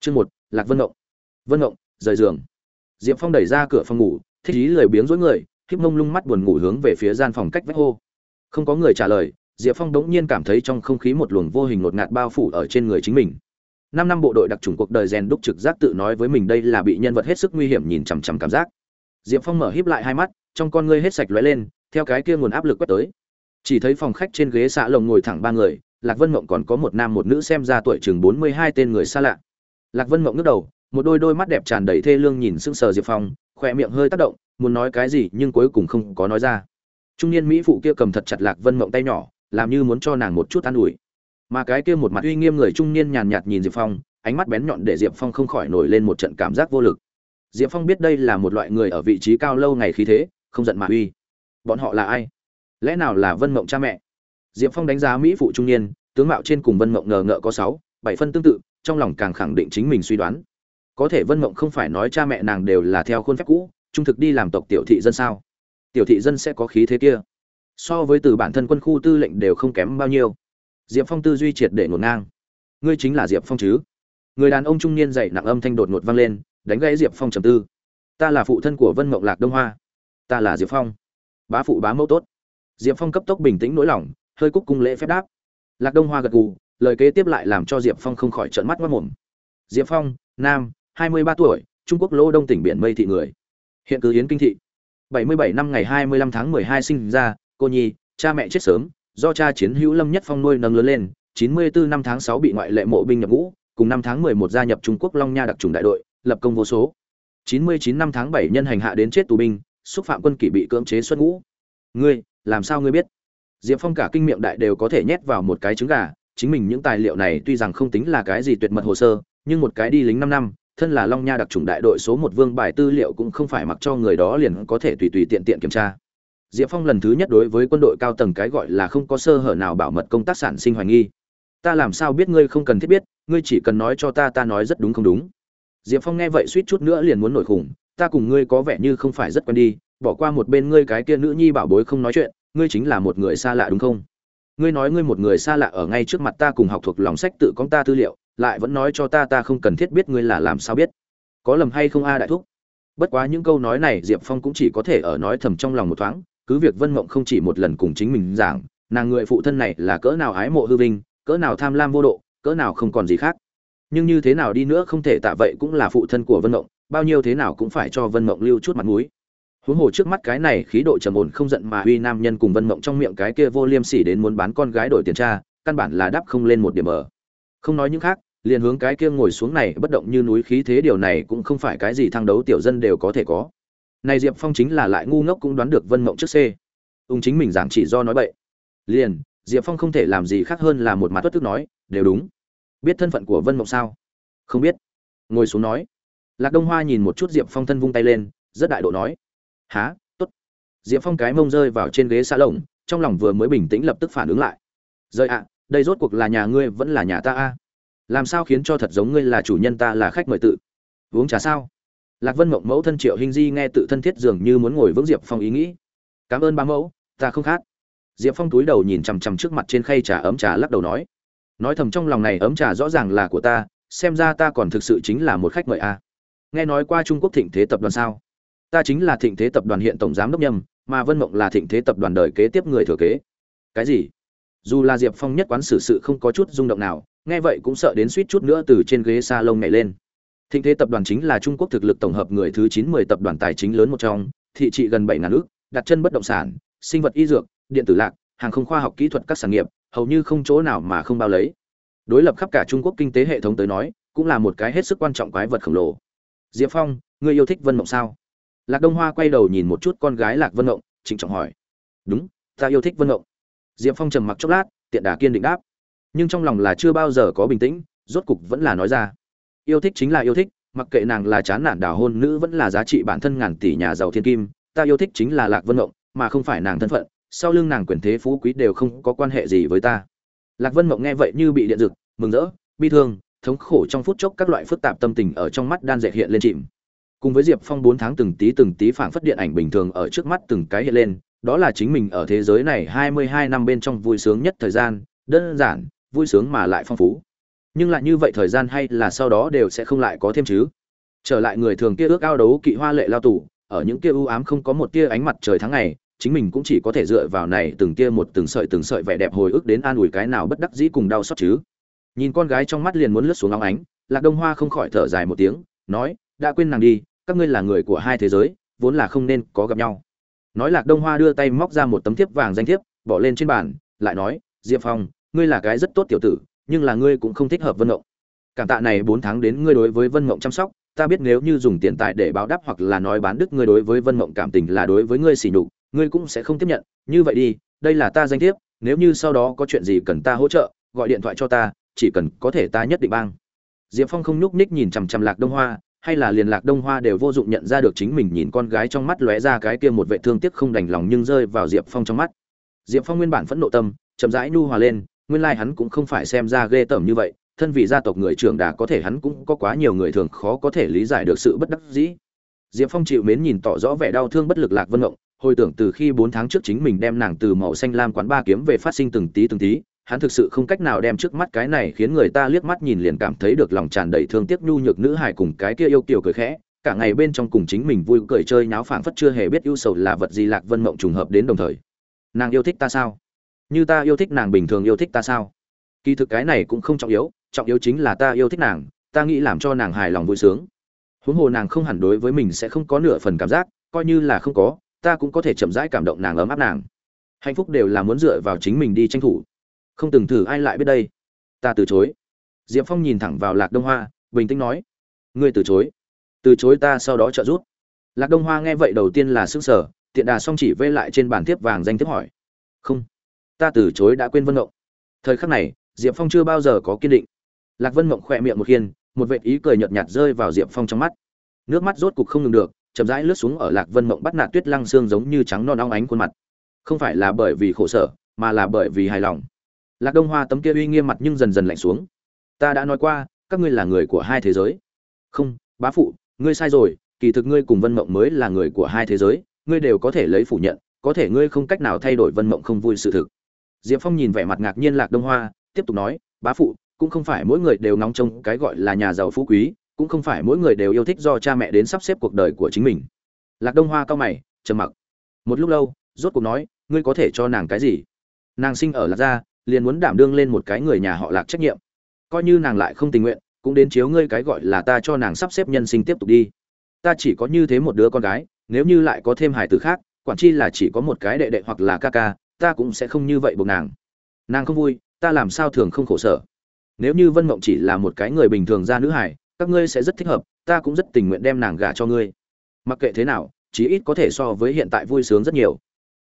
chương một, lạc vân ngộng. Vân ngộng, rời giường. Diệp phong đẩy ra cửa phòng ngủ, thích ý lười biếng rối người híp mông lung mắt buồn ngủ hướng về phía gian phòng cách vách hô. Không có người trả lời, diệp phong đống nhiên cảm thấy trong không khí một luồng vô hình ngột ngạt bao phủ ở trên người chính mình. Năm năm bộ đội đặc trùng cuộc đời rèn đúc trực giác tự nói với mình đây là bị nhân vật hết sức nguy hiểm nhìn chằm chằm cảm giác. Diệp phong mở híp lại hai mắt, trong con ngươi hết sạch lóe lên, theo cái kia nguồn áp lực quét tới. Chỉ thấy phòng khách trên ghế xạ lồng ngồi thẳng ba người, lạc vân mộng còn có một nam một nữ xem ra tuổi chừng bốn mươi hai tên người xa lạ lạc vân mộng ngước đầu, một đôi đôi mắt đẹp tràn đầy thê lương nhìn sững sờ diệp phong, khỏe miệng hơi tác động, muốn nói cái gì nhưng cuối cùng không có nói ra. Trung niên mỹ phụ kia cầm thật chặt lạc vân mộng tay nhỏ, làm như muốn cho nàng một chút an ủi. Mà cái kia một mặt uy nghiêm người trung niên nhàn nhạt nhìn diệp phong, ánh mắt bén nhọn để diệp phong không khỏi nổi lên một trận cảm giác vô lực. Diệp phong biết đây là một loại người ở vị trí cao lâu ngày khí thế, không giận mà uy. Bọn họ là ai? Lẽ nào là vân mộng cha mẹ? Diệp phong đánh giá mỹ phụ trung niên, tướng mạo trên cùng vân mộng ngờ ngợ có sáu, bảy phân tương tự trong lòng càng khẳng định chính mình suy đoán. Có thể vân mộng không phải nói cha mẹ nàng đều là theo khuôn phép cũ, trung thực đi làm tộc tiểu thị dân sao? Tiểu thị dân sẽ có khí thế kia. So với từ bản thân quân khu tư lệnh đều không kém bao nhiêu. Diệp phong tư duy triệt để ngổn ngang. Ngươi chính là diệp phong chứ? Người đàn ông trung niên dậy nặng âm thanh đột ngột vang lên, đánh gãy diệp phong trầm tư. Ta là phụ thân của vân mộng lạc đông hoa. Ta là diệp phong. Bá phụ bá mẫu tốt. Diệp phong cấp tốc bình tĩnh nỗi lòng, hơi cúc cung lễ phép đáp. Lạc đông hoa gật gù lời kế tiếp lại làm cho diệp phong không khỏi trợn mắt mất mồm. Diệp phong, nam, hai mươi ba tuổi, trung quốc lô đông tỉnh biển mây thị người. Hiện cứ yến kinh thị. Bảy mươi bảy năm ngày hai mươi lăm tháng mười hai sinh ra, cô nhi, cha mẹ chết sớm, do cha chiến hữu lâm nhất phong nuôi nâng lớn lên, chín mươi bốn năm tháng sáu bị ngoại lệ mộ binh nhập ngũ, cùng năm tháng mười một gia nhập trung quốc long nha đặc trùng đại đội, lập công vô số. chín mươi chín năm tháng bảy nhân hành hạ đến chết tù binh, xúc phạm quân kỷ bị cưỡng chế xuất ngũ. Ngươi, làm sao ngươi biết? Diệp phong cả kinh miệng đại đều có thể nhét vào một cái trứng gà chính mình những tài liệu này tuy rằng không tính là cái gì tuyệt mật hồ sơ, nhưng một cái đi lính năm năm, thân là long nha đặc trùng đại đội số một vương bài tư liệu cũng không phải mặc cho người đó liền có thể tùy tùy tiện tiện kiểm tra. Diệp phong lần thứ nhất đối với quân đội cao tầng cái gọi là không có sơ hở nào bảo mật công tác sản sinh hoài nghi. Ta làm sao biết ngươi không cần thiết biết, ngươi chỉ cần nói cho ta ta nói rất đúng không đúng. Diệp phong nghe vậy suýt chút nữa liền muốn nổi khủng, ta cùng ngươi có vẻ như không phải rất quen đi, bỏ qua một bên ngươi cái kia nữ nhi bảo bối không nói chuyện, ngươi chính là một người xa lạ đúng không? Ngươi nói ngươi một người xa lạ ở ngay trước mặt ta cùng học thuộc lòng sách tự con ta tư liệu, lại vẫn nói cho ta ta không cần thiết biết ngươi là làm sao biết. Có lầm hay không a đại thúc? Bất quá những câu nói này diệp phong cũng chỉ có thể ở nói thầm trong lòng một thoáng, cứ việc vân mộng không chỉ một lần cùng chính mình giảng, nàng người phụ thân này là cỡ nào ái mộ hư vinh, cỡ nào tham lam vô độ, cỡ nào không còn gì khác. Nhưng như thế nào đi nữa không thể tạ vậy cũng là phụ thân của vân mộng, bao nhiêu thế nào cũng phải cho vân mộng lưu chút mặt mũi huống hồ trước mắt cái này khí độ trầm ổn không giận mà uy nam nhân cùng vân mộng trong miệng cái kia vô liêm sỉ đến muốn bán con gái đổi tiền tra, căn bản là đáp không lên một điểm ở. Không nói những khác, liền hướng cái kia ngồi xuống này bất động như núi khí thế điều này cũng không phải cái gì thăng đấu tiểu dân đều có thể có. Này diệp phong chính là lại ngu ngốc cũng đoán được vân mộng trước c. Ung chính mình giảng chỉ do nói bậy. Liền, diệp phong không thể làm gì khác hơn là một mặt tuất tức nói, đều đúng. Biết thân phận của vân mộng sao? Không biết. Ngồi xuống nói. Lạc đông hoa nhìn một chút diệp phong thân vung tay lên, rất đại độ nói há t ố t diệp phong cái mông rơi vào trên ghế xa lồng, trong lòng vừa mới bình tĩnh lập tức phản ứng lại. Rời ạ, đây rốt cuộc là nhà ngươi, vẫn là nhà ta a? Làm sao khiến cho thật giống ngươi là chủ nhân ta là khách mời tự? Uống trà sao? Lạc vân mộng mẫu thân triệu hình di nghe tự thân thiết dường như muốn ngồi vững diệp phong ý nghĩ. Cảm ơn ba mẫu, ta không khát. Diệp phong túi đầu nhìn chằm chằm trước mặt trên khay trà ấm trà lắc đầu nói. Nói thầm trong lòng này ấm trà rõ ràng là của ta, xem ra ta còn thực sự chính là một khách mời a. Nghe nói qua trung quốc thịnh thế tập đoàn sao? Ta chính là thịnh thế tập đoàn hiện tổng giám đốc nhâm, mà vân mộng là thịnh thế tập đoàn đời kế tiếp người thừa kế. Cái gì? Dù là diệp phong nhất quán xử sự không có chút rung động nào, nghe vậy cũng sợ đến suýt chút nữa từ trên ghế s a lông nhảy lên. Thịnh thế tập đoàn chính là trung quốc thực lực tổng hợp người thứ chín mười tập đoàn tài chính lớn một trong, thị trị gần bảy ngàn ước, đặt chân bất động sản, sinh vật y dược, điện tử lạc, hàng không khoa học kỹ thuật các sản nghiệp, hầu như không chỗ nào mà không bao lấy. Đối lập khắp cả trung quốc kinh tế hệ thống tới nói, cũng là một cái hết sức quan trọng quái vật khổng lồ. Diệp phong, ngươi yêu thích vân mộng sao? Lạc đông hoa quay đầu nhìn một chút con gái lạc vân ngộng, trịnh trọng hỏi. Đúng, ta yêu thích vân ngộng. Diệp phong trầm mặc chốc lát, tiện đà kiên định đáp. Nhưng trong lòng là chưa bao giờ có bình tĩnh, rốt cục vẫn là nói ra. Yêu thích chính là yêu thích, mặc kệ nàng là chán nản đào hôn nữ vẫn là giá trị bản thân ngàn tỷ nhà giàu thiên kim, ta yêu thích chính là lạc vân ngộng, mà không phải nàng thân phận, sau lưng nàng quyền thế phú quý đều không có quan hệ gì với ta. Lạc vân ngộng nghe vậy như bị điện rực mừng rỡ, bi thương, thống khổ trong phút chốc các loại phức tạp tâm tình ở trong mắt đan dệt hiện lên chìm cùng với diệp phong bốn tháng từng tí từng tí phảng phất điện ảnh bình thường ở trước mắt từng cái hiện lên, đó là chính mình ở thế giới này hai mươi hai năm bên trong vui sướng nhất thời gian, đơn giản, vui sướng mà lại phong phú. Nhưng lại như vậy thời gian hay là sau đó đều sẽ không lại có thêm chứ. Trở lại người thường kia ước ao đấu kỵ hoa lệ lao tù, ở những kia u ám không có một tia ánh mặt trời tháng ngày, chính mình cũng chỉ có thể dựa vào này từng tia một từng sợi từng sợi vẻ đẹp hồi ức đến an ủi cái nào bất đắc dĩ cùng đau xót chứ. Nhìn con gái trong mắt liền muốn lướt xuống óng ánh, lạc đông hoa không khỏi thở dài một tiếng, nói, đã quên nàng đi các ngươi là người của hai thế giới, vốn là không nên có gặp nhau. Nói lạc đông hoa đưa tay móc ra một tấm thiếp vàng danh thiếp, bỏ lên trên bàn, lại nói, diệp phong, ngươi là cái rất tốt tiểu tử, nhưng là ngươi cũng không thích hợp vân mộng cảm tạ này bốn tháng đến ngươi đối với vân mộng chăm sóc, ta biết nếu như dùng tiền tài để báo đáp hoặc là nói bán đức ngươi đối với vân mộng cảm tình là đối với ngươi xỉ nhục, ngươi cũng sẽ không tiếp nhận. Như vậy đi, đây là ta danh thiếp, nếu như sau đó có chuyện gì cần ta hỗ trợ, gọi điện thoại cho ta, chỉ cần có thể ta nhất định bang. Diệp phong không nhúc ních nhìn chằm chằm lạc đông hoa hay là liền lạc đông hoa đều vô dụng nhận ra được chính mình nhìn con gái trong mắt lóe ra cái kia một vệ thương tiếc không đành lòng nhưng rơi vào diệp phong trong mắt. Diệp phong nguyên bản phẫn nộ tâm, chậm rãi nhu hòa lên, nguyên lai hắn cũng không phải xem ra ghê tởm như vậy, thân vị gia tộc người trưởng đà có thể hắn cũng có quá nhiều người thường khó có thể lý giải được sự bất đắc dĩ. Diệp phong chịu mến nhìn tỏ rõ vẻ đau thương bất lực lạc vân ngộng, hồi tưởng từ khi bốn tháng trước chính mình đem nàng từ màu xanh lam quán ba kiếm về phát sinh từng tí từng tí hắn thực sự không cách nào đem trước mắt cái này khiến người ta liếc mắt nhìn liền cảm thấy được lòng tràn đầy thương tiếc nhu nhược nữ hài cùng cái kia yêu kiều cười khẽ. Cả ngày bên trong cùng chính mình vui cười chơi nháo phảng phất chưa hề biết ưu sầu là vật gì lạc vân mộng trùng hợp đến đồng thời. Nàng yêu thích ta sao? Như ta yêu thích nàng bình thường yêu thích ta sao? Kỳ thực cái này cũng không trọng yếu trọng yếu chính là ta yêu thích nàng, ta nghĩ làm cho nàng hài lòng vui sướng. Huống hồ nàng không hẳn đối với mình sẽ không có nửa phần cảm giác, coi như là không có, ta cũng có thể chậm rãi cảm động nàng ấm áp nàng. Hạnh phúc đều là muốn dựa vào chính mình đi tranh thủ không từng thử ai lại biết đây. Ta từ chối. Diệp phong nhìn thẳng vào lạc đông hoa, bình tĩnh nói. Ngươi từ chối. Từ chối ta sau đó trợ giúp. Lạc đông hoa nghe vậy đầu tiên là s ư n g sở tiện đà xong chỉ vê lại trên bàn thiếp vàng danh thiếp hỏi. Không. Ta từ chối đã quên vân mộng thời khắc này, diệp phong chưa bao giờ có kiên định. Lạc vân mộng khỏe miệng một khiên, một vệ ý cười nhợt nhạt rơi vào diệp phong trong mắt. Nước mắt rốt cục không ngừng được, chậm rãi lướt xuống ở lạc vân mộng bắt nạt tuyết lăng xương giống như trắng non óng ánh khuôn mặt. Không phải là bởi vì khổ sở, mà là bởi vì hài lòng lạc đông hoa tấm kia uy nghiêm mặt nhưng dần dần lạnh xuống. Ta đã nói qua, các ngươi là người của hai thế giới. Không, bá phụ, ngươi sai rồi, kỳ thực ngươi cùng vân mộng mới là người của hai thế giới, ngươi đều có thể lấy phủ nhận, có thể ngươi không cách nào thay đổi vân mộng không vui sự thực. Diệp phong nhìn vẻ mặt ngạc nhiên lạc đông hoa, tiếp tục nói, bá phụ, cũng không phải mỗi người đều ngóng trông cái gọi là nhà giàu phú quý, cũng không phải mỗi người đều yêu thích do cha mẹ đến sắp xếp cuộc đời của chính mình. Lạc đông hoa cao mày, trầm mặc. Một lúc lâu, rốt cuộc nói, ngươi có thể cho nàng cái gì? Nàng sinh ở lạc gia liền muốn đảm đương lên một cái người nhà họ lạc trách nhiệm. Coi như nàng lại không tình nguyện, cũng đến chiếu ngươi cái gọi là ta cho nàng sắp xếp nhân sinh tiếp tục đi. Ta chỉ có như thế một đứa con gái, nếu như lại có thêm hài tử khác, quản chi là chỉ có một cái đệ đệ hoặc là ca ca, ta cũng sẽ không như vậy buộc nàng. Nàng không vui, ta làm sao thường không khổ sở. Nếu như vân mộng chỉ là một cái người bình thường ra nữ hải các ngươi sẽ rất thích hợp, ta cũng rất tình nguyện đem nàng gả cho ngươi. Mặc kệ thế nào, chí ít có thể so với hiện tại vui sướng rất nhiều.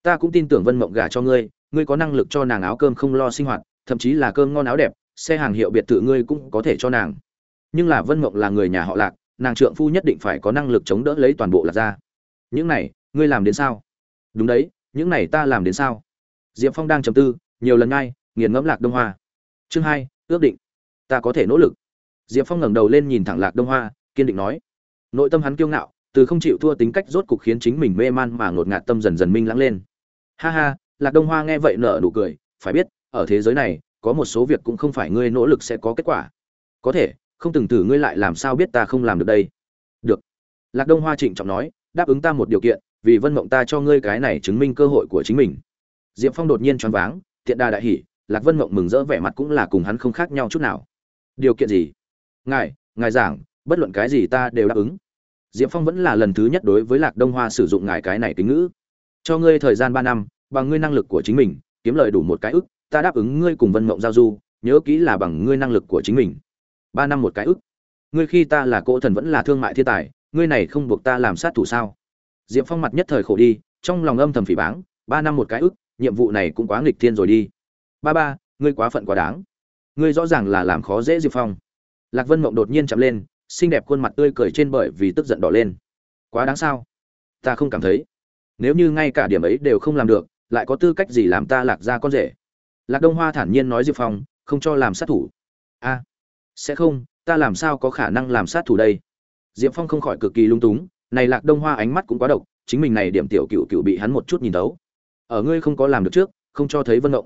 Ta cũng tin tưởng vân mộng gả cho ngươi ngươi có năng lực cho nàng áo cơm không lo sinh hoạt, thậm chí là cơm ngon áo đẹp, xe hàng hiệu biệt thự ngươi cũng có thể cho nàng. Nhưng là vân mộng là người nhà họ lạc, nàng trượng phu nhất định phải có năng lực chống đỡ lấy toàn bộ lạc ra những này, ngươi làm đến sao? Đúng đấy, những này ta làm đến sao? Diệp phong đang trầm tư, nhiều lần ngay, nghiền ngẫm lạc đông hoa. Chương hai, ước định. Ta có thể nỗ lực. Diệp phong ngẩng đầu lên nhìn thẳng lạc đông hoa, kiên định nói. Nội tâm hắn kiêu ngạo, từ không chịu thua tính cách rốt cục khiến chính mình mê man mà ngột ngạt tâm dần dần minh lãng lên. Ha ha lạc đông hoa nghe vậy nở nụ cười, phải biết, ở thế giới này, có một số việc cũng không phải ngươi nỗ lực sẽ có kết quả. Có thể, không từng thử ngươi lại làm sao biết ta không làm được đây. Được. Lạc đông hoa trịnh trọng nói, đáp ứng ta một điều kiện, vì vân mộng ta cho ngươi cái này chứng minh cơ hội của chính mình. Diệp phong đột nhiên choáng váng tiện đà đại hỉ, lạc vân mộng mừng rỡ vẻ mặt cũng là cùng hắn không khác nhau chút nào. Điều kiện gì? Ngài ngài giảng, bất luận cái gì ta đều đáp ứng. Diệp phong vẫn là lần thứ nhất đối với lạc đông hoa sử dụng ngài cái này kính ngữ. Cho ngươi thời gian ba năm bằng ngươi năng lực của chính mình, kiếm lời đủ một cái ức, ta đáp ứng ngươi cùng vân mộng giao du, nhớ kỹ là bằng ngươi năng lực của chính mình. Ba năm một cái ức. Ngươi khi ta là cỗ thần vẫn là thương mại thiên tài, ngươi này không buộc ta làm sát thủ sao? Diệp phong mặt nhất thời khổ đi, trong lòng âm thầm phỉ báng, ba năm một cái ức, nhiệm vụ này cũng quá nghịch thiên rồi đi. Ba ba, ngươi quá phận quá đáng. Ngươi rõ ràng là làm khó dễ diệp phong. Lạc vân mộng đột nhiên chậm lên, xinh đẹp khuôn mặt tươi cười trên bởi vì tức giận đỏ lên. Quá đáng sao? Ta không cảm thấy. Nếu như ngay cả điểm ấy đều không làm được lại có tư cách gì làm ta lạc ra con rể? Lạc đông hoa thản nhiên nói diệp phong, không cho làm sát thủ. A, sẽ không, ta làm sao có khả năng làm sát thủ đây? Diệp phong không khỏi cực kỳ lung túng, này lạc đông hoa ánh mắt cũng quá độc, chính mình này điểm tiểu cựu cựu bị hắn một chút nhìn tấu ở ngươi không có làm được trước, không cho thấy vân mộng.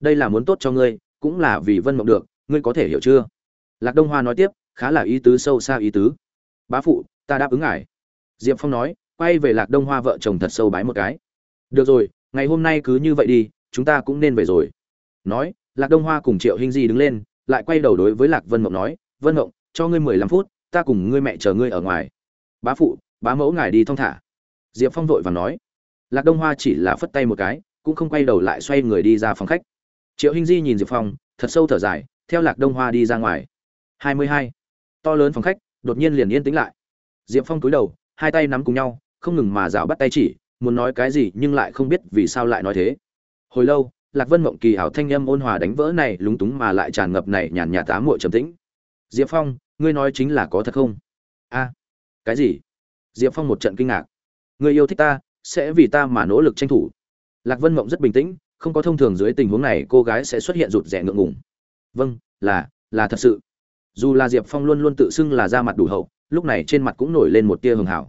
Đây là muốn tốt cho ngươi, cũng là vì vân mộng được, ngươi có thể hiểu chưa? Lạc đông hoa nói tiếp, khá là ý tứ sâu xa ý tứ. Bá phụ, ta đáp ứng ngài. Diệp phong nói, quay về lạc đông hoa vợ chồng thật sâu bái một cái. Được rồi ngày hôm nay cứ như vậy đi, chúng ta cũng nên về rồi. Nói, lạc đông hoa cùng triệu hinh di đứng lên, lại quay đầu đối với lạc vân mộng nói, vân mộng, cho ngươi mười lăm phút, ta cùng ngươi mẹ chờ ngươi ở ngoài. Bá phụ, bá mẫu ngài đi thong thả. Diệp phong vội và nói. Lạc đông hoa chỉ là phất tay một cái, cũng không quay đầu lại xoay người đi ra phòng khách. Triệu hinh di nhìn diệp phong, thật sâu thở dài, theo lạc đông hoa đi ra ngoài. Hai mươi hai. To lớn phòng khách, đột nhiên liền yên tĩnh lại. Diệp phong cúi đầu, hai tay nắm cùng nhau, không ngừng mà rào bắt tay chỉ muốn nói cái gì nhưng lại không biết vì sao lại nói thế. Hồi lâu, lạc vân mộng kỳ hảo thanh âm ôn hòa đánh vỡ này lúng túng mà lại tràn ngập này nhàn nhạt tám muội trầm tĩnh. Diệp phong, ngươi nói chính là có thật không? A, cái gì? Diệp phong một trận kinh ngạc. Ngươi yêu thích ta, sẽ vì ta mà nỗ lực tranh thủ. Lạc vân mộng rất bình tĩnh, không có thông thường dưới tình huống này, cô gái sẽ xuất hiện rụt rè ngượng ngùng. Vâng là là thật sự. Dù là diệp phong luôn luôn tự xưng là da mặt đủ hậu, lúc này trên mặt cũng nổi lên một tia hường hảo.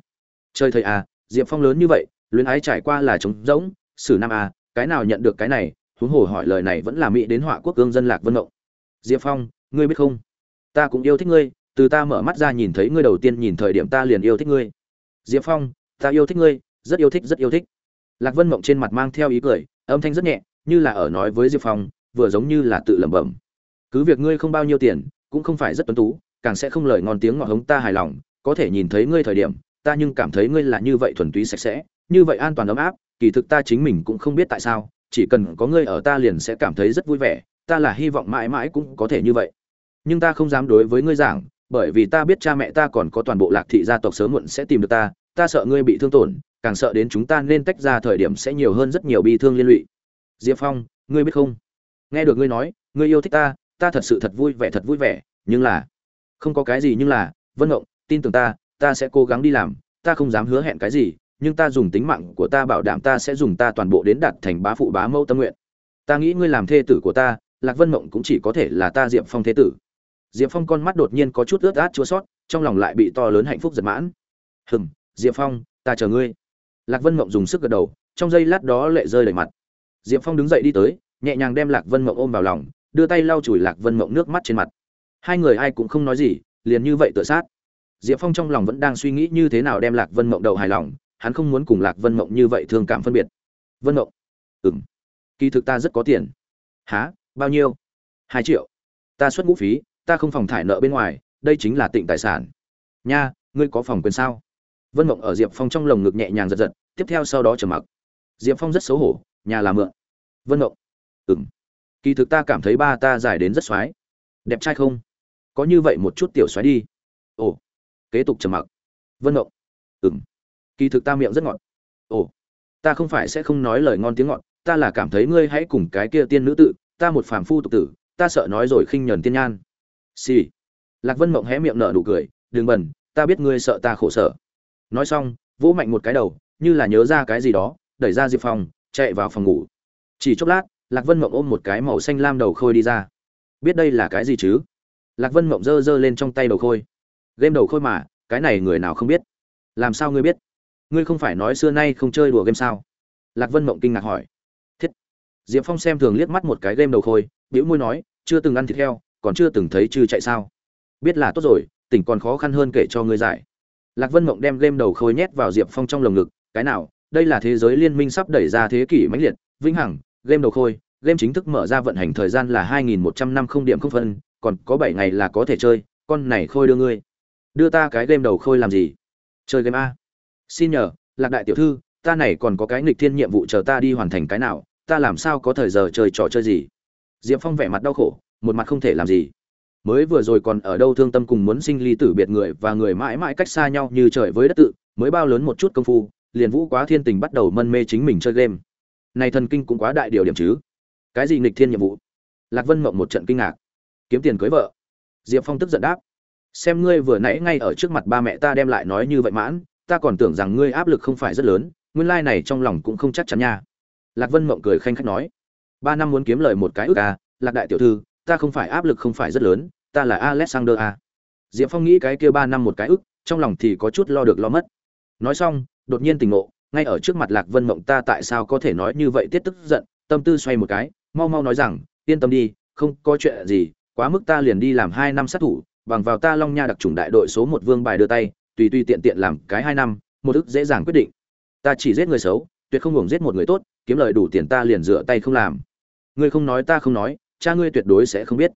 Chơi thời à diệp phong lớn như vậy luyến ái trải qua là trống rỗng sử nam a, cái nào nhận được cái này huống hồ hỏi lời này vẫn là mỹ đến họa quốc cương dân lạc vân mộng. Diệp phong ngươi biết không? Ta cũng yêu thích ngươi từ ta mở mắt ra nhìn thấy ngươi đầu tiên nhìn thời điểm ta liền yêu thích ngươi. Diệp phong ta yêu thích ngươi rất yêu thích rất yêu thích. Lạc vân mộng trên mặt mang theo ý cười âm thanh rất nhẹ như là ở nói với diệp phong vừa giống như là tự lẩm bẩm. Cứ việc ngươi không bao nhiêu tiền cũng không phải rất tuấn tú càng sẽ không lời ngon tiếng ngọt hống ta hài lòng có thể nhìn thấy ngươi thời điểm ta nhưng cảm thấy ngươi là như vậy thuần túy sạch sẽ như vậy an toàn ấm áp, kỳ thực ta chính mình cũng không biết tại sao, chỉ cần có ngươi ở ta liền sẽ cảm thấy rất vui vẻ, ta là hy vọng mãi mãi cũng có thể như vậy. Nhưng ta không dám đối với ngươi giảng, bởi vì ta biết cha mẹ ta còn có toàn bộ lạc thị gia tộc sớm muộn sẽ tìm được ta ta sợ ngươi bị thương tổn, càng sợ đến chúng ta nên tách ra thời điểm sẽ nhiều hơn rất nhiều bi thương liên lụy. Diệp phong, ngươi biết không? Nghe được ngươi nói, ngươi yêu thích ta ta thật sự thật vui vẻ, thật vui vẻ, nhưng là, không có cái gì nhưng là, vân ngộng, tin tưởng ta ta sẽ cố gắng đi làm, ta không dám hứa hẹn cái gì nhưng ta dùng tính mạng của ta bảo đảm ta sẽ dùng ta toàn bộ đến đạt thành bá phụ bá mẫu tâm nguyện. Ta nghĩ ngươi làm thê tử của ta, lạc vân mộng cũng chỉ có thể là ta diệp phong thế tử. Diệp phong con mắt đột nhiên có chút ướt át chua sót trong lòng lại bị to lớn hạnh phúc giật mãn. Hừm, diệp phong, ta chờ ngươi. Lạc vân mộng dùng sức gật đầu, trong giây lát đó lệ rơi đầy mặt. Diệp phong đứng dậy đi tới, nhẹ nhàng đem lạc vân mộng ôm vào lòng, đưa tay lau chùi lạc vân mộng nước mắt trên mặt. Hai người ai cũng không nói gì, liền như vậy tựa sát. Diệp phong trong lòng vẫn đang suy nghĩ như thế nào đem lạc vân mộng đầu hài lòng hắn không muốn cùng lạc vân mộng như vậy thương cảm phân biệt. Vân mộng? Ừng kỳ thực ta rất có tiền. Há bao nhiêu? Hai triệu. Ta xuất ngũ phí, ta không phòng thải nợ bên ngoài, đây chính là tịnh tài sản. Nha, ngươi có phòng quyền sao? Vân mộng ở diệp phong trong lồng ngực nhẹ nhàng giật giật, tiếp theo sau đó trầm mặc. Diệp phong rất xấu hổ, nhà là mượn. Vân mộng? Ừng kỳ thực ta cảm thấy ba ta dài đến rất x o á i đẹp trai không? Có như vậy một chút tiểu x o á i đi. Ồ. Kế tục trầm mặc. Vân mộng? Ừng kỳ thực ta miệng rất ngọt. Ồ ta không phải sẽ không nói lời ngon tiếng ngọt ta là cảm thấy ngươi hãy cùng cái kia tiên nữ tự ta một phàm phu tục tử ta sợ nói rồi khinh nhờn tiên nhan. Xì、sì. lạc vân mộng hé miệng nở nụ cười đừng bẩn ta biết ngươi sợ ta khổ sở. Nói xong vỗ mạnh một cái đầu như là nhớ ra cái gì đó đẩy ra diệp phòng, chạy vào phòng ngủ. Chỉ chốc lát lạc vân mộng ôm một cái màu xanh lam đầu khôi đi ra. Biết đây là cái gì chứ? Lạc vân mộng giơ giơ lên trong tay đầu khôi. Game đầu khôi mà cái này người nào không biết? Làm sao ngươi biết? Ngươi không phải nói xưa nay không chơi đùa game sao? Lạc vân mộng kinh ngạc hỏi. Thiết. Diệp phong xem thường liếc mắt một cái game đầu khôi, bĩu môi nói, chưa từng ăn thịt heo, còn chưa từng thấy chư chạy sao? Biết là tốt rồi, tỉnh còn khó khăn hơn kể cho ngươi giải. Lạc vân mộng đem game đầu khôi nhét vào diệp phong trong lồng ngực, cái nào, đây là thế giới liên minh sắp đẩy ra thế kỷ mãnh liệt, vĩnh hằng, game đầu khôi, game chính thức mở ra vận hành thời gian là 2100 không điểm không phân, còn có bảy ngày là có thể chơi, con này khôi đưa ngươi. Đưa ta cái game đầu khôi làm gì? Chơi game a xin nhờ, lạc đại tiểu thư, ta này còn có cái nghịch thiên nhiệm vụ chờ ta đi hoàn thành cái nào, ta làm sao có thời giờ chơi trò chơi gì? Diệp phong vẻ mặt đau khổ, một mặt không thể làm gì. Mới vừa rồi còn ở đâu thương tâm cùng muốn sinh ly tử biệt người và người mãi mãi cách xa nhau như trời với đất tự, mới bao lớn một chút công phu, liền vũ quá thiên tình bắt đầu mân mê chính mình chơi game. Này thần kinh cũng quá đại điều điểm chứ. Cái gì nghịch thiên nhiệm vụ? Lạc vân mộng một trận kinh ngạc. Kiếm tiền cưới vợ. Diệp phong tức giận đáp. Xem ngươi vừa nãy ngay ở trước mặt ba mẹ ta đem lại nói như vậy mãn ta còn tưởng rằng ngươi áp lực không phải rất lớn, nguyên lai này trong lòng cũng không chắc chắn nha. Lạc vân mộng cười khanh khách nói. Ba năm muốn kiếm lời một cái ước à lạc đại tiểu thư, ta không phải áp lực không phải rất lớn, ta là alexander a diệp phong nghĩ cái kia ba năm một cái ức trong lòng thì có chút lo được lo mất. Nói xong, đột nhiên tỉnh ngộ, ngay ở trước mặt lạc vân mộng ta tại sao có thể nói như vậy tiết tức giận, tâm tư xoay một cái, mau mau nói rằng, yên tâm đi, không có chuyện gì, quá mức ta liền đi làm hai năm sát thủ, bằng vào ta long nha đặc trùng đại đội số một vương bài đưa tay tùy tùy tiện tiện làm cái hai năm, một ức dễ dàng quyết định. Ta chỉ giết người xấu, tuyệt không hưởng giết một người tốt, kiếm lời đủ tiền ta liền dựa tay không làm. Ngươi không nói ta không nói, cha ngươi tuyệt đối sẽ không biết.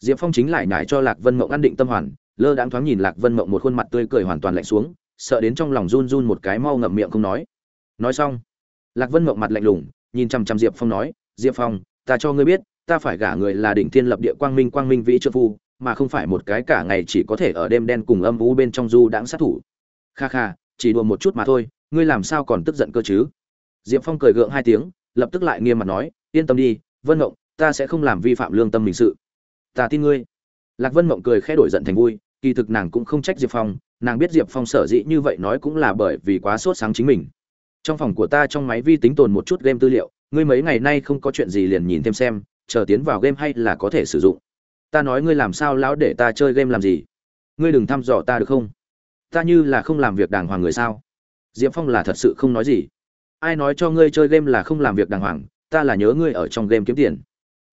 Diệp phong chính lại nhải cho lạc vân mộng ăn định tâm hoàn, lơ đãng thoáng nhìn lạc vân mộng một khuôn mặt tươi cười hoàn toàn lạnh xuống, sợ đến trong lòng run run một cái mau ngậm miệng không nói. Nói xong, lạc vân mộng mặt lạnh lùng, nhìn chăm chăm diệp phong nói, diệp phong, ta cho ngươi biết, ta phải gả người là đỉnh thiên lập địa quang minh quang minh vĩ trợ phu mà không phải một cái cả ngày chỉ có thể ở đêm đen cùng âm u bên trong du đãng sát thủ. Kha kha, chỉ đùa một chút mà thôi, ngươi làm sao còn tức giận cơ chứ? Diệp phong cười gượng hai tiếng, lập tức lại nghiêm mặt nói, yên tâm đi, vân mộng ta sẽ không làm vi phạm lương tâm mình sự. Ta tin ngươi. Lạc vân mộng cười khẽ đổi giận thành vui, kỳ thực nàng cũng không trách diệp phong, nàng biết diệp phong sở dĩ như vậy nói cũng là bởi vì quá sốt sáng chính mình. Trong phòng của ta trong máy vi tính tồn một chút game tư liệu, ngươi mấy ngày nay không có chuyện gì liền nhìn thêm xem, chờ tiến vào game hay là có thể sử dụng ta nói ngươi làm sao lão để ta chơi game làm gì? Ngươi đừng thăm dò ta được không? Ta như là không làm việc đàng hoàng người sao? Diệp phong là thật sự không nói gì. Ai nói cho ngươi chơi game là không làm việc đàng hoàng, ta là nhớ ngươi ở trong game kiếm tiền.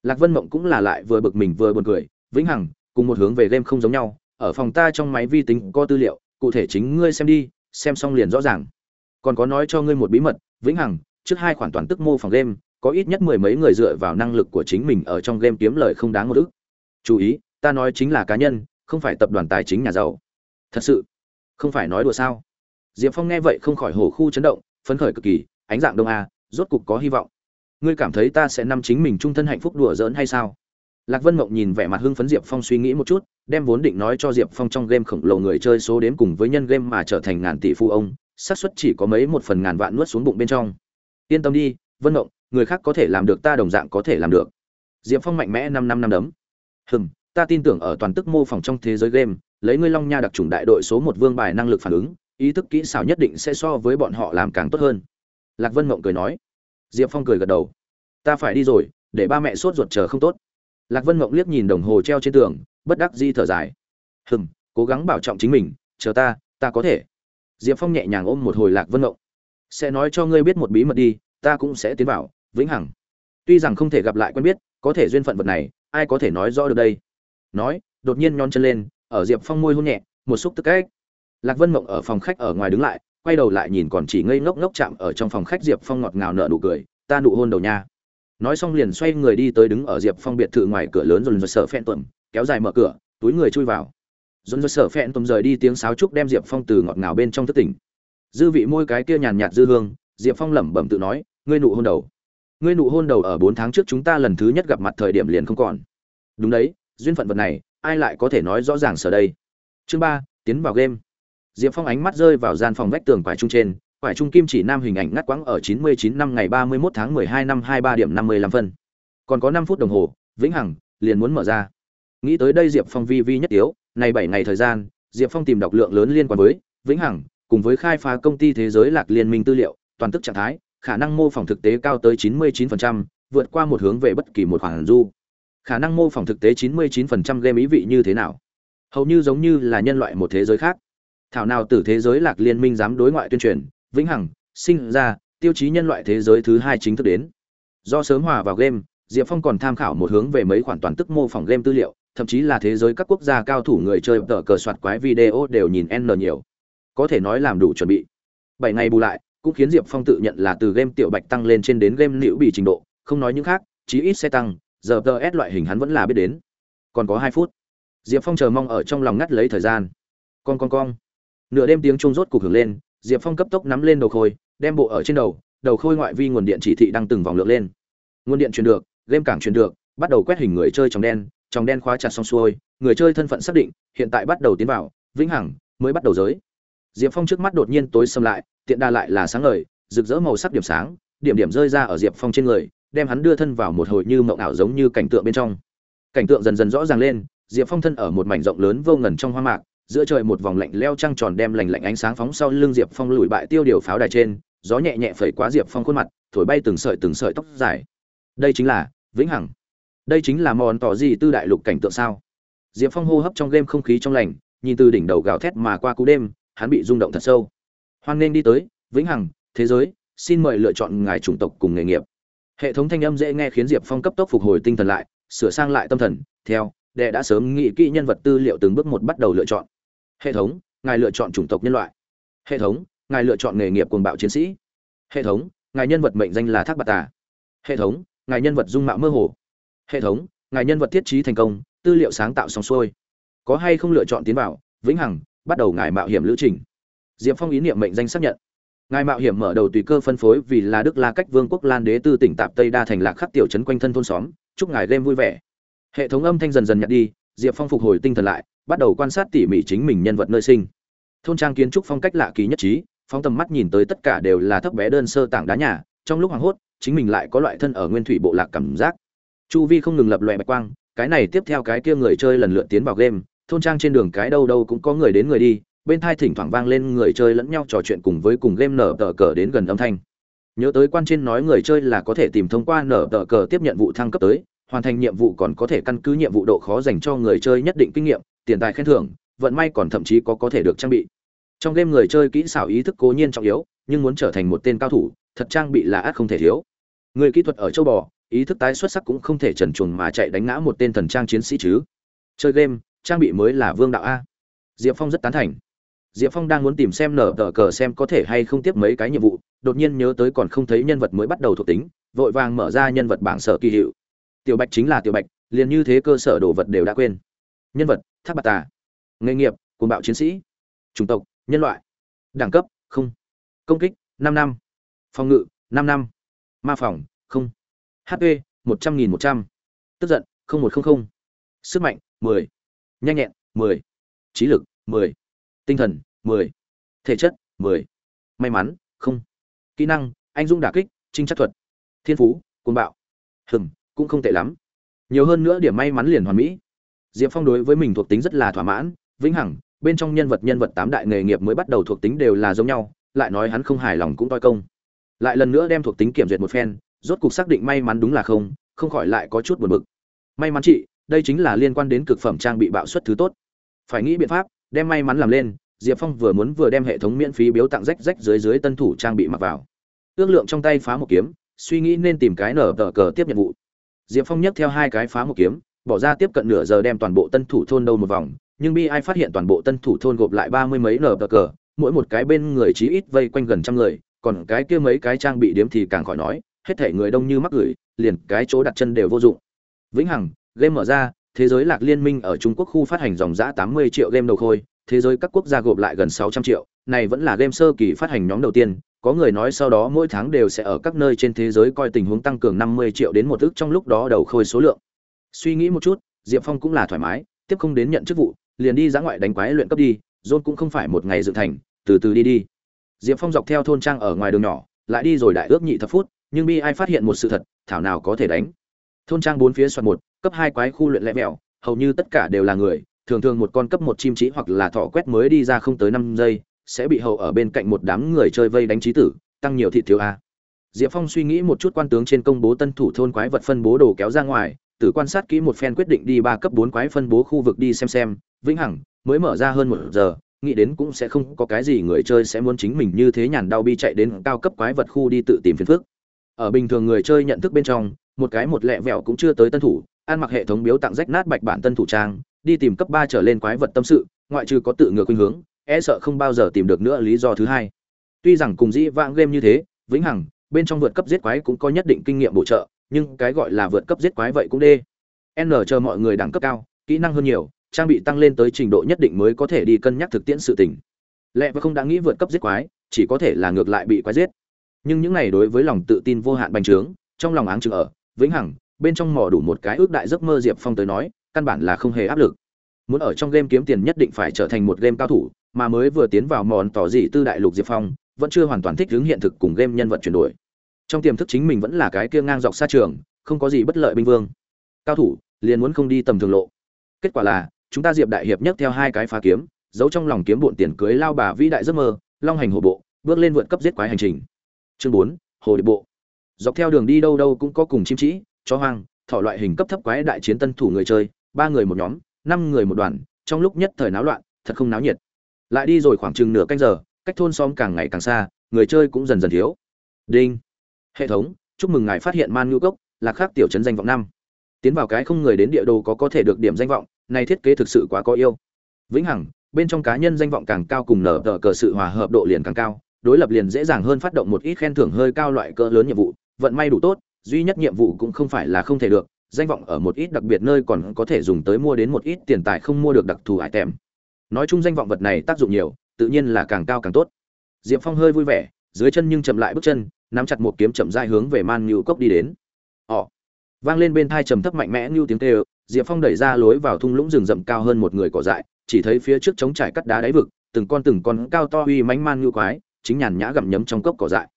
Lạc vân mộng cũng là lại vừa bực mình vừa buồn cười, vĩnh hằng, cùng một hướng về game không giống nhau, ở phòng ta trong máy vi tính có tư liệu, cụ thể chính ngươi xem đi, xem xong liền rõ ràng. Còn có nói cho ngươi một bí mật, vĩnh hằng, trước hai khoản toàn tức mô phòng game, có ít nhất mười mấy người dựa vào năng lực của chính mình ở trong game kiếm lời không đáng một ức chú ý, ta nói chính là cá nhân, không phải tập đoàn tài chính nhà giàu. Thật sự, không phải nói đùa sao? Diệp phong nghe vậy không khỏi hổ khu chấn động, phấn khởi cực kỳ, ánh dạng đông a, rốt cục có hy vọng. Ngươi cảm thấy ta sẽ nắm chính mình trung thân hạnh phúc đùa giỡn hay sao? Lạc vân mộng nhìn vẻ mặt hưng phấn diệp phong suy nghĩ một chút, đem vốn định nói cho diệp phong trong game khổng lồ người chơi số đến cùng với nhân game mà trở thành ngàn tỷ phu ông, xác suất chỉ có mấy một phần ngàn vạn nuốt xuống bụng bên trong. Yên tâm đi, vân mộng, người khác có thể làm được ta đồng dạng có thể làm được. Diệp phong mạnh mẽ năm năm năm đấm hừm, ta tin tưởng ở toàn tức mô phỏng trong thế giới game, lấy ngươi long nha đặc trùng đại đội số một vương bài năng lực phản ứng, ý thức kỹ xảo nhất định sẽ so với bọn họ làm càng tốt hơn. Lạc vân mộng cười nói. Diệp phong cười gật đầu. Ta phải đi rồi, để ba mẹ sốt ruột chờ không tốt. Lạc vân mộng liếc nhìn đồng hồ treo trên tường, bất đắc di thở dài. Hừm, cố gắng bảo trọng chính mình, chờ ta ta có thể. Diệp phong nhẹ nhàng ôm một hồi lạc vân mộng. Sẽ nói cho ngươi biết một bí mật đi, ta cũng sẽ tiến vào, vĩnh hằng. Tuy rằng không thể gặp lại quen biết, có thể duyên phận vật này ai có thể nói rõ được đây? Nói, đột nhiên nhón chân lên, ở diệp phong môi hôn nhẹ, một xúc tức cách lạc vân mộng ở phòng khách ở ngoài đứng lại, quay đầu lại nhìn còn chỉ ngây ngốc ngốc chạm ở trong phòng khách diệp phong ngọt ngào nợ nụ cười, ta nụ hôn đầu nha. Nói xong liền xoay người đi tới đứng ở diệp phong biệt thự ngoài cửa lớn rồi rồi sợ phen tuẩm, kéo dài mở cửa, túi người chui vào. Dồn dơ sợ phen tuẩm rời đi tiếng sáo trúc đem diệp phong từ ngọt ngào bên trong thất tỉnh. Dư vị môi cái kia nhàn nhạt dư hương, diệp phong lẩm bẩm tự nói, ngươi nụ hôn đầu ngươi nụ hôn đầu ở bốn tháng trước chúng ta lần thứ nhất gặp mặt thời điểm liền không còn. Đúng đấy, duyên phận vật này, ai lại có thể nói rõ ràng sở đây? Chương ba, tiến vào game. Diệp phong ánh mắt rơi vào gian phòng vách tường quải trung trên, quải trung kim chỉ nam hình ảnh ngắt quãng ở chín mươi chín năm ngày ba mươi 31 tháng mười hai năm hai ba điểm năm mươi lăm phân. Còn có năm phút đồng hồ, vĩnh hằng liền muốn mở ra. Nghĩ tới đây diệp phong vi vi nhất yếu này bảy ngày thời gian, diệp phong tìm đọc lượng lớn liên quan với vĩnh hằng, cùng với khai phá công ty thế giới lạc liên minh tư liệu, toàn tức trạng thái khả năng mô phỏng thực tế cao tới 99%, vượt qua một hướng về bất kỳ một khoản du. Khả năng mô phỏng thực tế 99% game ý vị như thế nào? Hầu như giống như là nhân loại một thế giới khác. Thảo nào từ thế giới lạc liên minh dám đối ngoại tuyên truyền vĩnh hằng sinh ra tiêu chí nhân loại thế giới thứ hai chính thức đến. Do sớm hòa vào game diệp phong còn tham khảo một hướng về mấy khoản toàn tức mô phỏng game tư liệu thậm chí là thế giới các quốc gia cao thủ người chơi tờ cờ soạt quái video đều nhìn n nhiều. Có thể nói làm đủ chuẩn bị. Bảy ngày bù lại cũng khiến diệp phong tự nhận là từ game tiểu bạch tăng lên trên đến game liễu bị trình độ, không nói những khác, chí ít sẽ tăng, giờ tờ s loại hình hắn vẫn là biết đến. Còn có hai phút. Diệp phong chờ mong ở trong lòng ngắt lấy thời gian. Con con con nửa đêm tiếng chuông rốt cục hưởng lên, diệp phong cấp tốc nắm lên đầu khôi, đem bộ ở trên đầu đầu khôi ngoại vi nguồn điện chỉ thị đang từng vòng lượng lên. Nguồn điện truyền được, game cảng truyền được, bắt đầu quét hình người chơi trong đen trong đen khóa chặt xong xuôi, người chơi thân phận xác định, hiện tại bắt đầu tiến vào, vĩnh hằng, mới bắt đầu giới. Diệp phong trước mắt đột nhiên tối xâm lại tiện đa lại là sáng ngời, rực rỡ màu sắc điểm sáng, điểm điểm rơi ra ở diệp phong trên người, đem hắn đưa thân vào một hồi như mộng ảo giống như cảnh tượng bên trong. Cảnh tượng dần dần rõ ràng lên, diệp phong thân ở một mảnh rộng lớn vô ngần trong hoa mạc, giữa trời một vòng lạnh leo trăng tròn đem lạnh lạnh ánh sáng phóng sau lưng diệp phong lùi bại tiêu điều pháo đài trên, gió nhẹ nhẹ phẩy quá diệp phong khuôn mặt, thổi bay từng sợi từng sợi tóc dài. Đây chính là vĩnh hằng. Đây chính là mòn tỏ gì tư đại lục cảnh tượng sao? Diệp phong hô hấp trong game không khí trong lành, nhìn từ đỉnh đầu gào thét mà qua cú đêm, hắn bị rung động thật sâu hoan nên đi tới, vĩnh hằng, thế giới, xin mời lựa chọn ngài chủng tộc cùng nghề nghiệp. Hệ thống thanh âm dễ nghe khiến diệp phong cấp tốc phục hồi tinh thần lại, sửa sang lại tâm thần, theo, đệ đã sớm nghĩ kỹ nhân vật tư liệu từng bước một bắt đầu lựa chọn. Hệ thống, ngài lựa chọn chủng tộc nhân loại. Hệ thống, ngài lựa chọn nghề nghiệp cuồng bạo chiến sĩ. Hệ thống, ngài nhân vật mệnh danh là thác bạc tà. Hệ thống, ngài nhân vật dung mạo mơ hồ. Hệ thống, ngài nhân vật thiết trí thành công, tư liệu sáng tạo xong xuôi. Có hay không lựa chọn tiến vào, vĩnh hằng, bắt đầu ngài mạo hiểm lữ trình diệp phong ý niệm mệnh danh xác nhận. Ngài mạo hiểm mở đầu tùy cơ phân phối vì là đức la cách vương quốc lan đế tư tỉnh tạp tây đa thành lạc khắc tiểu trấn quanh thân thôn xóm. Chúc ngài game vui vẻ. Hệ thống âm thanh dần dần nhặt đi, diệp phong phục hồi tinh thần lại, bắt đầu quan sát tỉ mỉ chính mình nhân vật nơi sinh. Thôn trang kiến trúc phong cách lạ kỳ nhất trí, phóng tầm mắt nhìn tới tất cả đều là thấp bé đơn sơ tảng đá nhà, trong lúc hoảng hốt, chính mình lại có loại thân ở nguyên thủy bộ lạc cảm giác. Chu vi không ngừng lập loè bạch quang, cái này tiếp theo cái kia người chơi lần lượt tiến vào game, thôn trang trên đường cái đâu đâu cũng có người đến người đi bên thai thỉnh thoảng vang lên người chơi lẫn nhau trò chuyện cùng với cùng game nở tờ cờ đến gần âm thanh. Nhớ tới quan trên nói người chơi là có thể tìm thông qua nở tờ cờ tiếp nhận vụ thăng cấp tới, hoàn thành nhiệm vụ còn có thể căn cứ nhiệm vụ độ khó dành cho người chơi nhất định kinh nghiệm, tiền tài khen thưởng, vận may còn thậm chí có có thể được trang bị. Trong game người chơi kỹ xảo ý thức cố nhiên trọng yếu, nhưng muốn trở thành một tên cao thủ, thật trang bị là át không thể thiếu. Người kỹ thuật ở châu bò, ý thức tái xuất sắc cũng không thể trần truồng mà chạy đánh ngã một tên thần trang chiến sĩ chứ. Chơi game, trang bị mới là vương đạo a. Diệp phong rất tán thành diệp phong đang muốn tìm xem nở tờ cờ xem có thể hay không tiếp mấy cái nhiệm vụ, đột nhiên nhớ tới còn không thấy nhân vật mới bắt đầu thuộc tính, vội vàng mở ra nhân vật bảng sở kỳ hiệu. Tiểu bạch chính là tiểu bạch, liền như thế cơ sở đồ vật đều đã quên. Nhân vật tháp bạc tà. Nghề nghiệp, cuồng bạo chiến sĩ. Chủng tộc, nhân loại. Đẳng cấp, không. Công kích, năm năm. Phòng ngự, năm năm. Ma phòng, không. Hp một trăm nghìn một trăm. Tức giận, không một không không. Sức mạnh, mười. Nhanh nhẹn, mười. Trí lực, mười tinh thần, mười. Thể chất, mười. May mắn, không. Kỹ năng, anh dung đả kích, trinh chắc thuật. Thiên phú côn bạo. Hừm, cũng không tệ lắm. Nhiều hơn nữa điểm may mắn liền hoàn mỹ. Diệp phong đối với mình thuộc tính rất là thỏa mãn, vĩnh hằng, bên trong nhân vật nhân vật tám đại nghề nghiệp mới bắt đầu thuộc tính đều là giống nhau, lại nói hắn không hài lòng cũng toi công. Lại lần nữa đem thuộc tính kiểm duyệt một phen, rốt cục xác định may mắn đúng là không không khỏi lại có chút buồn bực. May mắn chị, đây chính là liên quan đến cực phẩm trang bị bạo suất thứ tốt. Phải nghĩ biện pháp đem may mắn làm lên, diệp phong vừa muốn vừa đem hệ thống miễn phí biếu tặng rách rách dưới dưới tân thủ trang bị mặc vào. Ước lượng trong tay phá một kiếm, suy nghĩ nên tìm cái nở tờ cờ tiếp nhiệm vụ. Diệp phong nhấc theo hai cái phá một kiếm, bỏ ra tiếp cận nửa giờ đem toàn bộ tân thủ thôn đâu một vòng, nhưng bi ai phát hiện toàn bộ tân thủ thôn gộp lại ba mươi mấy nở tờ cờ, mỗi một cái bên người chí ít vây quanh gần trăm người, còn cái kia mấy cái trang bị điếm thì càng khỏi nói, hết thể người đông như mắc gửi, liền cái chỗ đặt chân đều vô dụng. Vĩnh hằng, game mở ra thế giới lạc liên minh ở trung quốc khu phát hành dòng giá 80 triệu game đầu khôi, thế giới các quốc gia gộp lại gần sáu trăm triệu, này vẫn là game sơ kỳ phát hành nhóm đầu tiên. Có người nói sau đó mỗi tháng đều sẽ ở các nơi trên thế giới coi tình huống tăng cường năm mươi triệu đến một ức trong lúc đó đầu khôi số lượng. Suy nghĩ một chút, diệp phong cũng là thoải mái, tiếp không đến nhận chức vụ, liền đi ra ngoại đánh quái luyện cấp đi rốt cũng không phải một ngày dựng thành, từ từ đi đi. Diệp phong dọc theo thôn trang ở ngoài đường nhỏ, lại đi rồi đại ước nhị thập phút, nhưng bi ai phát hiện một sự thật, thảo nào có thể đánh thôn trang bốn phía soạn một, cấp hai quái khu luyện lẽ mèo hầu như tất cả đều là người, thường thường một con cấp một chim trí hoặc là thỏ quét mới đi ra không tới năm giây, sẽ bị hầu ở bên cạnh một đám người chơi vây đánh trí tử, tăng nhiều thị thiếu a. Diệp phong suy nghĩ một chút quan tướng trên công bố tân thủ thôn quái vật phân bố đồ kéo ra ngoài từ quan sát kỹ một phen quyết định đi ba cấp bốn quái phân bố khu vực đi xem xem, vĩnh hằng, mới mở ra hơn một giờ, nghĩ đến cũng sẽ không có cái gì người chơi sẽ muốn chính mình như thế nhàn đau bi chạy đến cao cấp quái vật khu đi tự tìm phiền phức. Ở bình thường người chơi nhận thức bên trong một cái một lẹ vẹo cũng chưa tới tân thủ, ăn mặc hệ thống biếu tặng rách nát bạch bản tân thủ trang, đi tìm cấp ba trở lên quái vật tâm sự, ngoại trừ có tự ngược khuynh hướng e sợ không bao giờ tìm được nữa lý do thứ hai. Tuy rằng cùng dĩ vãng game như thế, vĩnh hằng, bên trong vượt cấp giết quái cũng có nhất định kinh nghiệm bổ trợ, nhưng cái gọi là vượt cấp giết quái vậy cũng đê. N chờ mọi người đẳng cấp cao, kỹ năng hơn nhiều, trang bị tăng lên tới trình độ nhất định mới có thể đi cân nhắc thực tiễn sự tình. Lẽ và không đã nghĩ vượt cấp giết quái, chỉ có thể là ngược lại bị quái giết. Nhưng những này đối với lòng tự tin vô hạn bành trướng, trong lòng áng chừng ở vĩnh hằng, bên trong mỏ đủ một cái ước đại giấc mơ diệp phong tới nói, căn bản là không hề áp lực. Muốn ở trong game kiếm tiền nhất định phải trở thành một game cao thủ, mà mới vừa tiến vào mòn tỏ dị tư đại lục diệp phong, vẫn chưa hoàn toàn thích ứng hiện thực cùng game nhân vật chuyển đổi. Trong tiềm thức chính mình vẫn là cái kia ngang dọc xa trường, không có gì bất lợi binh vương. Cao thủ, liền muốn không đi tầm thường lộ. Kết quả là, chúng ta diệp đại hiệp nhất theo hai cái phá kiếm, giấu trong lòng kiếm bộn tiền cưới lao bà vĩ đại giấc mơ, long hành hồ bộ, bước lên vượt cấp giết quái hành trình. Chương bốn, hồ điệp bộ dọc theo đường đi đâu đâu cũng có cùng chim trĩ chó hoang, thỏ loại hình cấp thấp quái đại chiến tân thủ người chơi, ba người một nhóm, năm người một đoàn, trong lúc nhất thời náo loạn, thật không náo nhiệt. Lại đi rồi khoảng chừng nửa canh giờ, cách thôn xóm càng ngày càng xa, người chơi cũng dần dần thiếu. Đinh. Hệ thống, chúc mừng ngài phát hiện man ngữ cốc, là khác tiểu trấn danh vọng năm. Tiến vào cái không người đến địa đồ có có thể được điểm danh vọng này thiết kế thực sự quá có yêu. Vĩnh hằng, bên trong cá nhân danh vọng càng cao cùng nở tờ cờ sự hòa hợp độ liền càng cao, đối lập liền dễ dàng hơn phát động một ít khen thưởng hơi cao loại cỡ lớn nhiệm vụ vận may đủ tốt, duy nhất nhiệm vụ cũng không phải là không thể được, danh vọng ở một ít đặc biệt nơi còn có thể dùng tới mua đến một ít tiền tài không mua được đặc thù item nói chung danh vọng vật này tác dụng nhiều, tự nhiên là càng cao càng tốt. Diệp phong hơi vui vẻ, dưới chân nhưng chậm lại bước chân, nắm chặt một kiếm chậm dai hướng về man nhu cốc đi đến. Ỏ vang lên bên thai trầm thấp mạnh mẽ như tiếng kêu, diệp phong đẩy ra lối vào thung lũng rừng rậm cao hơn một người cỏ dại, chỉ thấy phía trước trống trải cắt đá đáy vực, từng con từng con cao to uy mánh man như quái, chính nhàn nhã gặm nhấm trong cốc cỏ dại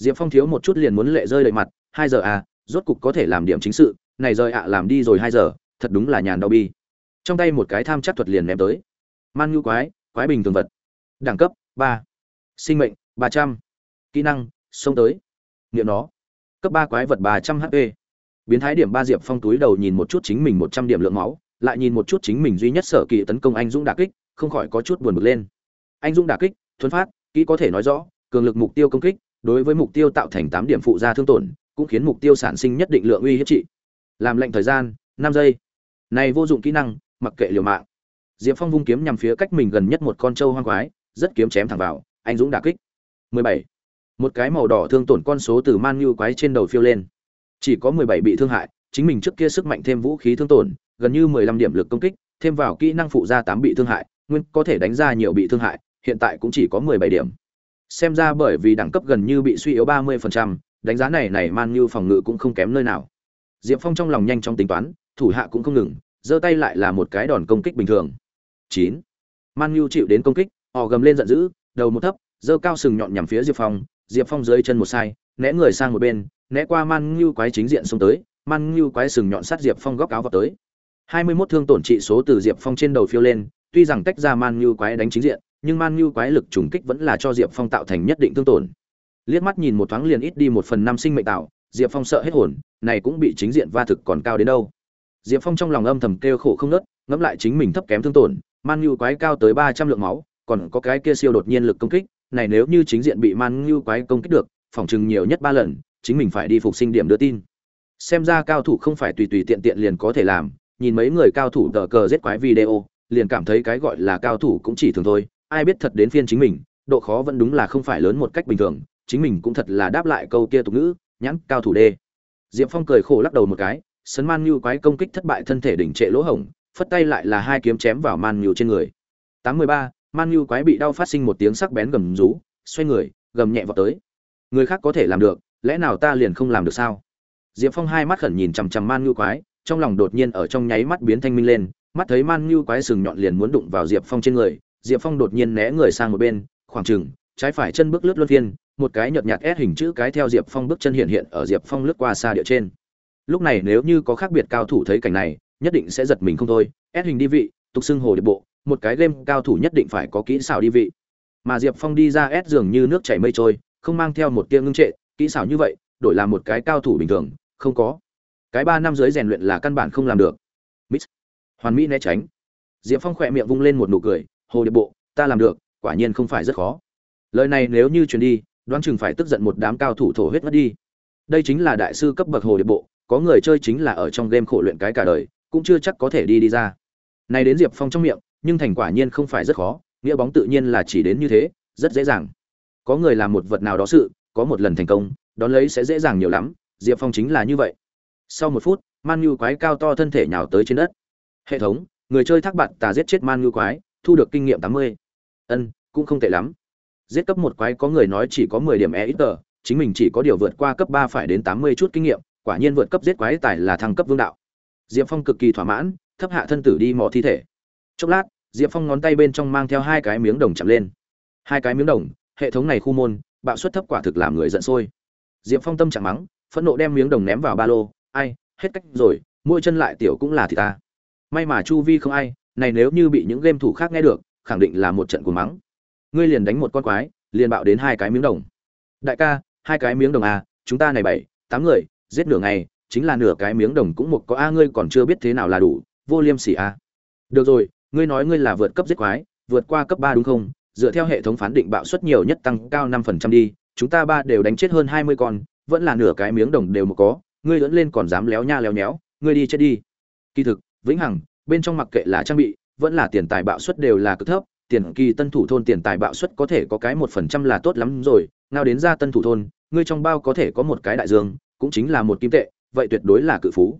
diệp phong thiếu một chút liền muốn lệ rơi đầy mặt, hai giờ à rốt cục có thể làm điểm chính sự, này rời ạ làm đi rồi hai giờ, thật đúng là nhàn đau bi. Trong tay một cái tham chắc thuật liền ném tới. Man như quái quái bình thường vật. Đẳng cấp, ba. Sinh mệnh, ba trăm. Kỹ năng, xông tới. Nghiệm nó. Cấp ba quái vật ba trăm hp biến thái điểm ba diệp phong túi đầu nhìn một chút chính mình một trăm điểm lượng máu, lại nhìn một chút chính mình duy nhất sở kỳ tấn công anh dũng đà kích, không khỏi có chút buồn bực lên. Anh dũng đà kích thuấn phát, kỹ có thể nói rõ, cường lực mục tiêu công kích đối với mục tiêu tạo thành tám điểm phụ gia thương tổn, cũng khiến mục tiêu sản sinh nhất định lượng uy hiếp trị. Làm lệnh thời gian, năm giây. Này vô dụng kỹ năng, mặc kệ liều mạng. Diệp phong vung kiếm nhằm phía cách mình gần nhất một con trâu hoang quái, rất kiếm chém thẳng vào, anh dũng đà kích. 17. một cái màu đỏ thương tổn con số từ man như quái trên đầu phiêu lên. Chỉ có 17 bị thương hại, chính mình trước kia sức mạnh thêm vũ khí thương tổn, gần như 15 điểm lực công kích, thêm vào kỹ năng phụ gia 8 bị thương hại, nguyên có thể đánh ra nhiều bị thương hại, hiện tại cũng chỉ có 17 điểm xem ra bởi vì đẳng cấp gần như bị suy yếu 30%, đánh giá này này man như phòng ngự cũng không kém nơi nào. Diệp phong trong lòng nhanh chóng tính toán thủ hạ cũng không ngừng giơ tay lại là một cái đòn công kích bình thường. Chín. Man như chịu đến công kích họ gầm lên giận dữ đầu một thấp giơ cao sừng nhọn nhằm phía diệp phong diệp phong dưới chân một sai né người sang một bên né qua man như quái chính diện xông tới man như quái sừng nhọn sát diệp phong góc áo vào tới. Hai mươi 21 thương tổn trị số từ diệp phong trên đầu phiêu lên tuy rằng tách ra man như quái đánh chính diện, nhưng man như quái lực trùng kích vẫn là cho diệp phong tạo thành nhất định thương tổn. Liếc mắt nhìn một thoáng liền ít đi một phần năm sinh mệnh tạo, diệp phong sợ hết hồn, này cũng bị chính diện va thực còn cao đến đâu. Diệp phong trong lòng âm thầm kêu khổ không nớt, ngẫm lại chính mình thấp kém thương tổn, man như quái cao tới ba trăm lượng máu, còn có cái kia siêu đột nhiên lực công kích, này nếu như chính diện bị man như quái công kích được phòng chừng nhiều nhất ba lần, chính mình phải đi phục sinh điểm đưa tin. Xem ra cao thủ không phải tùy tùy tiện tiện liền có thể làm, nhìn mấy người cao thủ tờ cờ giết quái video liền cảm thấy cái gọi là cao thủ cũng chỉ thường thôi, ai biết thật đến phiên chính mình, độ khó vẫn đúng là không phải lớn một cách bình thường, chính mình cũng thật là đáp lại câu kia tục ngữ, nhãn cao thủ đê. Diệp phong cười khổ lắc đầu một cái, sấn man như quái công kích thất bại thân thể đỉnh trệ lỗ hổng, phất tay lại là hai kiếm chém vào man như trên người. Tám mươi ba, man như quái bị đau phát sinh một tiếng sắc bén gầm rú, xoay người, gầm nhẹ vào tới. Người khác có thể làm được, lẽ nào ta liền không làm được sao? Diệp phong hai mắt khẩn nhìn chằm chằm man như quái, trong lòng đột nhiên ở trong nháy mắt biến thanh minh lên mắt thấy man như quái sừng nhọn liền muốn đụng vào diệp phong trên người, diệp phong đột nhiên né người sang một bên, khoảng chừng, trái phải chân bước lướt luân phiên, một cái nhợt nhạt ép hình chữ cái theo diệp phong bước chân hiện hiện ở diệp phong lướt qua xa địa trên. Lúc này nếu như có khác biệt cao thủ thấy cảnh này, nhất định sẽ giật mình không thôi. Ép hình đi vị, tục xưng hồ điệp bộ, một cái game cao thủ nhất định phải có kỹ xảo đi vị. Mà diệp phong đi ra ép dường như nước chảy mây trôi, không mang theo một tia ngưng trệ, kỹ xảo như vậy, đổi làm một cái cao thủ bình thường, không có. Cái ba năm dưới rèn luyện là căn bản không làm được. Mít hoàn mỹ né tránh. Diệp phong khỏe miệng vung lên một nụ cười, hồ điệp bộ, ta làm được, quả nhiên không phải rất khó. Lời này nếu như truyền đi, đoán chừng phải tức giận một đám cao thủ thổ huyết mất đi. Đây chính là đại sư cấp bậc hồ điệp bộ, có người chơi chính là ở trong game khổ luyện cái cả đời, cũng chưa chắc có thể đi đi ra. Này đến diệp phong trong miệng, nhưng thành quả nhiên không phải rất khó, nghĩa bóng tự nhiên là chỉ đến như thế, rất dễ dàng. Có người làm một vật nào đó sự, có một lần thành công, đón lấy sẽ dễ dàng nhiều lắm, diệp phong chính là như vậy. Sau một phút, man nhu quái cao to thân thể nhào tới trên đất hệ thống, người chơi thác bạn tà giết chết man ngư quái, thu được kinh nghiệm tám mươi. Ân, cũng không tệ lắm. Giết cấp một quái có người nói chỉ có mười điểm e ít tờ chính mình chỉ có điều vượt qua cấp ba phải đến tám mươi chút kinh nghiệm, quả nhiên vượt cấp giết quái tài là thăng cấp vương đạo. Diệp phong cực kỳ thỏa mãn, thấp hạ thân tử đi mò thi thể. Chốc lát, diệp phong ngón tay bên trong mang theo hai cái miếng đồng chạm lên. Hai cái miếng đồng, hệ thống này khu môn, bạo suất thấp quả thực làm người giận sôi. Diệp phong tâm trạng mắng, phẫn nộ đem miếng đồng ném vào ba lô. Ai, hết cách rồi, mỗi chân lại tiểu cũng là thì ta may mà chu vi không ai, này nếu như bị những game thủ khác nghe được, khẳng định là một trận của mắng. Ngươi liền đánh một con quái, liền bạo đến hai cái miếng đồng. Đại ca, hai cái miếng đồng à chúng ta này bảy, tám người, giết nửa ngày, chính là nửa cái miếng đồng cũng một có a, ngươi còn chưa biết thế nào là đủ, vô liêm sỉ a được rồi, ngươi nói ngươi là vượt cấp giết quái, vượt qua cấp ba đúng không? Dựa theo hệ thống phán định bạo suất nhiều nhất tăng cao năm phần trăm đi, chúng ta ba đều đánh chết hơn hai mươi con, vẫn là nửa cái miếng đồng đều một có, ngươi lớn lên còn dám léo nha léo nhéo, ngươi đi chết đi. Kỳ thực vĩnh hằng, bên trong mặc kệ là trang bị, vẫn là tiền tài bạo suất đều là cực thấp, tiền kỳ tân thủ thôn tiền tài bạo suất có thể có cái một phần trăm là tốt lắm rồi, ngao đến ra tân thủ thôn, ngươi trong bao có thể có một cái đại dương, cũng chính là một kim tệ, vậy tuyệt đối là cự phú.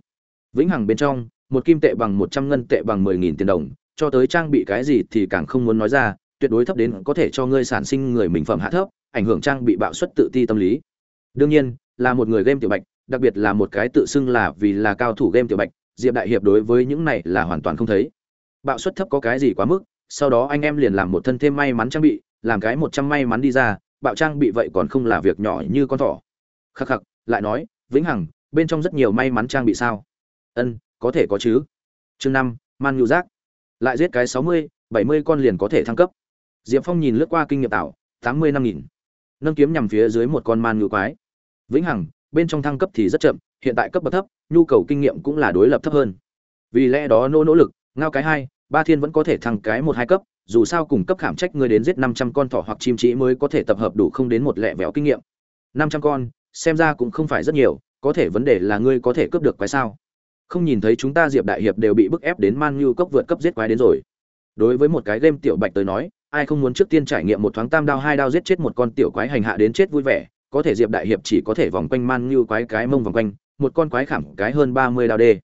Vĩnh hằng bên trong, một kim tệ bằng một trăm ngân tệ bằng mười nghìn tiền đồng, cho tới trang bị cái gì thì càng không muốn nói ra, tuyệt đối thấp đến có thể cho ngươi sản sinh người mình phẩm hạ thấp, ảnh hưởng trang bị bạo suất tự ti tâm lý. Đương nhiên, là một người game tiểu bạch, đặc biệt là một cái tự xưng là vì là cao thủ game tiểu bạch diệp đại hiệp đối với những này là hoàn toàn không thấy. Bạo suất thấp có cái gì quá mức, sau đó anh em liền làm một thân thêm may mắn trang bị, làm cái một trăm may mắn đi ra, bạo trang bị vậy còn không là việc nhỏ như con thỏ. Khắc khắc, lại nói, vĩnh hằng, bên trong rất nhiều may mắn trang bị sao? Ân, có thể có chứ. Chương năm, man nhu giác. Lại giết cái sáu mươi, bảy mươi con liền có thể thăng cấp. Diệp phong nhìn lướt qua kinh nghiệm tạo, tám mươi năm nghìn. Nâng kiếm nhằm phía dưới một con man nhu quái. Vĩnh hằng, bên trong thăng cấp thì rất chậm hiện tại cấp bậc thấp, nhu cầu kinh nghiệm cũng là đối lập thấp hơn. Vì lẽ đó nỗ nỗ lực, ngao cái hai, ba thiên vẫn có thể thăng cái một hai cấp, dù sao cùng cấp khảm trách ngươi đến giết năm trăm con thỏ hoặc chim trĩ mới có thể tập hợp đủ không đến một lẹ vẹo kinh nghiệm. Năm trăm con, xem ra cũng không phải rất nhiều, có thể vấn đề là ngươi có thể cướp được quái sao? Không nhìn thấy chúng ta diệp đại hiệp đều bị bức ép đến man nhu cốc vượt cấp giết quái đến rồi. Đối với một cái game tiểu bạch tới nói, ai không muốn trước tiên trải nghiệm một thoáng tam đao, hai đao giết chết một con tiểu quái hành hạ đến chết vui vẻ, có thể diệp đại hiệp chỉ có thể vòng quanh man nhu quái cái mông vòng quanh một con quái khảm cái hơn ba mươi đao đê.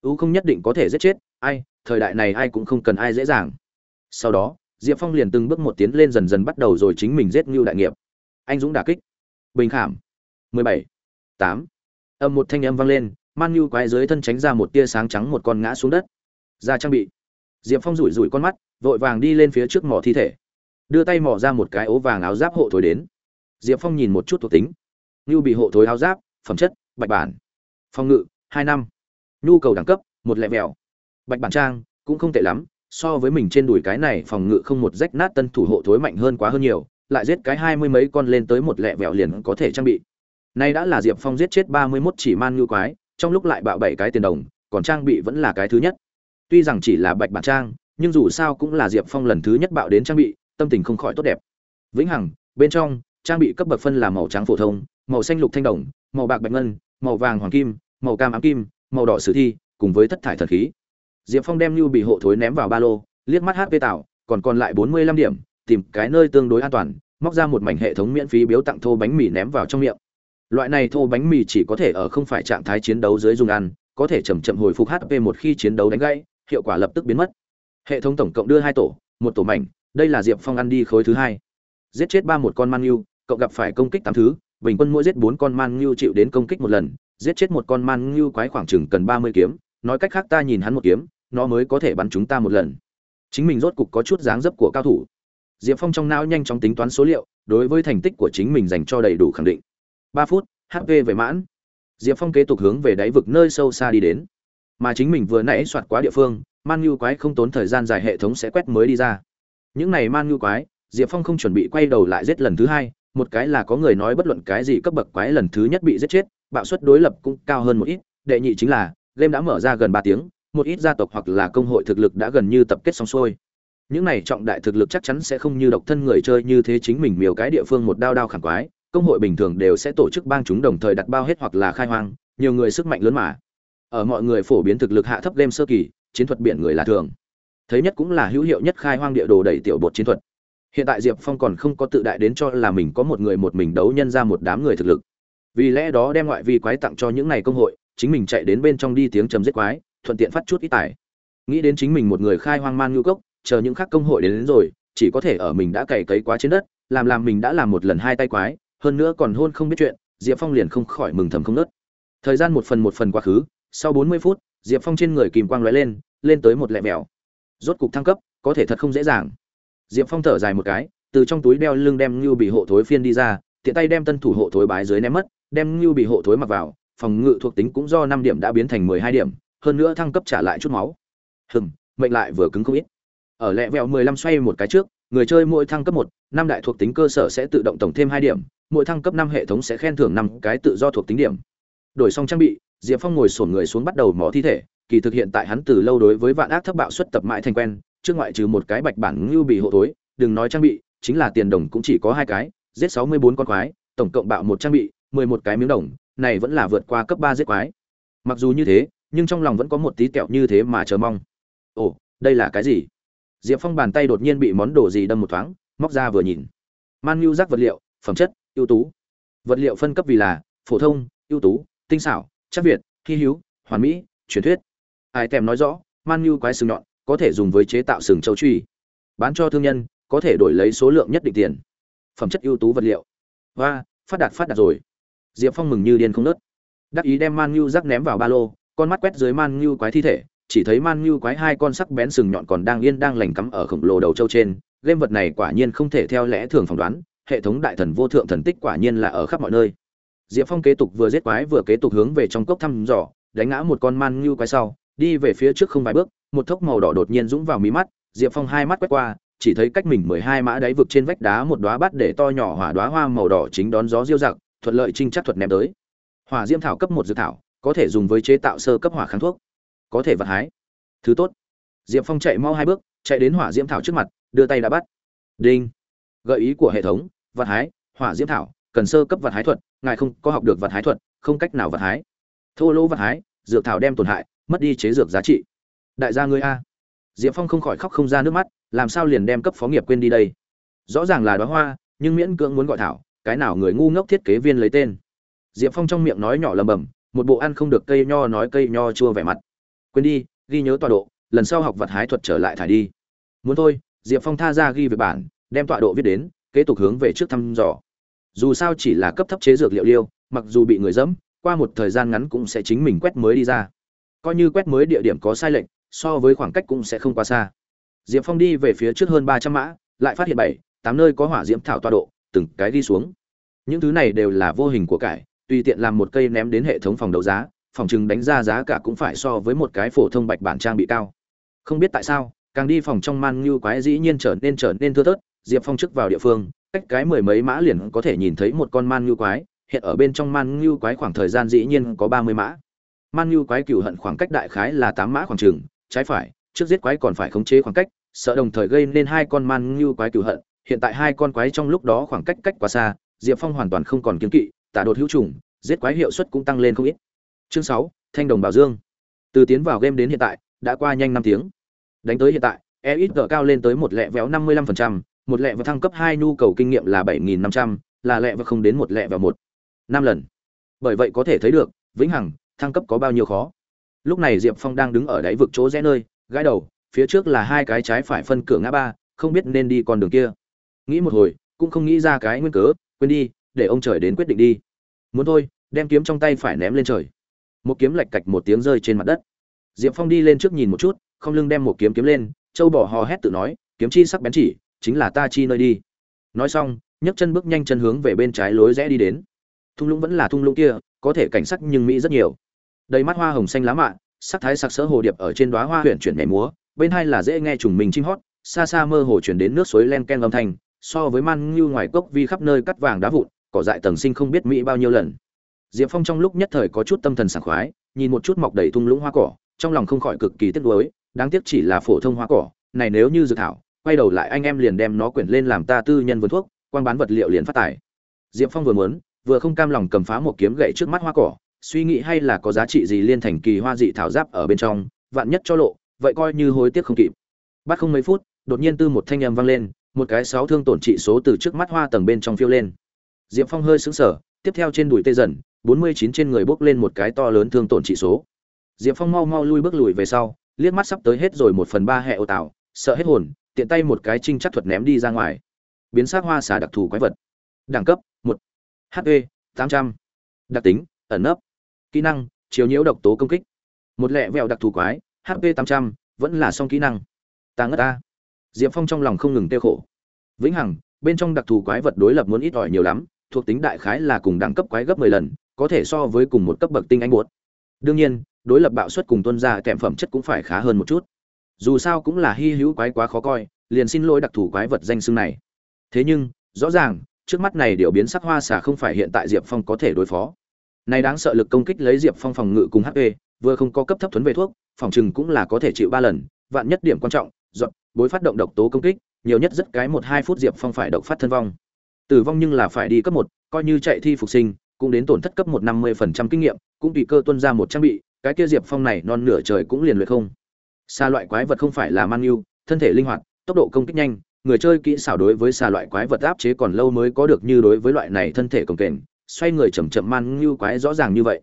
Ú không nhất định có thể giết chết, ai, thời đại này ai cũng không cần ai dễ dàng. Sau đó, diệp phong liền từng bước một tiến lên dần dần bắt đầu rồi chính mình giết ngưu đại nghiệp. Anh dũng đà kích. Bình khảm. mười bảy. tám. Âm một thanh âm vang lên man ngưu quái dưới thân tránh ra một tia sáng trắng một con ngã xuống đất. Ra trang bị. Diệp phong rủi rủi con mắt, vội vàng đi lên phía trước mỏ thi thể. Đưa tay mỏ ra một cái ố vàng áo giáp hộ thối đến. Diệp phong nhìn một chút thuộc tính. Ngưu bị hộ thối áo giáp, phẩm chất, bạch bản phòng ngự, hai năm. Nhu cầu đẳng cấp, một lẹ mèo bạch bản trang cũng không tệ lắm, so với mình trên đùi cái này phòng ngự không một rách nát tân thủ hộ thối mạnh hơn quá hơn nhiều, lại giết cái hai mươi mấy con lên tới một lẹ vẹo liền có thể trang bị. Nay đã là diệp phong giết chết ba mươi mốt chỉ man ngưu quái, trong lúc lại bạo bảy cái tiền đồng, còn trang bị vẫn là cái thứ nhất. Tuy rằng chỉ là bạch bản trang, nhưng dù sao cũng là diệp phong lần thứ nhất bạo đến trang bị, tâm tình không khỏi tốt đẹp. Vĩnh hằng, bên trong, trang bị cấp bậc phân là màu trắng phổ thông, màu xanh lục thanh đồng, màu bạc bạch ngân màu vàng hoàng kim màu cam ám kim màu đỏ sử thi cùng với thất thải thần khí. Diệp phong đem lưu bị hộ thối ném vào ba lô liếc mắt hp tạo còn còn lại bốn mươi lăm điểm tìm cái nơi tương đối an toàn móc ra một mảnh hệ thống miễn phí biếu tặng thô bánh mì ném vào trong miệng. Loại này thô bánh mì chỉ có thể ở không phải trạng thái chiến đấu dưới dùng ăn có thể chậm chậm hồi phục hp một khi chiến đấu đánh gãy hiệu quả lập tức biến mất. Hệ thống tổng cộng đưa hai tổ một tổ mảnh đây là diệp phong ăn đi khối thứ hai. Giết chết ba một con man yêu, cậu gặp phải công kích tám thứ bình quân mỗi giết bốn con man ngưu chịu đến công kích một lần, giết chết một con man ngưu quái khoảng chừng cần ba mươi kiếm, nói cách khác ta nhìn hắn một kiếm, nó mới có thể bắn chúng ta một lần. Chính mình rốt cục có chút dáng dấp của cao thủ. Diệp phong trong não nhanh chóng tính toán số liệu, đối với thành tích của chính mình dành cho đầy đủ khẳng định. Ba phút hp về mãn. Diệp phong kế tục hướng về đáy vực nơi sâu xa đi đến. Mà chính mình vừa nãy soạt quá địa phương, man nhu quái không tốn thời gian dài hệ thống sẽ quét mới đi ra. Những này man nhu quái, diệp phong không chuẩn bị quay đầu lại giết lần thứ hai một cái là có người nói bất luận cái gì cấp bậc quái lần thứ nhất bị giết chết, bạo suất đối lập cũng cao hơn một ít, đệ nhị chính là, game đã mở ra gần ba tiếng, một ít gia tộc hoặc là công hội thực lực đã gần như tập kết xong xuôi. Những này trọng đại thực lực chắc chắn sẽ không như độc thân người chơi như thế chính mình miều cái địa phương một đao đao khẳng quái, công hội bình thường đều sẽ tổ chức bang chúng đồng thời đặt bao hết hoặc là khai hoang, nhiều người sức mạnh lớn mà. Ở mọi người phổ biến thực lực hạ thấp game sơ kỳ, chiến thuật biển người là thường. Thấy nhất cũng là hữu hiệu nhất khai hoang địa đồ đầy tiểu bột chiến thuật hiện tại diệp phong còn không có tự đại đến cho là mình có một người một mình đấu nhân ra một đám người thực lực. Vì lẽ đó đem ngoại vi quái tặng cho những này công hội chính mình chạy đến bên trong đi tiếng chấm giết quái thuận tiện phát chút ít tài. Nghĩ đến chính mình một người khai hoang man ngưu cốc chờ những khác công hội đến, đến rồi chỉ có thể ở mình đã cày cấy quá trên đất làm làm mình đã làm một lần hai tay quái hơn nữa còn hôn không biết chuyện diệp phong liền không khỏi mừng thầm không nớt. Thời gian một phần một phần quá khứ sau bốn mươi phút diệp phong trên người kìm quang lóe lên lên tới một lẹ mèo rốt cục thăng cấp có thể thật không dễ dàng diệp phong thở dài một cái, từ trong túi đeo lưng đem Nưu bị hộ thối phiên đi ra, tiện tay đem tân thủ hộ thối bái dưới ném mất, đem Nưu bị hộ thối mặc vào, phòng ngự thuộc tính cũng do năm điểm đã biến thành mười hai điểm, hơn nữa thăng cấp trả lại chút máu. Hừm, mệnh lại vừa cứng không ít. Ở lẹ vẹo mười lăm xoay một cái trước, người chơi mỗi thăng cấp một, năm đại thuộc tính cơ sở sẽ tự động tổng thêm hai điểm, mỗi thăng cấp năm hệ thống sẽ khen thưởng năm cái tự do thuộc tính điểm. Đổi xong trang bị, diệp phong ngồi xổm người xuống bắt đầu mỏ thi thể, kỳ thực hiện tại hắn từ lâu đối với vạn ác thấp bạo xuất tập mãi thành quen trước ngoại trừ một cái bạch bản ngưu bị hộ thối, đừng nói trang bị chính là tiền đồng cũng chỉ có hai cái giết sáu mươi bốn con quái tổng cộng bạo một trang bị mười một cái miếng đồng này vẫn là vượt qua cấp ba giết quái. Mặc dù như thế nhưng trong lòng vẫn có một tí kẹo như thế mà chờ mong. Ồ đây là cái gì? Diệp phong bàn tay đột nhiên bị món đồ gì đâm một thoáng móc ra vừa nhìn. Man ngưu rác vật liệu phẩm chất ưu tú. Vật liệu phân cấp vì là phổ thông ưu tú tinh xảo chắc việt hy hữu hoàn mỹ truyền thuyết. Ai tèm nói rõ man ngưu quái sừng nhọn có thể dùng với chế tạo sừng châu truy. Bán cho thương nhân, có thể đổi lấy số lượng nhất định tiền. Phẩm chất ưu tú vật liệu. Và phát đạt phát đạt rồi. Diệp phong mừng như điên không nớt. Đắc ý đem man ngưu rắc ném vào ba lô, con mắt quét dưới man ngưu quái thi thể, chỉ thấy man ngưu quái hai con sắc bén sừng nhọn còn đang yên đang lành cắm ở khổng lồ đầu châu trên. Game vật này quả nhiên không thể theo lẽ thường phỏng đoán, hệ thống đại thần vô thượng thần tích quả nhiên là ở khắp mọi nơi. Diệp phong kế tục vừa giết quái vừa kế tục hướng về trong cốc thăm dò, đánh ngã một con man ngưu quái sau, đi về phía trước không vài bước một thốc màu đỏ đột nhiên dũng vào mí mắt, diệp phong hai mắt quét qua, chỉ thấy cách mình mười hai mã đáy vực trên vách đá một đóa bát để to nhỏ hỏa đóa hoa màu đỏ chính đón gió diêu giặc thuận lợi trinh chắc thuật ném tới. Hỏa diễm thảo cấp một dược thảo, có thể dùng với chế tạo sơ cấp hỏa kháng thuốc. Có thể vật hái. Thứ tốt. Diệp phong chạy mau hai bước, chạy đến hỏa diễm thảo trước mặt, đưa tay đã bắt. Đinh. Gợi ý của hệ thống, vật hái, hỏa diễm thảo, cần sơ cấp vật hái thuật, ngài không có học được vật hái thuật, không cách nào vật hái. Thô lỗ vật hái, dược thảo đem tổn hại, mất đi chế dược giá trị đại gia ngươi a. Diệp phong không khỏi khóc không ra nước mắt, làm sao liền đem cấp phó nghiệp quên đi đây? Rõ ràng là đoá hoa, nhưng miễn cưỡng muốn gọi thảo, cái nào người ngu ngốc thiết kế viên lấy tên? Diệp phong trong miệng nói nhỏ lầm bầm, một bộ ăn không được cây nho nói cây nho chua vẻ mặt. Quên đi, ghi nhớ tọa độ, lần sau học vật hái thuật trở lại thải đi. Muốn thôi, diệp phong tha ra ghi về bản, đem tọa độ viết đến, kế tục hướng về trước thăm dò. Dù sao chỉ là cấp thấp chế dược liệu liêu, mặc dù bị người dẫm, qua một thời gian ngắn cũng sẽ chính mình quét mới đi ra. Coi như quét mới địa điểm có sai lệch so với khoảng cách cũng sẽ không quá xa. Diệp phong đi về phía trước hơn ba trăm mã, lại phát hiện bảy, tám nơi có hỏa diễm thảo tọa độ, từng cái đi xuống. Những thứ này đều là vô hình của cải, tùy tiện làm một cây ném đến hệ thống phòng đấu giá, phòng chừng đánh ra giá cả cũng phải so với một cái phổ thông bạch bản trang bị cao. Không biết tại sao, càng đi phòng trong man như quái dĩ nhiên trở nên trở nên thưa thớt, diệp phong trước vào địa phương, cách cái mười mấy mã liền có thể nhìn thấy một con man như quái, hiện ở bên trong man như quái khoảng thời gian dĩ nhiên có ba mươi mã. Man như quái cửu hận khoảng cách đại khái là tám mã khoảng trường trái phải, trước giết quái còn phải khống chế khoảng cách, sợ đồng thời gây nên hai con man như quái cửu hận. Hiện tại hai con quái trong lúc đó khoảng cách cách quá xa, diệp phong hoàn toàn không còn kiếm kỵ, tả đột hữu trùng, giết quái hiệu suất cũng tăng lên không ít. Chương sáu, thanh đồng bảo dương. Từ tiến vào game đến hiện tại, đã qua nhanh năm tiếng. Đánh tới hiện tại e ít cao lên tới một lẹ véo năm mươi lăm phần trăm, một lẹ và thăng cấp hai nhu cầu kinh nghiệm là bảy nghìn năm trăm, là lẹ và không đến một lẹ và một. Năm lần. Bởi vậy có thể thấy được, vĩnh hằng, thăng cấp có bao nhiêu khó lúc này diệp phong đang đứng ở đáy vực chỗ rẽ nơi, gãi đầu, phía trước là hai cái trái phải phân cửa ngã ba, không biết nên đi con đường kia. Nghĩ một hồi, cũng không nghĩ ra cái nguyên cớ, quên đi, để ông trời đến quyết định đi. Muốn thôi, đem kiếm trong tay phải ném lên trời. Một kiếm lạch cạch một tiếng rơi trên mặt đất. Diệp phong đi lên trước nhìn một chút, không lưng đem một kiếm kiếm lên, châu bỏ hò hét tự nói, kiếm chi sắc bén chỉ, chính là ta chi nơi đi. Nói xong, nhấc chân bước nhanh chân hướng về bên trái lối rẽ đi đến. Thung lũng vẫn là thung lũng kia, có thể cảnh sắc nhưng mỹ rất nhiều đầy mắt hoa hồng xanh lá mạ, sắc thái sặc sỡ hồ điệp ở trên đóa hoa huyện chuyển nhảy múa, bên hai là dễ nghe trùng mình chim hót, xa xa mơ hồ chuyển đến nước suối len ken âm thanh, so với man như ngoài cốc vi khắp nơi cắt vàng đá vụn, cỏ dại tầng sinh không biết mỹ bao nhiêu lần. Diệp phong trong lúc nhất thời có chút tâm thần sảng khoái, nhìn một chút mọc đầy thung lũng hoa cỏ, trong lòng không khỏi cực kỳ tiếc nuối, đáng tiếc chỉ là phổ thông hoa cỏ, này nếu như dự thảo, quay đầu lại anh em liền đem nó quyển lên làm ta tư nhân vườn thuốc quan bán vật liệu liền phát tài diệp phong vừa muốn, vừa không cam lòng cầm phá một kiếm gậy trước mắt hoa cỏ suy nghĩ hay là có giá trị gì liên thành kỳ hoa dị thảo giáp ở bên trong, vạn nhất cho lộ, vậy coi như hối tiếc không kịp. Bắt không mấy phút, đột nhiên tư một thanh âm vang lên, một cái sáu thương tổn trị số từ trước mắt hoa tầng bên trong phiêu lên. Diệp phong hơi sững sờ, tiếp theo trên đùi tê dần, bốn mươi chín trên người bốc lên một cái to lớn thương tổn trị số. Diệp phong mau mau lui bước lùi về sau, liếc mắt sắp tới hết rồi một phần ba hệ ô tạo sợ hết hồn, tiện tay một cái trinh chắc thuật ném đi ra ngoài. Biến sắc hoa xả đặc thù quái vật. Đẳng cấp, một. Hp tám trăm. Đặc tính, ẩn nấp kỹ năng, chiếu nhiễu độc tố công kích. Một lẹ vẹo đặc thù quái hp tám trăm, vẫn là song kỹ năng. Ta ngất ta. Diệp phong trong lòng không ngừng tiêu khổ. Vĩnh hằng, bên trong đặc thù quái vật đối lập muốn ít ỏi nhiều lắm, thuộc tính đại khái là cùng đẳng cấp quái gấp mười lần, có thể so với cùng một cấp bậc tinh anh buốt. Đương nhiên, đối lập bạo suất cùng tuân ra kèm phẩm chất cũng phải khá hơn một chút. Dù sao cũng là hy hữu quái quá khó coi, liền xin lỗi đặc thù quái vật danh xưng này. Thế nhưng, rõ ràng, trước mắt này điều biến sắc hoa xà không phải hiện tại diệp phong có thể đối phó này đáng sợ lực công kích lấy diệp phong phòng ngự cùng hp vừa không có cấp thấp thuần về thuốc, phòng trừng cũng là có thể chịu ba lần, vạn nhất điểm quan trọng dọn bối phát động độc tố công kích, nhiều nhất rất cái một hai phút diệp phong phải độc phát thân vong. Tử vong nhưng là phải đi cấp một, coi như chạy thi phục sinh, cũng đến tổn thất cấp một năm mươi phần trăm kinh nghiệm, cũng tùy cơ tuân ra một trang bị, cái kia diệp phong này non nửa trời cũng liền luyện không. Xa loại quái vật không phải là man yêu, thân thể linh hoạt, tốc độ công kích nhanh, người chơi kỹ xảo đối với xa loại quái vật áp chế còn lâu mới có được như đối với loại này thân thể cồng kềnh xoay người chậm chậm man như quái rõ ràng như vậy.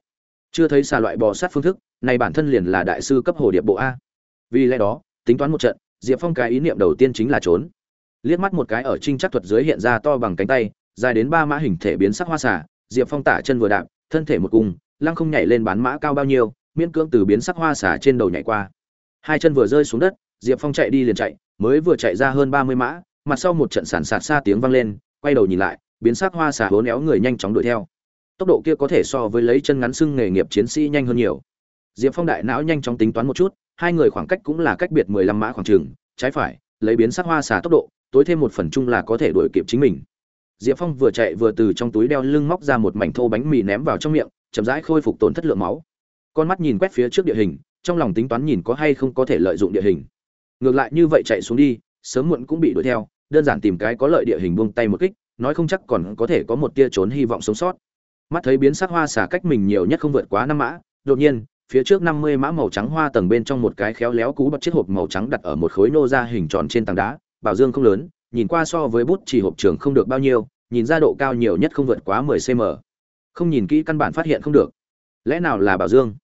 Chưa thấy xà loại bò sát phương thức, này bản thân liền là đại sư cấp hồ điệp bộ a. Vì lẽ đó, tính toán một trận, diệp phong cái ý niệm đầu tiên chính là trốn. Liếc mắt một cái ở trinh chắc thuật dưới hiện ra to bằng cánh tay, dài đến ba mã hình thể biến sắc hoa xà, diệp phong tả chân vừa đạp, thân thể một cung lăng không nhảy lên bán mã cao bao nhiêu, miễn cưỡng từ biến sắc hoa xà trên đầu nhảy qua. Hai chân vừa rơi xuống đất, diệp phong chạy đi liền chạy, mới vừa chạy ra hơn ba mươi mã, mặt sau một trận sản sạt xa tiếng vang lên, quay đầu nhìn lại biến sắc hoa xà hố néo người nhanh chóng đuổi theo. Tốc độ kia có thể so với lấy chân ngắn xưng nghề nghiệp chiến sĩ nhanh hơn nhiều. Diệp phong đại não nhanh chóng tính toán một chút, hai người khoảng cách cũng là cách biệt mười lăm mã khoảng trường trái phải, lấy biến sắc hoa xà tốc độ, tối thêm một phần chung là có thể đuổi kịp chính mình. Diệp phong vừa chạy vừa từ trong túi đeo lưng móc ra một mảnh thô bánh mì ném vào trong miệng, chậm rãi khôi phục tổn thất lượng máu. Con mắt nhìn quét phía trước địa hình, trong lòng tính toán nhìn có hay không có thể lợi dụng địa hình. Ngược lại như vậy chạy xuống đi, sớm muộn cũng bị đuổi theo, đơn giản tìm cái có lợi địa hình buông tay một kích nói không chắc còn có thể có một tia trốn hy vọng sống sót. Mắt thấy biến sắc hoa xả cách mình nhiều nhất không vượt quá năm mã, đột nhiên, phía trước năm mươi mã màu trắng hoa tầng bên trong một cái khéo léo cú bật chiếc hộp màu trắng đặt ở một khối nô ra hình tròn trên tảng đá, bảo dương không lớn, nhìn qua so với bút chỉ hộp trường không được bao nhiêu, nhìn ra độ cao nhiều nhất không vượt quá mười cm không nhìn kỹ căn bản phát hiện không được. Lẽ nào là bảo dương?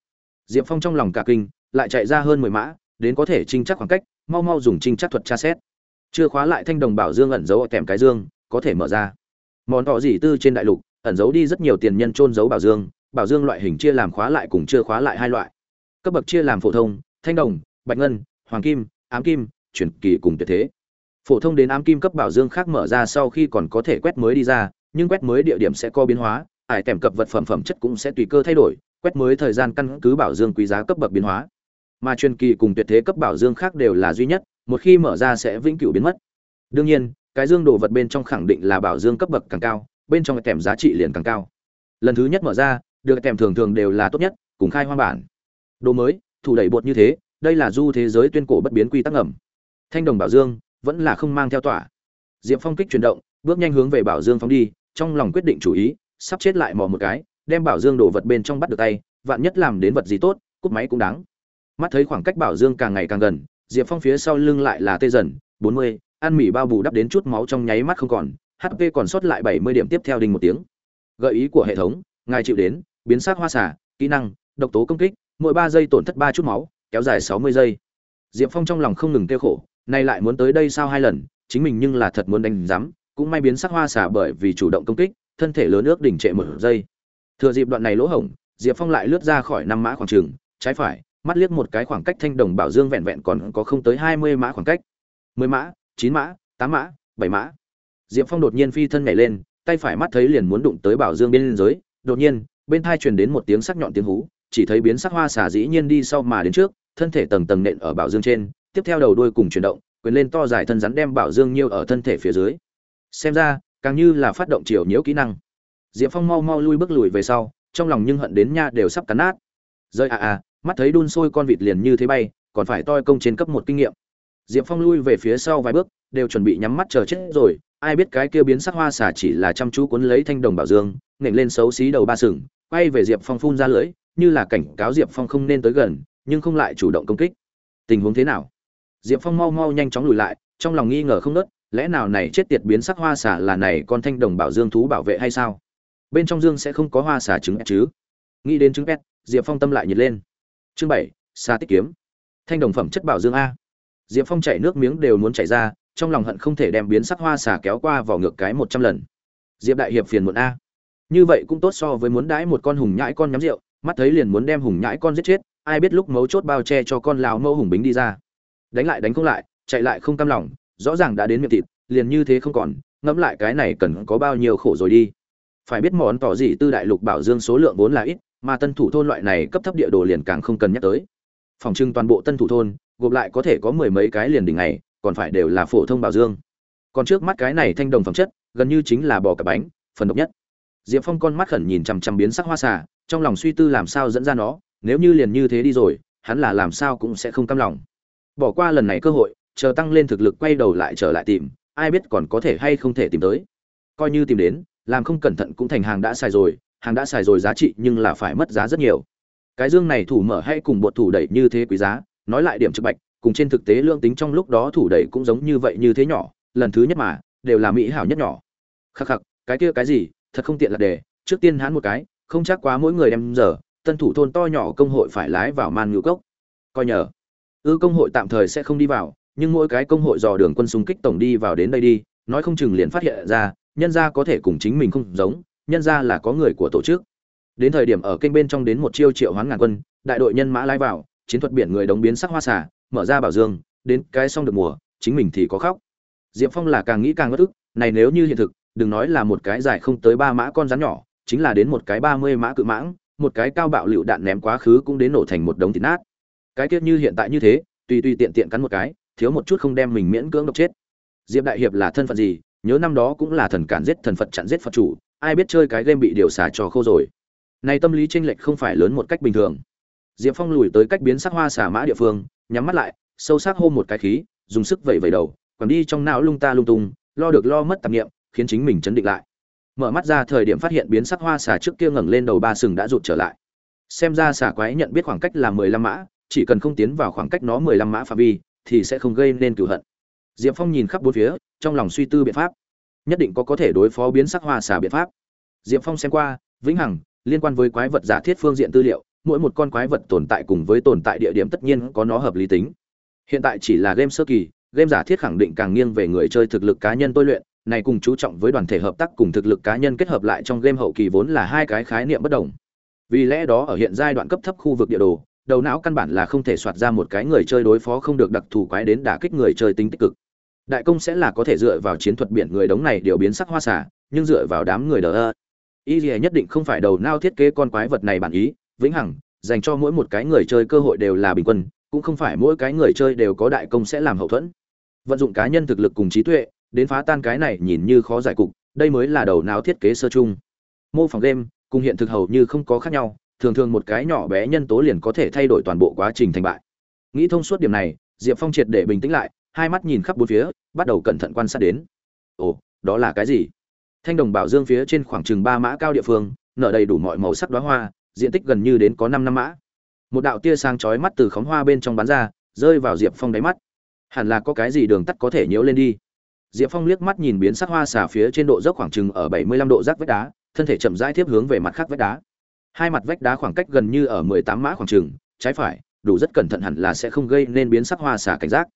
Diệp phong trong lòng cả kinh, lại chạy ra hơn mười mã, đến có thể trinh chắc khoảng cách, mau mau dùng trinh chắc thuật tra xét. Chưa khóa lại thanh đồng bảo dương ẩn giấu ở kèm cái dương có thể mở ra. Món tỏ dỉ tư trên đại lục, ẩn giấu đi rất nhiều tiền nhân trôn giấu bảo dương bảo dương loại hình chia làm khóa lại cùng chưa khóa lại hai loại. Cấp bậc chia làm phổ thông, thanh đồng, bạch ngân, hoàng kim, ám kim, chuyển kỳ cùng tuyệt thế. Phổ thông đến ám kim cấp bảo dương khác mở ra sau khi còn có thể quét mới đi ra, nhưng quét mới địa điểm sẽ có biến hóa, ải tèm cập vật phẩm phẩm chất cũng sẽ tùy cơ thay đổi, quét mới thời gian căn cứ bảo dương quý giá cấp bậc biến hóa. Mà truyền kỳ cùng tuyệt thế cấp bảo dương khác đều là duy nhất, một khi mở ra sẽ vĩnh cửu biến mất. Đương nhiên cái dương đồ vật bên trong khẳng định là bảo dương cấp bậc càng cao, bên trong kèm giá trị liền càng cao. Lần thứ nhất mở ra, được kèm thường thường đều là tốt nhất, cùng khai hoang bản. Đồ mới, thủ đẩy bột như thế, đây là du thế giới tuyên cổ bất biến quy tắc ẩm thanh đồng bảo dương, vẫn là không mang theo tỏa. Diệp phong kích chuyển động, bước nhanh hướng về bảo dương phóng đi, trong lòng quyết định chủ ý, sắp chết lại mò một cái, đem bảo dương đồ vật bên trong bắt được tay, vạn nhất làm đến vật gì tốt, cúp máy cũng đáng. Mắt thấy khoảng cách bảo dương càng ngày càng gần, diệp phong phía sau lưng lại là tê dần, bốn mươi ăn mì bao bù đắp đến chút máu trong nháy mắt không còn hp còn sót lại bảy mươi điểm tiếp theo đinh một tiếng. Gợi ý của hệ thống, ngài chịu đến, biến sắc hoa xả kỹ năng, độc tố công kích, mỗi ba giây tổn thất ba chút máu, kéo dài sáu mươi giây. Diệp phong trong lòng không ngừng kêu khổ, nay lại muốn tới đây sao hai lần, chính mình nhưng là thật muốn đánh rắm cũng may biến sắc hoa xả bởi vì chủ động công kích, thân thể lớn ước đỉnh trệ một giây. Thừa dịp đoạn này lỗ hổng, diệp phong lại lướt ra khỏi năm mã khoảng trường, trái phải, mắt liếc một cái khoảng cách thanh đồng bảo dương vẹn vẹn còn có không tới hai mươi mã khoảng cách. mười mã chín mã, tám mã, bảy mã. Diệp phong đột nhiên phi thân nhảy lên, tay phải mắt thấy liền muốn đụng tới bảo dương bên giới. Đột nhiên, bên thai truyền đến một tiếng sắc nhọn tiếng hú, chỉ thấy biến sắc hoa xả dĩ nhiên đi sau mà đến trước, thân thể tầng tầng nện ở bảo dương trên. Tiếp theo đầu đuôi cùng chuyển động, quyền lên to dài thân rắn đem bảo dương nhiêu ở thân thể phía dưới. Xem ra, càng như là phát động chiều nhiễu kỹ năng. Diệp phong mau mau lui bước lùi về sau, trong lòng nhưng hận đến nha đều sắp cắn nát. Rơi à à mắt thấy đun sôi con vịt liền như thế bay, còn phải toi công trên cấp một kinh nghiệm diệp phong lui về phía sau vài bước đều chuẩn bị nhắm mắt chờ chết rồi. Ai biết cái kia biến sắc hoa xả chỉ là chăm chú cuốn lấy thanh đồng bảo dương nghển lên xấu xí đầu ba sừng quay về diệp phong phun ra lưỡi như là cảnh cáo diệp phong không nên tới gần nhưng không lại chủ động công kích. Tình huống thế nào? Diệp phong mau mau nhanh chóng lùi lại trong lòng nghi ngờ không ngớt, lẽ nào này chết tiệt biến sắc hoa xả là này con thanh đồng bảo dương thú bảo vệ hay sao? Bên trong dương sẽ không có hoa xả trứng chứ? Nghĩ đến trứng pet diệp phong tâm lại nhiệt lên. Chương bảy xa tích kiếm. Thanh đồng phẩm chất bảo dương a diệp phong chảy nước miếng đều muốn chảy ra, trong lòng hận không thể đem biến sắc hoa xả kéo qua vào ngược cái một trăm lần. Diệp đại hiệp phiền muộn a. Như vậy cũng tốt so với muốn đãi một con hùng nhãi con nhắm rượu, mắt thấy liền muốn đem hùng nhãi con giết chết, ai biết lúc mấu chốt bao che cho con lào mâu hùng bính đi ra. Đánh lại đánh không lại, chạy lại không cam lòng, rõ ràng đã đến miệng thịt, liền như thế không còn, ngẫm lại cái này cần có bao nhiêu khổ rồi đi. Phải biết món tỏ gì tư đại lục bảo dương số lượng vốn là ít, mà tân thủ thôn loại này cấp thấp địa đồ liền càng không cần nhắc tới. Phòng trưng toàn bộ tân thủ thôn gộp lại có thể có mười mấy cái liền đỉnh này, còn phải đều là phổ thông bảo dương. Còn trước mắt cái này thanh đồng phẩm chất, gần như chính là bò cả bánh, phần độc nhất. Diệp phong con mắt khẩn nhìn chằm chằm biến sắc hoa xà, trong lòng suy tư làm sao dẫn ra nó, nếu như liền như thế đi rồi, hắn là làm sao cũng sẽ không cam lòng. Bỏ qua lần này cơ hội, chờ tăng lên thực lực quay đầu lại trở lại tìm, ai biết còn có thể hay không thể tìm tới. Coi như tìm đến, làm không cẩn thận cũng thành hàng đã xài rồi, hàng đã xài rồi giá trị nhưng là phải mất giá rất nhiều. Cái dương này thủ mở hay cùng bột thủ đẩy như thế quý giá nói lại điểm trực bạch, cùng trên thực tế lương tính trong lúc đó thủ đẩy cũng giống như vậy như thế nhỏ, lần thứ nhất mà, đều là mỹ hảo nhất nhỏ. Khắc khắc, cái kia cái gì, thật không tiện là đề trước tiên hắn một cái, không chắc quá mỗi người đem giờ, tân thủ thôn to nhỏ công hội phải lái vào man ngữ cốc. Coi nhờ, ư công hội tạm thời sẽ không đi vào, nhưng mỗi cái công hội dò đường quân xung kích tổng đi vào đến đây đi, nói không chừng liền phát hiện ra, nhân ra có thể cùng chính mình không giống, nhân ra là có người của tổ chức. Đến thời điểm ở kênh bên trong đến một chiêu triệu hoán ngàn quân, đại đội nhân mã lái vào chiến thuật biển người đóng biến sắc hoa xả mở ra bảo dương, đến cái xong được mùa, chính mình thì có khóc. Diệp phong là càng nghĩ càng bất ức, này nếu như hiện thực, đừng nói là một cái dài không tới ba mã con rắn nhỏ, chính là đến một cái ba mươi mã cự mãng, một cái cao bạo lựu đạn ném quá khứ cũng đến nổ thành một đống thịt nát. Cái tiết như hiện tại như thế, tùy tùy tiện tiện cắn một cái, thiếu một chút không đem mình miễn cưỡng độc chết. Diệp đại hiệp là thân phận gì, nhớ năm đó cũng là thần cản giết thần phật chặn giết phật chủ, ai biết chơi cái game bị điều xả trò khô rồi. Này tâm lý chênh lệch không phải lớn một cách bình thường diệp phong lùi tới cách biến sắc hoa xả mã địa phương, nhắm mắt lại, sâu sắc hô một cái khí, dùng sức vẩy vẩy đầu còn đi trong não lung ta lung tung, lo được lo mất tạp niệm, khiến chính mình chấn định lại. Mở mắt ra thời điểm phát hiện biến sắc hoa xà trước kia ngẩng lên đầu ba sừng đã rụt trở lại. Xem ra xà quái nhận biết khoảng cách là mười lăm mã, chỉ cần không tiến vào khoảng cách nó mười lăm mã phạm vi, thì sẽ không gây nên cửu hận. Diệp phong nhìn khắp bốn phía, trong lòng suy tư biện pháp. Nhất định có có thể đối phó biến sắc hoa xà biện pháp. Diệp phong xem qua, vĩnh hằng, liên quan với quái vật giả thiết phương diện tư liệu mỗi một con quái vật tồn tại cùng với tồn tại địa điểm tất nhiên có nó hợp lý tính. Hiện tại chỉ là game sơ kỳ, game giả thiết khẳng định càng nghiêng về người chơi thực lực cá nhân tôi luyện, này cùng chú trọng với đoàn thể hợp tác cùng thực lực cá nhân kết hợp lại trong game hậu kỳ vốn là hai cái khái niệm bất đồng. Vì lẽ đó ở hiện giai đoạn cấp thấp khu vực địa đồ, đầu não căn bản là không thể soạt ra một cái người chơi đối phó không được đặc thù quái đến đả kích người chơi tính tích cực. Đại công sẽ là có thể dựa vào chiến thuật biển người đống này điều biến sắc hoa xả nhưng dựa vào đám người đờ ơ. Y nhất định không phải đầu não thiết kế con quái vật này bản ý vĩnh hằng, dành cho mỗi một cái người chơi cơ hội đều là bình quân, cũng không phải mỗi cái người chơi đều có đại công sẽ làm hậu thuẫn. Vận dụng cá nhân thực lực cùng trí tuệ, đến phá tan cái này nhìn như khó giải cục, đây mới là đầu não thiết kế sơ chung. Mô phỏng game, cùng hiện thực hầu như không có khác nhau, thường thường một cái nhỏ bé nhân tố liền có thể thay đổi toàn bộ quá trình thành bại. Nghĩ thông suốt điểm này, diệp phong triệt để bình tĩnh lại, hai mắt nhìn khắp bốn phía, bắt đầu cẩn thận quan sát đến. Ồ, đó là cái gì? Thanh đồng bảo dương phía trên khoảng chừng ba mã cao địa phương, nở đầy đủ mọi màu sắc đoá hoa diện tích gần như đến có năm năm mã. Một đạo tia sáng chói mắt từ khóm hoa bên trong bắn ra, rơi vào diệp phong đáy mắt. Hẳn là có cái gì đường tắt có thể nhiễu lên đi? Diệp phong liếc mắt nhìn biến sắc hoa xà phía trên độ dốc khoảng chừng ở bảy mươi lăm độ rác vách đá, thân thể chậm rãi tiếp hướng về mặt khác vách đá. Hai mặt vách đá khoảng cách gần như ở mười tám mã khoảng chừng, trái phải, đủ rất cẩn thận hẳn là sẽ không gây nên biến sắc hoa xà cảnh giác.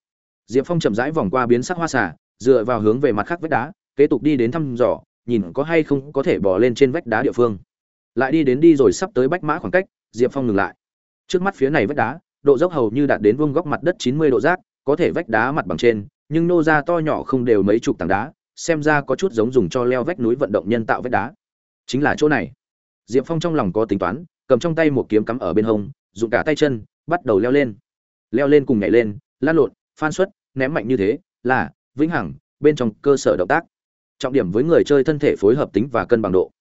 Diệp phong chậm rãi vòng qua biến sắc hoa xà, dựa vào hướng về mặt khác vách đá, kế tục đi đến thăm dò, nhìn có hay không có thể bỏ lên trên vách đá địa phương lại đi đến đi rồi sắp tới bách mã khoảng cách, diệp phong ngừng lại. Trước mắt phía này vách đá, độ dốc hầu như đạt đến vuông góc mặt đất chín mươi độ rác, có thể vách đá mặt bằng trên, nhưng nô ra to nhỏ không đều mấy chục tảng đá, xem ra có chút giống dùng cho leo vách núi vận động nhân tạo vách đá. Chính là chỗ này. Diệp phong trong lòng có tính toán, cầm trong tay một kiếm cắm ở bên hông, dùng cả tay chân, bắt đầu leo lên. Leo lên cùng nhảy lên, lan lộn, phan xuất, ném mạnh như thế, là, vĩnh hằng, bên trong cơ sở động tác. Trọng điểm với người chơi thân thể phối hợp tính và cân bằng độ.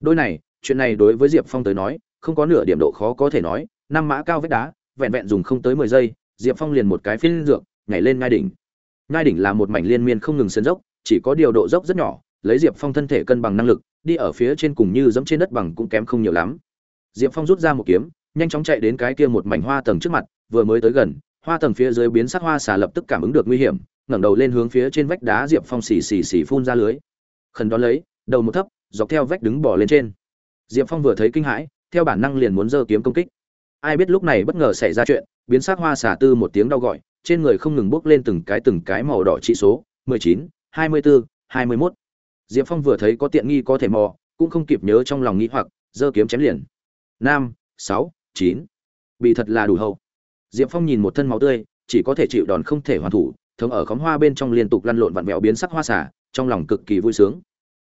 Đôi này chuyện này đối với diệp phong tới nói, không có nửa điểm độ khó có thể nói, năm mã cao vách đá, vẹn vẹn dùng không tới mười giây, diệp phong liền một cái phiên dược, nhảy lên ngai đỉnh. Ngai đỉnh là một mảnh liên miên không ngừng sân dốc, chỉ có điều độ dốc rất nhỏ, lấy diệp phong thân thể cân bằng năng lực, đi ở phía trên cùng như dẫm trên đất bằng cũng kém không nhiều lắm. Diệp phong rút ra một kiếm, nhanh chóng chạy đến cái kia một mảnh hoa tầng trước mặt, vừa mới tới gần, hoa tầng phía dưới biến sắc hoa xà lập tức cảm ứng được nguy hiểm, ngẩng đầu lên hướng phía trên vách đá diệp phong xì xì xì phun ra lưới. Khẩn đón lấy, đầu một thấp, dọc theo vách đứng bỏ lên trên diệp phong vừa thấy kinh hãi, theo bản năng liền muốn giơ kiếm công kích. Ai biết lúc này bất ngờ xảy ra chuyện, biến sắc hoa xà tư một tiếng đau gọi, trên người không ngừng bốc lên từng cái từng cái màu đỏ trị số, mười chín, hai mươi bốn hai mươi mốt. Diệp phong vừa thấy có tiện nghi có thể mò, cũng không kịp nhớ trong lòng nghĩ hoặc, giơ kiếm chém liền. Năm sáu, chín. Bị thật là đủ hậu. Diệp phong nhìn một thân máu tươi, chỉ có thể chịu đòn không thể hoàn thủ, thống ở khóm hoa bên trong liên tục lăn lộn vặn vẹo biến sắc hoa xả trong lòng cực kỳ vui sướng.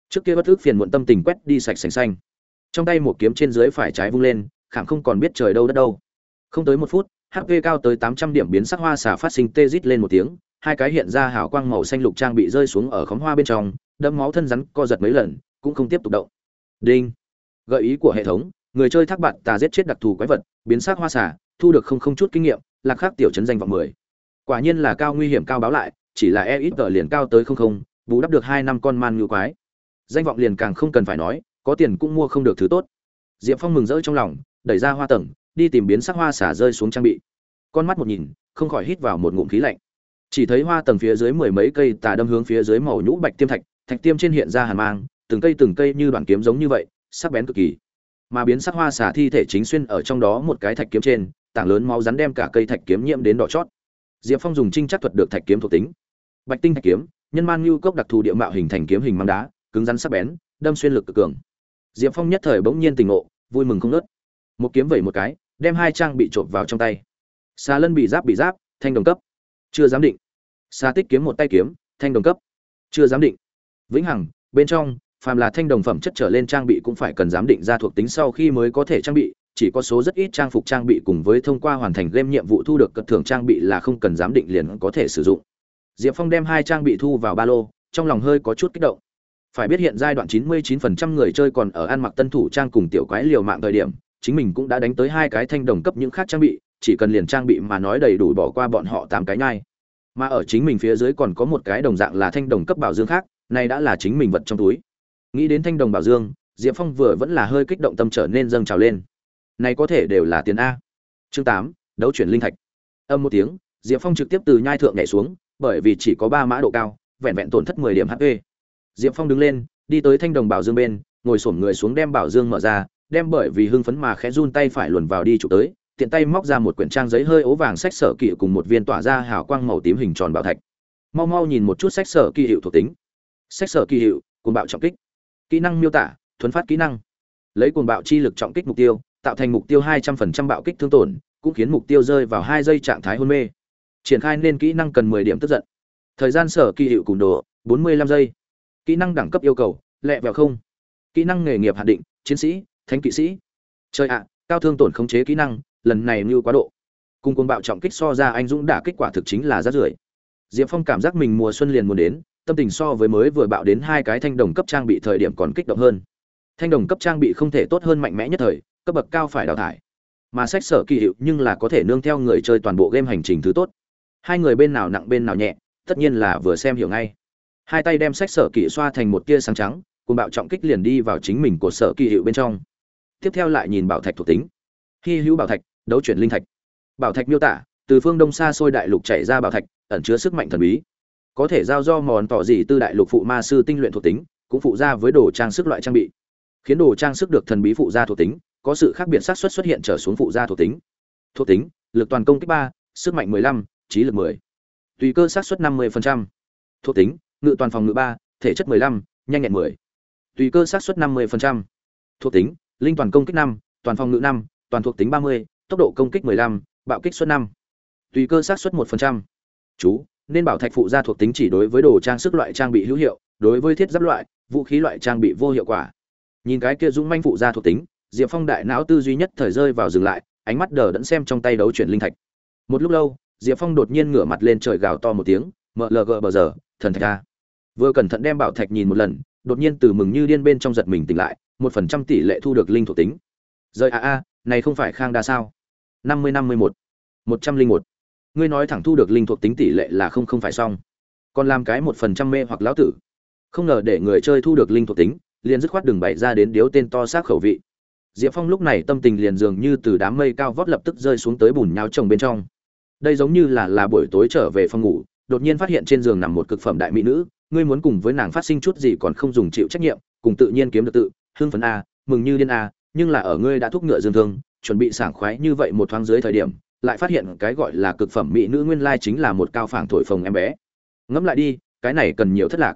Trước kia bất ức phiền muộn tâm tình quét đi sạch sành xanh trong tay một kiếm trên dưới phải trái vung lên, khảm không còn biết trời đâu đất đâu. Không tới một phút hp cao tới tám trăm điểm biến sắc hoa xả phát sinh tê rít lên một tiếng, hai cái hiện ra hào quang màu xanh lục trang bị rơi xuống ở khóm hoa bên trong đâm máu thân rắn co giật mấy lần, cũng không tiếp tục động. Đinh. Gợi ý của hệ thống, người chơi thác bạn tà giết chết đặc thù quái vật, biến sắc hoa xả thu được không không chút kinh nghiệm, lạc khác tiểu chấn danh vọng mười. Quả nhiên là cao nguy hiểm cao báo lại, chỉ là e ít tờ liền cao tới không không, bù đắp được hai năm con man ngự quái. Danh vọng liền càng không cần phải nói có tiền cũng mua không được thứ tốt. Diệp phong mừng rỡ trong lòng, đẩy ra hoa tầng, đi tìm biến sắc hoa xả rơi xuống trang bị. Con mắt một nhìn, không khỏi hít vào một ngụm khí lạnh. Chỉ thấy hoa tầng phía dưới mười mấy cây tà đâm hướng phía dưới màu nhũ bạch tiêm thạch thạch tiêm trên hiện ra hàn mang, từng cây từng cây như đoạn kiếm giống như vậy, sắc bén cực kỳ. Mà biến sắc hoa xả thi thể chính xuyên ở trong đó một cái thạch kiếm trên, tảng lớn máu rắn đem cả cây thạch kiếm nhiễm đến đỏ chót. Diệp phong dùng trinh chắc thuật được thạch kiếm thuộc tính. Bạch tinh thạch kiếm, nhân man nhu cốc đặc thù địa mạo hình thành kiếm hình mang đá, cứng rắn sắc bén, đâm xuyên lực cực cường diệp phong nhất thời bỗng nhiên tỉnh ngộ, vui mừng không ngớt. một kiếm vẩy một cái, đem hai trang bị trộm vào trong tay. Xà lân bị giáp bị giáp, thanh đồng cấp. Chưa giám định. Xà tích kiếm một tay kiếm, thanh đồng cấp. Chưa giám định. Vĩnh hằng, bên trong, phàm là thanh đồng phẩm chất trở lên trang bị cũng phải cần giám định ra thuộc tính sau khi mới có thể trang bị, chỉ có số rất ít trang phục trang bị cùng với thông qua hoàn thành game nhiệm vụ thu được cật thưởng trang bị là không cần giám định liền có thể sử dụng. Diệp phong đem hai trang bị thu vào ba lô, trong lòng hơi có chút kích động phải biết hiện giai đoạn 99% người chơi còn ở ăn mặc tân thủ trang cùng tiểu quái liều mạng thời điểm, chính mình cũng đã đánh tới hai cái thanh đồng cấp những khác trang bị, chỉ cần liền trang bị mà nói đầy đủ bỏ qua bọn họ tám cái nhai. Mà ở chính mình phía dưới còn có một cái đồng dạng là thanh đồng cấp bảo dương khác, này đã là chính mình vật trong túi. Nghĩ đến thanh đồng bảo dương, diệp phong vừa vẫn là hơi kích động tâm trở nên dâng trào lên. Này có thể đều là tiền a. Chương tám, đấu chuyển linh thạch. Âm một tiếng, diệp phong trực tiếp từ nhai thượng nhảy xuống, bởi vì chỉ có ba mã độ cao, vẹn vẹn tổn thất mười điểm hp diệp phong đứng lên, đi tới thanh đồng bảo dương bên, ngồi xổm người xuống đem bảo dương mở ra, đem bởi vì hưng phấn mà khẽ run tay phải luồn vào đi chụp tới, tiện tay móc ra một quyển trang giấy hơi ố vàng sách sở kỵ cùng một viên tỏa ra hào quang màu tím hình tròn bảo thạch. Mau mau nhìn một chút sách sở kỳ hiệu thuộc tính. Sách sở kỳ hiệu, cuồng bạo trọng kích. Kỹ năng miêu tả thuấn phát kỹ năng. Lấy cuồng bạo chi lực trọng kích mục tiêu, tạo thành mục tiêu hai trăm phần trăm bạo kích thương tổn, cũng khiến mục tiêu rơi vào hai giây trạng thái hôn mê. Triển khai nên kỹ năng cần mười điểm tức giận. Thời gian sở kỳ hiệu cùng độ, bốn mươi lăm giây kỹ năng đẳng cấp yêu cầu, lẹ vẹo không? Kỹ năng nghề nghiệp hạn định, chiến sĩ, thánh kỵ sĩ. Chơi ạ, cao thương tổn khống chế kỹ năng, lần này mưu quá độ. Cùng cuồng bạo trọng kích so ra anh dũng đả kết quả thực chính là rất rưởi. Diệp phong cảm giác mình mùa xuân liền muốn đến, tâm tình so với mới vừa bạo đến hai cái thanh đồng cấp trang bị thời điểm còn kích động hơn. Thanh đồng cấp trang bị không thể tốt hơn mạnh mẽ nhất thời, cấp bậc cao phải đào thải. Mà sách sở kỳ hiệu nhưng là có thể nương theo người chơi toàn bộ game hành trình thứ tốt. Hai người bên nào nặng bên nào nhẹ, tất nhiên là vừa xem hiểu ngay hai tay đem sách sở kỳ xoa thành một tia sáng trắng cùng bạo trọng kích liền đi vào chính mình của sở kỳ hiệu bên trong. Tiếp theo lại nhìn bảo thạch thuộc tính. Hy hữu bảo thạch đấu chuyển linh thạch. Bảo thạch miêu tả từ phương đông xa xôi đại lục chạy ra bảo thạch ẩn chứa sức mạnh thần bí. Có thể giao do mòn tỏ gì tư đại lục phụ ma sư tinh luyện thuộc tính cũng phụ ra với đồ trang sức loại trang bị. Khiến đồ trang sức được thần bí phụ gia thuộc tính có sự khác biệt xác suất xuất hiện trở xuống phụ gia thuộc tính. Thuộc tính lực toàn công kích ba sức mạnh 15, trí lực 10. tùy cơ xác suất 50%. thuộc tính ngự toàn phòng ngự ba thể chất 15, nhanh nhẹn 10. tùy cơ xác suất 50%. thuộc tính linh toàn công kích năm, toàn phòng ngự năm, toàn thuộc tính 30, tốc độ công kích 15, bạo kích suất năm, tùy cơ xác suất 1%. chú nên bảo thạch phụ gia thuộc tính chỉ đối với đồ trang sức loại trang bị hữu hiệu đối với thiết giáp loại vũ khí loại trang bị vô hiệu quả nhìn cái kia dũng manh phụ gia thuộc tính diệp phong đại não tư duy nhất thời rơi vào dừng lại ánh mắt đờ đẫn xem trong tay đấu chuyển linh thạch một lúc lâu diệp phong đột nhiên ngửa mặt lên trời gào to một tiếng mlg bờ giờ thần thạch a vừa cẩn thận đem bảo thạch nhìn một lần, đột nhiên từ mừng như điên bên trong giật mình tỉnh lại, một phần trăm tỷ lệ thu được linh thuộc tính. Rời a a, này không phải khang đa sao? Năm mươi năm mươi một một trăm linh một ngươi nói thẳng thu được linh thuộc tính tỷ lệ là không không phải xong. Còn làm cái một phần trăm mê hoặc lão tử. Không ngờ để người chơi thu được linh thuộc tính, liền dứt khoát đừng bày ra đến điếu tên to xác khẩu vị. Diệp phong lúc này tâm tình liền dường như từ đám mây cao vót lập tức rơi xuống tới bùn nhau trồng bên trong. Đây giống như là là buổi tối trở về phòng ngủ, đột nhiên phát hiện trên giường nằm một cực phẩm đại mỹ nữ ngươi muốn cùng với nàng phát sinh chút gì còn không dùng chịu trách nhiệm, cùng tự nhiên kiếm được tự, hưng phấn a, mừng như điên a, nhưng là ở ngươi đã thúc ngựa dương thương, chuẩn bị sảng khoái như vậy một thoáng dưới thời điểm, lại phát hiện cái gọi là cực phẩm mỹ nữ nguyên lai chính là một cao phảng thổi phồng em bé. Ngẫm lại đi, cái này cần nhiều thất lạc.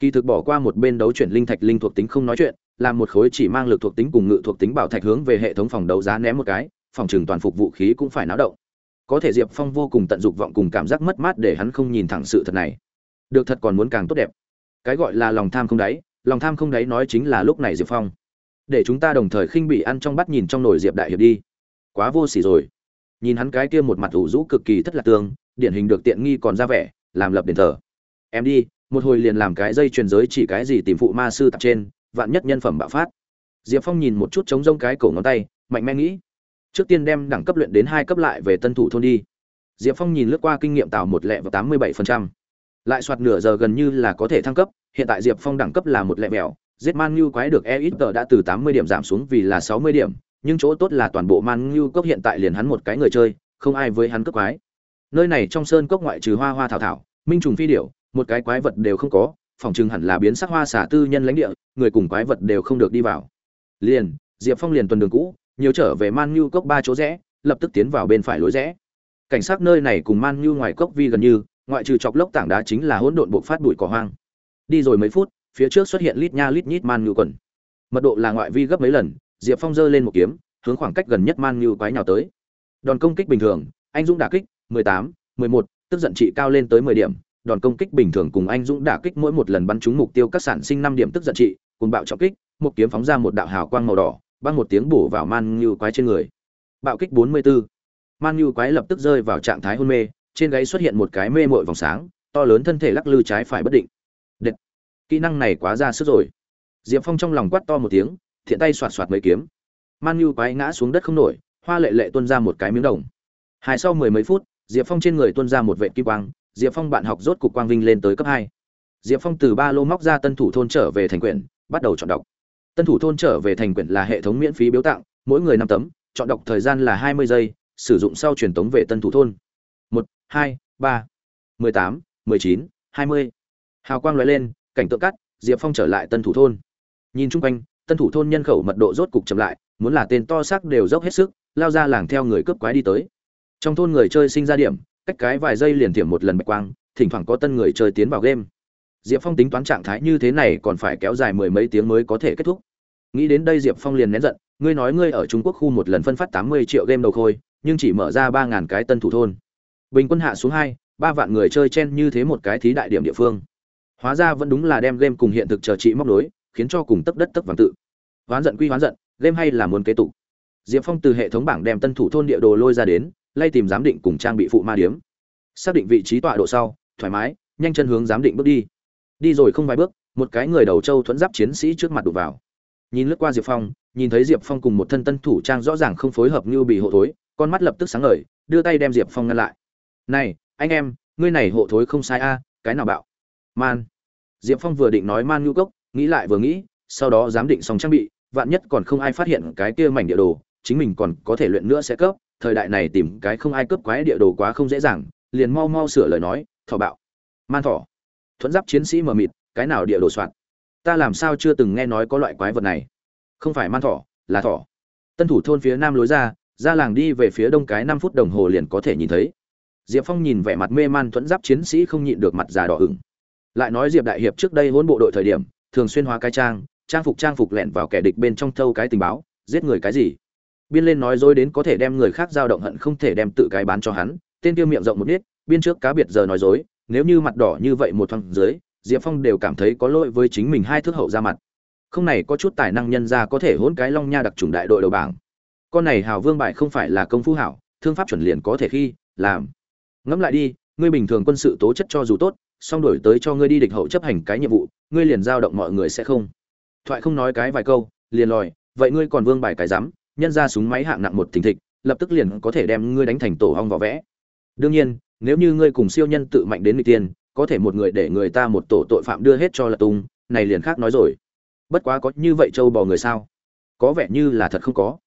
Kỳ thực bỏ qua một bên đấu chuyển linh thạch linh thuộc tính không nói chuyện, làm một khối chỉ mang lực thuộc tính cùng ngự thuộc tính bảo thạch hướng về hệ thống phòng đấu giá ném một cái, phòng trường toàn phục vũ khí cũng phải náo động. Có thể diệp phong vô cùng tận dục vọng cùng cảm giác mất mát để hắn không nhìn thẳng sự thật này được thật còn muốn càng tốt đẹp. Cái gọi là lòng tham không đáy, lòng tham không đáy nói chính là lúc này diệp phong. Để chúng ta đồng thời khinh bị ăn trong bắt nhìn trong nồi diệp đại hiệp đi. Quá vô s ỉ rồi. Nhìn hắn cái kia một mặt ủ rũ cực kỳ thất lạc tương, điển hình được tiện nghi còn ra vẻ, làm lập đền thờ. Em đi, một hồi liền làm cái dây truyền giới chỉ cái gì tìm phụ ma sư tập trên, vạn nhất nhân phẩm bạo phát. Diệp phong nhìn một chút chống rông cái cổ ngón tay, mạnh mẽ nghĩ. Trước tiên đem đẳng cấp luyện đến hai cấp lại về tân thủ thôn đi. Diệp phong nhìn lướt qua kinh nghiệm tạo một lẹ vào tám mươi bảy phần trăm lại soạt nửa giờ gần như là có thể thăng cấp, hiện tại diệp phong đẳng cấp là một lẹ mèo, giết man như quái được e ít tờ đã từ tám mươi điểm giảm xuống vì là sáu mươi điểm, nhưng chỗ tốt là toàn bộ man ngưu cốc hiện tại liền hắn một cái người chơi, không ai với hắn cướp quái. Nơi này trong sơn cốc ngoại trừ hoa hoa thảo thảo, minh trùng phi điểu, một cái quái vật đều không có, phòng chừng hẳn là biến sắc hoa xả tư nhân lãnh địa, người cùng quái vật đều không được đi vào. Liền, diệp phong liền tuần đường cũ, nhiều trở về man ngưu cốc ba chỗ rẽ, lập tức tiến vào bên phải lối rẽ. Cảnh sát nơi này cùng man ngưu ngoài cốc vi gần như ngoại trừ chọc lốc tảng đá chính là hỗn độn buộc phát bụi cỏ hoang. Đi rồi mấy phút phía trước xuất hiện lít nha lít nhít man ngưu quần. Mật độ là ngoại vi gấp mấy lần diệp phong giơ lên một kiếm hướng khoảng cách gần nhất man ngưu quái nhào tới. Đòn công kích bình thường anh dũng đả kích 18, 11, tức giận trị cao lên tới 10 điểm. Đòn công kích bình thường cùng anh dũng đả kích mỗi một lần bắn trúng mục tiêu các sản sinh 5 điểm tức giận trị cùng bạo trọng kích một kiếm phóng ra một đạo hào quang màu đỏ băng một tiếng bổ vào man ngưu quái trên người. Bạo kích 44. man ngưu quái lập tức rơi vào trạng thái hôn mê trên gáy xuất hiện một cái mê mội vòng sáng, to lớn thân thể lắc lư trái phải bất định. Đệt. kỹ năng này quá ra sức rồi. Diệp phong trong lòng quát to một tiếng, thiện tay xoạt xoạt mấy kiếm. Man như quái ngã xuống đất không nổi, hoa lệ lệ tuôn ra một cái miếng đồng. Hai sau mười mấy phút, diệp phong trên người tuôn ra một vệ kim quang, diệp phong bạn học rốt cục quang vinh lên tới cấp hai. Diệp phong từ ba lô móc ra tân thủ thôn trở về thành quyển, bắt đầu chọn đọc. Tân thủ thôn trở về thành quyển là hệ thống miễn phí biếu tặng, mỗi người năm tấm, chọn đọc thời gian là hai mươi giây, sử dụng sau truyền tống về tân thủ thôn hai, ba, mười tám, mười chín, hai mươi. Hào quang loại lên, cảnh tượng cắt, diệp phong trở lại tân thủ thôn. Nhìn chung quanh, tân thủ thôn nhân khẩu mật độ rốt cục chậm lại, muốn là tên to xác đều dốc hết sức, lao ra làng theo người cướp quái đi tới. Trong thôn người chơi sinh ra điểm, cách cái vài giây liền thiểm một lần bạch quang, thỉnh thoảng có tân người chơi tiến vào game. Diệp phong tính toán trạng thái như thế này còn phải kéo dài mười mấy tiếng mới có thể kết thúc. Nghĩ đến đây diệp phong liền nén giận, ngươi nói ngươi ở trung quốc khu một lần phân phát tám mươi triệu game đầu khôi, nhưng chỉ mở ra ba ngàn cái tân thủ thôn bình quân hạ xuống hai, ba vạn người chơi chen như thế một cái thí đại điểm địa phương. Hóa ra vẫn đúng là đem game cùng hiện thực chờ trị móc nối, khiến cho cùng tấp đất tấp vàng tự. Hoán giận quy hoán giận, game hay là muốn kế tục. Diệp phong từ hệ thống bảng đem tân thủ thôn địa đồ lôi ra đến, lay tìm giám định cùng trang bị phụ ma điếm. Xác định vị trí tọa độ sau, thoải mái, nhanh chân hướng giám định bước đi. Đi rồi không vài bước, một cái người đầu trâu thuẫn giáp chiến sĩ trước mặt đổ vào. Nhìn lướt qua diệp phong, nhìn thấy diệp phong cùng một thân tân thủ trang rõ ràng không phối hợp như bị hộ thối, con mắt lập tức sáng ngời, đưa tay đem diệp phong ngăn lại này, anh em, ngươi này hộ thối không sai a, cái nào bạo? Man. Diệp phong vừa định nói man nhu cốc, nghĩ lại vừa nghĩ, sau đó giám định xong trang bị, vạn nhất còn không ai phát hiện cái kia mảnh địa đồ, chính mình còn có thể luyện nữa sẽ cấp, thời đại này tìm cái không ai cướp quái địa đồ quá không dễ dàng, liền mau mau sửa lời nói, thỏ bạo. Man thỏ. Thuẫn giáp chiến sĩ mờ mịt, cái nào địa đồ soạn? Ta làm sao chưa từng nghe nói có loại quái vật này. Không phải man thỏ, là thỏ. Tân thủ thôn phía nam lối ra ra làng đi về phía đông cái năm phút đồng hồ liền có thể nhìn thấy diệp phong nhìn vẻ mặt mê man thuẫn giáp chiến sĩ không nhịn được mặt già đỏ ửng. Lại nói diệp đại hiệp trước đây hỗn bộ đội thời điểm, thường xuyên hóa cái trang trang phục trang phục lẻn vào kẻ địch bên trong thâu cái tình báo, giết người cái gì. Biên lên nói dối đến có thể đem người khác dao động hận không thể đem tự cái bán cho hắn, tên kia miệng rộng một nít, biên trước cá biệt giờ nói dối, nếu như mặt đỏ như vậy một thằng dưới, diệp phong đều cảm thấy có lỗi với chính mình hai thước hậu ra mặt. Không này có chút tài năng nhân ra có thể hỗn cái long nha đặc trùng đại đội đầu bảng. Con này hào vương bại không phải là công phu hảo, thương pháp chuẩn liền có thể khi, làm ngẫm lại đi, ngươi bình thường quân sự tố chất cho dù tốt, song đổi tới cho ngươi đi địch hậu chấp hành cái nhiệm vụ, ngươi liền giao động mọi người sẽ không. Thoại không nói cái vài câu, liền lòi, vậy ngươi còn vương bài cái dám nhân ra súng máy hạng nặng một thình thịch, lập tức liền có thể đem ngươi đánh thành tổ hong vỏ vẽ. Đương nhiên, nếu như ngươi cùng siêu nhân tự mạnh đến người tiên có thể một người để người ta một tổ tội phạm đưa hết cho là tung, này liền khác nói rồi. Bất quá có như vậy châu bò người sao? Có vẻ như là thật không có.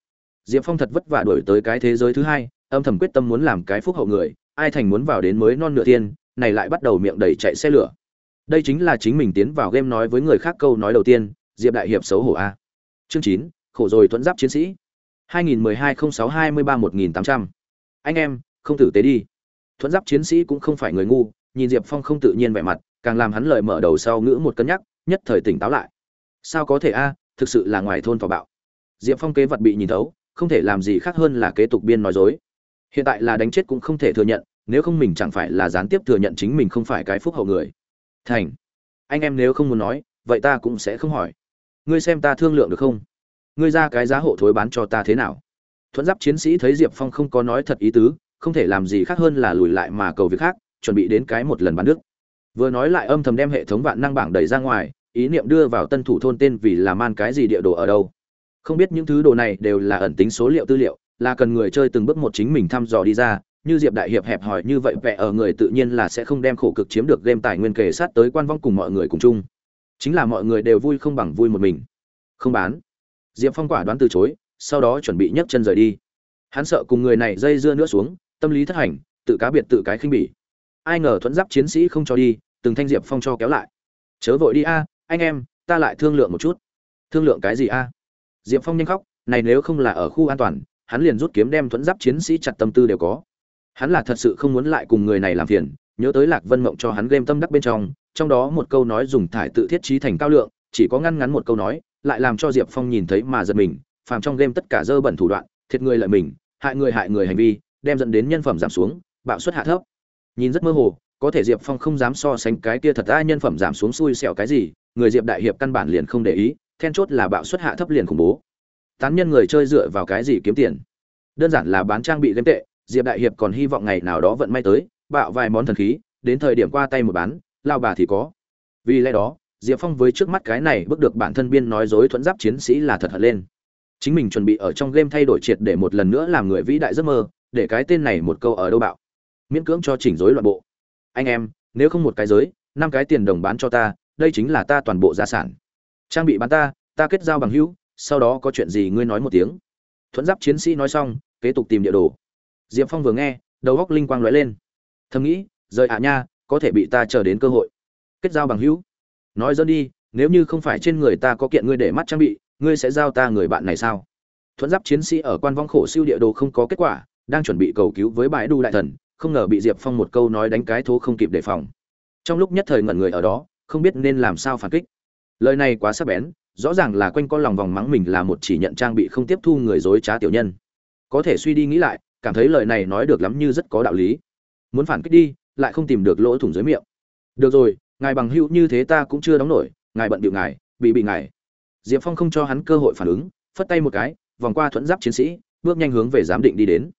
Diệp phong thật vất vả đổi tới cái thế giới thứ hai, âm thầm quyết tâm muốn làm cái phúc hậu người ai thành muốn vào đến mới non nửa tiên này lại bắt đầu miệng đầy chạy xe lửa. Đây chính là chính mình tiến vào game nói với người khác câu nói đầu tiên, diệp đại hiệp xấu hổ a. Chương chín, khổ rồi thuẫn giáp chiến sĩ. 2012-06-23-1800. anh em, không tử tế đi. Thuẫn giáp chiến sĩ cũng không phải người ngu, nhìn diệp phong không tự nhiên vẻ mặt, càng làm hắn lời mở đầu sau ngữ một cân nhắc, nhất thời tỉnh táo lại. Sao có thể a, thực sự là ngoài thôn thỏ bạo. Diệp phong kế vật bị nhìn thấu, không thể làm gì khác hơn là kế tục biên nói dối. Hiện tại là đánh chết cũng không thể thừa nhận nếu không mình chẳng phải là gián tiếp thừa nhận chính mình không phải cái phúc hậu người. Thành. Anh em nếu không muốn nói, vậy ta cũng sẽ không hỏi. Ngươi xem ta thương lượng được không? Ngươi ra cái giá hộ thối bán cho ta thế nào? Thuẫn giáp chiến sĩ thấy diệp phong không có nói thật ý tứ, không thể làm gì khác hơn là lùi lại mà cầu việc khác, chuẩn bị đến cái một lần bán nước vừa nói lại âm thầm đem hệ thống vạn năng bảng đẩy ra ngoài, ý niệm đưa vào tân thủ thôn tên vì là man cái gì địa đồ ở đâu. Không biết những thứ đồ này đều là ẩn tính số liệu tư liệu, là cần người chơi từng bước một chính mình thăm dò đi ra như diệp đại hiệp hẹp hòi như vậy, vẻ ở người tự nhiên là sẽ không đem khổ cực chiếm được game tài nguyên kề sát tới quan vong cùng mọi người cùng chung. Chính là mọi người đều vui không bằng vui một mình. Không bán. Diệp phong quả đoán từ chối, sau đó chuẩn bị nhấc chân rời đi. Hắn sợ cùng người này dây dưa nữa xuống, tâm lý thất hành, tự cá biệt tự cái khinh bỉ. Ai ngờ thuẫn giáp chiến sĩ không cho đi, từng thanh diệp phong cho kéo lại. Chớ vội đi a, anh em, ta lại thương lượng một chút. Thương lượng cái gì a? Diệp phong nhanh khóc, này nếu không là ở khu an toàn, hắn liền rút kiếm đem thuẫn giáp chiến sĩ chặt tâm tư đều có hắn là thật sự không muốn lại cùng người này làm phiền, nhớ tới lạc vân mộng cho hắn game tâm đắc bên trong trong đó một câu nói dùng thải tự thiết trí thành cao lượng, chỉ có ngăn ngắn một câu nói, lại làm cho diệp phong nhìn thấy mà giật mình, phàm trong game tất cả dơ bẩn thủ đoạn, thiệt người lợi mình, hại người hại người hành vi, đem dẫn đến nhân phẩm giảm xuống, bạo suất hạ thấp. Nhìn rất mơ hồ, có thể diệp phong không dám so sánh cái kia thật ra nhân phẩm giảm xuống xui xẻo cái gì, người diệp đại hiệp căn bản liền không để ý, then chốt là bạo suất hạ thấp liền khủng bố. Tán nhân người chơi dựa vào cái gì kiếm tiền? Đơn giản là bán trang bị game tệ diệp đại hiệp còn hy vọng ngày nào đó vận may tới, bạo vài món thần khí, đến thời điểm qua tay một bán, lao bà thì có. Vì lẽ đó, diệp phong với trước mắt cái này bước được bản thân biên nói dối thuẫn giáp chiến sĩ là thật hận lên. Chính mình chuẩn bị ở trong game thay đổi triệt để một lần nữa làm người vĩ đại giấc mơ, để cái tên này một câu ở đâu bạo. Miễn cưỡng cho chỉnh rối loạn bộ. Anh em, nếu không một cái giới, năm cái tiền đồng bán cho ta, đây chính là ta toàn bộ gia sản. Trang bị bán ta ta kết giao bằng hữu, sau đó có chuyện gì ngươi nói một tiếng. Thuẫn giáp chiến sĩ nói xong, kế tục tìm địa đồ diệp phong vừa nghe, đầu góc linh quang lóe lên. Thầm nghĩ rời ạ nha, có thể bị ta chờ đến cơ hội. Kết giao bằng hữu. Nói dẫn đi, nếu như không phải trên người ta có kiện ngươi để mắt trang bị, ngươi sẽ giao ta người bạn này sao? Thuẫn giáp chiến sĩ ở quan vong khổ siêu địa đồ không có kết quả, đang chuẩn bị cầu cứu với bãi đu đại thần, không ngờ bị diệp phong một câu nói đánh cái thố không kịp đề phòng. Trong lúc nhất thời ngẩn người ở đó, không biết nên làm sao phản kích. Lời này quá sắc bén, rõ ràng là quanh con lòng vòng mắng mình là một chỉ nhận trang bị không tiếp thu người dối trá tiểu nhân. Có thể suy đi nghĩ lại cảm thấy lời này nói được lắm như rất có đạo lý. Muốn phản kích đi, lại không tìm được lỗ thủng dưới miệng. Được rồi, ngài bằng hữu như thế ta cũng chưa đóng nổi, ngài bận điệu ngài, bị bị ngài. Diệp phong không cho hắn cơ hội phản ứng, phất tay một cái, vòng qua thuẫn giáp chiến sĩ, bước nhanh hướng về giám định đi đến.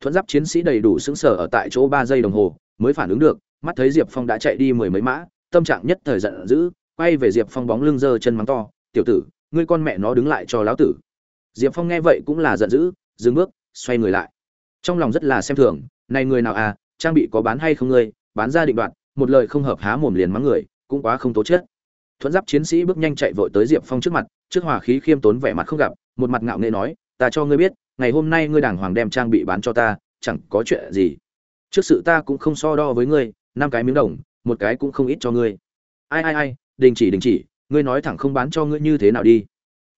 Thuẫn giáp chiến sĩ đầy đủ xứng sở ở tại chỗ ba giây đồng hồ, mới phản ứng được, mắt thấy diệp phong đã chạy đi mười mấy mã, tâm trạng nhất thời giận dữ, quay về diệp phong bóng lưng giơ chân mắng to, tiểu tử, ngươi con mẹ nó đứng lại cho lão tử. Diệp phong nghe vậy cũng là giận dữ, dừng bước, xoay người lại trong lòng rất là xem thường, này người nào à trang bị có bán hay không ngươi? Bán ra định đoạt, một lời không hợp há mồm liền mắng người, cũng quá không tố chất thuẫn giáp chiến sĩ bước nhanh chạy vội tới diệp phong trước mặt, trước hòa khí khiêm tốn vẻ mặt không gặp, một mặt ngạo nghệ nói, ta cho ngươi biết, ngày hôm nay ngươi đàng hoàng đem trang bị bán cho ta, chẳng có chuyện gì. Trước sự ta cũng không so đo với ngươi, năm cái miếng đồng, một cái cũng không ít cho ngươi. Ai ai ai, đình chỉ đình chỉ, ngươi nói thẳng không bán cho ngươi như thế nào đi.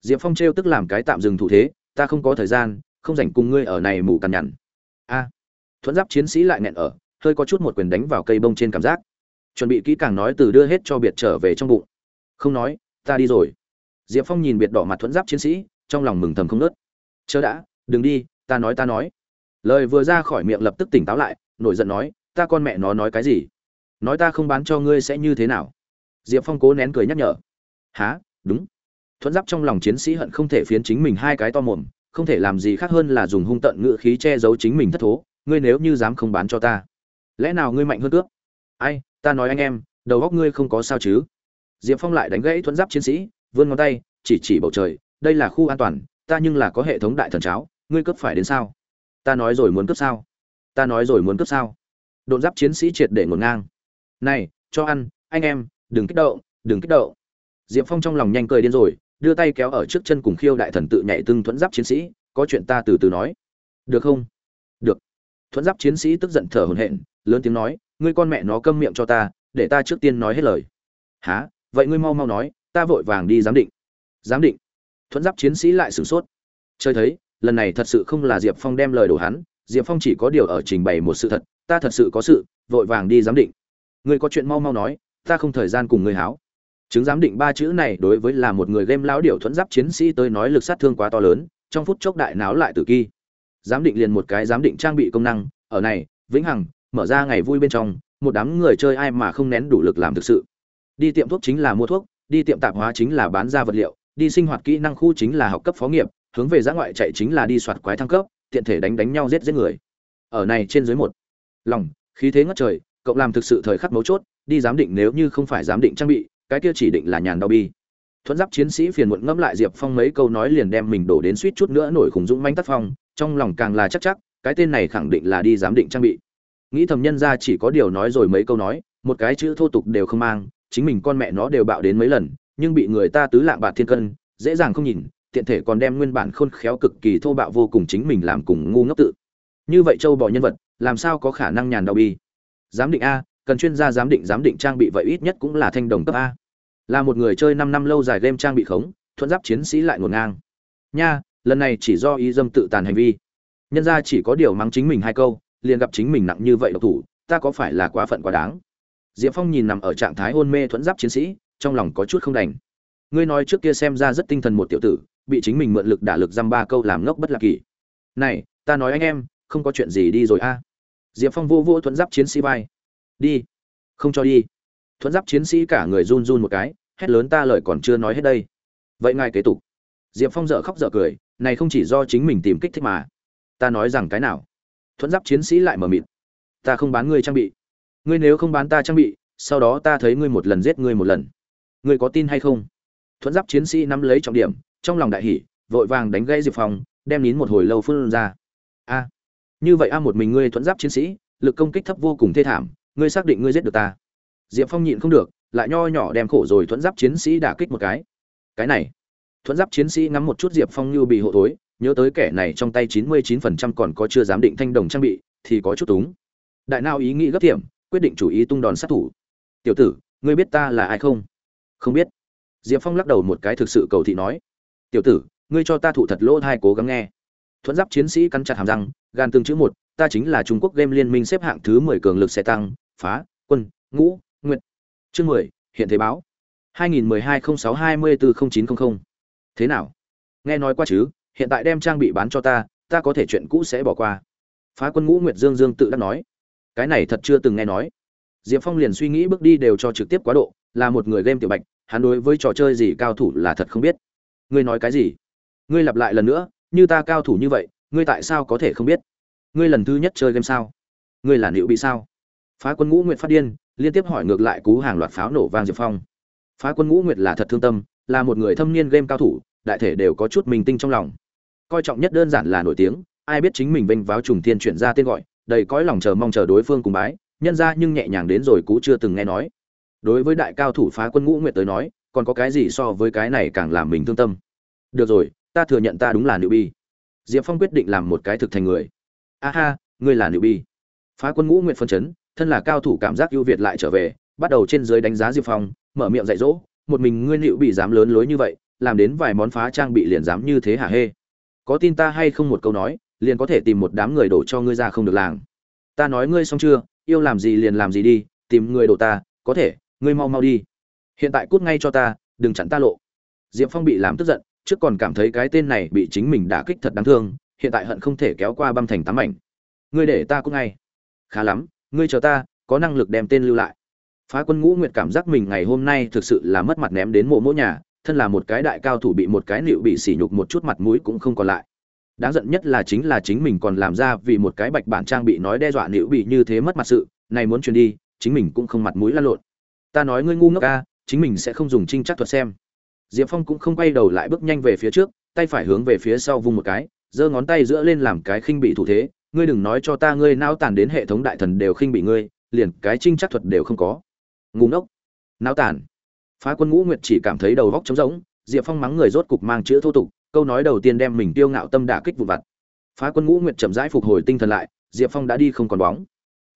Diệp phong trêu tức làm cái tạm dừng thủ thế, ta không có thời gian, không dành cùng ngươi ở này mù cằn nhằn a. Thuẫn giáp chiến sĩ lại nghẹn ở, hơi có chút một quyền đánh vào cây bông trên cảm giác. Chuẩn bị kỹ càng nói từ đưa hết cho biệt trở về trong bụng. Không nói, ta đi rồi. Diệp phong nhìn biệt đỏ mặt thuẫn giáp chiến sĩ, trong lòng mừng thầm không nớt chớ đã, đừng đi, ta nói ta nói. Lời vừa ra khỏi miệng lập tức tỉnh táo lại, nổi giận nói, ta con mẹ nó nói cái gì? Nói ta không bán cho ngươi sẽ như thế nào? Diệp phong cố nén cười nhắc nhở. Há đúng. Thuẫn giáp trong lòng chiến sĩ hận không thể phiến chính mình hai cái to mồm không thể làm gì khác hơn là dùng hung tận ngựa khí che giấu chính mình thất thố, ngươi nếu như dám không bán cho ta, lẽ nào ngươi mạnh hơn cướp ai, ta nói anh em, đầu góc ngươi không có sao chứ? Diệp phong lại đánh gãy thuẫn giáp chiến sĩ, vươn ngón tay, chỉ chỉ bầu trời, đây là khu an toàn, ta nhưng là có hệ thống đại thần cháo, ngươi cướp phải đến sao? Ta nói rồi muốn cướp sao? Ta nói rồi muốn cướp sao? Đột giáp chiến sĩ triệt để ngổn ngang. Này, cho ăn, anh em, đừng kích động, đừng kích động. Diệp phong trong lòng nhanh cười điên rồi đưa tay kéo ở trước chân cùng khiêu đại thần tự nhảy tương thuẫn giáp chiến sĩ, có chuyện ta từ từ nói. Được không? Được. Thuẫn giáp chiến sĩ tức giận thở hổn hển, lớn tiếng nói, ngươi con mẹ nó câm miệng cho ta, để ta trước tiên nói hết lời. Há vậy ngươi mau mau nói, ta vội vàng đi giám định. Giám định. Thuẫn giáp chiến sĩ lại sửng sốt. Chơi thấy, lần này thật sự không là diệp phong đem lời đổ hắn, diệp phong chỉ có điều ở trình bày một sự thật, ta thật sự có sự, vội vàng đi giám định. Ngươi có chuyện mau mau nói, ta không thời gian cùng ngươi háo chứng giám định ba chữ này đối với là một người game lão điệu thuẫn giáp chiến sĩ tới nói lực sát thương quá to lớn, trong phút chốc đại náo lại tử kỳ. Giám định liền một cái giám định trang bị công năng, ở này, vĩnh hằng, mở ra ngày vui bên trong, một đám người chơi ai mà không nén đủ lực làm thực sự. Đi tiệm thuốc chính là mua thuốc, đi tiệm tạp hóa chính là bán ra vật liệu, đi sinh hoạt kỹ năng khu chính là học cấp phó nghiệp, hướng về giã ngoại chạy chính là đi soạt quái thăng cấp, tiện thể đánh đánh nhau giết giết người. Ở này trên dưới một, lòng, khí thế ngất trời, cậu làm thực sự thời khắc mấu chốt, đi giám định nếu như không phải giám định trang bị cái kia chỉ định là nhàn đau bi. Thuẫn giáp chiến sĩ phiền muộn ngẫm lại diệp phong mấy câu nói liền đem mình đổ đến suýt chút nữa nổi khủng dũng manh tác phong, trong lòng càng là chắc chắc, cái tên này khẳng định là đi giám định trang bị. Nghĩ thầm nhân ra chỉ có điều nói rồi mấy câu nói, một cái chữ thô tục đều không mang, chính mình con mẹ nó đều bạo đến mấy lần, nhưng bị người ta tứ lạng bạc thiên cân, dễ dàng không nhìn, tiện thể còn đem nguyên bản khôn khéo cực kỳ thô bạo vô cùng chính mình làm cùng ngu ngốc tự. Như vậy châu bò nhân vật, làm sao có khả năng nhàn đau bi? Giám định a cần chuyên gia giám định giám định trang bị vậy ít nhất cũng là thanh đồng cấp a. Là một người chơi năm năm lâu dài game trang bị khống, thuận giáp chiến sĩ lại ngổn ngang. Nha, lần này chỉ do ý dâm tự tàn hành vi. Nhân ra chỉ có điều mắng chính mình hai câu, liền gặp chính mình nặng như vậy độc thủ, ta có phải là quá phận quá đáng? Diệp phong nhìn nằm ở trạng thái hôn mê thuẫn giáp chiến sĩ, trong lòng có chút không đành. Ngươi nói trước kia xem ra rất tinh thần một tiểu tử, bị chính mình mượn lực đả lực dăm ba câu làm ngốc bất lạc kỳ. Này, ta nói anh em, không có chuyện gì đi rồi a. Diệp phong vô vô thuẫn giáp chiến sĩ vai đi. Không cho đi. Thuẫn giáp chiến sĩ cả người run run một cái, hét lớn ta lời còn chưa nói hết đây. Vậy ngài kế tục. Diệp phong dợ khóc dợ cười, này không chỉ do chính mình tìm kích thích mà. Ta nói rằng cái nào? Thuẫn giáp chiến sĩ lại mờ mịt. Ta không bán ngươi trang bị. Ngươi nếu không bán ta trang bị, sau đó ta thấy ngươi một lần giết ngươi một lần. Ngươi có tin hay không? Thuẫn giáp chiến sĩ nắm lấy trọng điểm, trong lòng đại hỷ vội vàng đánh gãy diệp phong, đem nín một hồi lâu phun ra. A. Như vậy a, một mình ngươi thuẫn giáp chiến sĩ, lực công kích thấp vô cùng thê thảm ngươi xác định ngươi giết được ta. Diệp phong nhịn không được, lại nho nhỏ đem khổ rồi thuẫn giáp chiến sĩ đả kích một cái. Cái này, thuẫn giáp chiến sĩ ngắm một chút diệp phong như bị hộ thối, nhớ tới kẻ này trong tay chín mươi chín phần trăm còn có chưa giám định thanh đồng trang bị, thì có chút túng. Đại nao ý nghĩ gấp tiệm quyết định chủ ý tung đòn sát thủ. Tiểu tử, ngươi biết ta là ai không? Không biết. Diệp phong lắc đầu một cái thực sự cầu thị nói. Tiểu tử, ngươi cho ta thụ thật lỗ thai cố gắng nghe. Thuẫn giáp chiến sĩ cắn chặt hàm răng, gan tương chữ một, ta chính là trung quốc game liên minh xếp hạng thứ mười cường lực xe tăng phá, quân, ngũ nguyện chương mười, hiện thế báo. 2012-06-24-0900. thế nào? Nghe nói qua chứ, hiện tại đem trang bị bán cho ta ta có thể chuyện cũ sẽ bỏ qua. Phá quân ngũ nguyệt dương dương tự đắc nói. Cái này thật chưa từng nghe nói. Diệp phong liền suy nghĩ bước đi đều cho trực tiếp quá độ, là một người game tiểu bạch, hắn đối với trò chơi gì cao thủ là thật không biết. Ngươi nói cái gì? Ngươi lặp lại lần nữa, như ta cao thủ như vậy, ngươi tại sao có thể không biết? Ngươi lần thứ nhất chơi game sao? Ngươi là liệu bị sao? Phá quân ngũ nguyệt phát điên, liên tiếp hỏi ngược lại cú hàng loạt pháo nổ vang diệp phong. Phá quân ngũ nguyệt là thật thương tâm, là một người thâm niên game cao thủ, đại thể đều có chút mình tinh trong lòng. Coi trọng nhất đơn giản là nổi tiếng, ai biết chính mình vênh váo trùng thiên chuyển ra tên gọi, đầy cõi lòng chờ mong chờ đối phương cùng bái, nhân ra nhưng nhẹ nhàng đến rồi cú chưa từng nghe nói. Đối với đại cao thủ phá quân ngũ nguyệt tới nói, còn có cái gì so với cái này càng làm mình thương tâm? Được rồi, ta thừa nhận ta đúng là nữ bi diệp phong quyết định làm một cái thực thành người. A ha ngươi là nữ bi phá quân ngũ nguyệt phân chấn thân là cao thủ cảm giác ưu việt lại trở về, bắt đầu trên dưới đánh giá diệp phong, mở miệng dạy dỗ, một mình ngươi liệu bị dám lớn lối như vậy, làm đến vài món phá trang bị liền dám như thế hả hê? Có tin ta hay không một câu nói, liền có thể tìm một đám người đổ cho ngươi ra không được làng. Ta nói ngươi xong chưa, yêu làm gì liền làm gì đi, tìm người đổ ta, có thể, ngươi mau mau đi. Hiện tại cút ngay cho ta, đừng chặn ta lộ. Diệp phong bị làm tức giận, trước còn cảm thấy cái tên này bị chính mình đả kích thật đáng thương, hiện tại hận không thể kéo qua băm thành tám ảnh ngươi để ta cút ngay. Khá lắm ngươi chờ ta, có năng lực đem tên lưu lại. Phá quân ngũ nguyệt cảm giác mình ngày hôm nay thực sự là mất mặt ném đến mộ mỗ nhà, thân là một cái đại cao thủ bị một cái nịu bị sỉ nhục một chút mặt mũi cũng không còn lại. Đáng giận nhất là chính là chính mình còn làm ra vì một cái bạch bản trang bị nói đe dọa nịu bị như thế mất mặt sự, này muốn truyền đi, chính mình cũng không mặt mũi lăn lộn. Ta nói ngươi ngu ngốc ca chính mình sẽ không dùng trinh chắc thuật xem. Diệp phong cũng không quay đầu lại bước nhanh về phía trước, tay phải hướng về phía sau vung một cái, giơ ngón tay giữa lên làm cái khinh bị thủ thế ngươi đừng nói cho ta ngươi nao tàn đến hệ thống đại thần đều khinh bị ngươi, liền cái trinh chắc thuật đều không có. Ngu ngốc. Nao tàn. Phá quân ngũ nguyệt chỉ cảm thấy đầu vóc trống rỗng, diệp phong mắng người rốt cục mang chữ thô tục, câu nói đầu tiên đem mình tiêu ngạo tâm đả kích vụ vặt. Phá quân ngũ nguyệt chậm rãi phục hồi tinh thần lại, diệp phong đã đi không còn bóng.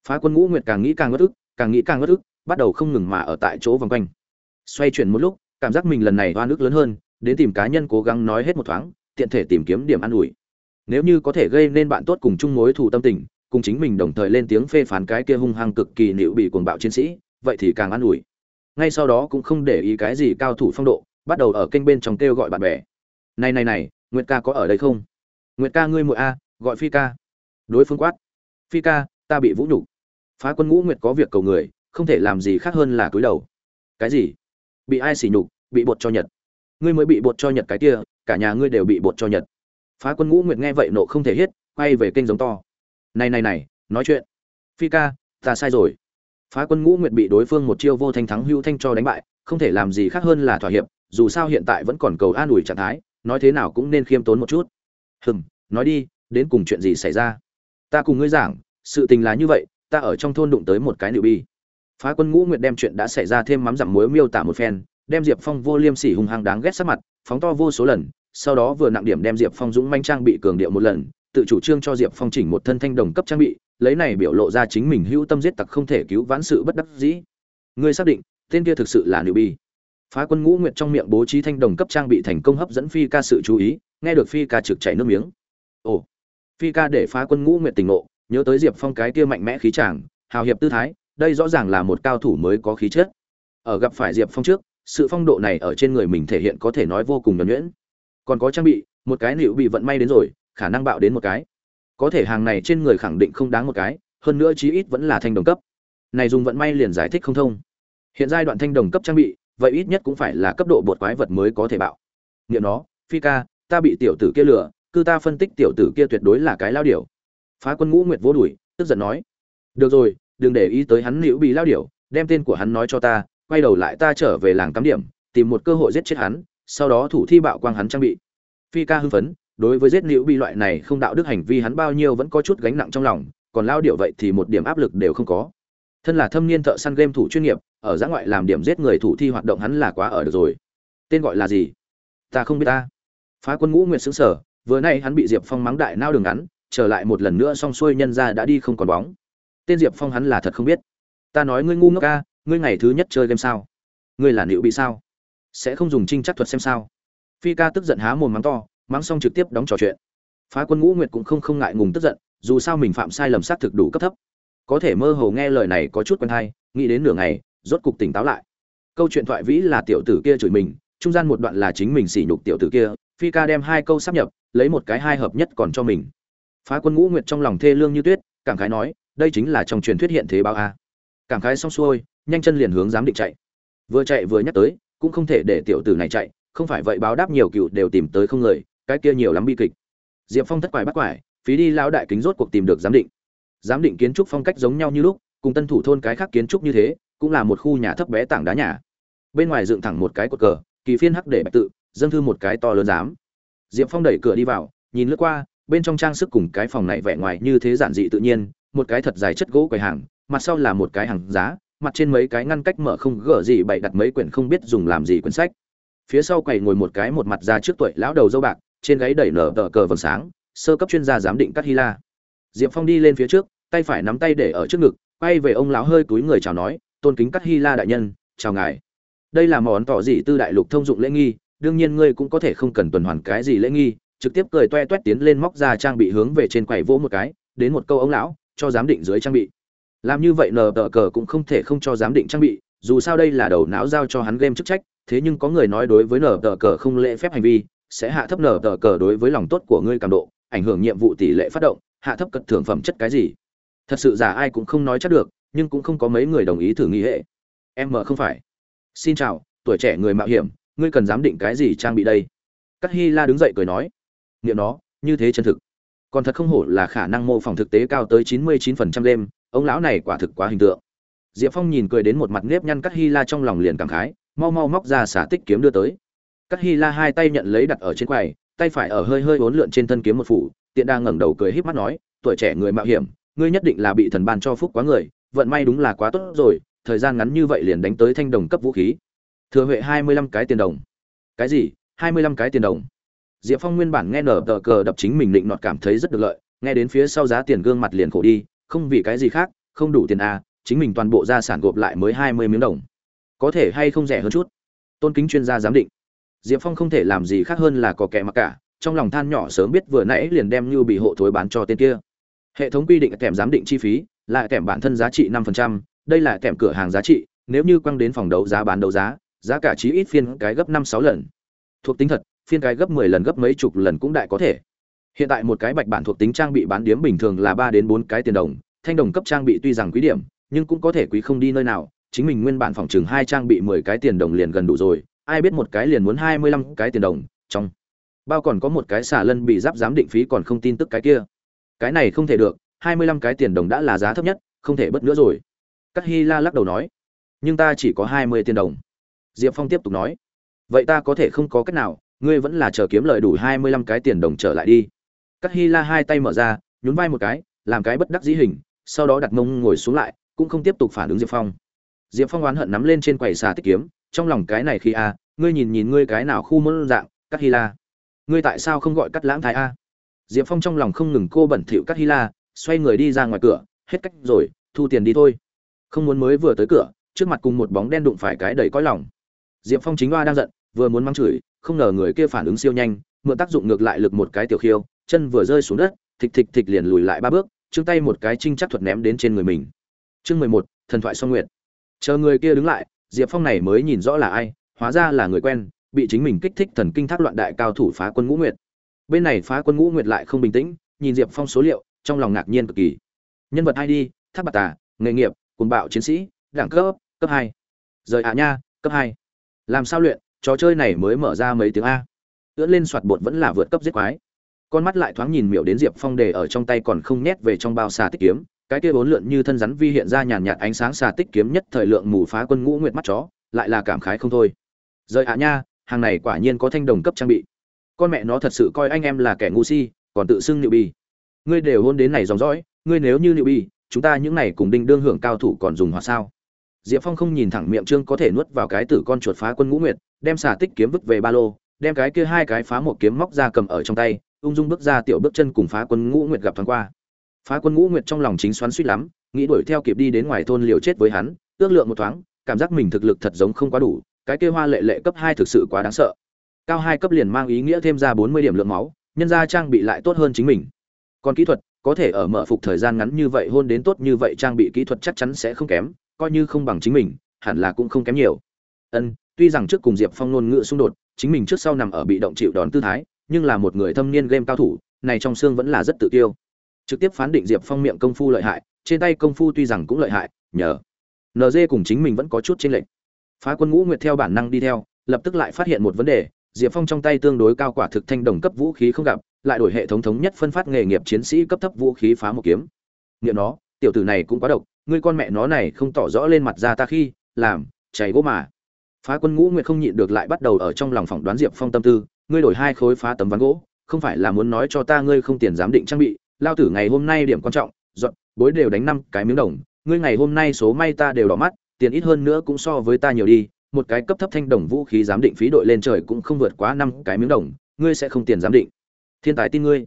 Phá quân ngũ nguyệt càng nghĩ càng ngất ức, càng nghĩ càng ngất ức, bắt đầu không ngừng mà ở tại chỗ vòng quanh. Xoay chuyển một lúc, cảm giác mình lần này oan ức lớn hơn, đến tìm cá nhân cố gắng nói hết một thoáng, tiện thể tìm kiếm điểm an ủi nếu như có thể gây nên bạn tốt cùng chung mối thù tâm tình, cùng chính mình đồng thời lên tiếng phê phán cái kia hung hăng cực kỳ nịu bị cuồng bạo chiến sĩ, vậy thì càng an ủi. Ngay sau đó cũng không để ý cái gì cao thủ phong độ, bắt đầu ở kênh bên trong kêu gọi bạn bè. Này này này, nguyệt ca có ở đây không? Nguyệt ca ngươi muội a, gọi phi ca. Đối phương quát. Phi ca, ta bị vũ nhục. Phá quân ngũ nguyệt có việc cầu người, không thể làm gì khác hơn là cúi đầu. Cái gì? Bị ai xỉ nhục, bị bột cho nhật. Ngươi mới bị bột cho nhật cái kia, cả nhà ngươi đều bị bột cho nhật phá quân ngũ nguyệt nghe vậy nộ không thể hết, quay về kênh giống to. Này này này, nói chuyện. Phi ca, ta sai rồi. Phá quân ngũ nguyệt bị đối phương một chiêu vô thanh thắng hưu thanh cho đánh bại, không thể làm gì khác hơn là thỏa hiệp, dù sao hiện tại vẫn còn cầu an ủi trạng thái, nói thế nào cũng nên khiêm tốn một chút. Hừm, nói đi, đến cùng chuyện gì xảy ra? Ta cùng ngươi giảng, sự tình là như vậy, ta ở trong thôn đụng tới một cái nữ bi. Phá quân ngũ nguyệt đem chuyện đã xảy ra thêm mắm dặm muối miêu tả một phen, đem diệp phong vô liêm sỉ hung hăng đáng ghét sát mặt, phóng to vô số lần sau đó vừa nặng điểm đem diệp phong dũng manh trang bị cường điệu một lần, tự chủ trương cho diệp phong chỉnh một thân thanh đồng cấp trang bị, lấy này biểu lộ ra chính mình hữu tâm giết tặc không thể cứu vãn sự bất đắc dĩ. Ngươi xác định, tên kia thực sự là nữ bi. Phá quân ngũ nguyệt trong miệng bố trí thanh đồng cấp trang bị thành công hấp dẫn phi ca sự chú ý, nghe được phi ca trực chảy nước miếng. Ồ, phi ca để phá quân ngũ nguyệt tỉnh ngộ, nhớ tới diệp phong cái kia mạnh mẽ khí tràng hào hiệp tư thái, đây rõ ràng là một cao thủ mới có khí chất. Ở gặp phải diệp phong trước, sự phong độ này ở trên người mình thể hiện có thể nói vô cùng nhuẩn nhuyễn còn có trang bị, một cái liệu bị vận may đến rồi, khả năng bạo đến một cái. Có thể hàng này trên người khẳng định không đáng một cái, hơn nữa chí ít vẫn là thanh đồng cấp. Này dùng vận may liền giải thích không thông. Hiện giai đoạn thanh đồng cấp trang bị, vậy ít nhất cũng phải là cấp độ bột quái vật mới có thể bạo. Nghiệm nó, phi ca, ta bị tiểu tử kia lừa, cư ta phân tích tiểu tử kia tuyệt đối là cái lao điểu. Phá quân ngũ nguyệt vô đuổi tức giận nói. Được rồi, đừng để ý tới hắn liễu bị lao điểu, đem tên của hắn nói cho ta, quay đầu lại ta trở về làng cắm điểm, tìm một cơ hội giết chết hắn sau đó thủ thi bạo quang hắn trang bị. Phi ca hưng phấn, đối với giết liễu bị loại này không đạo đức hành vi hắn bao nhiêu vẫn có chút gánh nặng trong lòng, còn lao điệu vậy thì một điểm áp lực đều không có. Thân là thâm niên thợ săn game thủ chuyên nghiệp, ở giã ngoại làm điểm giết người thủ thi hoạt động hắn là quá ở được rồi. Tên gọi là gì? Ta không biết ta. Phá quân ngũ nguyệt xứng sở vừa nay hắn bị diệp phong mắng đại nao đường ngắn, trở lại một lần nữa xong xuôi nhân ra đã đi không còn bóng. Tên diệp phong hắn là thật không biết. Ta nói ngươi ngu ngốc ca, ngươi ngày thứ nhất chơi game sao? Ngươi là liệu bị sao? Sẽ không dùng trinh chắc thuật xem sao. Phi ca tức giận há mồm mắng to, mắng xong trực tiếp đóng trò chuyện. Phá quân ngũ nguyệt cũng không không ngại ngùng tức giận, dù sao mình phạm sai lầm xác thực đủ cấp thấp. Có thể mơ hồ nghe lời này có chút quen hay, nghĩ đến nửa ngày, rốt cục tỉnh táo lại. Câu chuyện thoại vĩ là tiểu tử kia chửi mình, trung gian một đoạn là chính mình sỉ nhục tiểu tử kia, phi ca đem hai câu sắp nhập, lấy một cái hai hợp nhất còn cho mình. Phá quân ngũ nguyệt trong lòng thê lương như tuyết, cảm khái nói, đây chính là trong truyền thuyết hiện thế báo a. Cảm khái xong xuôi, nhanh chân liền hướng giám định chạy. Vừa chạy vừa nhắc tới cũng không thể để tiểu tử này chạy, không phải vậy báo đáp nhiều cựu đều tìm tới không người, cái kia nhiều lắm bi kịch. Diệp phong thất quải bắt quải, phí đi lão đại kính rốt cuộc tìm được giám định. Giám định kiến trúc phong cách giống nhau như lúc, cùng tân thủ thôn cái khác kiến trúc như thế, cũng là một khu nhà thấp bé tảng đá nhà. Bên ngoài dựng thẳng một cái cột cờ, kỳ phiên hắc để bạch tự dâng thư một cái to lớn giám. Diệp phong đẩy cửa đi vào, nhìn lướt qua, bên trong trang sức cùng cái phòng này vẻ ngoài như thế giản dị tự nhiên, một cái thật dài chất gỗ quầy hàng, mặt sau là một cái hàng giá mặt trên mấy cái ngăn cách mở không gỡ gì, bày đặt mấy quyển không biết dùng làm gì quyển sách. Phía sau quầy ngồi một cái một mặt ra trước tuổi lão đầu dâu bạc, trên gáy đẩy nở tờ cờ vầng sáng, sơ cấp chuyên gia giám định cắt hy la. Diệp phong đi lên phía trước, tay phải nắm tay để ở trước ngực, quay về ông lão hơi túi người chào nói, tôn kính cắt hy la đại nhân, chào ngài. Đây là món tỏ dị tư đại lục thông dụng lễ nghi, đương nhiên ngươi cũng có thể không cần tuần hoàn cái gì lễ nghi, trực tiếp cười toe toét tiến lên móc ra trang bị hướng về trên quầy vỗ một cái, đến một câu ông lão, cho giám định dưới trang bị làm như vậy nờ tờ cờ cũng không thể không cho giám định trang bị, dù sao đây là đầu não giao cho hắn game chức trách, thế nhưng có người nói đối với nờ tờ cờ không lễ phép hành vi, sẽ hạ thấp nờ tờ cờ đối với lòng tốt của ngươi cảm độ, ảnh hưởng nhiệm vụ tỷ lệ phát động, hạ thấp cật thưởng phẩm chất cái gì. Thật sự giả ai cũng không nói chắc được, nhưng cũng không có mấy người đồng ý thử nghi hệ. Em mờ không phải. Xin chào, tuổi trẻ người mạo hiểm, ngươi cần giám định cái gì trang bị đây? Các hy la đứng dậy cười nói. Nghiệm nó, như thế chân thực. Còn thật không hổ là khả năng mô phỏng thực tế cao tới chín mươi chín phần trăm đêm ông lão này quả thực quá hình tượng. Diệp phong nhìn cười đến một mặt nếp nhăn cắt hy la trong lòng liền cảm khái, mau mau móc ra xả tích kiếm đưa tới. Cắt hy la hai tay nhận lấy đặt ở trên quầy, tay phải ở hơi hơi uốn lượn trên thân kiếm một phủ, tiện đang ngẩng đầu cười híp mắt nói, tuổi trẻ người mạo hiểm, ngươi nhất định là bị thần ban cho phúc quá người, vận may đúng là quá tốt rồi, thời gian ngắn như vậy liền đánh tới thanh đồng cấp vũ khí. Thừa huệ hai mươi lăm cái tiền đồng. Cái gì? hai mươi lăm cái tiền đồng? Diệp phong nguyên bản nghe nở tờ cờ đập chính mình định nọt cảm thấy rất được lợi, nghe đến phía sau giá tiền gương mặt liền khổ đi không vì cái gì khác không đủ tiền à, chính mình toàn bộ gia sản gộp lại mới hai mươi miếng đồng. Có thể hay không rẻ hơn chút? Tôn kính chuyên gia giám định. Diệp phong không thể làm gì khác hơn là có kẻ mặc cả trong lòng than nhỏ sớm biết vừa nãy liền đem như bị hộ thối bán cho tên kia. Hệ thống quy định kèm giám định chi phí là kèm bản thân giá trị năm phần trăm đây là kèm cửa hàng giá trị nếu như quăng đến phòng đấu giá bán đấu giá giá cả chí ít phiên cái gấp năm sáu lần. Thuộc tính thật phiên cái gấp mười lần gấp mấy chục lần cũng đại có thể hiện tại một cái bạch bản thuộc tính trang bị bán điếm bình thường là ba đến bốn cái tiền đồng, thanh đồng cấp trang bị tuy rằng quý điểm, nhưng cũng có thể quý không đi nơi nào, chính mình nguyên bản phòng chừng hai trang bị mười cái tiền đồng liền gần đủ rồi, ai biết một cái liền muốn hai mươi lăm cái tiền đồng, trong bao còn có một cái xà lân bị giáp giám định phí còn không tin tức cái kia. Cái này không thể được, hai mươi lăm cái tiền đồng đã là giá thấp nhất, không thể bất nữa rồi. Cát hy la lắc đầu nói, nhưng ta chỉ có hai mươi tiền đồng. Diệp phong tiếp tục nói, vậy ta có thể không có cách nào, ngươi vẫn là chờ kiếm lời đủ hai mươi lăm cái tiền đồng trở lại đi cắt hy la hai tay mở ra, nhún vai một cái, làm cái bất đắc dĩ hình, sau đó đặt mông ngồi xuống lại, cũng không tiếp tục phản ứng diệp phong. Diệp phong oán hận nắm lên trên quầy xà tích kiếm, trong lòng cái này khi a, ngươi nhìn nhìn ngươi cái nào khu môn dạng, cắt hy la. Ngươi tại sao không gọi cắt lãng thái a? Diệp phong trong lòng không ngừng cô bẩn thỉu cắt hy la, xoay người đi ra ngoài cửa, hết cách rồi, thu tiền đi thôi. Không muốn mới vừa tới cửa, trước mặt cùng một bóng đen đụng phải cái đầy cõi lòng. Diệp phong chính oa đang giận, vừa muốn mắng chửi, không ngờ người kia phản ứng siêu nhanh, mượn tác dụng ngược lại lực một cái tiểu khiêu chân vừa rơi xuống đất, thịch thịch thịch liền lùi lại ba bước chương tay một cái trinh chắc thuật ném đến trên người mình. Chương mười một, thần thoại song nguyệt. Chờ người kia đứng lại, diệp phong này mới nhìn rõ là ai, hóa ra là người quen, bị chính mình kích thích thần kinh thác loạn đại cao thủ phá quân ngũ nguyệt. Bên này phá quân ngũ nguyệt lại không bình tĩnh, nhìn diệp phong số liệu, trong lòng ngạc nhiên cực kỳ. Nhân vật id tháp bạc tà, nghề nghiệp, cuồng bạo chiến sĩ, đẳng cấp cấp hai. Rời ạ nha, cấp hai. Làm sao luyện, trò chơi này mới mở ra mấy tiếng a. Ưỡn lên soạt bột vẫn là vượt cấp giết quái con mắt lại thoáng nhìn miểu đến diệp phong đề ở trong tay còn không nhét về trong bao xà tích kiếm, cái kia bốn lượn như thân rắn vi hiện ra nhàn nhạt ánh sáng xà tích kiếm nhất thời lượng mù phá quân ngũ nguyệt mắt chó, lại là cảm khái không thôi. Rời ạ nha, hàng này quả nhiên có thanh đồng cấp trang bị. Con mẹ nó thật sự coi anh em là kẻ ngu si, còn tự xưng liệu bi. Ngươi đều hôn đến này dòng dõi, ngươi nếu như liệu bi, chúng ta những này cùng đinh đương hưởng cao thủ còn dùng hòa sao? Diệp phong không nhìn thẳng miệng trương có thể nuốt vào cái tử con chuột phá quân ngũ nguyệt, đem xà tích kiếm vứt về ba lô, đem cái kia hai cái phá một kiếm móc ra cầm ở trong tay ung dung bước ra tiểu bước chân cùng phá quân ngũ nguyệt gặp thoáng qua. Phá quân ngũ nguyệt trong lòng chính xoắn suýt lắm, nghĩ đuổi theo kịp đi đến ngoài thôn liều chết với hắn, ước lượng một thoáng, cảm giác mình thực lực thật giống không quá đủ, cái kia hoa lệ lệ cấp hai thực sự quá đáng sợ. Cao hai cấp liền mang ý nghĩa thêm ra bốn mươi điểm lượng máu, nhân ra trang bị lại tốt hơn chính mình. Còn kỹ thuật, có thể ở mở phục thời gian ngắn như vậy, hôn đến tốt như vậy, trang bị kỹ thuật chắc chắn sẽ không kém, coi như không bằng chính mình, hẳn là cũng không kém nhiều. Ân, tuy rằng trước cùng diệp phong ngôn ngữ xung đột, chính mình trước sau nằm ở bị động chịu đòn tư thái nhưng là một người thâm niên game cao thủ, này trong xương vẫn là rất tự tiêu trực tiếp phán định diệp phong miệng công phu lợi hại, trên tay công phu tuy rằng cũng lợi hại, nhờ. Nd cùng chính mình vẫn có chút chênh lệch. Phá quân ngũ nguyệt theo bản năng đi theo, lập tức lại phát hiện một vấn đề, diệp phong trong tay tương đối cao quả thực thanh đồng cấp vũ khí không gặp, lại đổi hệ thống thống nhất phân phát nghề nghiệp chiến sĩ cấp thấp vũ khí phá một kiếm. Nghiệm nó, tiểu tử này cũng quá độc, ngươi con mẹ nó này không tỏ rõ lên mặt ra ta khi, làm cháy gỗ mà. Phá quân ngũ nguyệt không nhịn được lại bắt đầu ở trong lòng phỏng đoán diệp phong tâm tư ngươi đổi hai khối phá tấm ván gỗ, không phải là muốn nói cho ta ngươi không tiền giám định trang bị, lao tử ngày hôm nay điểm quan trọng dọn bối đều đánh năm cái miếng đồng, ngươi ngày hôm nay số may ta đều đỏ mắt, tiền ít hơn nữa cũng so với ta nhiều đi, một cái cấp thấp thanh đồng vũ khí giám định phí đội lên trời cũng không vượt quá năm cái miếng đồng, ngươi sẽ không tiền giám định. Thiên tài tin ngươi.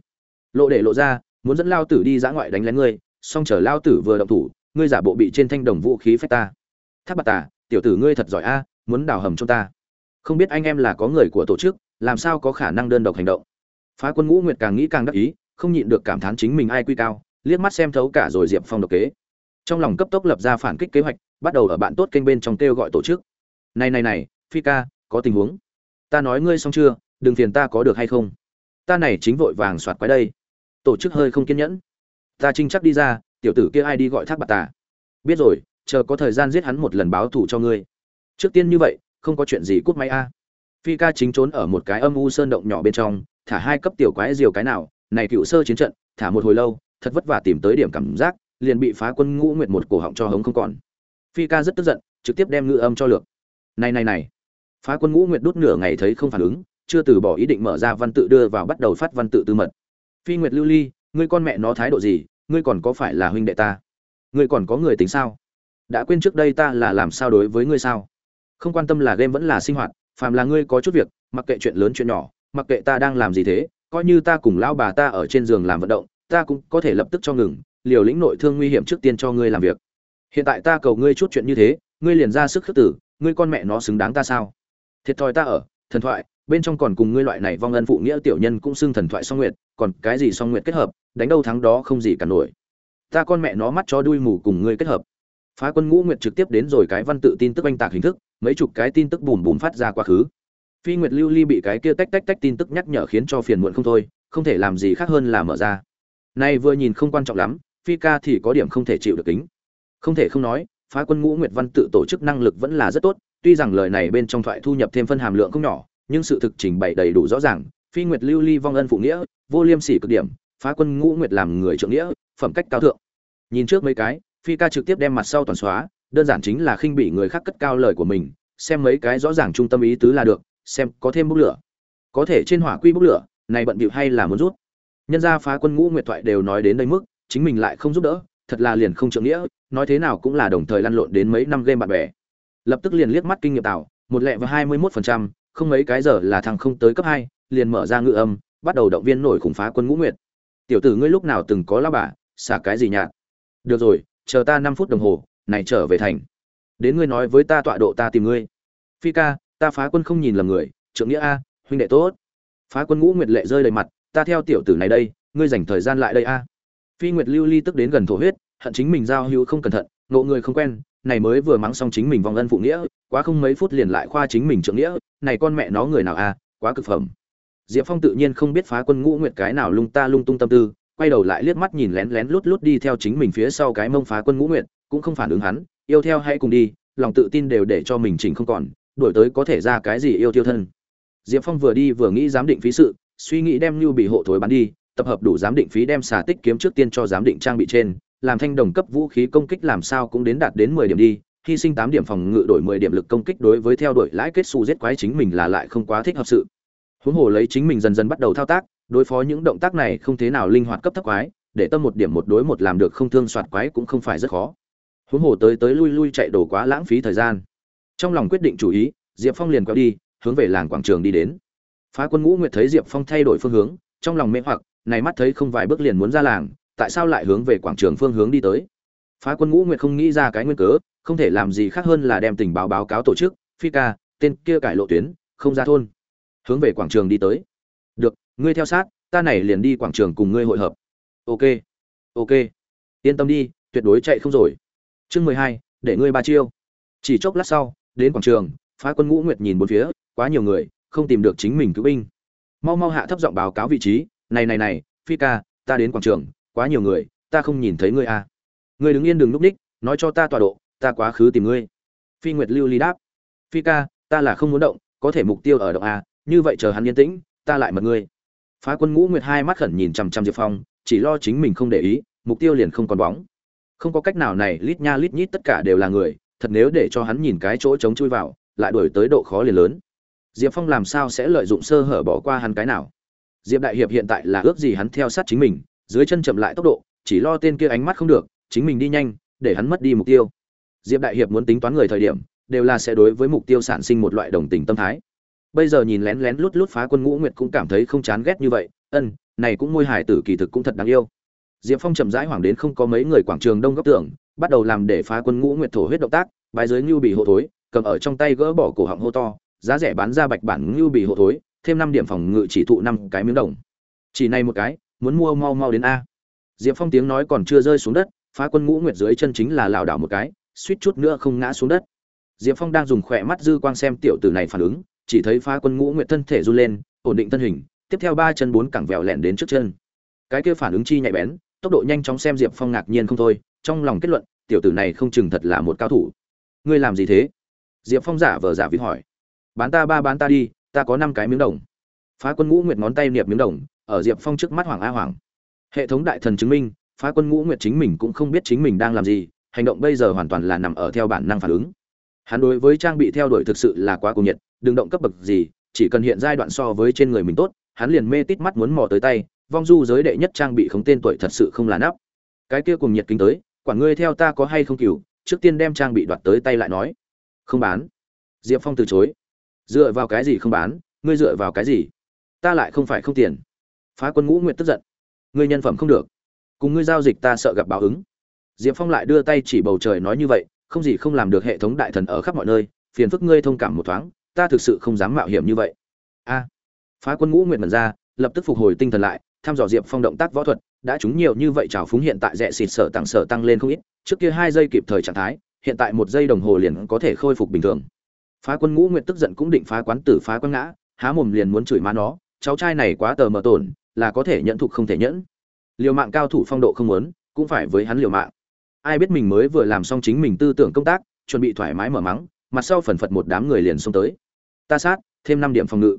Lộ để lộ ra, muốn dẫn lao tử đi dã ngoại đánh lén ngươi song chờ lao tử vừa động thủ, ngươi giả bộ bị trên thanh đồng vũ khí phép ta. Tháp bạc tà, tiểu tử ngươi thật giỏi a, muốn đào hầm cho ta. Không biết anh em là có người của tổ chức làm sao có khả năng đơn độc hành động? Phá quân ngũ nguyệt càng nghĩ càng đắc ý, không nhịn được cảm thán chính mình ai quy cao, liếc mắt xem thấu cả rồi diệp phong độc kế. Trong lòng cấp tốc lập ra phản kích kế hoạch, bắt đầu ở bạn tốt kênh bên trong kêu gọi tổ chức. Này này này, phi ca, có tình huống. Ta nói ngươi xong chưa, đừng phiền ta có được hay không. Ta này chính vội vàng soạt quái đây. Tổ chức hơi không kiên nhẫn. Ta trinh chắc đi ra, tiểu tử kia ai đi gọi thác bạc tà biết rồi, chờ có thời gian giết hắn một lần báo thù cho ngươi. Trước tiên như vậy, không có chuyện gì cút máy a phi ca chính trốn ở một cái âm u sơn động nhỏ bên trong, thả hai cấp tiểu quái diều cái nào, này cựu sơ chiến trận, thả một hồi lâu, thật vất vả tìm tới điểm cảm giác, liền bị phá quân ngũ nguyệt một cổ họng cho hống không còn. Phi ca rất tức giận, trực tiếp đem ngự âm cho lược. Này này này. Phá quân ngũ nguyệt đút nửa ngày thấy không phản ứng, chưa từ bỏ ý định mở ra văn tự đưa vào bắt đầu phát văn tự tư mật. Phi nguyệt lưu ly, ngươi con mẹ nó thái độ gì, ngươi còn có phải là huynh đệ ta? Ngươi còn có người tính sao? Đã quên trước đây ta là làm sao đối với ngươi sao? Không quan tâm là game vẫn là sinh hoạt phàm là ngươi có chút việc, mặc kệ chuyện lớn chuyện nhỏ, mặc kệ ta đang làm gì thế, coi như ta cùng lão bà ta ở trên giường làm vận động, ta cũng có thể lập tức cho ngừng, liều lĩnh nội thương nguy hiểm trước tiên cho ngươi làm việc. Hiện tại ta cầu ngươi chút chuyện như thế, ngươi liền ra sức khước tử, ngươi con mẹ nó xứng đáng ta sao? Thiệt thòi ta ở, thần thoại, bên trong còn cùng ngươi loại này vong ân phụ nghĩa tiểu nhân cũng xưng thần thoại song nguyệt, còn cái gì song nguyệt kết hợp, đánh đâu thắng đó không gì cả nổi. Ta con mẹ nó mắt cho đuôi mù cùng ngươi kết hợp phá quân ngũ nguyệt trực tiếp đến rồi cái văn tự tin tức oanh tạc hình thức, mấy chục cái tin tức bùm bùm phát ra quá khứ. Phi nguyệt lưu ly bị cái kia tách tách tách tin tức nhắc nhở khiến cho phiền muộn không thôi, không thể làm gì khác hơn là mở ra. Nay vừa nhìn không quan trọng lắm, phi ca thì có điểm không thể chịu được tính không thể không nói, phá quân ngũ nguyệt văn tự tổ chức năng lực vẫn là rất tốt, tuy rằng lời này bên trong thoại thu nhập thêm phân hàm lượng không nhỏ, nhưng sự thực trình bày đầy đủ rõ ràng, phi nguyệt lưu ly vong ân phụ nghĩa, vô liêm sỉ cực điểm, phá quân ngũ nguyệt làm người trưởng nghĩa, phẩm cách cao thượng. Nhìn trước mấy cái phi ca trực tiếp đem mặt sau toàn xóa, đơn giản chính là khinh bị người khác cất cao lời của mình, xem mấy cái rõ ràng trung tâm ý tứ là được, xem có thêm bốc lửa. Có thể trên hỏa quy bốc lửa, này bận bịu hay là muốn rút. Nhân gia phá quân ngũ nguyệt thoại đều nói đến đây mức, chính mình lại không giúp đỡ, thật là liền không trượng nghĩa, nói thế nào cũng là đồng thời lăn lộn đến mấy năm game bạn bè. Lập tức liền liếc mắt kinh nghiệm tạo, một lẹ và hai mươi mốt phần trăm, không mấy cái giờ là thằng không tới cấp hai, liền mở ra ngự âm, bắt đầu động viên nổi khủng phá quân ngũ nguyệt. Tiểu tử ngươi lúc nào từng có lao bà, xả cái gì nhạt? Được rồi chờ ta năm phút đồng hồ, này trở về thành. Đến ngươi nói với ta tọa độ ta tìm ngươi. Phi ca, ta phá quân không nhìn lầm người, trưởng nghĩa a, huynh đệ tốt. Phá quân ngũ nguyệt lệ rơi đầy mặt, ta theo tiểu tử này đây, ngươi dành thời gian lại đây a. Phi nguyệt lưu ly tức đến gần thổ huyết, hận chính mình giao hữu không cẩn thận, ngộ người không quen, này mới vừa mắng xong chính mình vong ân phụ nghĩa, quá không mấy phút liền lại khoa chính mình trưởng nghĩa, này con mẹ nó người nào a, quá cực phẩm. Diệp phong tự nhiên không biết phá quân ngũ nguyệt cái nào lung ta lung tung tâm tư quay đầu lại liếc mắt nhìn lén lén lút lút đi theo chính mình phía sau cái mông phá quân ngũ nguyệt, cũng không phản ứng hắn, yêu theo hãy cùng đi, lòng tự tin đều để cho mình chỉnh không còn, đổi tới có thể ra cái gì yêu tiêu thân. Diệp phong vừa đi vừa nghĩ giám định phí sự, suy nghĩ đem lưu bị hộ thối bán đi, tập hợp đủ giám định phí đem xà tích kiếm trước tiên cho giám định trang bị trên, làm thanh đồng cấp vũ khí công kích làm sao cũng đến đạt đến mười điểm đi, hy sinh tám điểm phòng ngự đổi mười điểm lực công kích đối với theo đuổi lãi kết xu giết quái chính mình là lại không quá thích hợp sự. Huống hồ lấy chính mình dần dần bắt đầu thao tác đối phó những động tác này không thế nào linh hoạt cấp thấp quái, để tâm một điểm một đối một làm được không thương soạt quái cũng không phải rất khó. Huống hồ tới tới lui lui chạy đổ quá lãng phí thời gian. Trong lòng quyết định chủ ý, diệp phong liền quẹo đi, hướng về làng quảng trường đi đến. Phá quân ngũ nguyệt thấy diệp phong thay đổi phương hướng, trong lòng mê hoặc, này mắt thấy không vài bước liền muốn ra làng, tại sao lại hướng về quảng trường phương hướng đi tới? Phá quân ngũ nguyệt không nghĩ ra cái nguyên cớ, không thể làm gì khác hơn là đem tình báo báo cáo tổ chức, phi ca, tên kia cải lộ tuyến, không ra thôn. Hướng về quảng trường đi tới ngươi theo sát, ta này liền đi quảng trường cùng ngươi hội hợp. Ok ok. Yên tâm đi, tuyệt đối chạy không rồi. Chương mười hai, để ngươi ba chiêu. Chỉ chốc lát sau, đến quảng trường, phá quân ngũ nguyệt nhìn bốn phía, quá nhiều người, không tìm được chính mình cứu binh. Mau mau hạ thấp giọng báo cáo vị trí, này này này, phi ca, ta đến quảng trường, quá nhiều người, ta không nhìn thấy ngươi à. ngươi đứng yên đừng núp ních, nói cho ta tọa độ, ta quá khứ tìm ngươi. Phi nguyệt lưu ly đáp, phi ca, ta là không muốn động, có thể mục tiêu ở động à? như vậy chờ hắn yên tĩnh, ta lại mật ngươi phá quân ngũ nguyệt hai mắt khẩn nhìn chằm chằm diệp phong, chỉ lo chính mình không để ý, mục tiêu liền không còn bóng. Không có cách nào này, lít nha lít nhít tất cả đều là người, thật nếu để cho hắn nhìn cái chỗ trống chui vào, lại đổi tới độ khó liền lớn. Diệp phong làm sao sẽ lợi dụng sơ hở bỏ qua hắn cái nào? Diệp đại hiệp hiện tại là ước gì hắn theo sát chính mình, dưới chân chậm lại tốc độ, chỉ lo tên kia ánh mắt không được, chính mình đi nhanh, để hắn mất đi mục tiêu. Diệp đại hiệp muốn tính toán người thời điểm, đều là sẽ đối với mục tiêu sản sinh một loại đồng tình tâm thái bây giờ nhìn lén lén lút lút phá quân ngũ nguyệt cũng cảm thấy không chán ghét như vậy. Ân, này cũng môi hải tử kỳ thực cũng thật đáng yêu. Diệp phong chậm rãi hoảng đến không có mấy người quảng trường đông góc tưởng bắt đầu làm để phá quân ngũ nguyệt thổ huyết động tác, bái giới ngưu bị hộ thối, cầm ở trong tay gỡ bỏ cổ họng hô to, giá rẻ bán ra bạch bản ngưu bị hộ thối, thêm năm điểm phòng ngự chỉ thụ năm cái miếng đồng. Chỉ này một cái, muốn mua mau mau đến a. Diệp phong tiếng nói còn chưa rơi xuống đất, phá quân ngũ nguyệt dưới chân chính là lảo đảo một cái, suýt chút nữa không ngã xuống đất. Diệp phong đang dùng khỏe mắt dư quang xem tiểu tử này phản ứng chỉ thấy phá quân ngũ nguyệt thân thể run lên, ổn định thân hình, tiếp theo ba chân bốn cẳng vẹo lẹn đến trước chân. Cái kia phản ứng chi nhạy bén, tốc độ nhanh chóng xem diệp phong ngạc nhiên không thôi, trong lòng kết luận, tiểu tử này không chừng thật là một cao thủ. Ngươi làm gì thế? Diệp phong giả vờ giả vịt hỏi. Bán ta ba bán ta đi, ta có năm cái miếng đồng. Phá quân ngũ nguyệt ngón tay niệm miếng đồng, ở diệp phong trước mắt hoàng a hoàng hệ thống đại thần chứng minh, phá quân ngũ nguyệt chính mình cũng không biết chính mình đang làm gì, hành động bây giờ hoàn toàn là nằm ở theo bản năng phản ứng. Hắn đối với trang bị theo đuổi thực sự là quá cuồng nhiệt đừng động cấp bậc gì chỉ cần hiện giai đoạn so với trên người mình tốt hắn liền mê tít mắt muốn mò tới tay vong du giới đệ nhất trang bị không tên tuổi thật sự không là nắp. Cái kia cùng nhiệt kính tới quản ngươi theo ta có hay không cửu, trước tiên đem trang bị đoạt tới tay lại nói. Không bán. Diệp phong từ chối. Dựa vào cái gì không bán ngươi dựa vào cái gì? Ta lại không phải không tiền. Phá quân ngũ nguyện tức giận. Ngươi nhân phẩm không được. Cùng ngươi giao dịch ta sợ gặp báo ứng. Diệp phong lại đưa tay chỉ bầu trời nói như vậy không gì không làm được hệ thống đại thần ở khắp mọi nơi phiền phức ngươi thông cảm một thoáng ta thực sự không dám mạo hiểm như vậy. A. Phá quân ngũ nguyện mật ra, lập tức phục hồi tinh thần lại, thăm dò diệp phong động tác võ thuật, đã trúng nhiều như vậy trào phúng hiện tại rẽ xịt sở tăng sở tăng lên không ít, trước kia hai giây kịp thời trạng thái, hiện tại một giây đồng hồ liền có thể khôi phục bình thường. Phá quân ngũ nguyện tức giận cũng định phá quán tử phá quán ngã, há mồm liền muốn chửi má nó, cháu trai này quá tờ mờ tổn, là có thể nhẫn thục không thể nhẫn. Liều mạng cao thủ phong độ không muốn, cũng phải với hắn liều mạng. Ai biết mình mới vừa làm xong chính mình tư tưởng công tác, chuẩn bị thoải mái mở mắng, mặt sau phần phật một đám người liền xông tới ta sát, thêm năm điểm phòng ngự.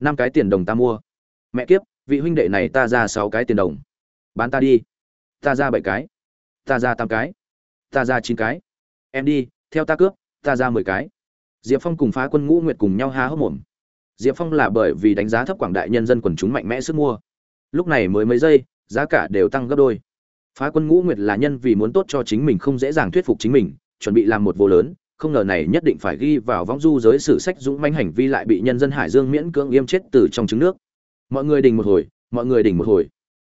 Năm cái tiền đồng ta mua. Mẹ kiếp, vị huynh đệ này ta ra sáu cái tiền đồng. Bán ta đi. Ta ra bảy cái. Ta ra tám cái. Ta ra chín cái. Em đi, theo ta cướp, ta ra mười cái. Diệp phong cùng phá quân ngũ nguyệt cùng nhau há hốc mồm. Diệp phong là bởi vì đánh giá thấp quảng đại nhân dân quần chúng mạnh mẽ sức mua. Lúc này mới mấy giây, giá cả đều tăng gấp đôi. Phá quân ngũ nguyệt là nhân vì muốn tốt cho chính mình không dễ dàng thuyết phục chính mình, chuẩn bị làm một vô lớn không ngờ này nhất định phải ghi vào võng du giới sử sách dũng manh hành vi lại bị nhân dân hải dương miễn cưỡng yêm chết từ trong trứng nước. Mọi người đình một hồi, mọi người đình một hồi.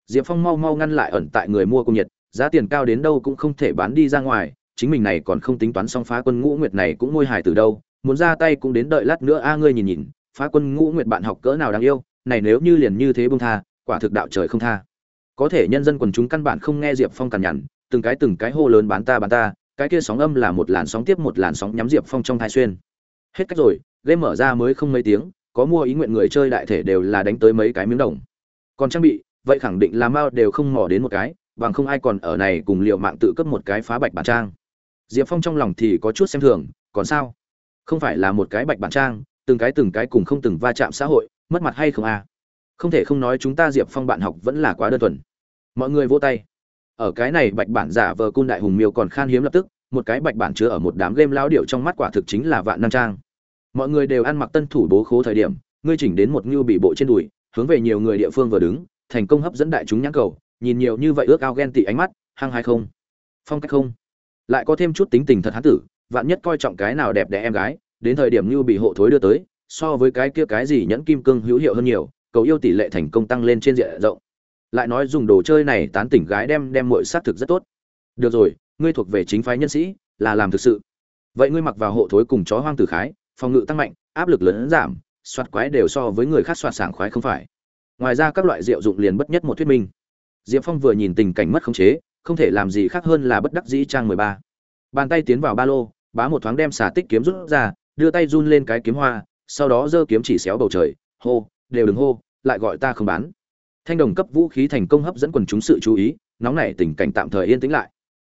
Diệp phong mau mau ngăn lại ẩn tại người mua công nhiệt, giá tiền cao đến đâu cũng không thể bán đi ra ngoài, chính mình này còn không tính toán xong phá quân ngũ nguyệt này cũng ngôi hài từ đâu, muốn ra tay cũng đến đợi lát nữa, a, ngươi nhìn nhìn, phá quân ngũ nguyệt bạn học cỡ nào đáng yêu, này nếu như liền như thế bông tha, quả thực đạo trời không tha. Có thể nhân dân quần chúng căn bản không nghe diệp phong cằn nhằn, từng cái từng cái hô lớn bán ta bán ta cái kia sóng âm là một làn sóng tiếp một làn sóng nhắm diệp phong trong thai xuyên. Hết cách rồi, game mở ra mới không mấy tiếng, có mua ý nguyện người chơi đại thể đều là đánh tới mấy cái miếng đồng. Còn trang bị, vậy khẳng định là mao đều không mò đến một cái, bằng không ai còn ở này cùng liệu mạng tự cấp một cái phá bạch bản trang. Diệp phong trong lòng thì có chút xem thường, còn sao? Không phải là một cái bạch bản trang, từng cái từng cái cùng không từng va chạm xã hội, mất mặt hay không à? Không thể không nói chúng ta diệp phong bạn học vẫn là quá đơn thuần. Mọi người vô tay ở cái này bạch bản giả vờ côn đại hùng miêu còn khan hiếm lập tức, một cái bạch bản chứa ở một đám game lao điệu trong mắt quả thực chính là vạn nam trang. Mọi người đều ăn mặc tân thủ bố khố thời điểm, ngươi chỉnh đến một ngưu bị bộ trên đùi, hướng về nhiều người địa phương vừa đứng, thành công hấp dẫn đại chúng nhãn cầu, nhìn nhiều như vậy ước ao ghen tị ánh mắt, hăng hay không? Phong cách không? Lại có thêm chút tính tình thật hán tử, vạn nhất coi trọng cái nào đẹp đẽ em gái, đến thời điểm ngưu bị hộ thối đưa tới, so với cái kia cái gì nhẫn kim cương hữu hiệu hơn nhiều, cầu yêu tỷ lệ thành công tăng lên trên diện rộng lại nói dùng đồ chơi này tán tỉnh gái đem đem muội sát thực rất tốt. Được rồi, ngươi thuộc về chính phái nhân sĩ, là làm thực sự. Vậy ngươi mặc vào hộ thối cùng chó hoang tử khái, phòng ngự tăng mạnh, áp lực lớn giảm, soạt quái đều so với người khác soạt sảng khoái không phải. Ngoài ra các loại rượu dụng liền bất nhất một thuyết minh. Diệp phong vừa nhìn tình cảnh mất khống chế, không thể làm gì khác hơn là bất đắc dĩ trang mười ba. Bàn tay tiến vào ba lô, bá một thoáng đem xà tích kiếm rút ra, đưa tay run lên cái kiếm hoa, sau đó giơ kiếm chỉ xéo bầu trời, hô, đều đừng hô, lại gọi ta không bán thanh đồng cấp vũ khí thành công hấp dẫn quần chúng sự chú ý, nóng nảy tình cảnh tạm thời yên tĩnh lại.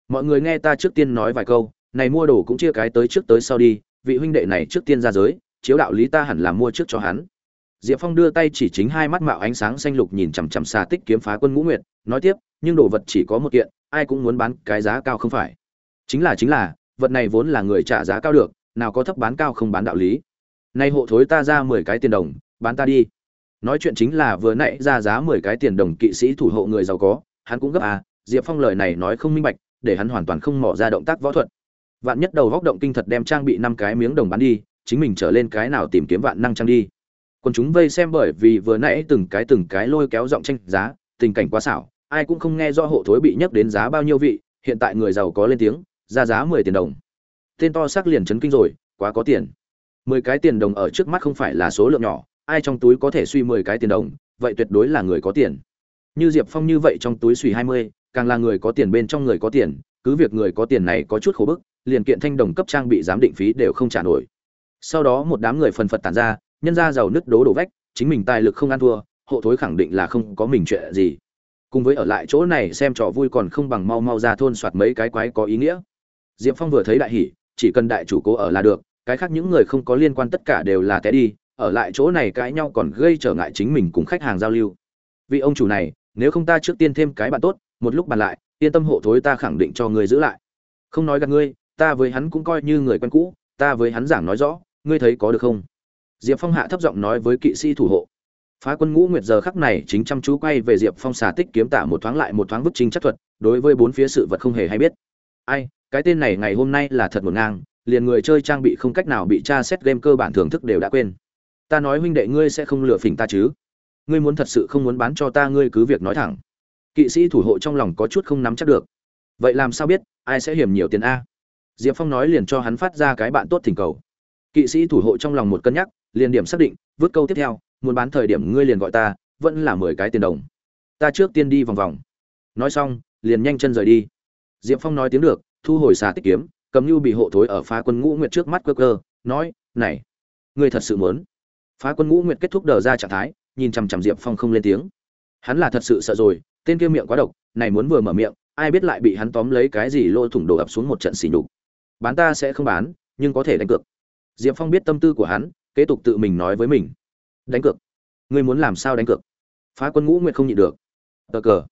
Mọi người nghe ta trước tiên nói vài câu, này mua đồ cũng chia cái tới trước tới sau đi, vị huynh đệ này trước tiên ra giới, chiếu đạo lý ta hẳn là mua trước cho hắn. Diệp phong đưa tay chỉ chính hai mắt mạo ánh sáng xanh lục nhìn chằm chằm xa tích kiếm phá quân ngũ nguyệt, nói tiếp, nhưng đồ vật chỉ có một kiện, ai cũng muốn bán cái giá cao không phải. Chính là chính là, vật này vốn là người trả giá cao được, nào có thấp bán cao không bán đạo lý. Nay hộ thối ta ra mười cái tiền đồng, bán ta đi nói chuyện chính là vừa nãy ra giá mười cái tiền đồng kỵ sĩ thủ hộ người giàu có, hắn cũng gấp à diệp phong lời này nói không minh bạch, để hắn hoàn toàn không mỏ ra động tác võ thuật. Vạn nhất đầu góc động kinh thật đem trang bị năm cái miếng đồng bán đi, chính mình trở lên cái nào tìm kiếm vạn năng trang đi. Còn chúng vây xem bởi vì vừa nãy từng cái từng cái lôi kéo giọng tranh giá, tình cảnh quá xảo, ai cũng không nghe do hộ thối bị nhắc đến giá bao nhiêu vị, hiện tại người giàu có lên tiếng, ra giá mười tiền đồng. Tên to xác liền chấn kinh rồi, quá có tiền. Mười cái tiền đồng ở trước mắt không phải là số lượng nhỏ ai trong túi có thể suy mười cái tiền đồng, vậy tuyệt đối là người có tiền. Như diệp phong như vậy trong túi suy hai mươi, càng là người có tiền bên trong người có tiền, cứ việc người có tiền này có chút khổ bức, liền kiện thanh đồng cấp trang bị giám định phí đều không trả nổi. Sau đó một đám người phần phật tản ra, nhân ra giàu nứt đố đổ vách, chính mình tài lực không ăn thua, hộ thối khẳng định là không có mình chuyện gì. Cùng với ở lại chỗ này xem trò vui còn không bằng mau mau ra thôn soạt mấy cái quái có ý nghĩa. Diệp phong vừa thấy đại hỷ chỉ cần đại chủ cố ở là được, cái khác những người không có liên quan tất cả đều là té đi ở lại chỗ này cãi nhau còn gây trở ngại chính mình cùng khách hàng giao lưu. Vị ông chủ này, nếu không ta trước tiên thêm cái bạn tốt, một lúc bàn lại, yên tâm hộ thối ta khẳng định cho người giữ lại. Không nói gặp ngươi, ta với hắn cũng coi như người quen cũ, ta với hắn giảng nói rõ, ngươi thấy có được không? Diệp phong hạ thấp giọng nói với kỵ sĩ thủ hộ. Phá quân ngũ nguyệt giờ khắc này chính chăm chú quay về diệp phong xà tích kiếm tả một thoáng lại một thoáng bức chính chắc thuật, đối với bốn phía sự vật không hề hay biết. Ai, cái tên này ngày hôm nay là thật một ngang, liền người chơi trang bị không cách nào bị tra xét game cơ bản thưởng thức đều đã quên ta nói huynh đệ ngươi sẽ không lừa phỉnh ta chứ. Ngươi muốn thật sự không muốn bán cho ta, ngươi cứ việc nói thẳng. Kỵ sĩ thủ hộ trong lòng có chút không nắm chắc được. Vậy làm sao biết, ai sẽ hiểm nhiều tiền a? Diệp phong nói liền cho hắn phát ra cái bạn tốt thỉnh cầu. Kỵ sĩ thủ hộ trong lòng một cân nhắc, liền điểm xác định, vứt câu tiếp theo, muốn bán thời điểm ngươi liền gọi ta, vẫn là mười cái tiền đồng. Ta trước tiên đi vòng vòng. Nói xong, liền nhanh chân rời đi. Diệp phong nói tiếng được, thu hồi xà tích kiếm, cầm như bị hộ thối ở phá quân ngũ nguyệt trước mắt cơ cơ nói, này, ngươi thật sự muốn phá quân ngũ nguyệt kết thúc đờ ra trạng thái, nhìn chằm chằm diệp phong không lên tiếng. Hắn là thật sự sợ rồi, tên kia miệng quá độc, này muốn vừa mở miệng, ai biết lại bị hắn tóm lấy cái gì lôi thủng đổ ập xuống một trận xỉ nhục. Bán ta sẽ không bán, nhưng có thể đánh cược. Diệp phong biết tâm tư của hắn, kế tục tự mình nói với mình. Đánh cược? Ngươi muốn làm sao đánh cược? Phá quân ngũ nguyệt không nhịn được. Tờ cờ.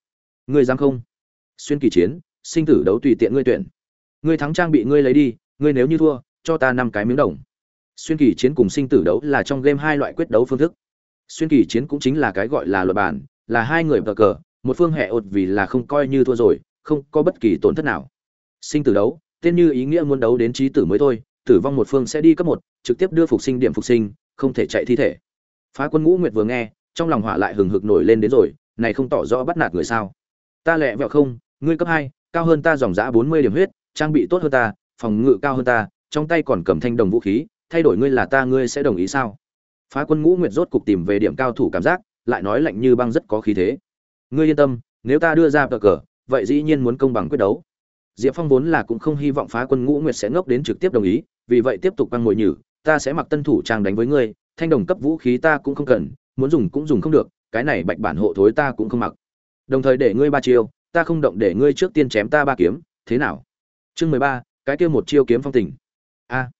Ngươi dám không? Xuyên kỳ chiến, sinh tử đấu tùy tiện ngươi tuyển. Ngươi thắng trang bị ngươi lấy đi, ngươi nếu như thua, cho ta năm cái miếng đồng xuyên kỳ chiến cùng sinh tử đấu là trong game hai loại quyết đấu phương thức. Xuyên kỳ chiến cũng chính là cái gọi là luật bản, là hai người tờ cờ, một phương hệ ột vì là không coi như thua rồi, không có bất kỳ tổn thất nào. Sinh tử đấu, tên như ý nghĩa muốn đấu đến trí tử mới thôi, tử vong một phương sẽ đi cấp một, trực tiếp đưa phục sinh điểm phục sinh, không thể chạy thi thể. Phá quân ngũ nguyệt vừa nghe, trong lòng hỏa lại hừng hực nổi lên đến rồi, này không tỏ rõ bắt nạt người sao. Ta lẹ vẹo không, ngươi cấp hai, cao hơn ta dòng giã bốn mươi điểm huyết, trang bị tốt hơn ta, phòng ngự cao hơn ta, trong tay còn cầm thanh đồng vũ khí thay đổi ngươi là ta, ngươi sẽ đồng ý sao? Phá quân ngũ nguyệt rốt cục tìm về điểm cao thủ cảm giác, lại nói lạnh như băng rất có khí thế. Ngươi yên tâm, nếu ta đưa ra cờ cờ, vậy dĩ nhiên muốn công bằng quyết đấu. Diệp phong vốn là cũng không hy vọng phá quân ngũ nguyệt sẽ ngốc đến trực tiếp đồng ý, vì vậy tiếp tục băng ngồi nhử, ta sẽ mặc tân thủ trang đánh với ngươi, thanh đồng cấp vũ khí ta cũng không cần, muốn dùng cũng dùng không được, cái này bạch bản hộ thối ta cũng không mặc. Đồng thời để ngươi ba chiêu, ta không động để ngươi trước tiên chém ta ba kiếm, thế nào? Chương mười ba, cái kia một chiêu kiếm phong tình. A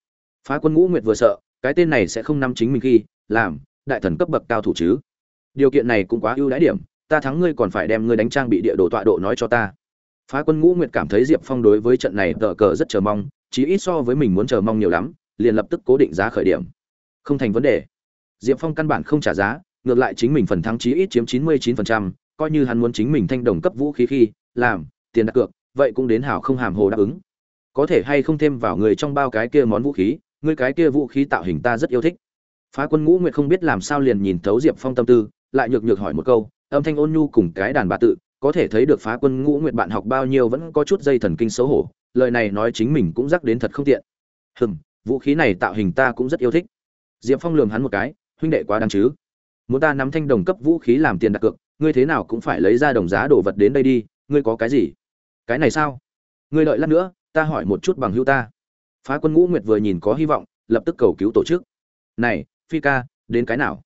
phá quân ngũ nguyệt vừa sợ, cái tên này sẽ không nắm chính mình khi làm đại thần cấp bậc cao thủ chứ. Điều kiện này cũng quá ưu đãi điểm, ta thắng ngươi còn phải đem ngươi đánh trang bị địa đồ tọa độ nói cho ta. Phá quân ngũ nguyệt cảm thấy diệp phong đối với trận này tờ cờ rất chờ mong, chí ít so với mình muốn chờ mong nhiều lắm, liền lập tức cố định giá khởi điểm. Không thành vấn đề. Diệp phong căn bản không trả giá, ngược lại chính mình phần thắng chí ít chiếm chín mươi chín phần trăm, coi như hắn muốn chính mình thanh đồng cấp vũ khí khi làm, tiền đặt cược, vậy cũng đến hảo không hàm hồ đáp ứng. Có thể hay không thêm vào người trong bao cái kia món vũ khí ngươi cái kia vũ khí tạo hình ta rất yêu thích. Phá quân ngũ nguyệt không biết làm sao liền nhìn thấu diệp phong tâm tư, lại nhược nhược hỏi một câu, âm thanh ôn nhu cùng cái đàn bà tự, có thể thấy được phá quân ngũ nguyệt bạn học bao nhiêu vẫn có chút dây thần kinh xấu hổ, lời này nói chính mình cũng rắc đến thật không tiện. Hừm, vũ khí này tạo hình ta cũng rất yêu thích. Diệp phong lườm hắn một cái, huynh đệ quá đáng chứ. Muốn ta nắm thanh đồng cấp vũ khí làm tiền đặt cược, ngươi thế nào cũng phải lấy ra đồng giá đồ vật đến đây đi, ngươi có cái gì? Cái này sao? Ngươi đợi lát nữa, ta hỏi một chút bằng hữu ta phá quân ngũ nguyệt vừa nhìn có hy vọng, lập tức cầu cứu tổ chức. Này, phi ca, đến cái nào?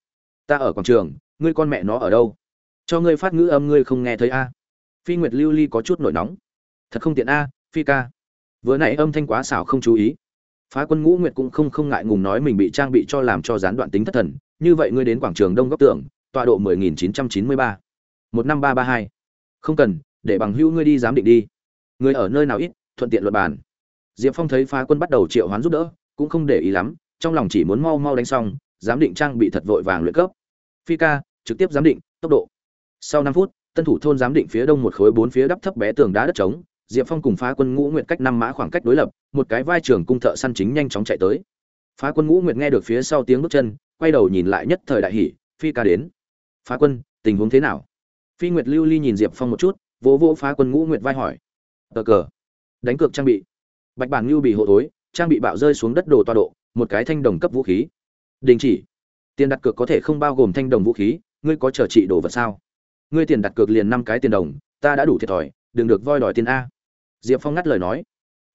Ta ở quảng trường, ngươi con mẹ nó ở đâu? Cho ngươi phát ngữ âm ngươi không nghe thấy a? Phi nguyệt lưu ly có chút nổi nóng. Thật không tiện a, phi ca. Vừa nãy âm thanh quá xảo không chú ý. Phá quân ngũ nguyệt cũng không không ngại ngùng nói mình bị trang bị cho làm cho gián đoạn tính thất thần. Như vậy ngươi đến quảng trường đông góc tượng tọa độ 10.993. 15332. không cần, để bằng hữu ngươi đi giám định đi. Ngươi ở nơi nào ít, thuận tiện luật bàn diệp phong thấy phá quân bắt đầu triệu hoán giúp đỡ cũng không để ý lắm trong lòng chỉ muốn mau mau đánh xong giám định trang bị thật vội vàng luyện cấp. Phi ca trực tiếp giám định tốc độ. Sau năm phút tân thủ thôn giám định phía đông một khối bốn phía đắp thấp bé tường đá đất trống diệp phong cùng phá quân ngũ Nguyệt cách năm mã khoảng cách đối lập một cái vai trưởng cung thợ săn chính nhanh chóng chạy tới. Phá quân ngũ nguyệt nghe được phía sau tiếng bước chân quay đầu nhìn lại nhất thời đại hỉ, phi ca đến. Phá quân tình huống thế nào? Phi nguyệt lưu ly nhìn diệp phong một chút vỗ vỗ phá quân ngũ nguyệt vai hỏi. Tờ cờ. Đánh cược trang bị bạch bản Lưu bị hộ thối trang bị bạo rơi xuống đất đồ toa độ một cái thanh đồng cấp vũ khí. Đình chỉ. Tiền đặt cược có thể không bao gồm thanh đồng vũ khí ngươi có chờ trị đồ vật sao? Ngươi tiền đặt cược liền năm cái tiền đồng ta đã đủ thiệt thòi đừng được voi đòi tiền a. Diệp phong ngắt lời nói.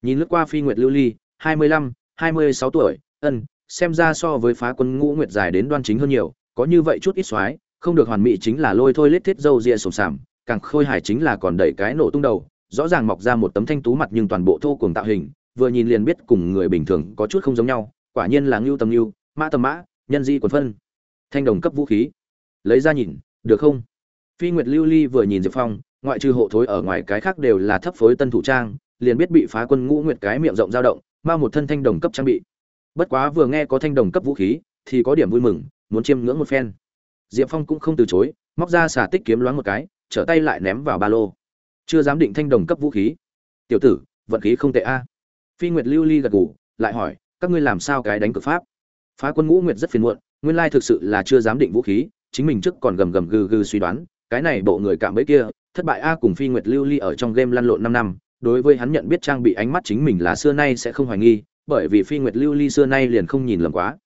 Nhìn lướt qua phi nguyệt lưu ly hai mươi lăm hai mươi sáu tuổi ân xem ra so với phá quân ngũ nguyệt dài đến đoan chính hơn nhiều có như vậy chút ít soái, không được hoàn mỹ chính là lôi thôi lết thiết dâu ria sồm sàm càng khôi hài chính là còn đẩy cái nổ tung đầu rõ ràng mọc ra một tấm thanh tú mặt nhưng toàn bộ thô cuồng tạo hình vừa nhìn liền biết cùng người bình thường có chút không giống nhau quả nhiên là ngưu tầm Nưu, mã tầm mã nhân di quần phân. Thanh đồng cấp vũ khí. Lấy ra nhìn được không? Phi nguyệt lưu ly vừa nhìn diệp phong ngoại trừ hộ thối ở ngoài cái khác đều là thấp phối tân thủ trang liền biết bị phá quân ngũ nguyệt cái miệng rộng dao động mang một thân thanh đồng cấp trang bị. Bất quá vừa nghe có thanh đồng cấp vũ khí thì có điểm vui mừng muốn chiêm ngưỡng một phen. Diệp phong cũng không từ chối móc ra xả tích kiếm loáng một cái trở tay lại ném vào ba lô chưa dám định thanh đồng cấp vũ khí. Tiểu tử, vận khí không tệ a. Phi nguyệt lưu ly gật gù, lại hỏi, các ngươi làm sao cái đánh cực pháp? Phá quân ngũ nguyệt rất phiền muộn, nguyên lai thực sự là chưa dám định vũ khí, chính mình trước còn gầm gầm gừ gừ suy đoán, cái này bộ người cạm bẫy kia, thất bại a cùng phi nguyệt lưu ly ở trong game lăn lộn năm năm, đối với hắn nhận biết trang bị ánh mắt chính mình là xưa nay sẽ không hoài nghi, bởi vì phi nguyệt lưu ly xưa nay liền không nhìn lầm quá.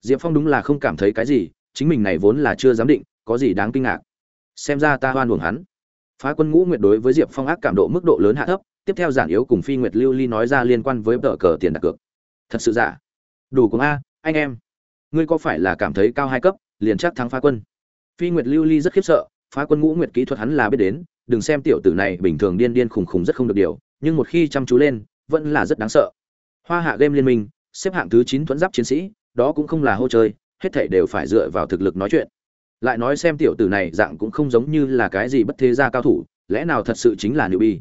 Diệp phong đúng là không cảm thấy cái gì, chính mình này vốn là chưa dám định, có gì đáng kinh ngạc? Xem ra ta hoan hưởng hắn phá quân ngũ nguyệt đối với diệp phong ác cảm độ mức độ lớn hạ thấp, tiếp theo giản yếu cùng phi nguyệt lưu ly nói ra liên quan với tờ cờ tiền đặt cược. Thật sự giả. Đủ cùng a, anh em. Ngươi có phải là cảm thấy cao hai cấp, liền chắc thắng phá quân. Phi nguyệt lưu ly rất khiếp sợ, phá quân ngũ nguyệt kỹ thuật hắn là biết đến, đừng xem tiểu tử này bình thường điên điên khùng khùng rất không được điều, nhưng một khi chăm chú lên, vẫn là rất đáng sợ. Hoa hạ game liên minh, xếp hạng thứ chín thuẫn giáp chiến sĩ, đó cũng không là hô chơi, hết thảy đều phải dựa vào thực lực nói chuyện lại nói xem tiểu tử này dạng cũng không giống như là cái gì bất thế gia cao thủ, lẽ nào thật sự chính là nữ bi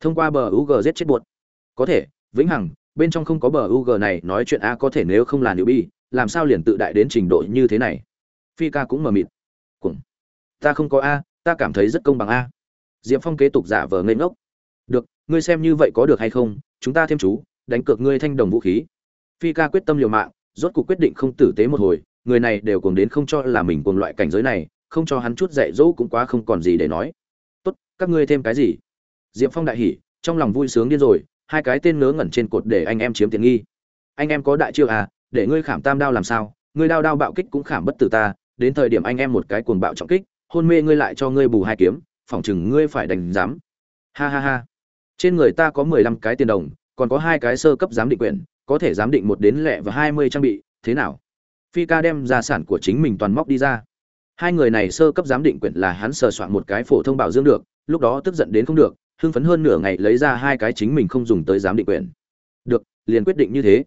thông qua bờ ug giết chết buột có thể, vĩnh hằng, bên trong không có bờ ug này, nói chuyện a có thể nếu không là nữ bi làm sao liền tự đại đến trình độ như thế này? Phi ca cũng mờ mịt. Cũng ta không có a, ta cảm thấy rất công bằng a. Diệp phong kế tục giả vờ ngây ngốc. Được, ngươi xem như vậy có được hay không, chúng ta thêm chú, đánh cược ngươi thanh đồng vũ khí. Phi ca quyết tâm liều mạng, rốt cuộc quyết định không tử tế một hồi người này đều cuồng đến không cho là mình cuồng loại cảnh giới này, không cho hắn chút dạy dỗ cũng quá không còn gì để nói. Tốt, các ngươi thêm cái gì? Diệp phong đại hỉ, trong lòng vui sướng điên rồi, hai cái tên ngớ ngẩn trên cột để anh em chiếm tiện nghi. Anh em có đại chiêu à để ngươi khảm tam đao làm sao? Ngươi đao đao bạo kích cũng khảm bất tử ta, đến thời điểm anh em một cái cuồng bạo trọng kích, hôn mê ngươi lại cho ngươi bù hai kiếm, phỏng chừng ngươi phải đành dám ha ha ha. Trên người ta có mười lăm cái tiền đồng, còn có hai cái sơ cấp giám định quyền, có thể giám định một đến lẻ và hai mươi trang bị, thế nào? Phi ca đem gia sản của chính mình toàn móc đi ra. Hai người này sơ cấp giám định quyển là hắn sờ soạn một cái phổ thông bảo dương được, lúc đó tức giận đến không được, hưng phấn hơn nửa ngày lấy ra hai cái chính mình không dùng tới giám định quyển. Được, liền quyết định như thế.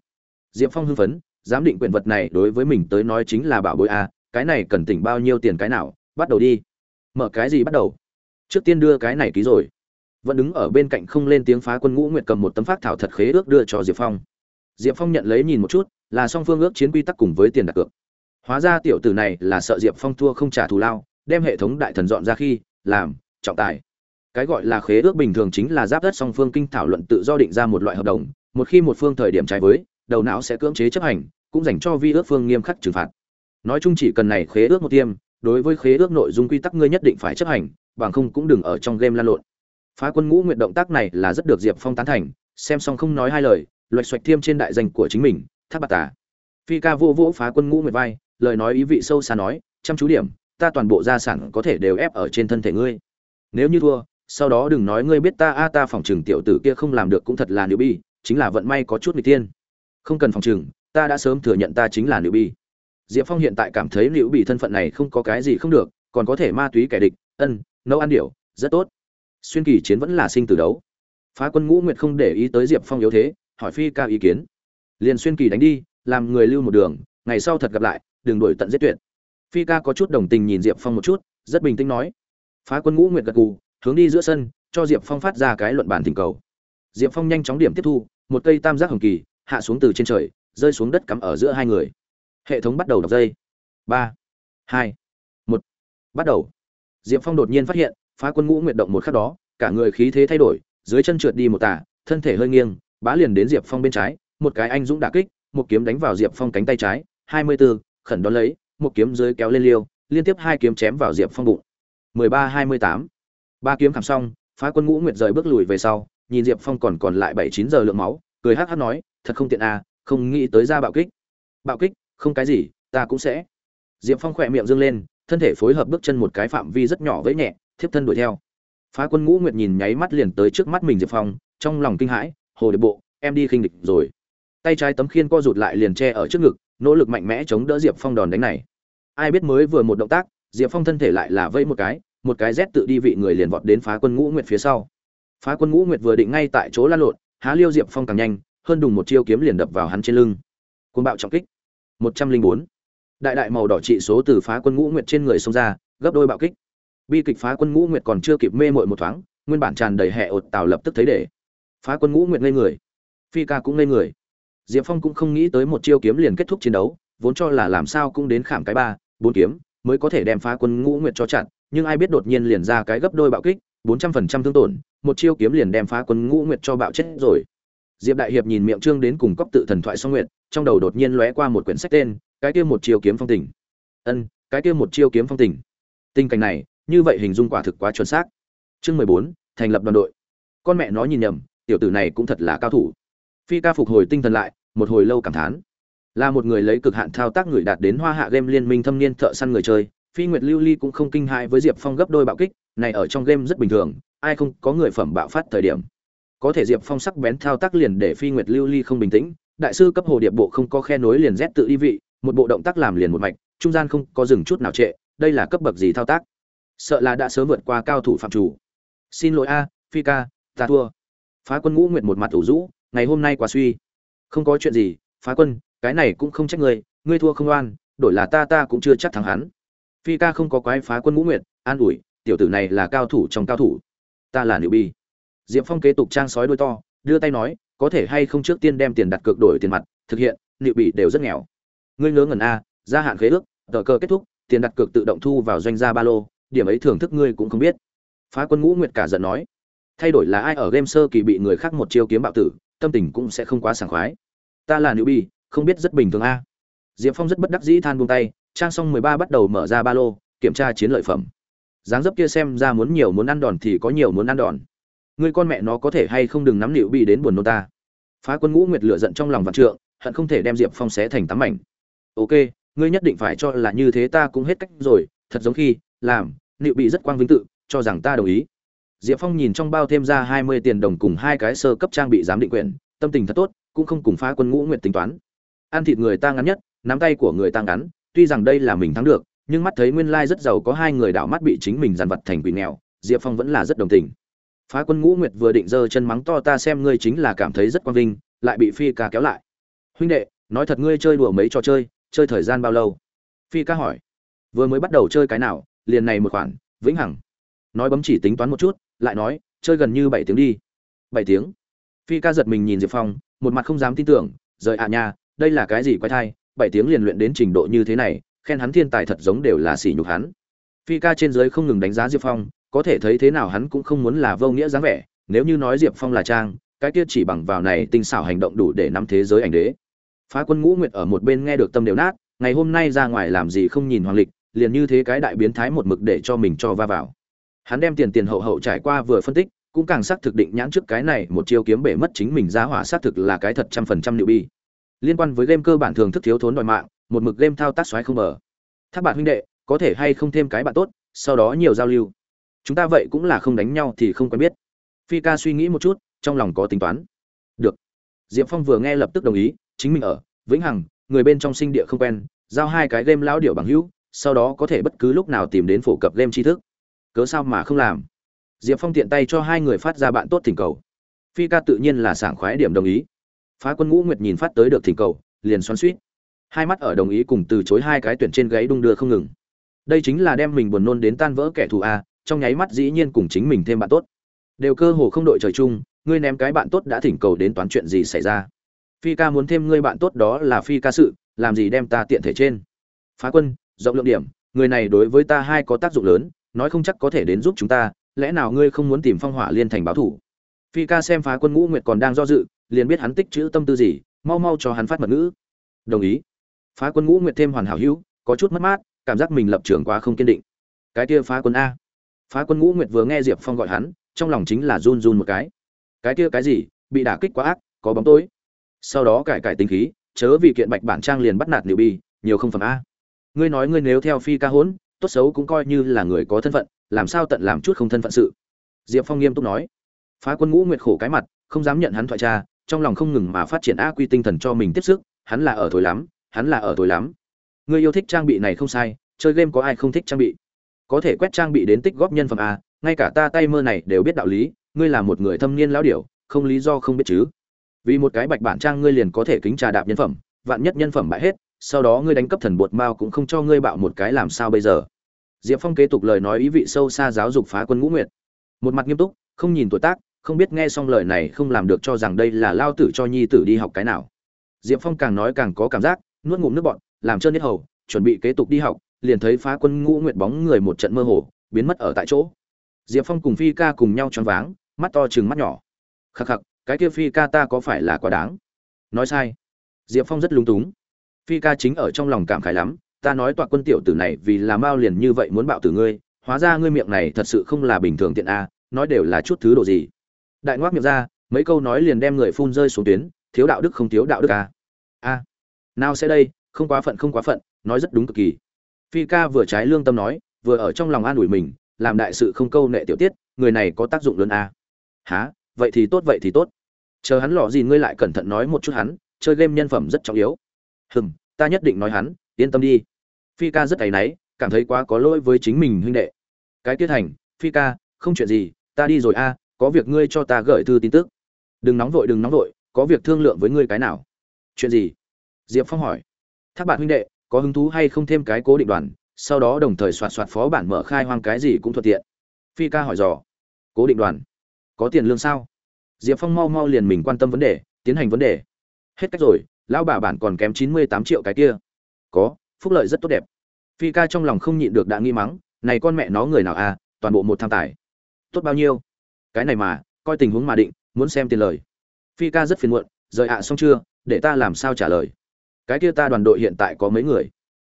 Diệp phong hưng phấn, giám định quyển vật này đối với mình tới nói chính là bảo bối a, cái này cần tỉnh bao nhiêu tiền cái nào, bắt đầu đi. Mở cái gì bắt đầu? Trước tiên đưa cái này ký rồi. Vẫn đứng ở bên cạnh không lên tiếng phá quân ngũ nguyệt cầm một tấm phát thảo thật khế ước đưa cho diệp phong. Diệp phong nhận lấy nhìn một chút là song phương ước chiến quy tắc cùng với tiền đặt cược. Hóa ra tiểu tử này là sợ diệp phong thua không trả thù lao, đem hệ thống đại thần dọn ra khi, làm, trọng tài. Cái gọi là khế ước bình thường chính là giáp đất song phương kinh thảo luận tự do định ra một loại hợp đồng, một khi một phương thời điểm trái với, đầu não sẽ cưỡng chế chấp hành, cũng dành cho vi ước phương nghiêm khắc trừng phạt. Nói chung chỉ cần này khế ước một tiêm, đối với khế ước nội dung quy tắc ngươi nhất định phải chấp hành, bằng không cũng đừng ở trong game lan lộn. Phá quân ngũ nguyện động tác này là rất được diệp phong tán thành, xem xong không nói hai lời, loạch xoạch thiêm trên đại danh của chính mình tháp bạc tà. Phi ca vô vỗ phá quân ngũ nguyệt vai, lời nói ý vị sâu xa nói, chăm chú điểm, ta toàn bộ gia sản có thể đều ép ở trên thân thể ngươi. Nếu như thua, sau đó đừng nói ngươi biết ta, a, ta phòng trừng tiểu tử kia không làm được cũng thật là nữ bi, chính là vận may có chút người tiên không cần phòng trừng ta đã sớm thừa nhận ta chính là nữ bi. Diệp phong hiện tại cảm thấy nữ bị thân phận này không có cái gì không được, còn có thể ma túy kẻ địch, ân, nấu ăn điểu, rất tốt. Xuyên kỳ chiến vẫn là sinh tử đấu. Phá quân ngũ nguyệt không để ý tới diệp phong yếu thế, hỏi phi ca ý kiến liền xuyên kỳ đánh đi làm người lưu một đường ngày sau thật gặp lại đừng đuổi tận giết tuyệt. Phi ca có chút đồng tình nhìn diệp phong một chút rất bình tĩnh nói. Phá quân ngũ nguyệt gật cù, hướng đi giữa sân cho diệp phong phát ra cái luận bản thỉnh cầu. Diệp phong nhanh chóng điểm tiếp thu một cây tam giác hồng kỳ hạ xuống từ trên trời rơi xuống đất cắm ở giữa hai người. Hệ thống bắt đầu đọc dây. Ba hai một bắt đầu. Diệp phong đột nhiên phát hiện phá quân ngũ nguyệt động một khắc đó cả người khí thế thay đổi dưới chân trượt đi một tả thân thể hơi nghiêng bá liền đến diệp phong bên trái một cái anh dũng đả kích một kiếm đánh vào diệp phong cánh tay trái hai mươi 24, khẩn đón lấy một kiếm dưới kéo lên liêu liên tiếp hai kiếm chém vào diệp phong bụng. mười ba hai mươi tám. Ba kiếm khảm xong phá quân ngũ nguyệt rời bước lùi về sau nhìn diệp phong còn còn lại bảy chín giờ lượng máu cười hắc hắc nói thật không tiện à không nghĩ tới ra bạo kích. Bạo kích? Không cái gì ta cũng sẽ. Diệp phong khỏe miệng dương lên thân thể phối hợp bước chân một cái phạm vi rất nhỏ với nhẹ thiếp thân đuổi theo. Phá quân ngũ nguyệt nhìn nháy mắt liền tới trước mắt mình diệp phong trong lòng kinh hãi hồ điệp bộ em đi khinh địch rồi tay trái tấm khiên co rụt lại liền che ở trước ngực, nỗ lực mạnh mẽ chống đỡ diệp phong đòn đánh này. Ai biết mới vừa một động tác, diệp phong thân thể lại là vây một cái một cái rét tự đi vị người liền vọt đến phá quân ngũ nguyệt phía sau. Phá quân ngũ nguyệt vừa định ngay tại chỗ lan lộn, há liêu diệp phong càng nhanh, hơn đùng một chiêu kiếm liền đập vào hắn trên lưng. Côn bạo trọng kích. Một trăm linh bốn. Đại đại màu đỏ trị số từ phá quân ngũ nguyệt trên người xông ra, gấp đôi bạo kích. Bi kịch phá quân ngũ nguyệt còn chưa kịp mê mội một thoáng, nguyên bản tràn đầy hệ ột tào lập tức thấy để. Phá quân ngũ nguyệt ngây người. Phi ca cũng ngây người diệp phong cũng không nghĩ tới một chiêu kiếm liền kết thúc chiến đấu, vốn cho là làm sao cũng đến khảm cái ba, bốn kiếm, mới có thể đem phá quân ngũ nguyệt cho chặn, nhưng ai biết đột nhiên liền ra cái gấp đôi bạo kích, bốn trăm phần trăm thương tổn, một chiêu kiếm liền đem phá quân ngũ nguyệt cho bạo chết rồi. Diệp đại hiệp nhìn miệng trương đến cùng cốc tự thần thoại song nguyệt, trong đầu đột nhiên lóe qua một quyển sách tên, cái kia một chiêu kiếm phong tình. Ân, cái kia một chiêu kiếm phong tình. Tình cảnh này, như vậy hình dung quả thực quá chuẩn xác. Chương mười bốn, thành lập đoàn đội. Con mẹ nó nhìn nhầm, tiểu tử này cũng thật là cao thủ phi ca phục hồi tinh thần lại, một hồi lâu cảm thán. Là một người lấy cực hạn thao tác người đạt đến hoa hạ game liên minh thâm niên thợ săn người chơi, phi nguyệt lưu ly cũng không kinh hãi với diệp phong gấp đôi bạo kích, này ở trong game rất bình thường, ai không có người phẩm bạo phát thời điểm. Có thể diệp phong sắc bén thao tác liền để phi nguyệt lưu ly không bình tĩnh, đại sư cấp hồ điệp bộ không có khe nối liền rét tự đi vị, một bộ động tác làm liền một mạch, trung gian không có dừng chút nào trệ, đây là cấp bậc gì thao tác? Sợ là đã sớm vượt qua cao thủ phạm chủ. Xin lỗi a, phi ca, ta thua. Phá quân ngũ nguyệt một mặt ủ rũ ngày hôm nay quá suy. Không có chuyện gì, phá quân, cái này cũng không trách ngươi ngươi thua không oan, đổi là ta ta cũng chưa chắc thắng hắn. Phi ca không có quái phá quân ngũ nguyệt, an ủi, tiểu tử này là cao thủ trong cao thủ. Ta là nữ bi. Diệp phong kế tục trang sói đuôi to, đưa tay nói, có thể hay không trước tiên đem tiền đặt cược đổi tiền mặt, thực hiện liệu bị đều rất nghèo. Ngươi ngớ ngẩn a gia hạn khế ước, tờ cơ kết thúc, tiền đặt cược tự động thu vào doanh gia ba lô, điểm ấy thưởng thức ngươi cũng không biết. Phá quân ngũ nguyệt cả giận nói, thay đổi là ai ở game sơ kỳ bị người khác một chiêu kiếm bạo tử tâm tình cũng sẽ không quá sảng khoái. Ta là nữ bi, không biết rất bình thường a. Diệp phong rất bất đắc dĩ than buông tay, trang xong mười ba bắt đầu mở ra ba lô, kiểm tra chiến lợi phẩm. Dáng dấp kia xem ra muốn nhiều muốn ăn đòn thì có nhiều muốn ăn đòn. Người con mẹ nó có thể hay không đừng nắm liệu bị đến buồn nôn ta. Phá quân ngũ nguyệt lửa giận trong lòng vạn trượng, hận không thể đem diệp phong xé thành tắm mảnh. Ok, ngươi nhất định phải cho là như thế ta cũng hết cách rồi, thật giống khi, làm liệu bị rất quang vinh tự, cho rằng ta đồng ý diệp phong nhìn trong bao thêm ra hai mươi tiền đồng cùng hai cái sơ cấp trang bị giám định quyền tâm tình thật tốt, cũng không cùng phá quân ngũ nguyệt tính toán. Ăn thịt người ta ngắn nhất, nắm tay của người ta ngắn, tuy rằng đây là mình thắng được, nhưng mắt thấy nguyên lai rất giàu có hai người đảo mắt bị chính mình dàn vật thành quỷ nghèo, diệp phong vẫn là rất đồng tình. Phá quân ngũ nguyệt vừa định giơ chân mắng to ta xem ngươi chính là cảm thấy rất quan vinh, lại bị phi ca kéo lại. Huynh đệ, nói thật ngươi chơi đùa mấy trò chơi chơi thời gian bao lâu? Phi ca hỏi. Vừa mới bắt đầu chơi cái nào, liền này một khoản, vĩnh hằng. Nói bấm chỉ tính toán một chút lại nói, chơi gần như bảy tiếng đi. Bảy tiếng? Phi ca giật mình nhìn diệp phong, một mặt không dám tin tưởng, rời ạ à nha, đây là cái gì quái thai, bảy tiếng liền luyện đến trình độ như thế này, khen hắn thiên tài thật giống đều là sỉ nhục hắn. Phi ca trên giới không ngừng đánh giá diệp phong, có thể thấy thế nào hắn cũng không muốn là vô nghĩa dáng vẻ, nếu như nói diệp phong là trang, cái kia chỉ bằng vào này tinh xảo hành động đủ để nắm thế giới ảnh đế. Phá quân ngũ nguyệt ở một bên nghe được tâm đều nát, ngày hôm nay ra ngoài làm gì không nhìn hoàng lịch, liền như thế cái đại biến thái một mực để cho mình cho va vào hắn đem tiền tiền hậu hậu trải qua vừa phân tích, cũng càng xác thực định nhãn trước cái này một chiêu kiếm bể mất chính mình giá hỏa xác thực là cái thật trăm phần trăm liệu bi. Liên quan với game cơ bản thường thức thiếu thốn đòi mạng, một mực game thao tác xoáy không mở. Thác bạn huynh đệ, có thể hay không thêm cái bạn tốt, sau đó nhiều giao lưu. Chúng ta vậy cũng là không đánh nhau thì không quen biết. Phi ca suy nghĩ một chút, trong lòng có tính toán. Được. Diệp phong vừa nghe lập tức đồng ý, chính mình ở, vĩnh hằng, người bên trong sinh địa không quen, giao hai cái game lão điệu bằng hữu, sau đó có thể bất cứ lúc nào tìm đến phổ cập game tri thức cớ sao mà không làm? Diệp phong tiện tay cho hai người phát ra bạn tốt thỉnh cầu. Phi ca tự nhiên là sảng khoái điểm đồng ý. Phá quân ngũ nguyệt nhìn phát tới được thỉnh cầu, liền xoắn suýt hai mắt ở đồng ý cùng từ chối hai cái tuyển trên gáy đung đưa không ngừng. Đây chính là đem mình buồn nôn đến tan vỡ kẻ thù a, trong nháy mắt dĩ nhiên cùng chính mình thêm bạn tốt. Đều cơ hồ không đội trời chung, ngươi ném cái bạn tốt đã thỉnh cầu đến toán chuyện gì xảy ra? Phi ca muốn thêm ngươi bạn tốt đó là phi ca sự, làm gì đem ta tiện thể trên? Phá quân, rộng lượng điểm, người này đối với ta hai có tác dụng lớn nói không chắc có thể đến giúp chúng ta, lẽ nào ngươi không muốn tìm phong hỏa liên thành báo thủ? Phi ca xem phá quân ngũ nguyệt còn đang do dự, liền biết hắn tích chữ tâm tư gì, mau mau cho hắn phát mật ngữ. Đồng ý. Phá quân ngũ nguyệt thêm hoàn hảo hữu, có chút mất mát, cảm giác mình lập trường quá không kiên định. Cái kia phá quân a. Phá quân ngũ nguyệt vừa nghe diệp phong gọi hắn, trong lòng chính là run run một cái. Cái kia cái gì, bị đả kích quá ác, có bóng tối. Sau đó cải cải tính khí, chớ vì kiện bạch bản trang liền bắt nạt liệu bi, nhiều không phẩm a. Ngươi nói ngươi nếu theo phi ca hỗn tốt xấu cũng coi như là người có thân phận, làm sao tận làm chút không thân phận sự? Diệp phong nghiêm túc nói. Phá quân ngũ nguyệt khổ cái mặt, không dám nhận hắn thoại cha trong lòng không ngừng mà phát triển a quy tinh thần cho mình tiếp sức, hắn là ở thối lắm, hắn là ở thối lắm. Ngươi yêu thích trang bị này không sai, chơi game có ai không thích trang bị? Có thể quét trang bị đến tích góp nhân phẩm a, ngay cả ta tay mơ này đều biết đạo lý, ngươi là một người thâm niên lão điểu, không lý do không biết chứ. Vì một cái bạch bản trang ngươi liền có thể kính trà đạp nhân phẩm, vạn nhất nhân phẩm bại hết, sau đó ngươi đánh cấp thần bột mao cũng không cho ngươi bạo một cái làm sao bây giờ? Diệp phong kế tục lời nói ý vị sâu xa giáo dục phá quân ngũ nguyệt. Một mặt nghiêm túc không nhìn tuổi tác không biết nghe xong lời này không làm được cho rằng đây là lao tử cho nhi tử đi học cái nào. Diệp phong càng nói càng có cảm giác nuốt ngụm nước bọt, làm trơn hết hầu chuẩn bị kế tục đi học liền thấy phá quân ngũ nguyệt bóng người một trận mơ hồ biến mất ở tại chỗ. Diệp phong cùng phi ca cùng nhau choáng váng mắt to trừng mắt nhỏ. Khắc khắc cái kia phi ca ta có phải là quá đáng? Nói sai. Diệp phong rất lúng túng. Phi ca chính ở trong lòng cảm khái lắm ta nói tọa quân tiểu tử này vì là mao liền như vậy muốn bạo tử ngươi, hóa ra ngươi miệng này thật sự không là bình thường tiện a, nói đều là chút thứ đồ gì. Đại ngoác miệng ra, mấy câu nói liền đem người phun rơi xuống tuyến, thiếu đạo đức không thiếu đạo đức a. A, nào sẽ đây, không quá phận không quá phận, nói rất đúng cực kỳ. Phi ca vừa trái lương tâm nói, vừa ở trong lòng an ủi mình, làm đại sự không câu nệ tiểu tiết, người này có tác dụng lớn a. Há vậy thì tốt, vậy thì tốt. Chờ hắn lọ gì ngươi lại cẩn thận nói một chút hắn, chơi game nhân phẩm rất trọng yếu. Hừm, ta nhất định nói hắn, yên tâm đi phi ca rất áy náy, cảm thấy quá có lỗi với chính mình huynh đệ. Cái tiết thành phi ca, không chuyện gì, ta đi rồi a, có việc ngươi cho ta gửi thư tin tức. Đừng nóng vội, đừng nóng vội, có việc thương lượng với ngươi cái nào. Chuyện gì? Diệp phong hỏi. Thác bạn huynh đệ, có hứng thú hay không thêm cái cố định đoàn, sau đó đồng thời soạt soạt phó bản mở khai hoang cái gì cũng thuận tiện. Phi ca hỏi dò. Cố định đoàn. Có tiền lương sao? Diệp phong mau mau liền mình quan tâm vấn đề, tiến hành vấn đề. Hết cách rồi, lão bà bản còn kém chín mươi tám triệu cái kia. Có, phúc lợi rất tốt đẹp phi ca trong lòng không nhịn được đã nghi mắng, này con mẹ nó người nào à toàn bộ một tham tài. Tốt bao nhiêu? Cái này mà, coi tình huống mà định, muốn xem tiền lời. Phi ca rất phiền muộn, rời ạ xong chưa, để ta làm sao trả lời. Cái kia ta đoàn đội hiện tại có mấy người?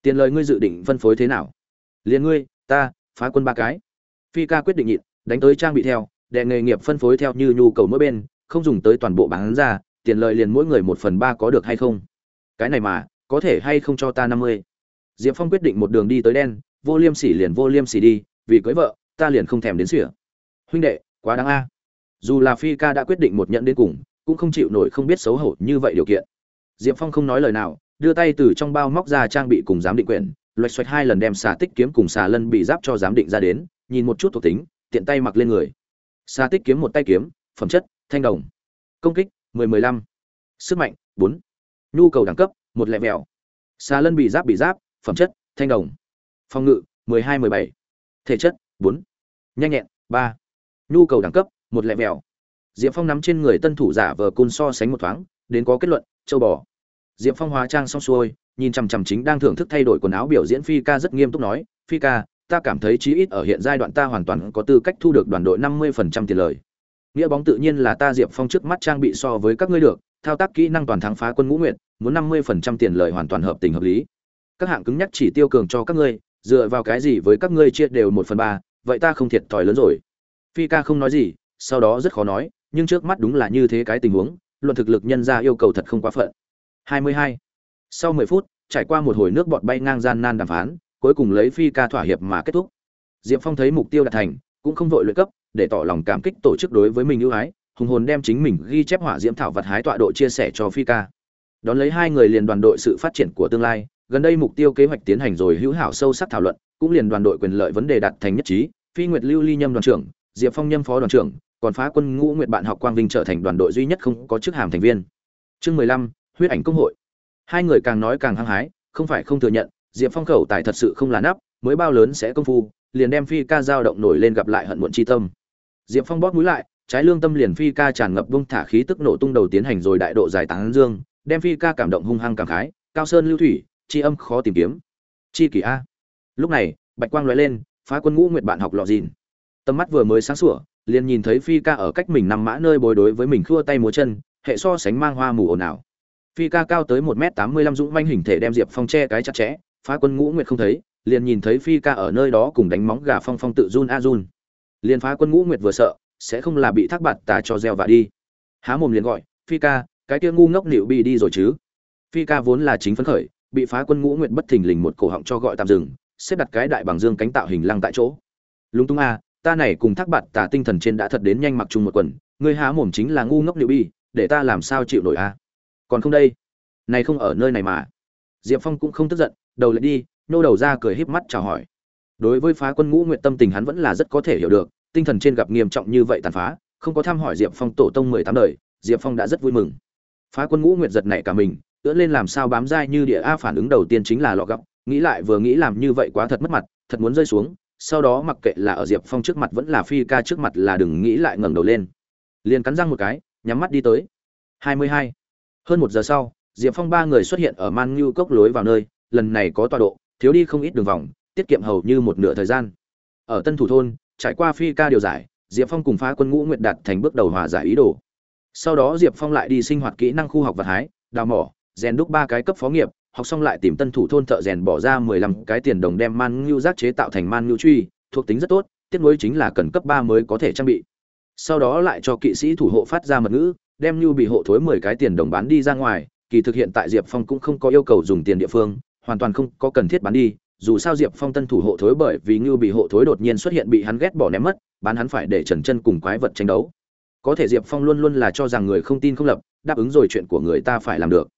Tiền lời ngươi dự định phân phối thế nào? Liền ngươi, ta, phá quân ba cái. Phi ca quyết định nhịn, đánh tới trang bị theo, đệ nghề nghiệp phân phối theo như nhu cầu mỗi bên, không dùng tới toàn bộ bán ra, tiền lợi liền mỗi người một phần ba có được hay không? Cái này mà, có thể hay không cho ta năm mươi? Diệp phong quyết định một đường đi tới đen, vô liêm sỉ liền vô liêm sỉ đi, vì cưới vợ, ta liền không thèm đến sỉa. Huynh đệ, quá đáng a. Dù là phi ca đã quyết định một nhận đến cùng, cũng không chịu nổi không biết xấu hổ như vậy điều kiện. Diệp phong không nói lời nào, đưa tay từ trong bao móc ra trang bị cùng giám định quyển, loạch xoạch hai lần đem xà tích kiếm cùng xà lân bị giáp cho giám định ra đến, nhìn một chút thuộc tính, tiện tay mặc lên người. Xà tích kiếm một tay kiếm, phẩm chất, thanh đồng. Công kích 10-15. sức mạnh 4. nhu cầu đẳng cấp, một lẹ mèo xà lân bị giáp bị giáp phẩm chất, thanh đồng phòng ngự 12-17. thể chất 4. nhanh nhẹn 3. nhu cầu đẳng cấp, một lẹ mèo diệp phong nắm trên người tân thủ giả vờ côn so sánh một thoáng, đến có kết luận, châu bò diệp phong hóa trang xong xuôi, nhìn chằm chằm chính đang thưởng thức thay đổi quần áo biểu diễn phi ca rất nghiêm túc nói, phi ca, ta cảm thấy chí ít ở hiện giai đoạn ta hoàn toàn có tư cách thu được đoàn đội năm mươi phần trăm tiền lời nghĩa bóng tự nhiên là ta diệp phong trước mắt trang bị so với các ngươi được, thao tác kỹ năng toàn thắng phá quân ngũ nguyện muốn năm mươi phần trăm tiền lời hoàn toàn hợp tình hợp lý các hạng cứng nhắc chỉ tiêu cường cho các ngươi, dựa vào cái gì với các ngươi chia đều một phần ba, vậy ta không thiệt thòi lớn rồi. Phi ca không nói gì, sau đó rất khó nói, nhưng trước mắt đúng là như thế cái tình huống, luận thực lực nhân ra yêu cầu thật không quá phận. 22. sau 10 phút, trải qua một hồi nước bọt bay ngang gian nan đàm phán, cuối cùng lấy phi ca thỏa hiệp mà kết thúc. Diệp phong thấy mục tiêu đạt thành, cũng không vội luyện cấp, để tỏ lòng cảm kích tổ chức đối với mình ưu ái, hùng hồn đem chính mình ghi chép hỏa diễm thảo vật hái tọa độ chia sẻ cho phi ca. Đón lấy hai người liền đoàn đội sự phát triển của tương lai gần đây mục tiêu kế hoạch tiến hành rồi hữu hảo sâu sắc thảo luận, cũng liền đoàn đội quyền lợi vấn đề đạt thành nhất trí, phi nguyệt lưu ly nhâm đoàn trưởng, diệp phong nhâm phó đoàn trưởng, còn phá quân ngũ nguyệt bạn học quang vinh trở thành đoàn đội duy nhất không có chức hàm thành viên. Chương mười lăm, huyết ảnh công hội. Hai người càng nói càng hăng hái, không phải không thừa nhận, diệp phong khẩu tài thật sự không là nắp, mới bao lớn sẽ công phu, liền đem phi ca dao động nổi lên gặp lại hận muộn chi tâm. Diệp phong bóp mũi lại, trái lương tâm liền phi ca tràn ngập bông thả khí tức nổ tung đầu tiến hành rồi đại độ giải tán dương, đem phi ca cảm động hung hăng cảm khái, cao sơn lưu thủy chi âm khó tìm kiếm. Chi kỷ a. Lúc này, bạch quang lóe lên, phá quân ngũ nguyệt bạn học lọ dìn. Tầm mắt vừa mới sáng sủa, liền nhìn thấy phi ca ở cách mình nằm mã nơi bồi đối với mình khua tay múa chân, hệ so sánh mang hoa mù ồn ào. Phi ca cao tới một m tám mươi lăm dũng manh hình thể đem diệp phong che cái chặt chẽ, phá quân ngũ nguyệt không thấy, liền nhìn thấy phi ca ở nơi đó cùng đánh móng gà phong phong tự run a run. Liền phá quân ngũ nguyệt vừa sợ, sẽ không là bị thác bạt tà cho gieo và đi. Há mồm liền gọi, phi ca, cái kia ngu ngốc nịu bị đi rồi chứ? Phi ca vốn là chính phấn khởi bị phá quân ngũ nguyệt bất thình lình một cổ họng cho gọi tạm dừng, xếp đặt cái đại bằng dương cánh tạo hình lăng tại chỗ. Lúng túng a, ta này cùng thác bạt tà tinh thần trên đã thật đến nhanh mặc chung một quần, ngươi há mồm chính là ngu ngốc liệu bi, để ta làm sao chịu nổi a? Còn không đây, này không ở nơi này mà. Diệp phong cũng không tức giận, đầu lại đi, nô đầu ra cười híp mắt chào hỏi. Đối với phá quân ngũ nguyện tâm tình hắn vẫn là rất có thể hiểu được, tinh thần trên gặp nghiêm trọng như vậy tàn phá, không có thăm hỏi diệp phong tổ tông mười tám đời, diệp phong đã rất vui mừng. Phá quân ngũ nguyện giật nảy cả mình ưỡn lên làm sao bám dai như địa a phản ứng đầu tiên chính là lọ gấp nghĩ lại vừa nghĩ làm như vậy quá thật mất mặt, thật muốn rơi xuống, sau đó mặc kệ là ở diệp phong trước mặt vẫn là phi ca trước mặt là đừng nghĩ lại ngẩng đầu lên. Liền cắn răng một cái, nhắm mắt đi tới. Hai mươi hai. Hơn một giờ sau, diệp phong ba người xuất hiện ở man ngưu cốc lối vào nơi, lần này có tọa độ, thiếu đi không ít đường vòng, tiết kiệm hầu như một nửa thời gian. Ở tân thủ thôn, trải qua phi ca điều giải, diệp phong cùng phá quân ngũ nguyện đạt thành bước đầu hòa giải ý đồ. Sau đó diệp phong lại đi sinh hoạt kỹ năng khu học vật hái, đào mỏ rèn đúc ba cái cấp phó nghiệp, học xong lại tìm tân thủ thôn thợ rèn bỏ ra mười lăm cái tiền đồng đem man ngưu giác chế tạo thành man ngưu truy, thuộc tính rất tốt tiếc nuối chính là cần cấp ba mới có thể trang bị. Sau đó lại cho kỵ sĩ thủ hộ phát ra mật ngữ, đem ngưu bị hộ thối mười cái tiền đồng bán đi ra ngoài, kỳ thực hiện tại diệp phong cũng không có yêu cầu dùng tiền địa phương, hoàn toàn không có cần thiết bán đi, dù sao diệp phong tân thủ hộ thối bởi vì ngưu bị hộ thối đột nhiên xuất hiện bị hắn ghét bỏ ném mất, bán hắn phải để trần chân cùng quái vật tranh đấu. Có thể diệp phong luôn luôn là cho rằng người không tin không lập, đáp ứng rồi chuyện của người ta phải làm được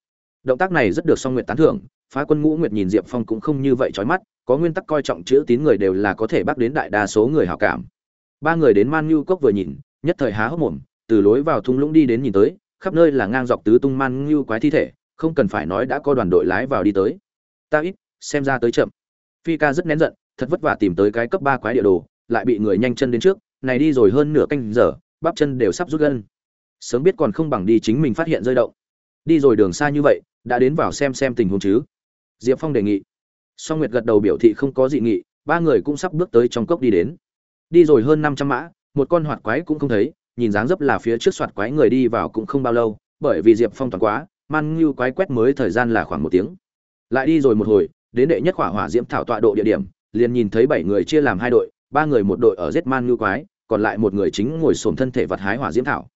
động tác này rất được song nguyệt tán thưởng, phá quân ngũ nguyệt nhìn diệp phong cũng không như vậy trói mắt, có nguyên tắc coi trọng chữ tín người đều là có thể bắt đến đại đa số người hảo cảm. Ba người đến man ngưu cốc vừa nhìn, nhất thời há hốc mồm, từ lối vào thung lũng đi đến nhìn tới, khắp nơi là ngang dọc tứ tung man ngưu quái thi thể, không cần phải nói đã có đoàn đội lái vào đi tới. Ta ít, xem ra tới chậm. Phi ca rất nén giận, thật vất vả tìm tới cái cấp ba quái địa đồ, lại bị người nhanh chân đến trước, này đi rồi hơn nửa canh giờ, bắp chân đều sắp rút gân. Sớm biết còn không bằng đi chính mình phát hiện rơi động. Đi rồi đường xa như vậy đã đến vào xem xem tình huống chứ? Diệp phong đề nghị. Song nguyệt gật đầu biểu thị không có dị nghị, ba người cũng sắp bước tới trong cốc đi đến. Đi rồi hơn năm trăm mã, một con hoạt quái cũng không thấy, nhìn dáng dấp là phía trước soạt quái người đi vào cũng không bao lâu, bởi vì diệp phong toàn quá, man ngưu quái quét mới thời gian là khoảng một tiếng. Lại đi rồi một hồi, đến đệ nhất hỏa hỏa diễm thảo tọa độ địa điểm, liền nhìn thấy bảy người chia làm hai đội, ba người một đội ở giết man ngưu quái, còn lại một người chính ngồi xổm thân thể vật hái hỏa diễm thảo.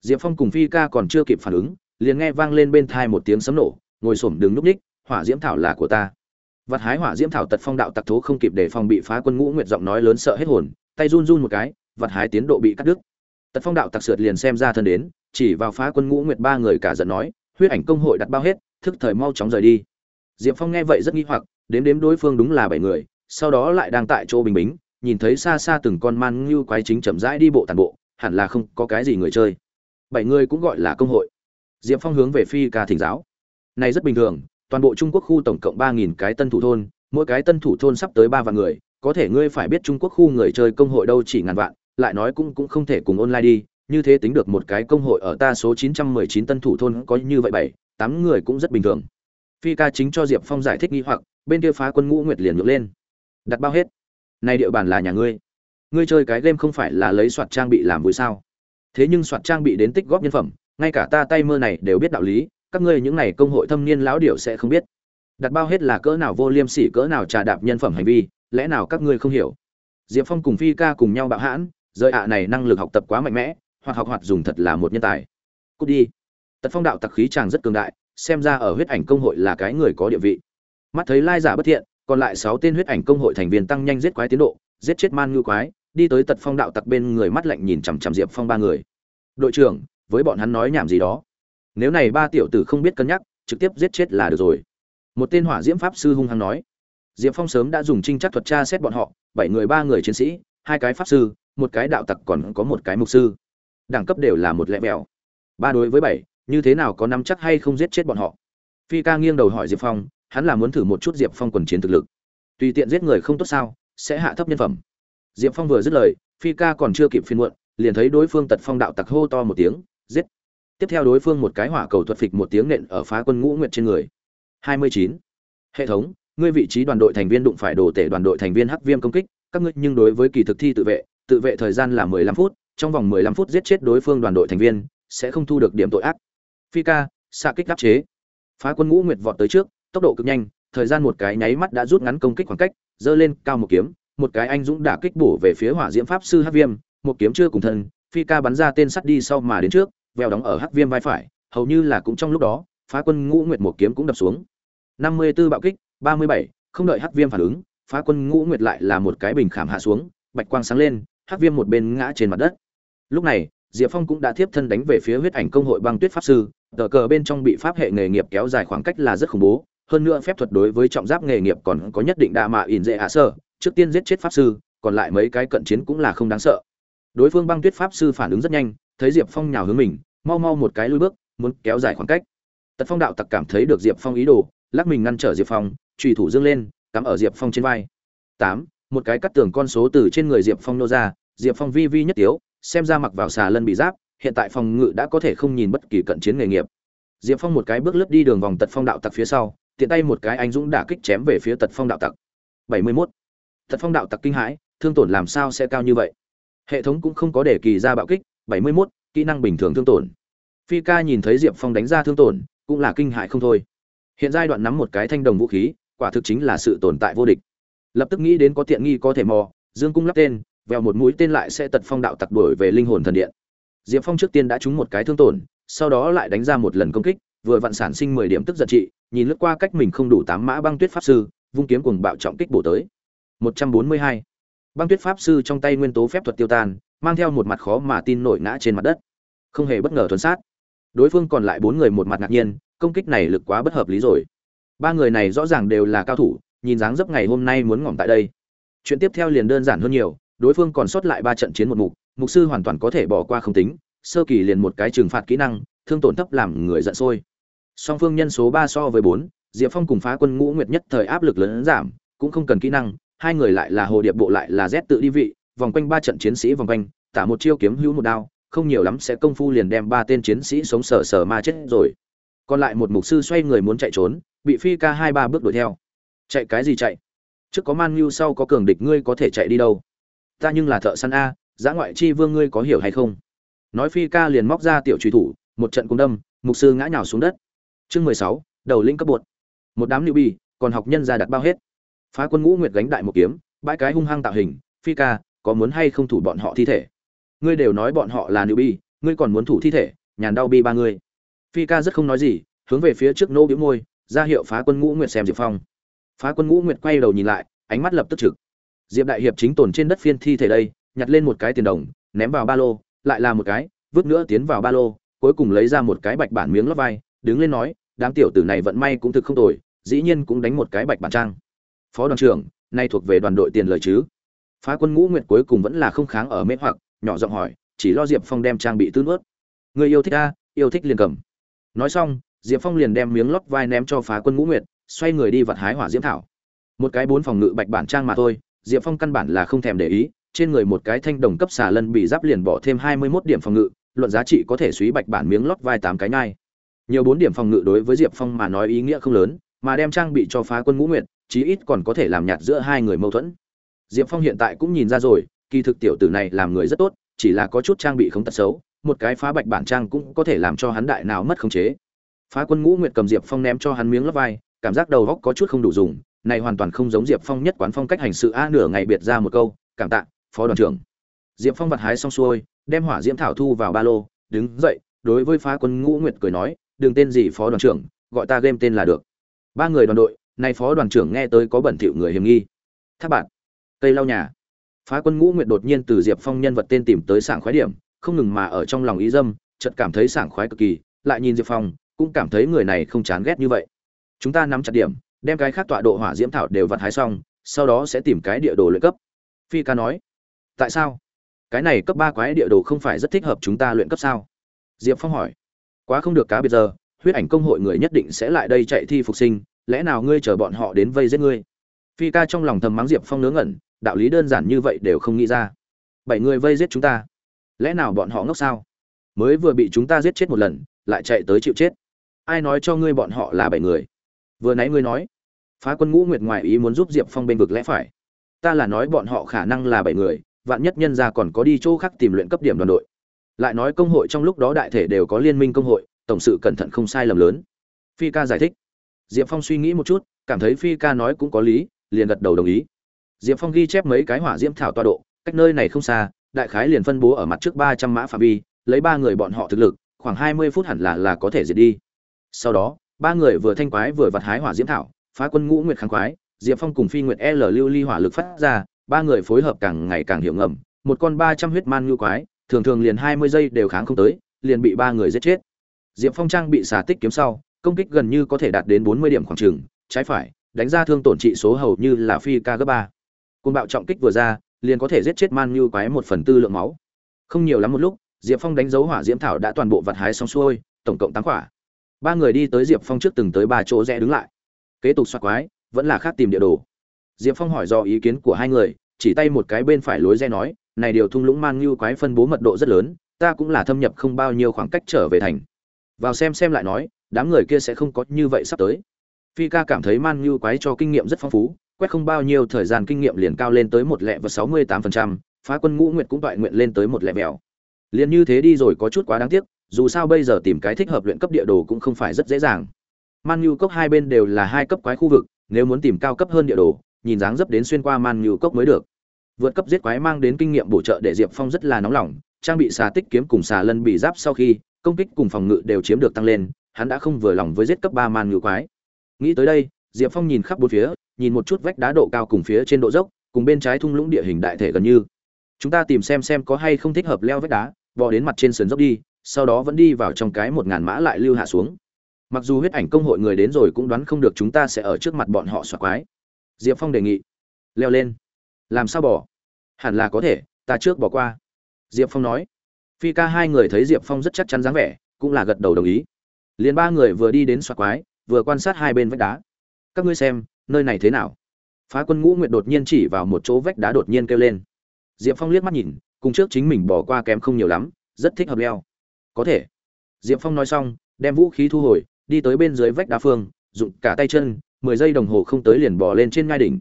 Diệp phong cùng phi ca còn chưa kịp phản ứng liền nghe vang lên bên thai một tiếng sấm nổ, ngồi xổm đứng núp ních, hỏa diễm thảo là của ta. Vặt hái hỏa diễm thảo tật phong đạo tặc thố không kịp để phòng bị phá quân ngũ nguyệt giọng nói lớn sợ hết hồn, tay run run một cái, vặt hái tiến độ bị cắt đứt. Tật phong đạo tặc sượt liền xem ra thân đến, chỉ vào phá quân ngũ nguyệt ba người cả giận nói, huyết ảnh công hội đặt bao hết, thức thời mau chóng rời đi. Diệp phong nghe vậy rất nghi hoặc, đếm đếm đối phương đúng là bảy người, sau đó lại đang tại chỗ bình bính, nhìn thấy xa xa từng con man ngưu quái chính chậm rãi đi bộ tàn bộ, hẳn là không có cái gì người chơi. Bảy người cũng gọi là công hội diệp phong hướng về phi ca thỉnh giáo. Này rất bình thường, toàn bộ trung quốc khu tổng cộng ba nghìn cái tân thủ thôn, mỗi cái tân thủ thôn sắp tới ba vạn người, có thể ngươi phải biết trung quốc khu người chơi công hội đâu chỉ ngàn vạn, lại nói cũng cũng không thể cùng online đi, như thế tính được một cái công hội ở ta số chín trăm mười chín tân thủ thôn có như vậy bảy, tám người cũng rất bình thường. Phi ca chính cho diệp phong giải thích nghi hoặc, bên kia phá quân ngũ nguyệt liền nhượng lên. Đặt bao hết. Này địa bàn là nhà ngươi. Ngươi chơi cái game không phải là lấy soạt trang bị làm vui sao? Thế nhưng soạt trang bị đến tích góp nhân phẩm ngay cả ta tay mơ này đều biết đạo lý, các ngươi những này công hội thâm niên lão điệu sẽ không biết. Đặt bao hết là cỡ nào vô liêm sỉ, cỡ nào trà đạp nhân phẩm hành vi, lẽ nào các ngươi không hiểu? Diệp phong cùng phi ca cùng nhau bạo hãn, rời ạ này năng lực học tập quá mạnh mẽ, hoặc học hoạt dùng thật là một nhân tài. Cút đi. Tật phong đạo tặc khí chàng rất cường đại, xem ra ở huyết ảnh công hội là cái người có địa vị. Mắt thấy lai giả bất thiện, còn lại sáu tên huyết ảnh công hội thành viên tăng nhanh giết quái tiến độ, giết chết man ngư quái, đi tới tật phong đạo tặc bên người mắt lạnh nhìn chằm chằm diệp phong ba người. Đội trưởng với bọn hắn nói nhảm gì đó. Nếu này ba tiểu tử không biết cân nhắc, trực tiếp giết chết là được rồi. Một tên hỏa diễm pháp sư hung hăng nói. Diệp phong sớm đã dùng trinh chắc thuật tra xét bọn họ, bảy người ba người chiến sĩ, hai cái pháp sư, một cái đạo tặc còn có một cái mục sư. Đẳng cấp đều là một lẽ mèo ba đối với bảy, như thế nào có nắm chắc hay không giết chết bọn họ? Phi ca nghiêng đầu hỏi diệp phong, hắn là muốn thử một chút diệp phong quần chiến thực lực. Tùy tiện giết người không tốt sao, sẽ hạ thấp nhân phẩm. Diệp phong vừa dứt lời, phi ca còn chưa kịp phiên muộn, liền thấy đối phương tật phong đạo tặc hô to một tiếng giết. Tiếp theo đối phương một cái hỏa cầu thuật phịch một tiếng nện ở phá quân ngũ nguyệt trên người. 29. hệ thống, ngươi vị trí đoàn đội thành viên đụng phải đồ tể đoàn đội thành viên hắc viêm công kích, các ngươi nhưng đối với kỳ thực thi tự vệ tự vệ thời gian là 15 phút, trong vòng 15 phút giết chết đối phương đoàn đội thành viên, sẽ không thu được điểm tội ác. Phi ca, xạ kích đáp chế. Phá quân ngũ nguyệt vọt tới trước, tốc độ cực nhanh, thời gian một cái nháy mắt đã rút ngắn công kích khoảng cách, giơ lên cao một kiếm, một cái anh dũng đả kích bổ về phía hỏa diễm pháp sư hắc viêm, một kiếm chưa cùng thân phi ca bắn ra tên sắt đi sau mà đến trước, veo đóng ở hắc viêm vai phải, hầu như là cũng trong lúc đó, phá quân ngũ nguyệt một kiếm cũng đập xuống. Năm mươi 54 bạo kích, ba mươi bảy, không đợi hắc viêm phản ứng, phá quân ngũ nguyệt lại là một cái bình khảm hạ xuống, bạch quang sáng lên, hắc viêm một bên ngã trên mặt đất. Lúc này, diệp phong cũng đã tiếp thân đánh về phía huyết ảnh công hội băng tuyết pháp sư, tờ cờ bên trong bị pháp hệ nghề nghiệp kéo dài khoảng cách là rất khủng bố, hơn nữa phép thuật đối với trọng giáp nghề nghiệp còn có nhất định đa mạ ỉn dễ hạ sơ, trước tiên giết chết pháp sư, còn lại mấy cái cận chiến cũng là không đáng sợ đối phương băng tuyết pháp sư phản ứng rất nhanh, thấy diệp phong nhào hướng mình, mau mau một cái lui bước, muốn kéo dài khoảng cách. Tật phong đạo tặc cảm thấy được diệp phong ý đồ, lắc mình ngăn trở diệp phong trùy thủ dương lên, cắm ở diệp phong trên vai. Tám, một cái cắt tường con số từ trên người diệp phong nô ra, diệp phong vi vi nhất tiếu, xem ra mặc vào xà lân bị giáp, hiện tại phòng ngự đã có thể không nhìn bất kỳ cận chiến nghề nghiệp. Diệp phong một cái bước lướt đi đường vòng tật phong đạo tặc phía sau, tiện tay một cái anh dũng đả kích chém về phía tật phong đạo tặc. Bảy mươi mốt. Tật phong đạo tặc kinh hãi, thương tổn làm sao sẽ cao như vậy? hệ thống cũng không có để kỳ ra bạo kích 71, kỹ năng bình thường thương tổn. Phi ca nhìn thấy diệp phong đánh ra thương tổn cũng là kinh hại không thôi. Hiện giai đoạn nắm một cái thanh đồng vũ khí quả thực chính là sự tồn tại vô địch. Lập tức nghĩ đến có tiện nghi có thể mò dương cung lắp tên vèo một mũi tên lại sẽ tật phong đạo tặc đuổi về linh hồn thần điện. Diệp phong trước tiên đã trúng một cái thương tổn sau đó lại đánh ra một lần công kích vừa vặn sản sinh 10 điểm tức giật trị nhìn lướt qua cách mình không đủ tám mã băng tuyết pháp sư vung kiếm cùng bạo trọng kích bổ tới. 142 băng tuyết pháp sư trong tay nguyên tố phép thuật tiêu tan, mang theo một mặt khó mà tin nổi ngã trên mặt đất. Không hề bất ngờ thuần sát. Đối phương còn lại bốn người một mặt ngạc nhiên, công kích này lực quá bất hợp lý rồi. Ba người này rõ ràng đều là cao thủ, nhìn dáng dấp ngày hôm nay muốn ngỏm tại đây. Chuyện tiếp theo liền đơn giản hơn nhiều, đối phương còn sót lại ba trận chiến một mục mục sư hoàn toàn có thể bỏ qua không tính, sơ kỳ liền một cái trừng phạt kỹ năng, thương tổn thấp làm người giận sôi. Song phương nhân số ba so với bốn, diệp phong cùng phá quân ngũ nguyệt nhất thời áp lực lớn giảm, cũng không cần kỹ năng hai người lại là hồ điệp bộ lại là z tự đi vị, vòng quanh ba trận chiến sĩ vòng quanh, tả một chiêu kiếm hữu một đao, không nhiều lắm sẽ công phu liền đem ba tên chiến sĩ sống sờ sờ ma chết rồi. Còn lại một mục sư xoay người muốn chạy trốn, bị phi ca hai ba bước đuổi theo. Chạy cái gì chạy? Trước có man nhu, sau có cường địch, ngươi có thể chạy đi đâu? Ta nhưng là thợ săn a, giã ngoại chi vương ngươi có hiểu hay không? Nói phi ca liền móc ra tiểu truy thủ, một trận cung đâm, mục sư ngã nhào xuống đất. Chương mười sáu, đầu linh cấp bột. Một đám lưu bi còn học nhân ra đặt bao hết phá quân ngũ nguyệt gánh đại một kiếm, bãi cái hung hăng tạo hình, phi ca, có muốn hay không thủ bọn họ thi thể? Ngươi đều nói bọn họ là nữ bi, ngươi còn muốn thủ thi thể, nhàn đau bi ba ngươi. Phi ca rất không nói gì, hướng về phía trước nô bĩu môi, ra hiệu phá quân ngũ nguyệt xem diệp phong. Phá quân ngũ nguyệt quay đầu nhìn lại, ánh mắt lập tức trực. Diệp đại hiệp chính tồn trên đất phiên thi thể đây, nhặt lên một cái tiền đồng, ném vào ba lô, lại là một cái, vứt nữa tiến vào ba lô, cuối cùng lấy ra một cái bạch bản miếng lót vai, đứng lên nói, đám tiểu tử này vận may cũng thực không tồi, dĩ nhiên cũng đánh một cái bạch bản trang phó đoàn trưởng, nay thuộc về đoàn đội tiền lời chứ? Phá quân ngũ nguyệt cuối cùng vẫn là không kháng ở mê hoặc, nhỏ giọng hỏi, chỉ lo diệp phong đem trang bị tư nuốt. Người yêu thích a, yêu thích liền cầm. Nói xong, diệp phong liền đem miếng lót vai ném cho phá quân ngũ nguyệt, xoay người đi vặt hái hỏa diễm thảo. Một cái bốn phòng ngự bạch bản trang mà thôi, diệp phong căn bản là không thèm để ý, trên người một cái thanh đồng cấp xà lân bị giáp liền bỏ thêm hai mươi mốt điểm phòng ngự, luận giá trị có thể suy bạch bản miếng lót vai tám cái nhai. Nhiều bốn điểm phòng ngự đối với diệp phong mà nói ý nghĩa không lớn mà đem trang bị cho phá quân ngũ nguyệt, chí ít còn có thể làm nhạt giữa hai người mâu thuẫn. Diệp phong hiện tại cũng nhìn ra rồi, kỳ thực tiểu tử này làm người rất tốt, chỉ là có chút trang bị không tật xấu, một cái phá bạch bản trang cũng có thể làm cho hắn đại nào mất khống chế. Phá quân ngũ nguyệt cầm diệp phong ném cho hắn miếng lót vai, cảm giác đầu góc có chút không đủ dùng, này hoàn toàn không giống diệp phong nhất quán phong cách hành sự a, nửa ngày biệt ra một câu, cảm tạ, phó đoàn trưởng. Diệp phong vặt hái xong xuôi, đem hỏa diễm thảo thu vào ba lô, đứng dậy, đối với phá quân ngũ nguyệt cười nói, đừng tên gì phó đoàn trưởng, gọi ta game tên là được ba người đoàn đội, nay phó đoàn trưởng nghe tới có bẩn thỉu người hiểm nghi. Tháp bạn, cây lau nhà. Phá quân ngũ nguyệt đột nhiên từ diệp phong nhân vật tên tìm tới sảng khoái điểm, không ngừng mà ở trong lòng ý dâm, chợt cảm thấy sảng khoái cực kỳ, lại nhìn diệp phong, cũng cảm thấy người này không chán ghét như vậy. Chúng ta nắm chặt điểm, đem cái khác tọa độ hỏa diễm thảo đều vặt hái xong, sau đó sẽ tìm cái địa đồ luyện cấp. Phi ca nói, tại sao? Cái này cấp ba quái địa đồ không phải rất thích hợp chúng ta luyện cấp sao? Diệp phong hỏi, quá không được cá biệt giờ huyết ảnh công hội người nhất định sẽ lại đây chạy thi phục sinh, lẽ nào ngươi chờ bọn họ đến vây giết ngươi? Phi ca trong lòng thầm mắng diệp phong ngớ ngẩn, đạo lý đơn giản như vậy đều không nghĩ ra. Bảy người vây giết chúng ta, lẽ nào bọn họ ngốc sao? Mới vừa bị chúng ta giết chết một lần, lại chạy tới chịu chết. Ai nói cho ngươi bọn họ là bảy người? Vừa nãy ngươi nói, phá quân ngũ nguyệt ngoài ý muốn giúp diệp phong bên vực lẽ phải. Ta là nói bọn họ khả năng là bảy người, vạn nhất nhân ra còn có đi chỗ khác tìm luyện cấp điểm đoàn đội. Lại nói công hội trong lúc đó đại thể đều có liên minh công hội tổng sự cẩn thận không sai lầm lớn. Phi ca giải thích. Diệp phong suy nghĩ một chút, cảm thấy phi ca nói cũng có lý, liền gật đầu đồng ý. Diệp phong ghi chép mấy cái hỏa diễm thảo tọa độ, cách nơi này không xa, đại khái liền phân bố ở mặt trước ba trăm mã phạm vi, lấy ba người bọn họ thực lực, khoảng hai mươi phút hẳn là là có thể diệt đi. Sau đó, ba người vừa thanh quái vừa vặt hái hỏa diễm thảo, phá quân ngũ nguyệt kháng quái, diệp phong cùng phi nguyệt l lưu ly hỏa lực phát ra, ba người phối hợp càng ngày càng hiểu ngầm, một con ba trăm huyết man ngưu quái, thường thường liền hai mươi giây đều kháng không tới, liền bị ba người giết chết diệp phong trang bị xà tích kiếm sau công kích gần như có thể đạt đến bốn mươi điểm khoảng chừng, trái phải đánh ra thương tổn trị số hầu như là phi ca gấp ba. Côn bạo trọng kích vừa ra liền có thể giết chết man Nhu quái một phần tư lượng máu. Không nhiều lắm một lúc diệp phong đánh dấu hỏa diễm thảo đã toàn bộ vật hái xong xuôi tổng cộng tám quả. Ba người đi tới diệp phong trước từng tới ba chỗ rẽ đứng lại. Kế tục xoạc quái vẫn là khác tìm địa đồ. Diệp phong hỏi do ý kiến của hai người chỉ tay một cái bên phải lối rẽ nói này điều thung lũng man Nhu quái phân bố mật độ rất lớn ta cũng là thâm nhập không bao nhiêu khoảng cách trở về thành vào xem xem lại nói, đám người kia sẽ không có như vậy sắp tới. Phi ca cảm thấy man như quái cho kinh nghiệm rất phong phú, quét không bao nhiêu thời gian kinh nghiệm liền cao lên tới một lẹ và sáu mươi tám phần trăm, phá quân ngũ nguyệt cũng toại nguyện lên tới một lẹ mèo liền như thế đi rồi có chút quá đáng tiếc, dù sao bây giờ tìm cái thích hợp luyện cấp địa đồ cũng không phải rất dễ dàng. Man như cốc hai bên đều là hai cấp quái khu vực, nếu muốn tìm cao cấp hơn địa đồ, nhìn dáng dấp đến xuyên qua man như cốc mới được. Vượt cấp giết quái mang đến kinh nghiệm bổ trợ để diệp phong rất là nóng lòng, trang bị xà tích kiếm cùng xà lân bị giáp sau khi công kích cùng phòng ngự đều chiếm được tăng lên, hắn đã không vừa lòng với giết cấp ba man ngự quái. Nghĩ tới đây, diệp phong nhìn khắp bốn phía, nhìn một chút vách đá độ cao cùng phía trên độ dốc, cùng bên trái thung lũng địa hình đại thể gần như. Chúng ta tìm xem xem có hay không thích hợp leo vách đá, bò đến mặt trên sườn dốc đi, sau đó vẫn đi vào trong cái một ngàn mã lại lưu hạ xuống. Mặc dù huyết ảnh công hội người đến rồi cũng đoán không được chúng ta sẽ ở trước mặt bọn họ xoạc quái. Diệp phong đề nghị. Leo lên. Làm sao bỏ hẳn là có thể, ta trước bỏ qua. Diệp phong nói phi ca hai người thấy diệp phong rất chắc chắn dáng vẻ, cũng là gật đầu đồng ý. Liền ba người vừa đi đến xoa quái, vừa quan sát hai bên vách đá. Các ngươi xem, nơi này thế nào? Phá quân ngũ nguyệt đột nhiên chỉ vào một chỗ vách đá đột nhiên kêu lên. Diệp phong liếc mắt nhìn, cùng trước chính mình bỏ qua kém không nhiều lắm, rất thích hợp leo. Có thể. Diệp phong nói xong, đem vũ khí thu hồi, đi tới bên dưới vách đá phương dụng cả tay chân, mười giây đồng hồ không tới liền bỏ lên trên ngai đỉnh.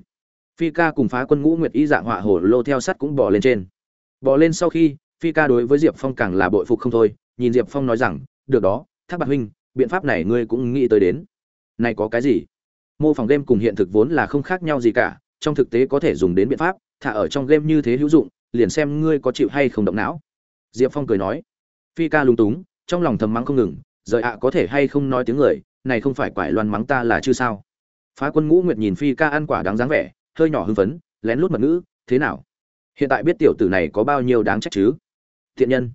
Phi ca cùng phá quân ngũ nguyệt y dạng họa hồ lô theo sắt cũng bỏ lên trên. Bỏ lên sau khi phi ca đối với diệp phong càng là bội phục không thôi, nhìn diệp phong nói rằng, được đó, thác bạc huynh, biện pháp này ngươi cũng nghĩ tới đến. Này có cái gì? Mô phỏng game cùng hiện thực vốn là không khác nhau gì cả, trong thực tế có thể dùng đến biện pháp, thả ở trong game như thế hữu dụng, liền xem ngươi có chịu hay không động não. Diệp phong cười nói. Phi ca lung túng, trong lòng thầm mắng không ngừng, rời ạ, có thể hay không nói tiếng người, này không phải quải loan mắng ta là chứ sao? Phá quân ngũ nguyệt nhìn phi ca ăn quả đáng dáng vẻ, hơi nhỏ hưng phấn, lén lút mật ngữ, thế nào? Hiện tại biết tiểu tử này có bao nhiêu đáng trách chứ? Thiện nhân.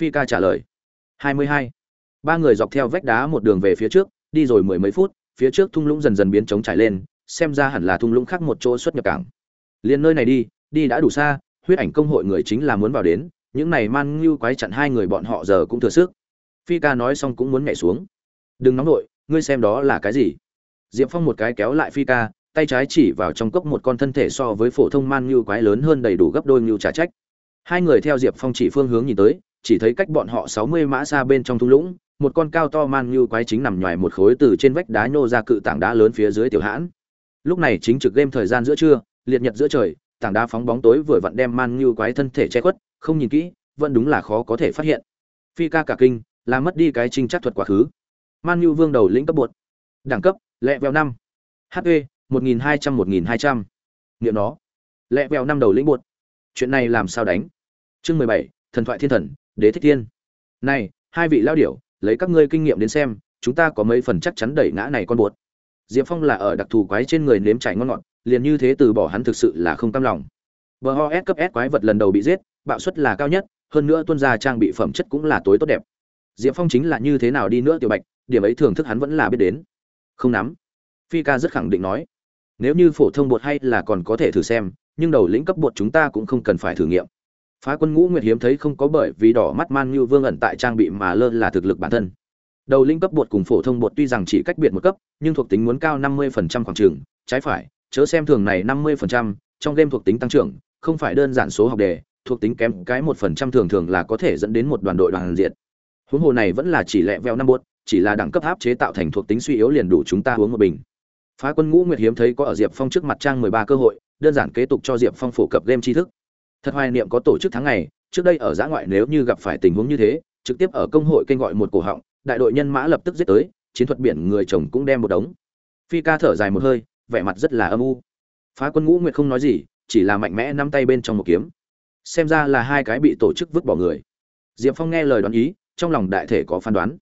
Phi ca trả lời. Hai mươi hai. Ba người dọc theo vách đá một đường về phía trước, đi rồi mười mấy phút, phía trước thung lũng dần dần biến trống trải lên, xem ra hẳn là thung lũng khác một chỗ xuất nhập cảng. Liền nơi này đi đi đã đủ xa, huyết ảnh công hội người chính là muốn vào đến, những này man ngưu quái chặn hai người bọn họ giờ cũng thừa sức. Phi ca nói xong cũng muốn nhảy xuống. Đừng nóng nổi ngươi xem đó là cái gì? Diệp phong một cái kéo lại phi ca, tay trái chỉ vào trong cốc một con thân thể so với phổ thông man ngưu quái lớn hơn đầy đủ gấp đôi ngưu trả trách hai người theo diệp phong chỉ phương hướng nhìn tới, chỉ thấy cách bọn họ sáu mươi mã xa bên trong thung lũng, một con cao to man như quái chính nằm ngoài một khối từ trên vách đá nhô ra cự tảng đá lớn phía dưới tiểu hãn. Lúc này chính trực game thời gian giữa trưa, liệt nhật giữa trời, tảng đá phóng bóng tối vừa vặn đem man như quái thân thể che khuất, không nhìn kỹ, vẫn đúng là khó có thể phát hiện. Phi ca cả kinh làm mất đi cái trinh chắc thuật quá khứ. Man như vương đầu lĩnh cấp bột. Đẳng cấp, lẹ vèo năm. Hp một nghìn hai trăm, một nghìn hai trăm. Nó. Lẹ vèo năm đầu lĩnh bột. Chuyện này làm sao đánh? Chương mười bảy, thần thoại thiên thần, đế thích thiên. Này, hai vị lao điểu, lấy các ngươi kinh nghiệm đến xem, chúng ta có mấy phần chắc chắn đẩy ngã này con bột diệp phong là ở đặc thù quái trên người nếm trải ngon ngọt, liền như thế từ bỏ hắn thực sự là không cam lòng. Bờ ho s cấp s quái vật lần đầu bị giết, bạo suất là cao nhất, hơn nữa tuân gia trang bị phẩm chất cũng là tối tốt đẹp. Diệp phong chính là như thế nào đi nữa tiểu bạch, điểm ấy thưởng thức hắn vẫn là biết đến. Không nắm. Phi ca rất khẳng định nói. Nếu như phổ thông bột hay là còn có thể thử xem, nhưng đầu lĩnh cấp bột chúng ta cũng không cần phải thử nghiệm phá quân ngũ nguyệt hiếm thấy không có bởi vì đỏ mắt man như vương ẩn tại trang bị mà lơ là thực lực bản thân. Đầu linh cấp bột cùng phổ thông bột tuy rằng chỉ cách biệt một cấp, nhưng thuộc tính muốn cao năm mươi phần trăm khoảng trường, trái phải, chớ xem thường này năm mươi phần trăm, trong game thuộc tính tăng trưởng, không phải đơn giản số học đề, thuộc tính kém cái một phần trăm thường thường là có thể dẫn đến một đoàn đội đoàn diện. Huống hồ này vẫn là chỉ lẹ veo năm bột, chỉ là đẳng cấp áp chế tạo thành thuộc tính suy yếu liền đủ chúng ta uống một bình. Phá quân ngũ nguyệt hiếm thấy có ở diệp phong trước mặt trang mười ba cơ hội, đơn giản kế tục cho diệp phong phổ cập game tri thức thật hoài niệm có tổ chức tháng ngày, trước đây ở giã ngoại nếu như gặp phải tình huống như thế, trực tiếp ở công hội kênh gọi một cổ họng, đại đội nhân mã lập tức giết tới, chiến thuật biển người chồng cũng đem một đống. Phi ca thở dài một hơi, vẻ mặt rất là âm u. Phá quân ngũ nguyệt không nói gì, chỉ là mạnh mẽ nắm tay bên trong một kiếm. Xem ra là hai cái bị tổ chức vứt bỏ người. Diệp phong nghe lời đoán ý, trong lòng đại thể có phán đoán.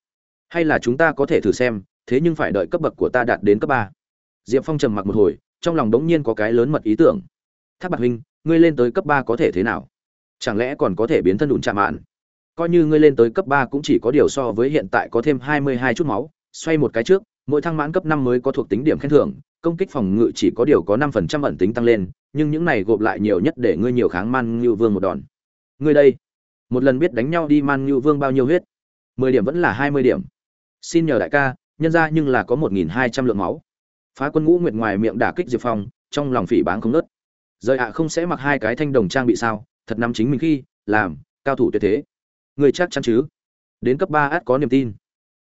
Hay là chúng ta có thể thử xem, thế nhưng phải đợi cấp bậc của ta đạt đến cấp ba. Diệp phong trầm mặc một hồi, trong lòng đống nhiên có cái lớn mật ý tưởng tháp bạc huynh, ngươi lên tới cấp ba có thể thế nào? Chẳng lẽ còn có thể biến thân đùn chạm mạn? Coi như ngươi lên tới cấp ba cũng chỉ có điều so với hiện tại có thêm hai mươi hai chút máu, xoay một cái trước, mỗi thăng mãn cấp năm mới có thuộc tính điểm khen thưởng, công kích phòng ngự chỉ có điều có năm phần trăm ẩn tính tăng lên, nhưng những này gộp lại nhiều nhất để ngươi nhiều kháng man ngưu vương một đòn. Ngươi đây, một lần biết đánh nhau đi man ngưu vương bao nhiêu huyết? mười điểm vẫn là hai mươi điểm. Xin nhờ đại ca, nhân ra nhưng là có một nghìn hai trăm lượng máu. Phá quân ngũ nguyệt ngoài miệng đả kích diệp phong, trong lòng phỉ báng không nớt rời ạ không sẽ mặc hai cái thanh đồng trang bị sao, thật nắm chính mình khi làm cao thủ tuyệt thế. Người chắc chắn chứ? Đến cấp ba át có niềm tin.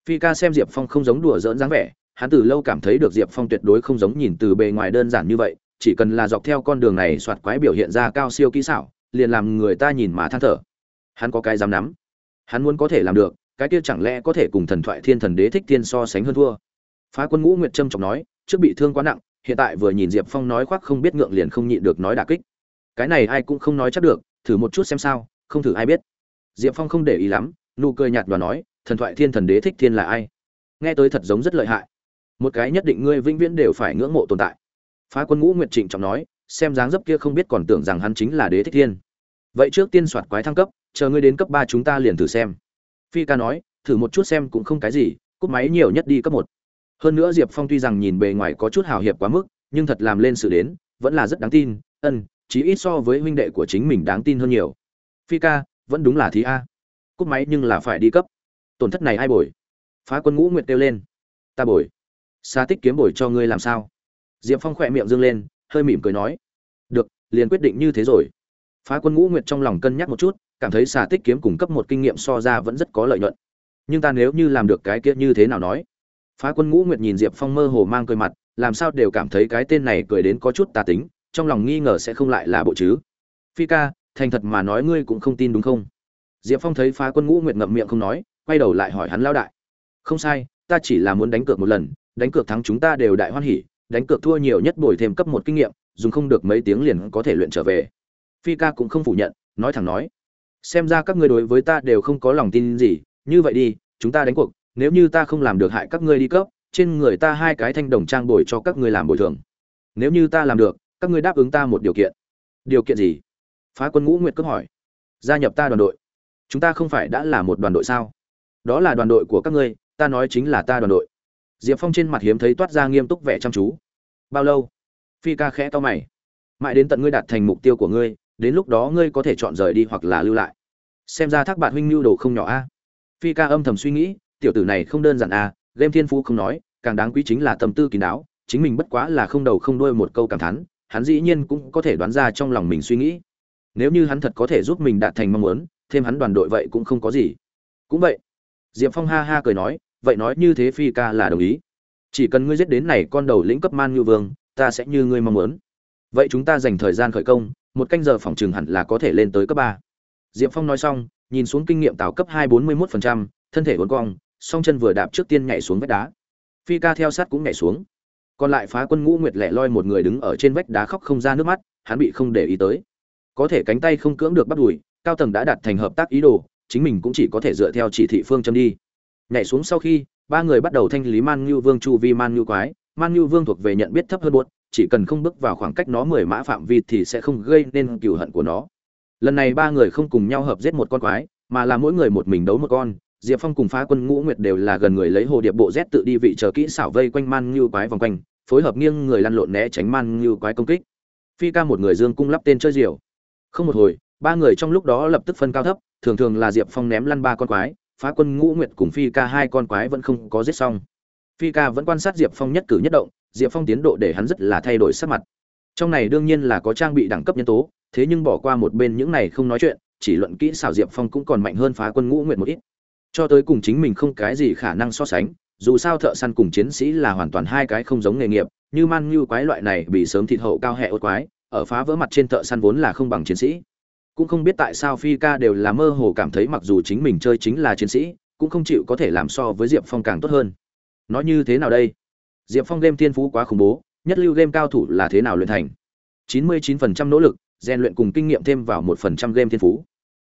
Phi ca xem diệp phong không giống đùa dỡn dáng vẻ, hắn từ lâu cảm thấy được diệp phong tuyệt đối không giống nhìn từ bề ngoài đơn giản như vậy, chỉ cần là dọc theo con đường này soạt quái biểu hiện ra cao siêu kỹ xảo, liền làm người ta nhìn mà than thở. Hắn có cái dám nắm. Hắn muốn có thể làm được, cái kia chẳng lẽ có thể cùng thần thoại thiên thần đế thích thiên so sánh hơn thua? Phá quân ngũ nguyệt trâm trọng nói, trước bị thương quá nặng hiện tại vừa nhìn diệp phong nói khoác không biết ngượng liền không nhịn được nói đả kích. Cái này ai cũng không nói chắc được, thử một chút xem sao, không thử ai biết. Diệp phong không để ý lắm, nụ cười nhạt và nói, thần thoại thiên thần đế thích thiên là ai? Nghe tới thật giống rất lợi hại. Một cái nhất định ngươi vĩnh viễn đều phải ngưỡng mộ tồn tại. Phá quân ngũ nguyệt trịnh trọng nói, xem dáng dấp kia không biết còn tưởng rằng hắn chính là đế thích thiên. Vậy trước tiên soạt quái thăng cấp, chờ ngươi đến cấp ba chúng ta liền thử xem. Phi ca nói, thử một chút xem cũng không cái gì, cúp máy nhiều nhất đi cấp một hơn nữa diệp phong tuy rằng nhìn bề ngoài có chút hào hiệp quá mức, nhưng thật làm lên sự đến, vẫn là rất đáng tin, ân, chí ít so với huynh đệ của chính mình đáng tin hơn nhiều. Phi ca, vẫn đúng là thí a. Cúp máy nhưng là phải đi cấp. Tổn thất này ai bồi? Phá quân ngũ nguyệt kêu lên. Ta bồi. Xa tích kiếm bồi cho ngươi làm sao? Diệp phong khỏe miệng dâng lên, hơi mỉm cười nói. Được, liền quyết định như thế rồi. Phá quân ngũ nguyệt trong lòng cân nhắc một chút, cảm thấy xà tích kiếm cung cấp một kinh nghiệm so ra vẫn rất có lợi nhuận. Nhưng ta nếu như làm được cái kia như thế nào nói? Phá quân ngũ nguyệt nhìn diệp phong mơ hồ mang cười mặt, làm sao đều cảm thấy cái tên này cười đến có chút tà tính, trong lòng nghi ngờ sẽ không lại là bộ chứ. Phi ca, thành thật mà nói ngươi cũng không tin đúng không? Diệp phong thấy phá quân ngũ nguyệt ngậm miệng không nói, quay đầu lại hỏi hắn lao đại. Không sai, ta chỉ là muốn đánh cược một lần, đánh cược thắng chúng ta đều đại hoan hỉ, đánh cược thua nhiều nhất bồi thêm cấp một kinh nghiệm, dùng không được mấy tiếng liền có thể luyện trở về. Phi ca cũng không phủ nhận, nói thẳng nói. Xem ra các ngươi đối với ta đều không có lòng tin gì, như vậy đi, chúng ta đánh cuộc nếu như ta không làm được hại các ngươi đi cấp, trên người ta hai cái thanh đồng trang bồi cho các ngươi làm bồi thường. Nếu như ta làm được, các ngươi đáp ứng ta một điều kiện. Điều kiện gì? Phá quân ngũ nguyệt cướp hỏi. Gia nhập ta đoàn đội. Chúng ta không phải đã là một đoàn đội sao? Đó là đoàn đội của các ngươi, ta nói chính là ta đoàn đội. Diệp phong trên mặt hiếm thấy toát ra nghiêm túc vẻ chăm chú. Bao lâu? Phi ca khẽ to mày. Mãi đến tận ngươi đạt thành mục tiêu của ngươi, đến lúc đó ngươi có thể chọn rời đi hoặc là lưu lại. Xem ra thác bạn huynh nhu đồ không nhỏ a. Phi ca âm thầm suy nghĩ tiểu tử này không đơn giản à? game thiên phú không nói, càng đáng quý chính là tâm tư kín đáo, chính mình bất quá là không đầu không đuôi một câu cảm thán, hắn dĩ nhiên cũng có thể đoán ra trong lòng mình suy nghĩ. Nếu như hắn thật có thể giúp mình đạt thành mong muốn, thêm hắn đoàn đội vậy cũng không có gì. Cũng vậy, diệp phong ha ha cười nói, vậy nói như thế phi ca là đồng ý. Chỉ cần ngươi giết đến này con đầu lĩnh cấp man như vương, ta sẽ như ngươi mong muốn. Vậy chúng ta dành thời gian khởi công, một canh giờ phòng trường hẳn là có thể lên tới cấp ba. Diệp phong nói xong, nhìn xuống kinh nghiệm tạo cấp hai bốn mươi một thân thể uốn cong song chân vừa đạp trước tiên nhảy xuống vách đá. Phi ca theo sát cũng nhảy xuống. Còn lại phá quân ngũ nguyệt lẻ loi một người đứng ở trên vách đá khóc không ra nước mắt, hắn bị không để ý tới. Có thể cánh tay không cưỡng được bắt đùi, cao tầng đã đạt thành hợp tác ý đồ, chính mình cũng chỉ có thể dựa theo chỉ thị phương châm đi. Nhảy xuống sau khi, ba người bắt đầu thanh lý man như vương chu vi man như quái. Man như vương thuộc về nhận biết thấp hơn buốt chỉ cần không bước vào khoảng cách nó mười mã phạm vi thì sẽ không gây nên cừu hận của nó. Lần này ba người không cùng nhau hợp giết một con quái, mà là mỗi người một mình đấu một con diệp phong cùng phá quân ngũ nguyệt đều là gần người lấy hồ điệp bộ z tự đi vị chờ kỹ xảo vây quanh man như quái vòng quanh, phối hợp nghiêng người lăn lộn né tránh man như quái công kích. Phi ca một người dương cung lắp tên chơi diều. Không một hồi, ba người trong lúc đó lập tức phân cao thấp, thường thường là diệp phong ném lăn ba con quái, phá quân ngũ nguyệt cùng phi ca hai con quái vẫn không có giết xong. Phi ca vẫn quan sát diệp phong nhất cử nhất động, diệp phong tiến độ để hắn rất là thay đổi sắc mặt. Trong này đương nhiên là có trang bị đẳng cấp nhân tố, thế nhưng bỏ qua một bên những này không nói chuyện, chỉ luận kỹ xảo diệp phong cũng còn mạnh hơn phá quân ngũ nguyệt một ít cho tới cùng chính mình không cái gì khả năng so sánh, dù sao thợ săn cùng chiến sĩ là hoàn toàn hai cái không giống nghề nghiệp, như man như quái loại này bị sớm thịt hậu cao hệ ốt quái, ở phá vỡ mặt trên thợ săn vốn là không bằng chiến sĩ. Cũng không biết tại sao phi ca đều là mơ hồ cảm thấy mặc dù chính mình chơi chính là chiến sĩ, cũng không chịu có thể làm so với diệp phong càng tốt hơn. Nói như thế nào đây? Diệp phong game thiên phú quá khủng bố, nhất lưu game cao thủ là thế nào luyện thành? 99% nỗ lực, rèn luyện cùng kinh nghiệm thêm vào một phần trăm game thiên phú.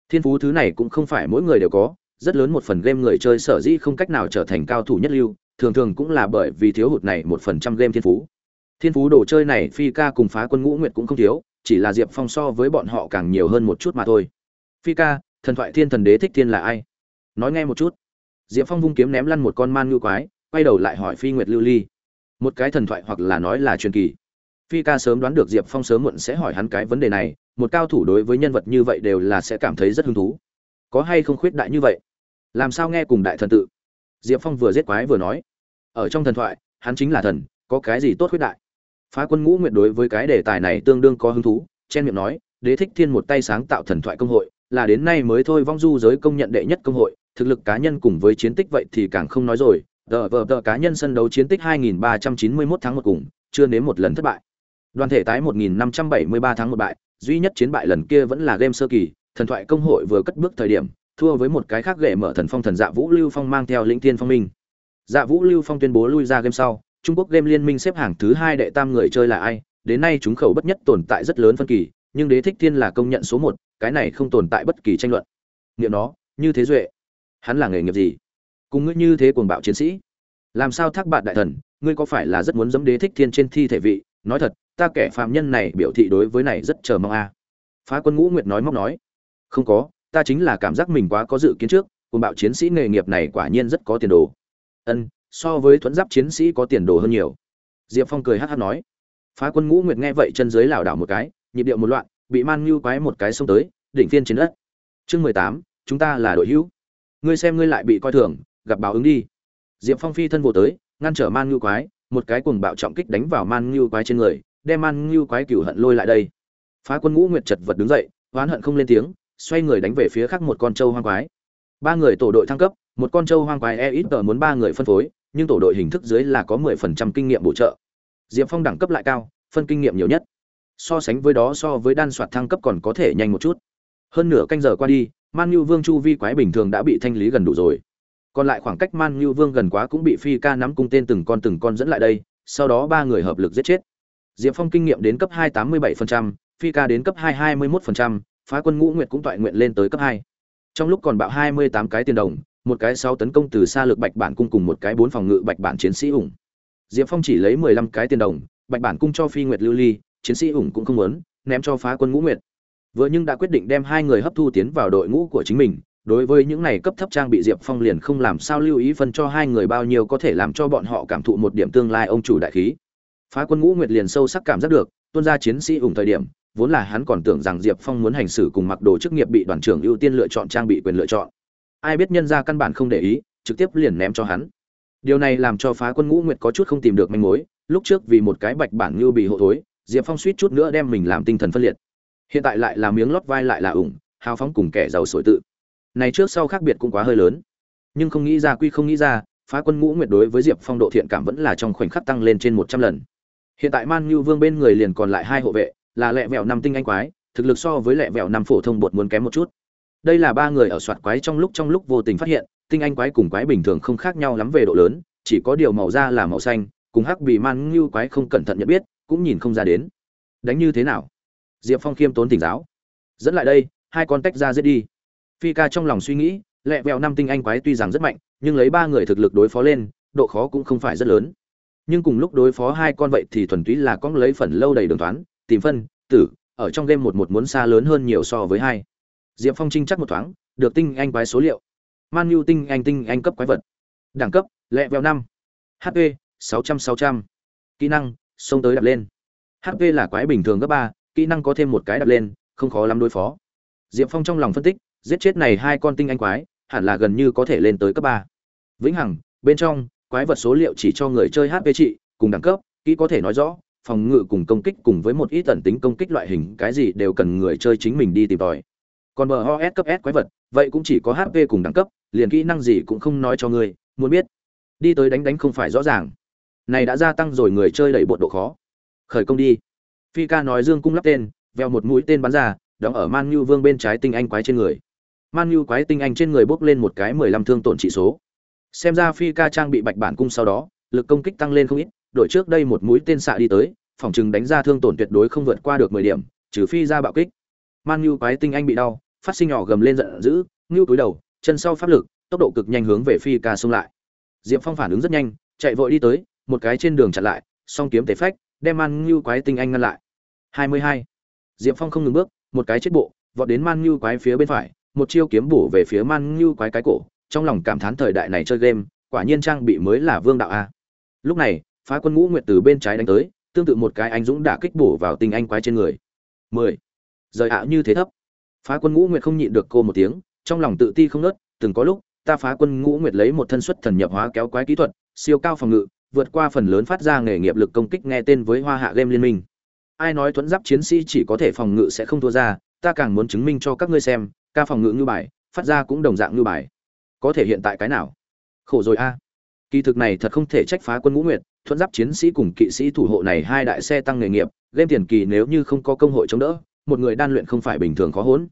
Thiên phú thứ này cũng không phải mỗi người đều có rất lớn một phần game người chơi sở dĩ không cách nào trở thành cao thủ nhất lưu, thường thường cũng là bởi vì thiếu hụt này một phần trăm game thiên phú. Thiên phú đồ chơi này phi ca cùng phá quân ngũ nguyệt cũng không thiếu, chỉ là diệp phong so với bọn họ càng nhiều hơn một chút mà thôi. Phi ca thần thoại thiên thần đế thích thiên là ai? Nói nghe một chút. Diệp phong vung kiếm ném lăn một con man ngư quái, quay đầu lại hỏi phi nguyệt lưu ly. Một cái thần thoại hoặc là nói là truyền kỳ. Phi ca sớm đoán được diệp phong sớm muộn sẽ hỏi hắn cái vấn đề này, một cao thủ đối với nhân vật như vậy đều là sẽ cảm thấy rất hứng thú. Có hay không khuyết đại như vậy? Làm sao nghe cùng đại thần tự? Diệp phong vừa giết quái vừa nói. Ở trong thần thoại, hắn chính là thần, có cái gì tốt khuyết đại? Phá quân ngũ nguyện đối với cái đề tài này tương đương có hứng thú, chen miệng nói, đế thích thiên một tay sáng tạo thần thoại công hội, là đến nay mới thôi vong du giới công nhận đệ nhất công hội, thực lực cá nhân cùng với chiến tích vậy thì càng không nói rồi. Tờ vờ tờ cá nhân sân đấu chiến tích 2391 tháng một cùng, chưa nếm một lần thất bại. Đoàn thể tái 1573 tháng một bại, duy nhất chiến bại lần kia vẫn là game sơ kỳ, thần thoại công hội vừa cất bước thời điểm thua với một cái khác gệ mở thần phong thần dạ vũ lưu phong mang theo lĩnh tiên phong minh. Dạ vũ lưu phong tuyên bố lui ra game sau, trung quốc game liên minh xếp hàng thứ hai đệ tam người chơi là ai? Đến nay chúng khẩu bất nhất tồn tại rất lớn phân kỳ, nhưng đế thích thiên là công nhận số một, cái này không tồn tại bất kỳ tranh luận. Nghiệm nó, như thế duệ. Hắn là nghề nghiệp gì? Cùng ngươi như thế cuồng bạo chiến sĩ. Làm sao thác bạn đại thần, ngươi có phải là rất muốn dẫm đế thích thiên trên thi thể vị? Nói thật, ta kẻ phạm nhân này biểu thị đối với này rất chờ mong a. Phá quân ngũ nguyệt nói móc nói. Không có ta chính là cảm giác mình quá có dự kiến trước cùng bạo chiến sĩ nghề nghiệp này quả nhiên rất có tiền đồ. Ân, so với thuẫn giáp chiến sĩ có tiền đồ hơn nhiều. Diệp phong cười hát hát nói. Phá quân ngũ nguyệt nghe vậy chân dưới lảo đảo một cái, nhịp điệu một loạn, bị man ngưu quái một cái xông tới, đỉnh phiên trên đất. Chương mười tám, chúng ta là đội hữu. Ngươi xem ngươi lại bị coi thường, gặp báo ứng đi. Diệp phong phi thân vô tới, ngăn trở man ngưu quái, một cái cuồng bạo trọng kích đánh vào man ngưu quái trên người, đem man ngưu quái cửu hận lôi lại đây. Phá quân ngũ nguyệt chật vật đứng dậy, oán hận không lên tiếng xoay người đánh về phía khác một con trâu hoang quái. Ba người tổ đội thăng cấp, một con trâu hoang quái e ít muốn ba người phân phối, nhưng tổ đội hình thức dưới là có 10% kinh nghiệm bổ trợ. Diệp Phong đẳng cấp lại cao, phân kinh nghiệm nhiều nhất. So sánh với đó so với đan soạt thăng cấp còn có thể nhanh một chút. Hơn nửa canh giờ qua đi, Man Nhu Vương chu vi quái bình thường đã bị thanh lý gần đủ rồi. Còn lại khoảng cách Man Nhu Vương gần quá cũng bị Phi Ca nắm cung tên từng con từng con dẫn lại đây, sau đó ba người hợp lực giết chết. Diệp Phong kinh nghiệm đến cấp 287%, Phi Ca đến cấp 221%, phá quân ngũ nguyệt cũng toại nguyện lên tới cấp hai. Trong lúc còn bạo hai mươi tám cái tiền đồng, một cái sáu tấn công từ xa lực bạch bản cung cùng một cái bốn phòng ngự bạch bản chiến sĩ ủng. Diệp phong chỉ lấy mười lăm cái tiền đồng, bạch bản cung cho phi nguyệt lưu ly, chiến sĩ ủng cũng không muốn, ném cho phá quân ngũ nguyệt. Vừa nhưng đã quyết định đem hai người hấp thu tiến vào đội ngũ của chính mình, đối với những này cấp thấp trang bị diệp phong liền không làm sao lưu ý phân cho hai người bao nhiêu có thể làm cho bọn họ cảm thụ một điểm tương lai ông chủ đại khí. Phá quân ngũ nguyệt liền sâu sắc cảm giác được tuôn ra chiến sĩ ủng thời điểm vốn là hắn còn tưởng rằng diệp phong muốn hành xử cùng mặc đồ chức nghiệp bị đoàn trưởng ưu tiên lựa chọn trang bị quyền lựa chọn. Ai biết nhân ra căn bản không để ý, trực tiếp liền ném cho hắn. Điều này làm cho phá quân ngũ nguyệt có chút không tìm được manh mối, lúc trước vì một cái bạch bản như bị hộ thối, diệp phong suýt chút nữa đem mình làm tinh thần phân liệt. Hiện tại lại là miếng lót vai lại là ủng, hào phóng cùng kẻ giàu sổi tự. Này trước sau khác biệt cũng quá hơi lớn. Nhưng không nghĩ ra quy không nghĩ ra, phá quân ngũ nguyệt đối với diệp phong độ thiện cảm vẫn là trong khoảnh khắc tăng lên trên một trăm lần. Hiện tại man Nhu vương bên người liền còn lại hai hộ vệ là lẹ vẹo năm tinh anh quái, thực lực so với lẹ vẹo năm phổ thông bột muốn kém một chút. Đây là ba người ở soạt quái trong lúc trong lúc vô tình phát hiện, tinh anh quái cùng quái bình thường không khác nhau lắm về độ lớn, chỉ có điều màu da là màu xanh, cùng hắc bị man ngưu quái không cẩn thận nhận biết, cũng nhìn không ra đến. Đánh như thế nào? Diệp phong khiêm tốn tỉnh giáo. Dẫn lại đây, hai con tách ra giết đi. Phi ca trong lòng suy nghĩ, lẹ vẹo năm tinh anh quái tuy rằng rất mạnh, nhưng lấy ba người thực lực đối phó lên, độ khó cũng không phải rất lớn. Nhưng cùng lúc đối phó hai con vậy thì thuần túy là con lấy phần lâu đầy đường toán tìm phân, tử, ở trong game một một muốn xa lớn hơn nhiều so với hai. Diệp phong trinh chắc một thoáng, được tinh anh quái số liệu. Man nhu tinh anh tinh anh cấp quái vật. Đẳng cấp, lẹ vẹo năm. Hp sáu trăm sáu trăm. Kỹ năng, xông tới đập lên. Hp là quái bình thường gấp ba, kỹ năng có thêm một cái đập lên, không khó lắm đối phó. Diệp phong trong lòng phân tích, giết chết này hai con tinh anh quái, hẳn là gần như có thể lên tới cấp ba. Vĩnh hằng, bên trong, quái vật số liệu chỉ cho người chơi hp trị, cùng đẳng cấp, kỹ có thể nói rõ phòng ngự cùng công kích cùng với một ít tần tính công kích loại hình, cái gì đều cần người chơi chính mình đi tìm tòi. Còn bờ ho s cấp s quái vật, vậy cũng chỉ có hp cùng đẳng cấp, liền kỹ năng gì cũng không nói cho ngươi, muốn biết. Đi tới đánh đánh không phải rõ ràng. Này đã gia tăng rồi người chơi đẩy bột độ khó. Khởi công đi. Phi ca nói dương cung lắp tên, veo một mũi tên bắn ra, đóng ở man như vương bên trái tinh anh quái trên người. Man như quái tinh anh trên người bốc lên một cái mười lăm thương tổn trị số. Xem ra phi ca trang bị bạch bản cung sau đó, lực công kích tăng lên không ít đội trước đây một mũi tên xạ đi tới, phòng trường đánh ra thương tổn tuyệt đối không vượt qua được mười điểm, trừ phi ra bạo kích. Man nhu quái tinh anh bị đau, phát sinh nhỏ gầm lên giận dữ, Nhu túi đầu, chân sau pháp lực, tốc độ cực nhanh hướng về phi ca xông lại. Diệp phong phản ứng rất nhanh, chạy vội đi tới, một cái trên đường chặn lại, song kiếm tế phách, đem man Nhu quái tinh anh ngăn lại. Hai mươi hai. Diệp phong không ngừng bước, một cái chết bộ, vọt đến man Nhu quái phía bên phải, một chiêu kiếm bổ về phía man Nhu quái cái cổ, trong lòng cảm thán thời đại này chơi game, quả nhiên trang bị mới là vương đạo a. Lúc này phá quân ngũ nguyệt từ bên trái đánh tới, tương tự một cái anh dũng đả kích bổ vào tinh anh quái trên người. Mười. Rời ạ như thế thấp. Phá quân ngũ nguyệt không nhịn được cô một tiếng, trong lòng tự ti không nớt từng có lúc, ta phá quân ngũ nguyệt lấy một thân xuất thần nhập hóa kéo quái kỹ thuật, siêu cao phòng ngự, vượt qua phần lớn phát ra nghề nghiệp lực công kích nghe tên với hoa hạ game liên minh. Ai nói thuẫn giáp chiến sĩ chỉ có thể phòng ngự sẽ không thua ra, ta càng muốn chứng minh cho các ngươi xem, ca phòng ngự như bài, phát ra cũng đồng dạng như bài. Có thể hiện tại cái nào? Khổ rồi a. Kỳ thực này thật không thể trách phá quân ngũ nguyệt thuận giáp chiến sĩ cùng kỵ sĩ thủ hộ này hai đại xe tăng nghề nghiệp, game tiền kỳ nếu như không có công hội chống đỡ, một người đan luyện không phải bình thường khó hốn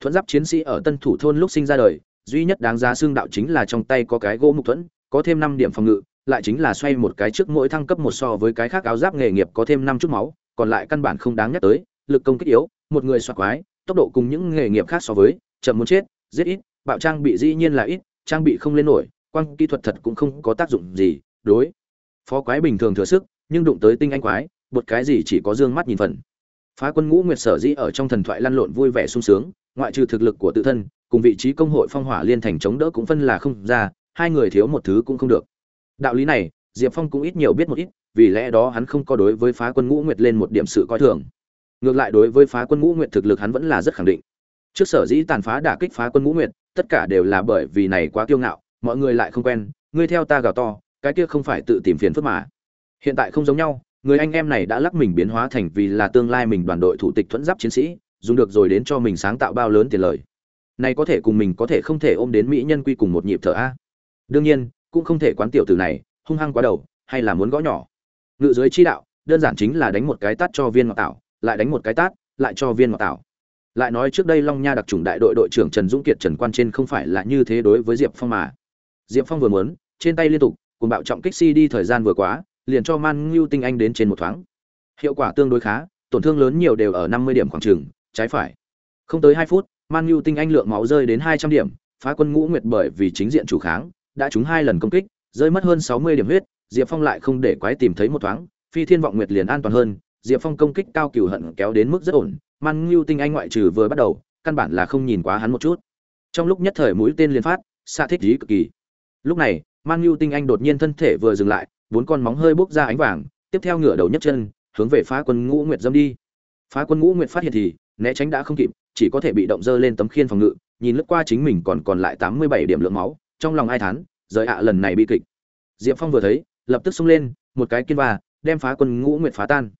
thuận giáp chiến sĩ ở tân thủ thôn lúc sinh ra đời, duy nhất đáng giá xương đạo chính là trong tay có cái gỗ mục thuẫn, có thêm năm điểm phòng ngự, lại chính là xoay một cái trước mỗi thăng cấp một so với cái khác áo giáp nghề nghiệp có thêm năm chút máu, còn lại căn bản không đáng nhắc tới, lực công kích yếu, một người soạt quái, tốc độ cùng những nghề nghiệp khác so với, chậm muốn chết, giết ít, bạo trang bị dĩ nhiên là ít, trang bị không lên nổi quan kỹ thuật thật cũng không có tác dụng gì, đối phó quái bình thường thừa sức, nhưng đụng tới tinh anh quái một cái gì chỉ có dương mắt nhìn phần. Phá quân ngũ nguyệt sở dĩ ở trong thần thoại lăn lộn vui vẻ sung sướng, ngoại trừ thực lực của tự thân, cùng vị trí công hội phong hỏa liên thành chống đỡ cũng phân là không ra, hai người thiếu một thứ cũng không được. Đạo lý này, diệp phong cũng ít nhiều biết một ít, vì lẽ đó hắn không có đối với phá quân ngũ nguyệt lên một điểm sự coi thường. Ngược lại đối với phá quân ngũ nguyệt thực lực hắn vẫn là rất khẳng định. Trước sở dĩ tàn phá đả kích phá quân ngũ nguyệt, tất cả đều là bởi vì này quá kiêu ngạo, mọi người lại không quen, ngươi theo ta gào to cái kia không phải tự tìm phiền phức mà. Hiện tại không giống nhau, người anh em này đã lắc mình biến hóa thành vì là tương lai mình đoàn đội thủ tịch thuẫn giáp chiến sĩ, dùng được rồi đến cho mình sáng tạo bao lớn tiền lời. Này có thể cùng mình có thể không thể ôm đến mỹ nhân quy cùng một nhịp thở a. Đương nhiên, cũng không thể quán tiểu tử này, hung hăng quá đầu, hay là muốn gõ nhỏ. Ngự dưới chi đạo, đơn giản chính là đánh một cái tát cho viên ngọc tảo, lại đánh một cái tát, lại cho viên ngọc tảo. Lại nói trước đây long nha đặc trùng đại đội đội trưởng trần dũng kiệt trần quan trên không phải là như thế đối với diệp phong mà. Diệp phong vừa muốn, trên tay liên tục cùng bạo trọng kích si đi thời gian vừa quá, liền cho man ngưu tinh anh đến trên một thoáng. Hiệu quả tương đối khá, tổn thương lớn nhiều đều ở năm mươi điểm khoảng trường, trái phải. Không tới hai phút, man nhu tinh anh lượng máu rơi đến hai trăm điểm, phá quân ngũ nguyệt bởi vì chính diện chủ kháng, đã trúng hai lần công kích, rơi mất hơn sáu mươi điểm huyết, diệp phong lại không để quái tìm thấy một thoáng, phi thiên vọng nguyệt liền an toàn hơn, diệp phong công kích cao cửu hận kéo đến mức rất ổn, man nhu tinh anh ngoại trừ vừa bắt đầu, căn bản là không nhìn quá hắn một chút. Trong lúc nhất thời mũi tên liên phát xa thích ý cực kỳ lúc này man nhu tinh anh đột nhiên thân thể vừa dừng lại, bốn con móng hơi bốc ra ánh vàng, tiếp theo ngửa đầu nhấc chân, hướng về phá quân ngũ nguyệt dâm đi. Phá quân ngũ nguyệt phát hiện thì, né tránh đã không kịp, chỉ có thể bị động dơ lên tấm khiên phòng ngự, nhìn lướt qua chính mình còn còn lại tám mươi bảy điểm lượng máu, trong lòng ai thán, rời ạ, lần này bị kịch. Diệp phong vừa thấy, lập tức xông lên, một cái kiên và đem phá quân ngũ nguyệt phá tan.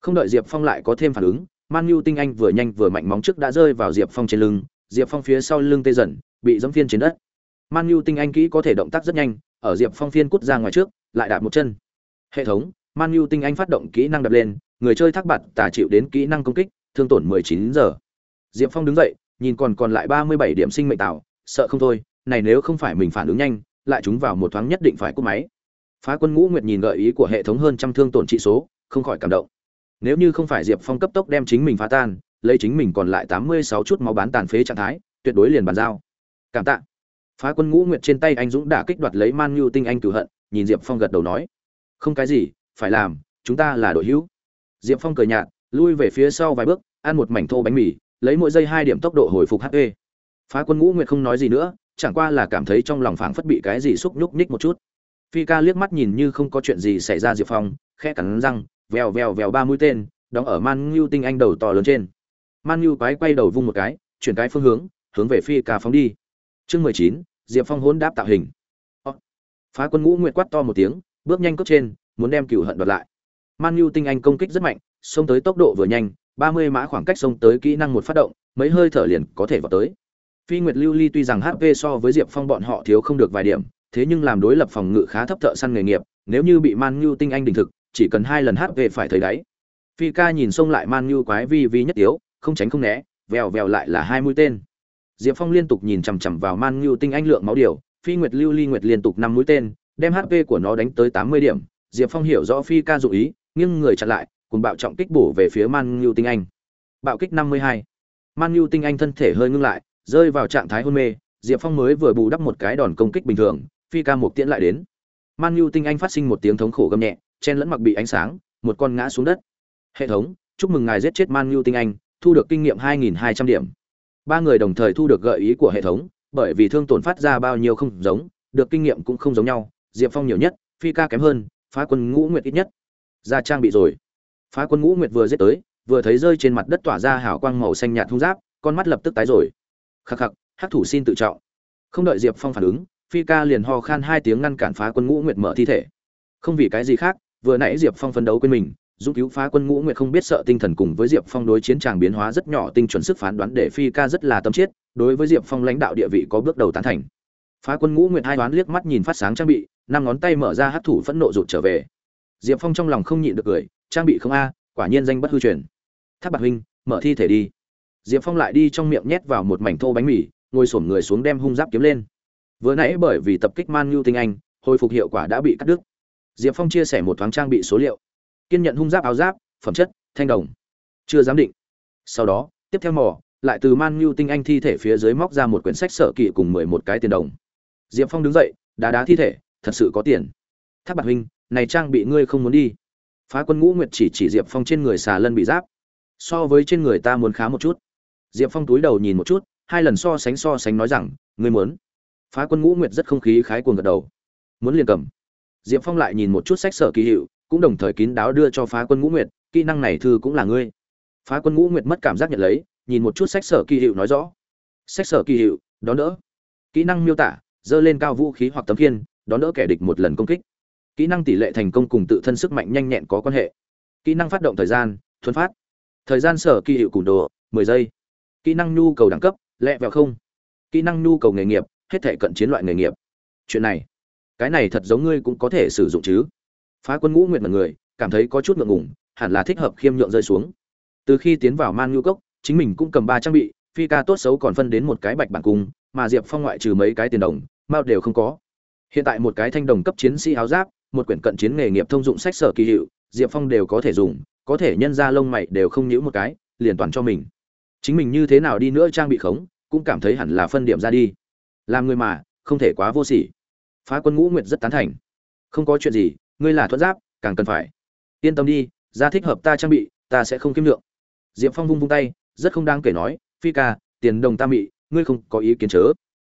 Không đợi diệp phong lại có thêm phản ứng man nhu tinh anh vừa nhanh vừa mạnh móng trước đã rơi vào diệp phong trên lưng, diệp phong phía sau lưng tê dần, bị dẫm phiên trên đất man nhu tinh anh kỹ có thể động tác rất nhanh, ở diệp phong phiên cút ra ngoài trước, lại đạp một chân. Hệ thống, man nhu tinh anh phát động kỹ năng đập lên, người chơi thác bạt tả chịu đến kỹ năng công kích, thương tổn 19 giờ. Diệp phong đứng dậy, nhìn còn còn lại 37 điểm sinh mệnh tạo, sợ không thôi, này nếu không phải mình phản ứng nhanh, lại chúng vào một thoáng nhất định phải cúp máy. Phá quân ngũ nguyệt nhìn gợi ý của hệ thống hơn trăm thương tổn trị số, không khỏi cảm động. Nếu như không phải diệp phong cấp tốc đem chính mình phá tan, lấy chính mình còn lại 86 chút máu bán tàn phế trạng thái, tuyệt đối liền bàn giao. Cảm tạ phá quân ngũ nguyệt trên tay anh dũng đã kích đoạt lấy man nhu tinh anh cửu hận, nhìn diệp phong gật đầu nói, không cái gì, phải làm, chúng ta là đội hữu. Diệp phong cười nhạt, lui về phía sau vài bước, ăn một mảnh thô bánh mì, lấy mỗi giây hai điểm tốc độ hồi phục hp phá quân ngũ nguyệt không nói gì nữa, chẳng qua là cảm thấy trong lòng phảng phất bị cái gì xúc nhúc nhích một chút. Phi ca liếc mắt nhìn như không có chuyện gì xảy ra diệp phong khe cắn răng, vèo vèo vèo ba mũi tên, đóng ở man ngưu tinh anh đầu to lớn trên. Man ngưu quái quay đầu vung một cái, chuyển cái phương hướng hướng về phi ca phóng đi chương mười chín, diệp phong hỗn đáp tạo hình. Ờ. Phá quân ngũ nguyệt quát to một tiếng, bước nhanh cướp trên, muốn đem cửu hận đoạt lại. Man nhu tinh anh công kích rất mạnh, xông tới tốc độ vừa nhanh, ba mươi mã khoảng cách xông tới kỹ năng một phát động, mấy hơi thở liền có thể vào tới. Phi nguyệt lưu ly tuy rằng hp so với diệp phong bọn họ thiếu không được vài điểm, thế nhưng làm đối lập phòng ngự khá thấp thợ săn nghề nghiệp, nếu như bị man nhu tinh anh đình thực, chỉ cần hai lần hp phải thấy đáy. Phi ca nhìn xông lại man nhu quái vi vi nhất yếu, không tránh không né, vèo vèo lại là hai mũi tên diệp phong liên tục nhìn chằm chằm vào man Nhu tinh anh lượng máu điều, phi nguyệt lưu ly nguyệt liên tục năm mũi tên, đem hp của nó đánh tới tám mươi điểm. Diệp phong hiểu rõ phi ca dụng ý, nghiêng người chặn lại, cùng bạo trọng kích bổ về phía man Nhu tinh anh. Bạo kích năm mươi hai. Man Nhu tinh anh thân thể hơi ngưng lại, rơi vào trạng thái hôn mê, diệp phong mới vừa bù đắp một cái đòn công kích bình thường, phi ca một tiễn lại đến. Man Nhu tinh anh phát sinh một tiếng thống khổ gầm nhẹ, chen lẫn mặc bị ánh sáng, một con ngã xuống đất. Hệ thống, chúc mừng ngài giết chết man Nhu tinh anh, thu được kinh nghiệm hai nghìn hai trăm điểm ba người đồng thời thu được gợi ý của hệ thống, bởi vì thương tổn phát ra bao nhiêu không giống, được kinh nghiệm cũng không giống nhau, diệp phong nhiều nhất, phi ca kém hơn, phá quân ngũ nguyệt ít nhất. Ra trang bị rồi. Phá quân ngũ nguyệt vừa giết tới, vừa thấy rơi trên mặt đất tỏa ra hào quang màu xanh nhạt thung giáp, con mắt lập tức tái rồi. Khắc khắc, hắc thủ xin tự trọng. Không đợi diệp phong phản ứng, phi ca liền ho khan hai tiếng ngăn cản phá quân ngũ nguyệt mở thi thể. Không vì cái gì khác, vừa nãy diệp phong phấn đấu quên mình dũng cứu phá quân ngũ nguyệt không biết sợ tinh thần cùng với diệp phong đối chiến tràng biến hóa rất nhỏ, tinh chuẩn sức phán đoán để phi ca rất là tâm chiết, đối với diệp phong lãnh đạo địa vị có bước đầu tán thành. Phá quân ngũ nguyệt hai đoán liếc mắt nhìn phát sáng trang bị, năm ngón tay mở ra hát thủ phẫn nộ rụt trở về. Diệp phong trong lòng không nhịn được cười, trang bị không a, quả nhiên danh bất hư truyền. Tháp bạc huynh, mở thi thể đi. Diệp phong lại đi trong miệng nhét vào một mảnh thô bánh mì, ngồi xổm người xuống đem hung giáp kiếm lên. Vừa nãy bởi vì tập kích man nhu tinh anh, hồi phục hiệu quả đã bị cắt đứt. Diệp phong chia sẻ một thoáng trang bị số liệu kiên nhận hung giáp áo giáp, phẩm chất, thanh đồng. Chưa giám định. Sau đó, tiếp theo mỏ lại từ man nhu tinh anh thi thể phía dưới móc ra một quyển sách sở kỵ cùng mười một cái tiền đồng. Diệp phong đứng dậy, đá đá thi thể, thật sự có tiền. Tháp bạc huynh, này trang bị ngươi không muốn đi. Phá quân ngũ nguyệt chỉ chỉ diệp phong trên người xà lân bị giáp. So với trên người ta muốn khá một chút. Diệp phong túi đầu nhìn một chút, hai lần so sánh so sánh nói rằng, ngươi muốn. Phá quân ngũ nguyệt rất không khí khái cuồng gật đầu. Muốn liền cầm. Diệp phong lại nhìn một chút sách sở kỳ hiệu cũng đồng thời kín đáo đưa cho phá quân ngũ nguyệt, kỹ năng này thư cũng là ngươi. Phá quân ngũ nguyệt mất cảm giác nhận lấy, nhìn một chút sách sở kỳ hiệu nói rõ. Sách sở kỳ hiệu, đón đỡ. Kỹ năng miêu tả, dơ lên cao vũ khí hoặc tấm khiên, đón đỡ kẻ địch một lần công kích. Kỹ năng tỷ lệ thành công cùng tự thân sức mạnh nhanh nhẹn có quan hệ. Kỹ năng phát động thời gian, thuần phát. Thời gian sở kỳ hiệu củng đồ 10 giây. Kỹ năng nhu cầu đẳng cấp, lẹ vẹo không. Kỹ năng nhu cầu nghề nghiệp, hết thể cận chiến loại nghề nghiệp. Chuyện này, cái này thật giống ngươi cũng có thể sử dụng chứ phá quân ngũ nguyện mật người, cảm thấy có chút ngượng ngùng, hẳn là thích hợp khiêm nhượng rơi xuống. Từ khi tiến vào man nhu cốc, chính mình cũng cầm ba trang bị, phi ca tốt xấu còn phân đến một cái bạch bản cung, mà diệp phong ngoại trừ mấy cái tiền đồng, mao đều không có. Hiện tại một cái thanh đồng cấp chiến sĩ áo giáp, một quyển cận chiến nghề nghiệp thông dụng sách sở kỳ hiệu, diệp phong đều có thể dùng, có thể nhân ra lông mày đều không nhữ một cái, liền toàn cho mình. Chính mình như thế nào đi nữa trang bị khống, cũng cảm thấy hẳn là phân điểm ra đi. Làm người mà, không thể quá vô sỉ. Phá quân ngũ nguyệt rất tán thành. Không có chuyện gì ngươi là thuận giáp, càng cần phải. Yên tâm đi, ra thích hợp ta trang bị, ta sẽ không kiếm lượng. Diệp phong vung vung tay, rất không đáng kể nói, phi ca, tiền đồng ta mị, ngươi không có ý kiến chớ.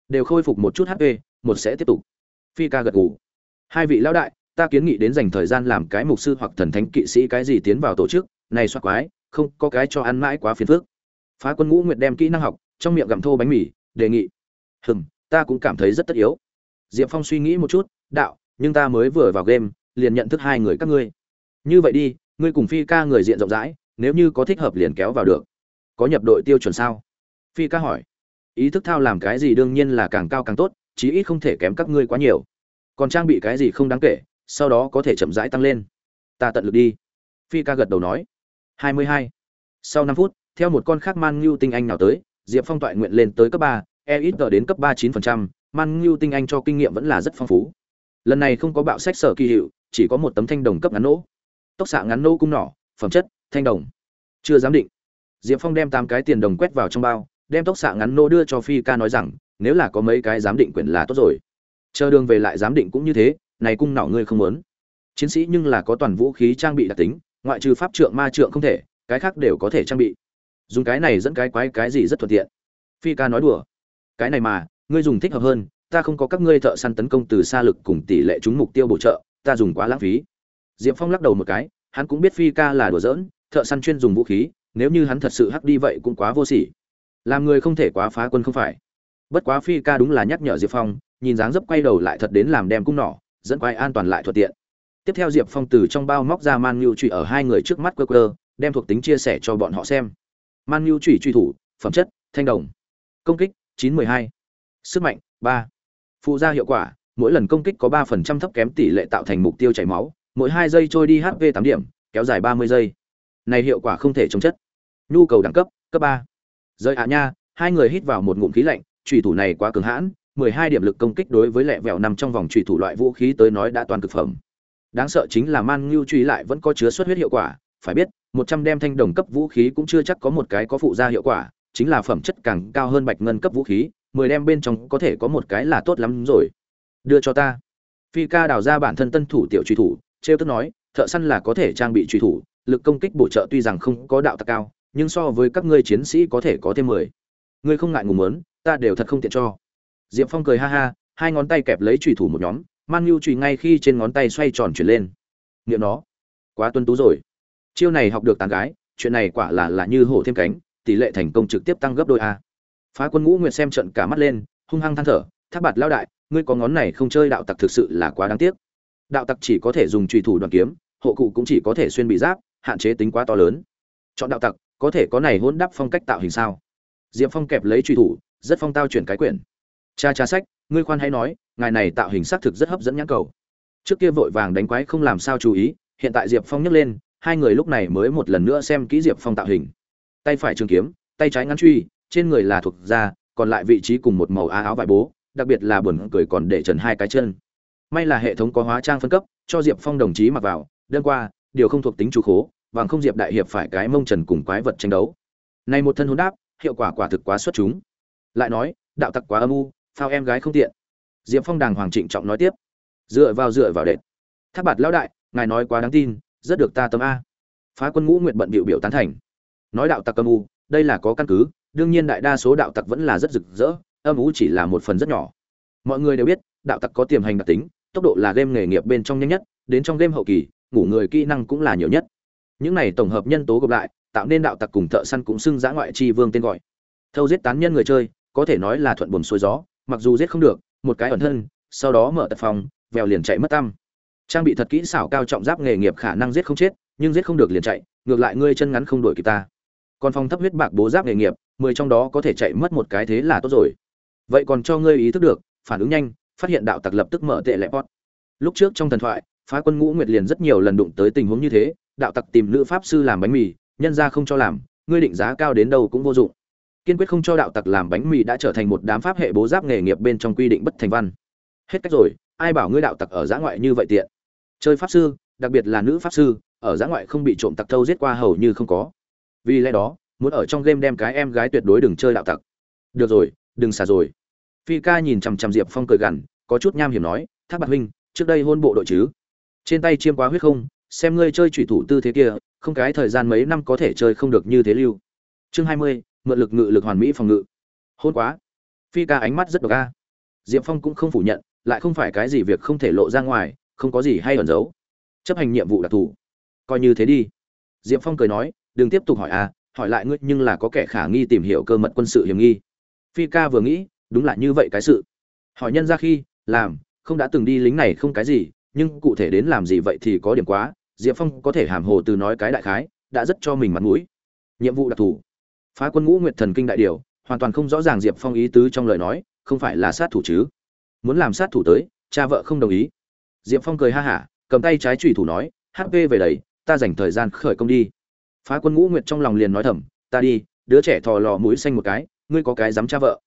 Đều khôi phục một chút hp một sẽ tiếp tục. Phi ca gật gù. Hai vị lão đại, ta kiến nghị đến dành thời gian làm cái mục sư hoặc thần thánh kỵ sĩ cái gì tiến vào tổ chức, này xoa quái, không có cái cho ăn mãi quá phiền phức. Phá quân ngũ nguyệt đem kỹ năng học, trong miệng gặm thô bánh mì, đề nghị. Hừm, ta cũng cảm thấy rất tất yếu. Diệp phong suy nghĩ một chút, đạo, nhưng ta mới vừa vào game liền nhận thức hai người các ngươi. Như vậy đi, ngươi cùng phi ca người diện rộng rãi, nếu như có thích hợp liền kéo vào được. Có nhập đội tiêu chuẩn sao? Phi ca hỏi. Ý thức thao làm cái gì đương nhiên là càng cao càng tốt, chí ít không thể kém các ngươi quá nhiều. Còn trang bị cái gì không đáng kể, sau đó có thể chậm rãi tăng lên. Ta tận lực đi. Phi ca gật đầu nói. Hai mươi hai. Sau năm phút, theo một con khác man ngưu tinh anh nào tới, diệp phong toại nguyện lên tới cấp ba e ít đến cấp ba chín phần trăm, man ngưu tinh anh cho kinh nghiệm vẫn là rất phong phú. Lần này không có bạo sách sở kỳ hiệu chỉ có một tấm thanh đồng cấp ngắn nỗ. Tốc xạ ngắn nỗ cung nỏ, phẩm chất, thanh đồng. Chưa giám định. Diệp phong đem tám cái tiền đồng quét vào trong bao, đem tốc xạ ngắn nỗ đưa cho phi ca nói rằng, nếu là có mấy cái giám định quyền là tốt rồi. Chờ đường về lại giám định cũng như thế, này cung nỏ ngươi không muốn. Chiến sĩ nhưng là có toàn vũ khí trang bị đặc tính, ngoại trừ pháp trượng ma trượng không thể, cái khác đều có thể trang bị. Dùng cái này dẫn cái quái cái gì rất thuận tiện. Phi ca nói đùa. Cái này mà, ngươi dùng thích hợp hơn, ta không có các ngươi thợ săn tấn công từ xa lực cùng tỷ lệ trúng mục tiêu bổ trợ ta dùng quá lãng phí. Diệp phong lắc đầu một cái, hắn cũng biết phi ca là đùa giỡn, thợ săn chuyên dùng vũ khí, nếu như hắn thật sự hắc đi vậy cũng quá vô sỉ. Làm người không thể quá phá quân không phải. Bất quá phi ca đúng là nhắc nhở diệp phong, nhìn dáng dấp quay đầu lại thật đến làm đem cung nỏ, dẫn quay an toàn lại thuận tiện. Tiếp theo diệp phong từ trong bao móc ra man nhu trụy ở hai người trước mắt cơ cơ đem thuộc tính chia sẻ cho bọn họ xem. Man nhu trụy truy thủ, phẩm chất, thanh đồng. Công kích 912. sức mạnh 3. phụ gia hiệu quả mỗi lần công kích có 3% thấp kém tỷ lệ tạo thành mục tiêu chảy máu, mỗi hai giây trôi đi hp 8 điểm, kéo dài 30 giây. Này hiệu quả không thể chống chất. Nhu cầu đẳng cấp cấp 3. rơi ạ nha, hai người hít vào một ngụm khí lạnh trùy thủ này quá cường hãn 12 điểm lực công kích đối với lẹ vẹo nằm trong vòng trùy thủ loại vũ khí tới nói đã toàn cực phẩm. Đáng sợ chính là man ngưu truy lại vẫn có chứa xuất huyết hiệu quả, phải biết 100 đem thanh đồng cấp vũ khí cũng chưa chắc có một cái có phụ gia hiệu quả, chính là phẩm chất càng cao hơn bạch ngân cấp vũ khí, mười đem bên trong có thể có một cái là tốt lắm rồi đưa cho ta. Phi ca đào ra bản thân tân thủ tiểu truy thủ, trêu tức nói, thợ săn là có thể trang bị truy thủ, lực công kích bổ trợ tuy rằng không có đạo tặc cao, nhưng so với các ngươi chiến sĩ có thể có thêm mười. Ngươi không ngại ngùng mớn ta đều thật không tiện cho. Diệp phong cười ha ha, hai ngón tay kẹp lấy truy thủ một nhóm, man nhu truy ngay khi trên ngón tay xoay tròn chuyển lên. Nghiệm nó. Quá tuân tú rồi. Chiêu này học được tán gái, chuyện này quả là là như hổ thêm cánh, tỷ lệ thành công trực tiếp tăng gấp đôi a. Phá quân ngũ nguyệt xem trận cả mắt lên, hung hăng than thở, thác bạt lao đại ngươi có ngón này không chơi đạo tặc thực sự là quá đáng tiếc. Đạo tặc chỉ có thể dùng trùy thủ đoàn kiếm, hộ cụ cũng chỉ có thể xuyên bị giáp, hạn chế tính quá to lớn. Chọn đạo tặc, có thể có này hỗn đắp phong cách tạo hình sao? Diệp phong kẹp lấy truy thủ, rất phong tao chuyển cái quyển. Cha cha sách, ngươi khoan hãy nói, ngài này tạo hình xác thực rất hấp dẫn nhãn cầu. Trước kia vội vàng đánh quái không làm sao chú ý, hiện tại diệp phong nhấc lên, hai người lúc này mới một lần nữa xem kỹ diệp phong tạo hình. Tay phải trường kiếm, tay trái ngắn truy, trên người là thuộc da, còn lại vị trí cùng một màu á áo vải bố đặc biệt là buồn cười còn để trần hai cái chân. May là hệ thống có hóa trang phân cấp, cho diệp phong đồng chí mặc vào đơn qua, điều không thuộc tính chủ khố, vàng không diệp đại hiệp phải cái mông trần cùng quái vật tranh đấu. Này một thân hôn đáp, hiệu quả quả thực quá xuất chúng. Lại nói, đạo tặc quá âm u, phao em gái không tiện. Diệp phong đàng hoàng trịnh trọng nói tiếp. Dựa vào dựa vào đệt. Tháp bạt lão đại, ngài nói quá đáng tin, rất được ta tâm a. Phá quân ngũ nguyện bận biểu biểu tán thành. Nói đạo tặc âm u, đây là có căn cứ, đương nhiên đại đa số đạo tặc vẫn là rất rực rỡ âm u chỉ là một phần rất nhỏ. Mọi người đều biết, đạo tặc có tiềm hành đặc tính, tốc độ là game nghề nghiệp bên trong nhanh nhất, đến trong game hậu kỳ, ngủ người kỹ năng cũng là nhiều nhất. Những này tổng hợp nhân tố gộp lại, tạo nên đạo tặc cùng thợ săn cũng xưng giã ngoại chi vương tên gọi. Thâu giết tán nhân người chơi, có thể nói là thuận buồn xuôi gió, mặc dù giết không được, một cái ẩn thân, sau đó mở tật phòng, vèo liền chạy mất tăm. Trang bị thật kỹ xảo cao trọng giáp nghề nghiệp khả năng giết không chết, nhưng giết không được liền chạy, ngược lại ngươi chân ngắn không đuổi kịp ta. Còn phòng thấp huyết bạc bố giáp nghề nghiệp, mười trong đó có thể chạy mất một cái thế là tốt rồi vậy còn cho ngươi ý thức được, phản ứng nhanh, phát hiện đạo tặc lập tức mở tệ lẹ pot lúc trước trong thần thoại, phá quân ngũ nguyệt liền rất nhiều lần đụng tới tình huống như thế, đạo tặc tìm nữ pháp sư làm bánh mì, nhân ra không cho làm, ngươi định giá cao đến đâu cũng vô dụng. Kiên quyết không cho đạo tặc làm bánh mì đã trở thành một đám pháp hệ bố giáp nghề nghiệp bên trong quy định bất thành văn. Hết cách rồi, ai bảo ngươi đạo tặc ở giã ngoại như vậy tiện? Chơi pháp sư, đặc biệt là nữ pháp sư, ở giã ngoại không bị trộm tặc thâu giết qua hầu như không có. Vì lẽ đó, muốn ở trong game đem cái em gái tuyệt đối đừng chơi đạo tặc. Được rồi, đừng xả rồi phi ca nhìn chằm chằm diệp phong cười gằn, có chút nham hiểm nói, thác bạc huynh, trước đây hôn bộ đội chứ? Trên tay chiêm quá huyết không, xem ngươi chơi thủy thủ tư thế kia, không cái thời gian mấy năm có thể chơi không được như thế lưu. Chương hai mươi, mượn lực ngự lực hoàn mỹ phòng ngự. Hôn quá. Phi ca ánh mắt rất độc ca diệp phong cũng không phủ nhận, lại không phải cái gì việc không thể lộ ra ngoài, không có gì hay ẩn giấu. Chấp hành nhiệm vụ đặc thù coi như thế đi. Diệp phong cười nói, đừng tiếp tục hỏi à hỏi lại ngươi nhưng là có kẻ khả nghi tìm hiểu cơ mật quân sự hiểm nghi. Phi ca vừa nghĩ đúng là như vậy cái sự. Hỏi nhân ra khi, làm, không đã từng đi lính này không cái gì, nhưng cụ thể đến làm gì vậy thì có điểm quá, diệp phong có thể hàm hồ từ nói cái đại khái, đã rất cho mình mặt mũi. Nhiệm vụ đặc thù. Phá quân ngũ nguyệt thần kinh đại điều, hoàn toàn không rõ ràng diệp phong ý tứ trong lời nói, không phải là sát thủ chứ? Muốn làm sát thủ tới, cha vợ không đồng ý. Diệp phong cười ha hả, cầm tay trái trùy thủ nói hp về đầy, ta dành thời gian khởi công đi. Phá quân ngũ nguyệt trong lòng liền nói thầm, ta đi, đứa trẻ thò lò mũi xanh một cái, ngươi có cái dám cha vợ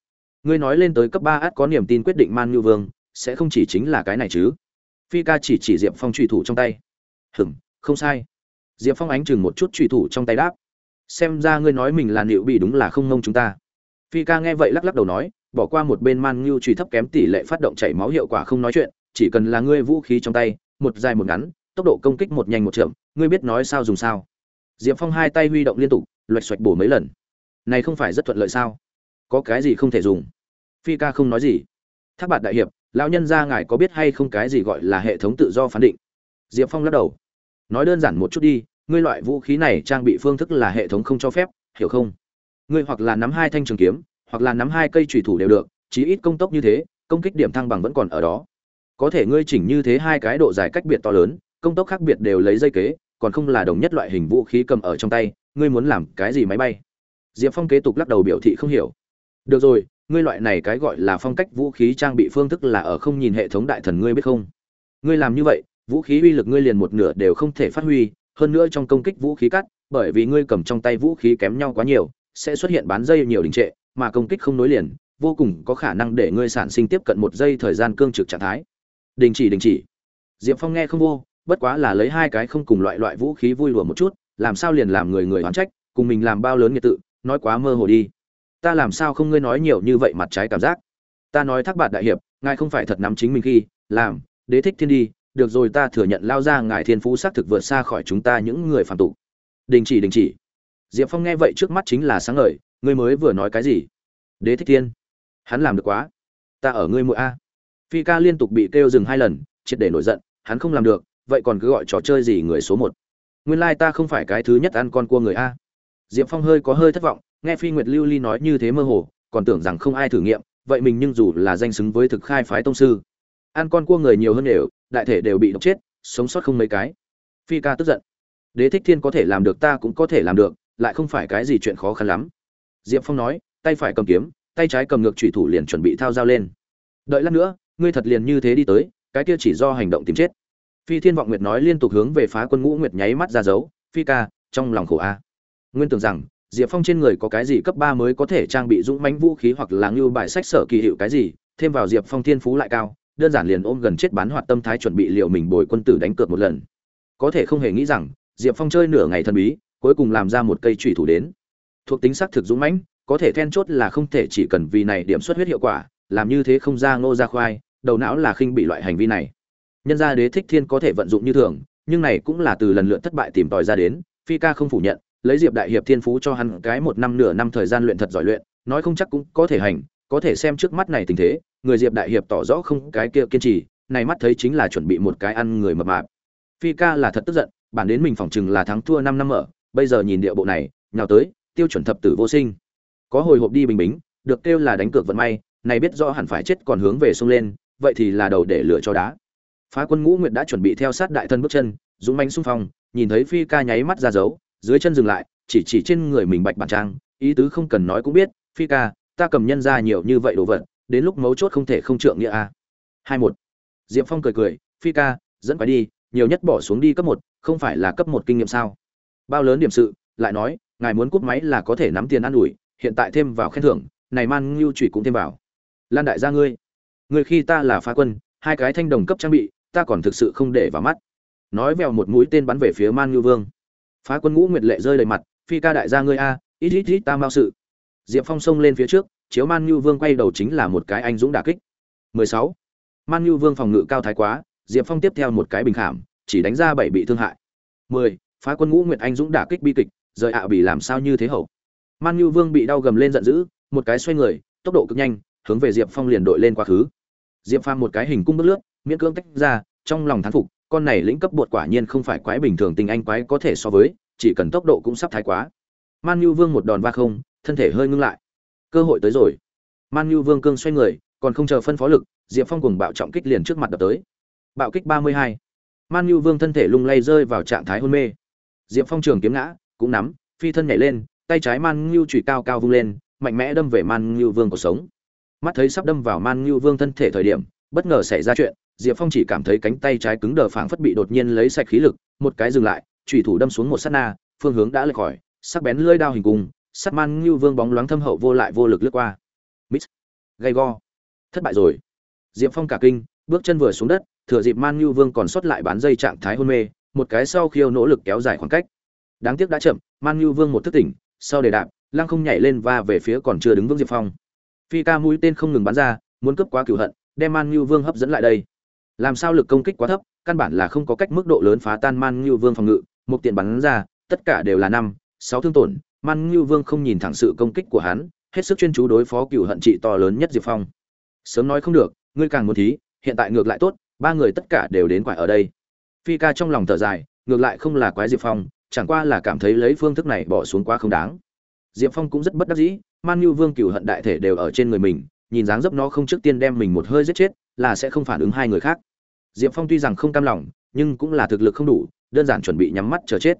ngươi nói lên tới cấp ba át có niềm tin quyết định man như vương, sẽ không chỉ chính là cái này chứ? Phi ca chỉ chỉ diệp phong trùy thủ trong tay. Hừm không sai. Diệp phong ánh chừng một chút trùy thủ trong tay đáp. Xem ra ngươi nói mình là liệu bị đúng là không ngông chúng ta. Phi ca nghe vậy lắc lắc đầu nói, bỏ qua một bên man ngưu truy thấp kém tỷ lệ phát động chảy máu hiệu quả không nói chuyện, chỉ cần là ngươi vũ khí trong tay, một dài một ngắn, tốc độ công kích một nhanh một chậm, ngươi biết nói sao dùng sao. Diệp phong hai tay huy động liên tục, loạch xoạch bổ mấy lần. Này không phải rất thuận lợi sao? Có cái gì không thể dùng? Phi ca không nói gì. Thác bạt đại hiệp, lão nhân gia ngài có biết hay không cái gì gọi là hệ thống tự do phán định? Diệp phong lắc đầu. Nói đơn giản một chút đi, ngươi loại vũ khí này trang bị phương thức là hệ thống không cho phép, hiểu không? Ngươi hoặc là nắm hai thanh trường kiếm, hoặc là nắm hai cây trùy thủ đều được, chí ít công tốc như thế, công kích điểm thăng bằng vẫn còn ở đó. Có thể ngươi chỉnh như thế hai cái độ dài cách biệt to lớn, công tốc khác biệt đều lấy dây kế, còn không là đồng nhất loại hình vũ khí cầm ở trong tay, ngươi muốn làm cái gì máy bay? Diệp phong kế tục lắc đầu biểu thị không hiểu. Được rồi ngươi loại này cái gọi là phong cách vũ khí trang bị phương thức là ở không nhìn hệ thống đại thần ngươi biết không? Ngươi làm như vậy, vũ khí uy lực ngươi liền một nửa đều không thể phát huy, hơn nữa trong công kích vũ khí cắt, bởi vì ngươi cầm trong tay vũ khí kém nhau quá nhiều, sẽ xuất hiện bán dây nhiều đình trệ, mà công kích không nối liền, vô cùng có khả năng để ngươi sản sinh tiếp cận một giây thời gian cương trực trạng thái. Đình chỉ đình chỉ. Diệp phong nghe không vô, bất quá là lấy hai cái không cùng loại loại vũ khí vui lùa một chút, làm sao liền làm người người oán trách, cùng mình làm bao lớn nghiệt tự, nói quá mơ hồ đi ta làm sao không ngươi nói nhiều như vậy mặt trái cảm giác? Ta nói thác bạt đại hiệp, ngài không phải thật nắm chính mình khi, làm, đế thích thiên đi, được rồi ta thừa nhận lao ra ngài thiên phú xác thực vượt xa khỏi chúng ta những người phạm tụ đình chỉ đình chỉ. Diệp phong nghe vậy trước mắt chính là sáng ngời, ngươi mới vừa nói cái gì? Đế thích thiên. Hắn làm được quá. Ta ở ngươi mũi a. Phi ca liên tục bị kêu dừng hai lần, triệt để nổi giận, hắn không làm được, vậy còn cứ gọi trò chơi gì người số một? Nguyên lai、like、ta không phải cái thứ nhất ăn con cua người a. Diệp phong hơi có hơi thất vọng nghe phi nguyệt lưu ly nói như thế mơ hồ, còn tưởng rằng không ai thử nghiệm, vậy mình nhưng dù là danh xứng với thực khai phái tông sư, ăn con cua người nhiều hơn đều, đại thể đều bị độc chết, sống sót không mấy cái. Phi ca tức giận. Đế thích thiên có thể làm được ta cũng có thể làm được, lại không phải cái gì chuyện khó khăn lắm. Diệp phong nói, tay phải cầm kiếm, tay trái cầm ngược trùy thủ liền chuẩn bị thao dao lên. Đợi lát nữa, ngươi thật liền như thế đi tới, cái kia chỉ do hành động tìm chết. Phi thiên vọng nguyệt nói liên tục hướng về phá quân ngũ nguyệt nháy mắt ra dấu. Phi ca, trong lòng khổ a. Nguyên tưởng rằng diệp phong trên người có cái gì cấp ba mới có thể trang bị dũng mánh vũ khí hoặc là ngưu bài sách sở kỳ hiệu cái gì, thêm vào diệp phong thiên phú lại cao, đơn giản liền ôm gần chết bán hoạt tâm thái chuẩn bị liệu mình bồi quân tử đánh cược một lần. Có thể không hề nghĩ rằng, diệp phong chơi nửa ngày thần bí, cuối cùng làm ra một cây trùy thủ đến. Thuộc tính xác thực dũng mãnh, có thể then chốt là không thể chỉ cần vì này điểm xuất huyết hiệu quả, làm như thế không ra ngô ra khoai, đầu não là khinh bị loại hành vi này. Nhân gia đế thích thiên có thể vận dụng như thường, nhưng này cũng là từ lần lượt thất bại tìm tòi ra đến, phi ca không phủ nhận lấy diệp đại hiệp thiên phú cho hắn cái một năm nửa năm thời gian luyện thật giỏi luyện, nói không chắc cũng có thể hành, có thể xem trước mắt này tình thế, người diệp đại hiệp tỏ rõ không cái kia kiên trì, này mắt thấy chính là chuẩn bị một cái ăn người mập mạp. Phi ca là thật tức giận, bản đến mình phỏng chừng là thắng thua năm năm ở bây giờ nhìn địa bộ này, nhào tới, tiêu chuẩn thập tử vô sinh. Có hồi hộp đi bình bính, được kêu là đánh cược vận may, này biết rõ hẳn phải chết còn hướng về sông lên, vậy thì là đầu để lửa cho đá. Phá quân ngũ nguyệt đã chuẩn bị theo sát đại thân bước chân, dũng manh xung phong, nhìn thấy phi ca nháy mắt ra dấu dưới chân dừng lại, chỉ chỉ trên người mình bạch bản trang, ý tứ không cần nói cũng biết, phi ca, ta cầm nhân ra nhiều như vậy đồ vật, đến lúc mấu chốt không thể không trượng nghĩa a. Hai một. Diệp phong cười cười, phi ca, dẫn phải đi, nhiều nhất bỏ xuống đi cấp một, không phải là cấp một kinh nghiệm sao? Bao lớn điểm sự, lại nói, ngài muốn cúp máy là có thể nắm tiền ăn ủi, hiện tại thêm vào khen thưởng, này man ngưu trụy cũng thêm vào. Lan đại gia ngươi ngươi khi ta là phá quân, hai cái thanh đồng cấp trang bị, ta còn thực sự không để vào mắt. Nói vèo một mũi tên bắn về phía man ngưu vương phá quân ngũ nguyệt lệ rơi đầy mặt, phi ca đại gia ngươi a, ít ít ít tam bao sự. Diệp phong xông lên phía trước, chiếu man như vương quay đầu chính là một cái anh dũng đả kích. 16. man như vương phòng ngự cao thái quá, diệp phong tiếp theo một cái bình khảm, chỉ đánh ra bảy bị thương hại. 10. phá quân ngũ nguyệt anh dũng đả kích bi kịch, rời ạ bị làm sao như thế hậu? Man như vương bị đau gầm lên giận dữ, một cái xoay người, tốc độ cực nhanh, hướng về diệp phong liền đội lên quá khứ. Diệp phàm một cái hình cung bước lướt, miễn cưỡng tách ra, trong lòng thán phục con này lĩnh cấp bột quả nhiên không phải quái bình thường tình anh quái có thể so với, chỉ cần tốc độ cũng sắp thái quá. Man nhu vương một đòn va không, thân thể hơi ngưng lại. Cơ hội tới rồi. Man nhu vương cương xoay người, còn không chờ phân phó lực, diệp phong cùng bạo trọng kích liền trước mặt đập tới. Bạo kích ba mươi hai. Man nhu vương thân thể lung lay rơi vào trạng thái hôn mê. Diệp phong trường kiếm ngã, cũng nắm, phi thân nhảy lên, tay trái man nhu trụy cao cao vung lên, mạnh mẽ đâm về man nhu vương cuộc sống. Mắt thấy sắp đâm vào man nhu vương thân thể thời điểm, bất ngờ xảy ra chuyện diệp phong chỉ cảm thấy cánh tay trái cứng đờ phảng phất bị đột nhiên lấy sạch khí lực, một cái dừng lại trùy thủ đâm xuống một sát na, phương hướng đã lệch khỏi, sắc bén lưỡi đao hình cung sắt man như vương bóng loáng thâm hậu vô lại vô lực lướt qua. Mít. Gay go. Thất bại rồi. Diệp phong cả kinh, bước chân vừa xuống đất, thừa dịp man như vương còn sót lại bán dây trạng thái hôn mê, một cái sau khiêu nỗ lực kéo dài khoảng cách. Đáng tiếc đã chậm, man như vương một thức tỉnh, sau để đạp, lăng không nhảy lên và về phía còn chưa đứng vững diệp phong. Phi ca mũi tên không ngừng bắn ra, muốn cướp quá cửu hận, đem man như vương hấp dẫn lại đây làm sao lực công kích quá thấp, căn bản là không có cách mức độ lớn phá tan man ngưu vương phòng ngự. Một Tiện bắn ra, tất cả đều là năm, sáu thương tổn. Man ngưu vương không nhìn thẳng sự công kích của hắn, hết sức chuyên chú đối phó cựu hận trị to lớn nhất diệp phong. Sớm nói không được, ngươi càng muốn thí, hiện tại ngược lại tốt, ba người tất cả đều đến quải ở đây. Phi ca trong lòng thở dài, ngược lại không là quái diệp phong, chẳng qua là cảm thấy lấy phương thức này bỏ xuống quá không đáng. Diệp phong cũng rất bất đắc dĩ, man như vương cựu hận đại thể đều ở trên người mình nhìn dáng dấp nó không trước tiên đem mình một hơi giết chết, là sẽ không phản ứng hai người khác. Diệp phong tuy rằng không cam lòng, nhưng cũng là thực lực không đủ, đơn giản chuẩn bị nhắm mắt chờ chết.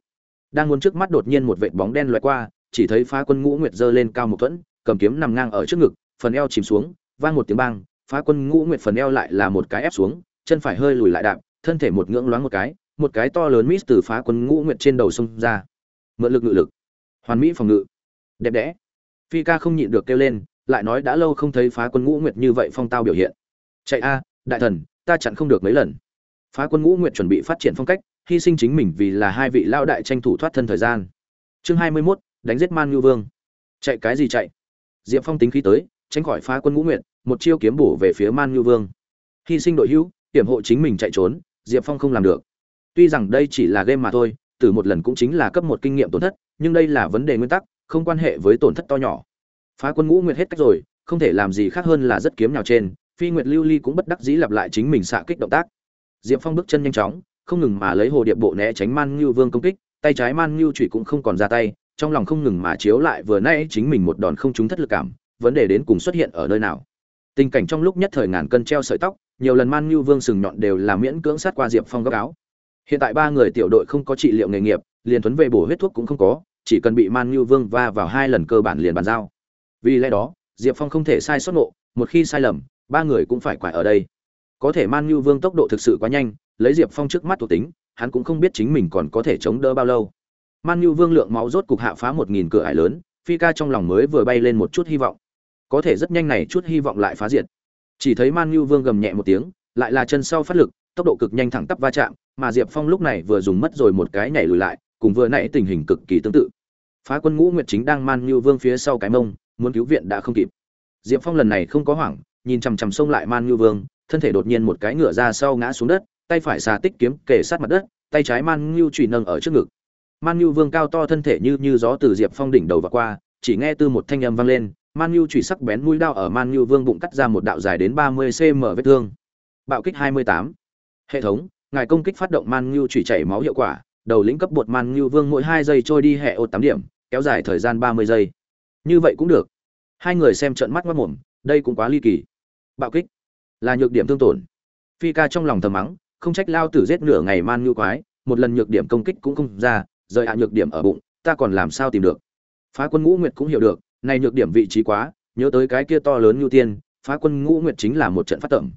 Đang muốn trước mắt đột nhiên một vệt bóng đen loại qua, chỉ thấy phá quân ngũ nguyệt giơ lên cao một thuẫn, cầm kiếm nằm ngang ở trước ngực, phần eo chìm xuống, vang một tiếng bang, phá quân ngũ nguyệt phần eo lại là một cái ép xuống, chân phải hơi lùi lại đạp, thân thể một ngưỡng loáng một cái một cái to lớn mít từ phá quân ngũ nguyệt trên đầu sông ra. Mượn lực ngự lực. Hoàn mỹ phòng ngự. Đẹp đẽ. Phi ca không nhịn được kêu lên lại nói đã lâu không thấy phá quân ngũ nguyệt như vậy phong tao biểu hiện. Chạy a đại thần ta chặn không được mấy lần. Phá quân ngũ nguyệt chuẩn bị phát triển phong cách hy sinh chính mình vì là hai vị lao đại tranh thủ thoát thân thời gian. Chương hai mươi 21, đánh giết man nhu vương. Chạy cái gì chạy? Diệp phong tính khí tới tránh khỏi phá quân ngũ nguyệt một chiêu kiếm bổ về phía man nhu vương. Hy sinh đội hữu hiểm hộ chính mình chạy trốn diệp phong không làm được. Tuy rằng đây chỉ là game mà thôi từ một lần cũng chính là cấp một kinh nghiệm tổn thất nhưng đây là vấn đề nguyên tắc không quan hệ với tổn thất to nhỏ phá quân ngũ nguyệt hết cách rồi, không thể làm gì khác hơn là rất kiếm nhào trên, phi nguyệt lưu ly cũng bất đắc dĩ lặp lại chính mình xạ kích động tác. Diệp phong bước chân nhanh chóng, không ngừng mà lấy hồ điệp bộ né tránh man ngưu vương công kích, tay trái man ngưu trụy cũng không còn ra tay, trong lòng không ngừng mà chiếu lại vừa nãy chính mình một đòn không trúng thất lực cảm, vấn đề đến cùng xuất hiện ở nơi nào. Tình cảnh trong lúc nhất thời ngàn cân treo sợi tóc, nhiều lần man ngưu vương sừng nhọn đều là miễn cưỡng sát qua diệp phong góc áo. Hiện tại ba người tiểu đội không có trị liệu nghề nghiệp, liền tuấn về bổ huyết thuốc cũng không có, chỉ cần bị man ngưu vương va vào hai lần cơ bản liền bàn giao vì lẽ đó, diệp phong không thể sai sót ngộ, một khi sai lầm, ba người cũng phải quải ở đây. Có thể man như vương tốc độ thực sự quá nhanh, lấy diệp phong trước mắt thuộc tính, hắn cũng không biết chính mình còn có thể chống đỡ bao lâu. Man như vương lượng máu rốt cục hạ phá một nghìn cửa ải lớn, phi ca trong lòng mới vừa bay lên một chút hy vọng. Có thể rất nhanh này chút hy vọng lại phá diệt. Chỉ thấy man như vương gầm nhẹ một tiếng, lại là chân sau phát lực, tốc độ cực nhanh thẳng tắp va chạm, mà diệp phong lúc này vừa dùng mất rồi một cái nhảy lùi lại, cùng vừa nãy tình hình cực kỳ tương tự. Phá quân ngũ nguyệt chính đang man như vương phía sau cái mông muốn cứu viện đã không kịp. Diệp phong lần này không có hoảng, nhìn chằm chằm xông lại man ngưu vương, thân thể đột nhiên một cái ngựa ra sau ngã xuống đất, tay phải xà tích kiếm kề sát mặt đất, tay trái man ngưu trùy nâng ở trước ngực. Man ngưu vương cao to thân thể như như gió từ diệp phong đỉnh đầu và qua, chỉ nghe từ một thanh âm vang lên, man ngưu trùy sắc bén mũi đao ở man ngưu vương bụng cắt ra một đạo dài đến ba mươi cm vết thương. Bạo kích hai mươi tám. Hệ thống, ngài công kích phát động man ngưu trùy chảy máu hiệu quả, đầu lĩnh cấp bột man ngưu vương mỗi hai giây trôi đi hệ ột tám điểm, kéo dài thời gian ba mươi giây như vậy cũng được. Hai người xem trận mắt mất mồm, đây cũng quá ly kỳ. Bạo kích là nhược điểm thương tổn. Phi ca trong lòng thầm mắng, không trách lao tử giết nửa ngày man ngưu quái, một lần nhược điểm công kích cũng không ra, rời hạ nhược điểm ở bụng, ta còn làm sao tìm được? Phá quân ngũ nguyệt cũng hiểu được, này nhược điểm vị trí quá, nhớ tới cái kia to lớn như tiên, phá quân ngũ nguyệt chính là một trận phát tẩm.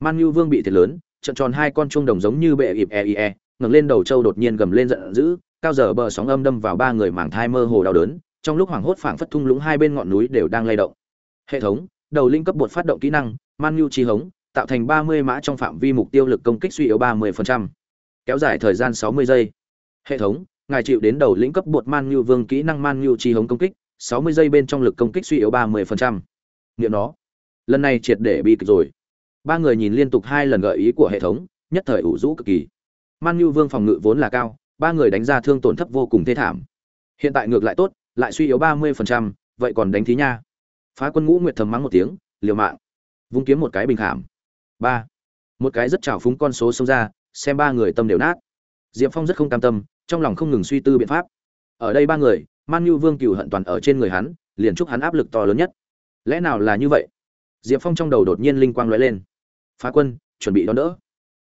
Man ngưu vương bị thiệt lớn, trận tròn hai con chuông đồng giống như bệ ịp e e ngẩng lên đầu trâu đột nhiên gầm lên giận dữ, cao giờ bờ sóng âm đâm vào ba người mảng thai mơ hồ đau đớn trong lúc hoảng hốt phảng phất thung lũng hai bên ngọn núi đều đang lay động hệ thống đầu linh cấp bột phát động kỹ năng man nhu chi hống tạo thành ba mươi mã trong phạm vi mục tiêu lực công kích suy yếu ba mươi kéo dài thời gian 60 giây hệ thống ngài chịu đến đầu lĩnh cấp bột man nhu vương kỹ năng man nhu chi hống công kích 60 giây bên trong lực công kích suy yếu 30%. Nghiệm nó. Lần này triệt để bị kịch rồi. Ba người nhìn liên tục hai lần gợi ý của hệ thống, nhất thời ủ rũ cực kỳ. Man Nhu Vương phòng ngự vốn là cao, ba người đánh ra thương tổn thấp vô cùng thê thảm. Hiện tại ngược lại tốt, lại suy yếu 30%, vậy còn đánh thí nha. Phá Quân Ngũ Nguyệt thầm mắng một tiếng, liều mạng. Vung kiếm một cái bình khảm. ba Một cái rất trào phúng con số xông ra, xem ba người tâm đều nát. Diệp Phong rất không cam tâm, trong lòng không ngừng suy tư biện pháp. Ở đây ba người, Man như Vương cựu hận toàn ở trên người hắn, liền chúc hắn áp lực to lớn nhất. Lẽ nào là như vậy? Diệp Phong trong đầu đột nhiên linh quang lóe lên. Phá quân, chuẩn bị đón đỡ.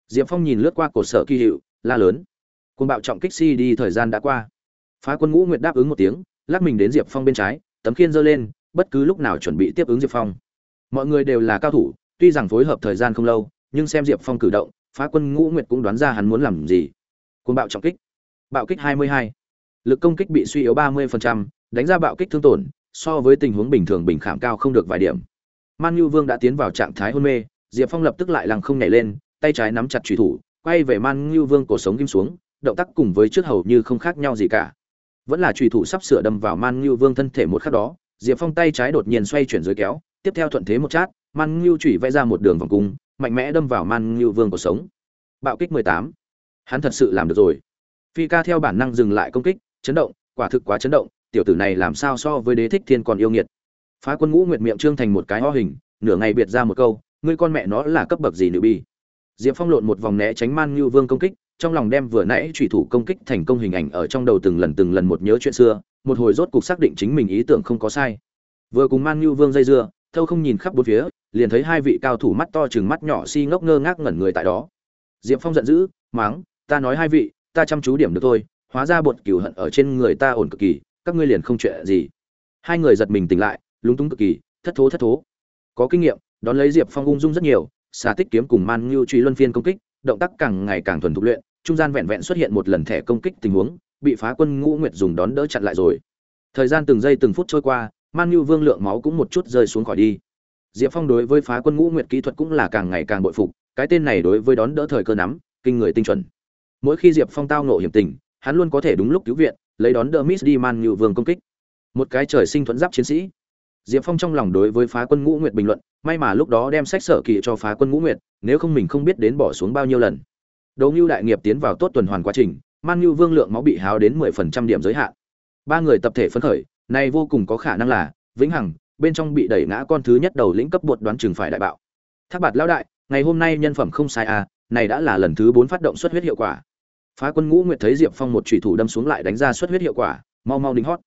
Diệp Phong nhìn lướt qua cổ sở kỳ hiệu, la lớn. côn bạo trọng kích si đi thời gian đã qua. Phá quân Ngũ Nguyệt đáp ứng một tiếng, lắc mình đến Diệp Phong bên trái, tấm khiên giơ lên, bất cứ lúc nào chuẩn bị tiếp ứng Diệp Phong. Mọi người đều là cao thủ, tuy rằng phối hợp thời gian không lâu, nhưng xem Diệp Phong cử động, Phá quân Ngũ Nguyệt cũng đoán ra hắn muốn làm gì. Cuồng bạo trọng kích. Bạo kích 22 lực công kích bị suy yếu 30%, đánh ra bạo kích thương tổn, so với tình huống bình thường bình khảm cao không được vài điểm. Man Nhu Vương đã tiến vào trạng thái hôn mê, Diệp Phong lập tức lại lăng không nhảy lên, tay trái nắm chặt trùy thủ, quay về Man Nhu Vương cổ sống kim xuống, động tác cùng với trước hầu như không khác nhau gì cả. Vẫn là trùy thủ sắp sửa đâm vào Man ngưu Vương thân thể một khắc đó, Diệp Phong tay trái đột nhiên xoay chuyển dưới kéo, tiếp theo thuận thế một chát, Man ngưu chủy vẽ ra một đường vòng cung, mạnh mẽ đâm vào Man ngưu Vương cổ sống. Bạo kích 18. Hắn thật sự làm được rồi. Phi ca theo bản năng dừng lại công kích, chấn động quả thực quá chấn động tiểu tử này làm sao so với đế thích thiên còn yêu nghiệt phá quân ngũ nguyệt miệng trương thành một cái ho hình nửa ngày biệt ra một câu ngươi con mẹ nó là cấp bậc gì nữ bi diệp phong lộn một vòng né tránh man ngưu vương công kích trong lòng đem vừa nãy thủy thủ công kích thành công hình ảnh ở trong đầu từng lần từng lần một nhớ chuyện xưa, một hồi rốt cục xác định chính mình ý tưởng không có sai. Vừa cùng man như vương dây dưa, thâu không nhìn khắp bốn phía, liền thấy hai vị cao thủ mắt to chừng mắt nhỏ si ngốc ngơ ngác ngẩn người tại đó. Diệp phong giận dữ, máng, ta nói hai vị, ta chăm chú điểm được thôi, hóa ra bột cừu hận ở trên người ta ổn cực kỳ, các ngươi liền không chuyện gì. Hai người giật mình tỉnh lại, lúng túng cực kỳ, thất thố thất thố. Có kinh nghiệm, đón lấy diệp phong ung dung rất nhiều, xà tích kiếm cùng man ngưu truy luân phiên công kích, động tác càng ngày càng thuần thục luyện trung gian vẹn vẹn xuất hiện một lần thẻ công kích tình huống bị phá quân ngũ nguyệt dùng đón đỡ chặn lại rồi thời gian từng giây từng phút trôi qua man Nhu vương lượng máu cũng một chút rơi xuống khỏi đi diệp phong đối với phá quân ngũ nguyệt kỹ thuật cũng là càng ngày càng bội phục cái tên này đối với đón đỡ thời cơ nắm kinh người tinh chuẩn mỗi khi diệp phong tao nộ hiểm tình hắn luôn có thể đúng lúc cứu viện, lấy đón đỡ Miss Man Nhu vương công kích. Một cái trời sinh thuận giáp chiến sĩ. Diệp Phong trong lòng đối với phá quân Ngũ Nguyệt bình luận, may mà lúc đó đem sách sở kỳ cho phá quân Ngũ Nguyệt, nếu không mình không biết đến bỏ xuống bao nhiêu lần. Đấu Nưu đại nghiệp tiến vào tốt tuần hoàn quá trình, Man Nưu Vương lượng máu bị hao đến 10% điểm giới hạn. Ba người tập thể phấn khởi, này vô cùng có khả năng là vĩnh hằng, bên trong bị đẩy ngã con thứ nhất đầu lĩnh cấp bột đoán chừng phải đại bạo. Thác Bạt lão đại, ngày hôm nay nhân phẩm không sai à, này đã là lần thứ 4 phát động xuất huyết hiệu quả phá quân ngũ nguyệt thấy diệp phong một chủy thủ đâm xuống lại đánh ra xuất huyết hiệu quả mau mau đính hót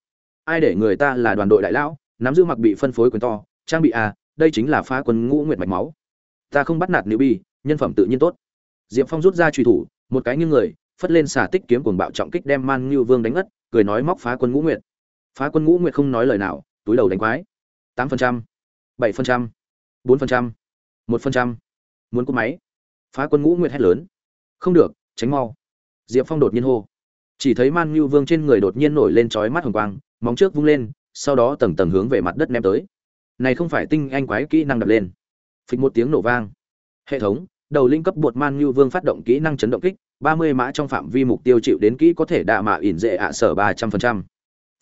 ai để người ta là đoàn đội đại lão nắm giữ mặc bị phân phối quyền to trang bị à đây chính là phá quân ngũ nguyệt mạch máu ta không bắt nạt nữ bi nhân phẩm tự nhiên tốt diệp phong rút ra truy thủ, một cái nghiêng người, phất lên xả tích kiếm cuồng bạo trọng kích đem man như vương đánh ngất, cười nói móc phá quân ngũ nguyệt. Phá quân ngũ nguyệt không nói lời nào, túi đầu đánh quái. tám phần trăm, bảy phần trăm, bốn phần trăm, một phần trăm, muốn cú máy. Phá quân ngũ nguyệt hét lớn. Không được, tránh mau. Diệp phong đột nhiên hô. Chỉ thấy man ngưu vương trên người đột nhiên nổi lên chói mắt hồng quang, móng trước vung lên, sau đó tầng tầng hướng về mặt đất ném tới. Này không phải tinh anh quái kỹ năng đập lên. Phịch một tiếng nổ vang. Hệ thống đầu linh cấp bột man như vương phát động kỹ năng chấn động kích, ba mươi mã trong phạm vi mục tiêu chịu đến kỹ có thể đạ mạ ỉn dễ ạ sở ba trăm phần trăm.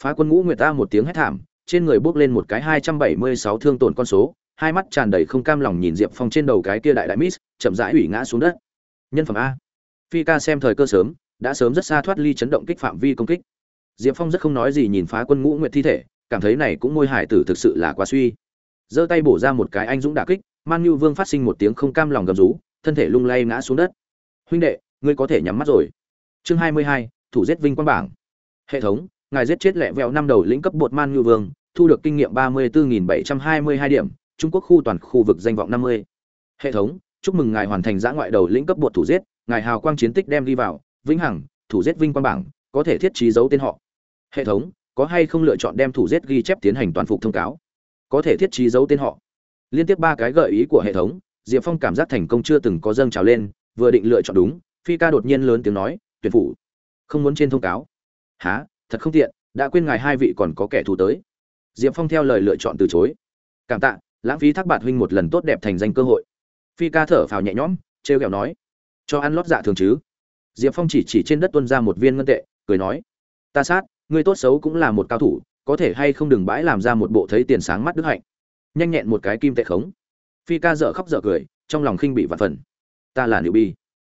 Phá quân ngũ nguyệt ta một tiếng hét thảm, trên người bước lên một cái hai trăm bảy mươi sáu thương tổn con số, hai mắt tràn đầy không cam lòng nhìn diệp phong trên đầu cái kia đại đại miss, chậm rãi ủy ngã xuống đất. Nhân phẩm a. Phi ca xem thời cơ sớm, đã sớm rất xa thoát ly chấn động kích phạm vi công kích. Diệp phong rất không nói gì nhìn phá quân ngũ nguyệt thi thể, cảm thấy này cũng ngôi hải tử thực sự là quá suy. Giơ tay bổ ra một cái anh dũng đả kích, man như vương phát sinh một tiếng không cam lòng gầm rú thân thể lung lay ngã xuống đất. Huynh đệ, ngươi có thể nhắm mắt rồi. Chương hai mươi hai, thủ giết vinh quang bảng. Hệ thống, ngài giết chết lẹ vẹo năm đầu lĩnh cấp bột man như vương, thu được kinh nghiệm ba mươi bốn bảy trăm hai mươi hai điểm, trung quốc khu toàn khu vực danh vọng năm mươi. Hệ thống, chúc mừng ngài hoàn thành giã ngoại đầu lĩnh cấp bột thủ giết, ngài hào quang chiến tích đem đi vào, vĩnh hằng, thủ giết vinh quang bảng, có thể thiết trí dấu tên họ. Hệ thống, có hay không lựa chọn đem thủ giết ghi chép tiến hành toàn phục thông cáo? Có thể thiết trí dấu tên họ. Liên tiếp ba cái gợi ý của hệ thống diệp phong cảm giác thành công chưa từng có dâng trào lên, vừa định lựa chọn đúng, phi ca đột nhiên lớn tiếng nói, tuyển phủ, không muốn trên thông cáo. Há thật không tiện, đã quên ngài hai vị còn có kẻ thù tới. Diệp phong theo lời lựa chọn từ chối. Cảm tạ, lãng phí thác bạt huynh một lần tốt đẹp thành danh cơ hội. Phi ca thở phào nhẹ nhõm, trêu ghẹo nói, cho ăn lót dạ thường chứ. Diệp phong chỉ chỉ trên đất tuân ra một viên ngân tệ, cười nói, ta sát, ngươi tốt xấu cũng là một cao thủ, có thể hay không đừng bãi làm ra một bộ thấy tiền sáng mắt đức hạnh. Nhanh nhẹn một cái kim tệ khống phi ca dở khóc dở cười, trong lòng khinh bị vạn phần. Ta là nữ bi.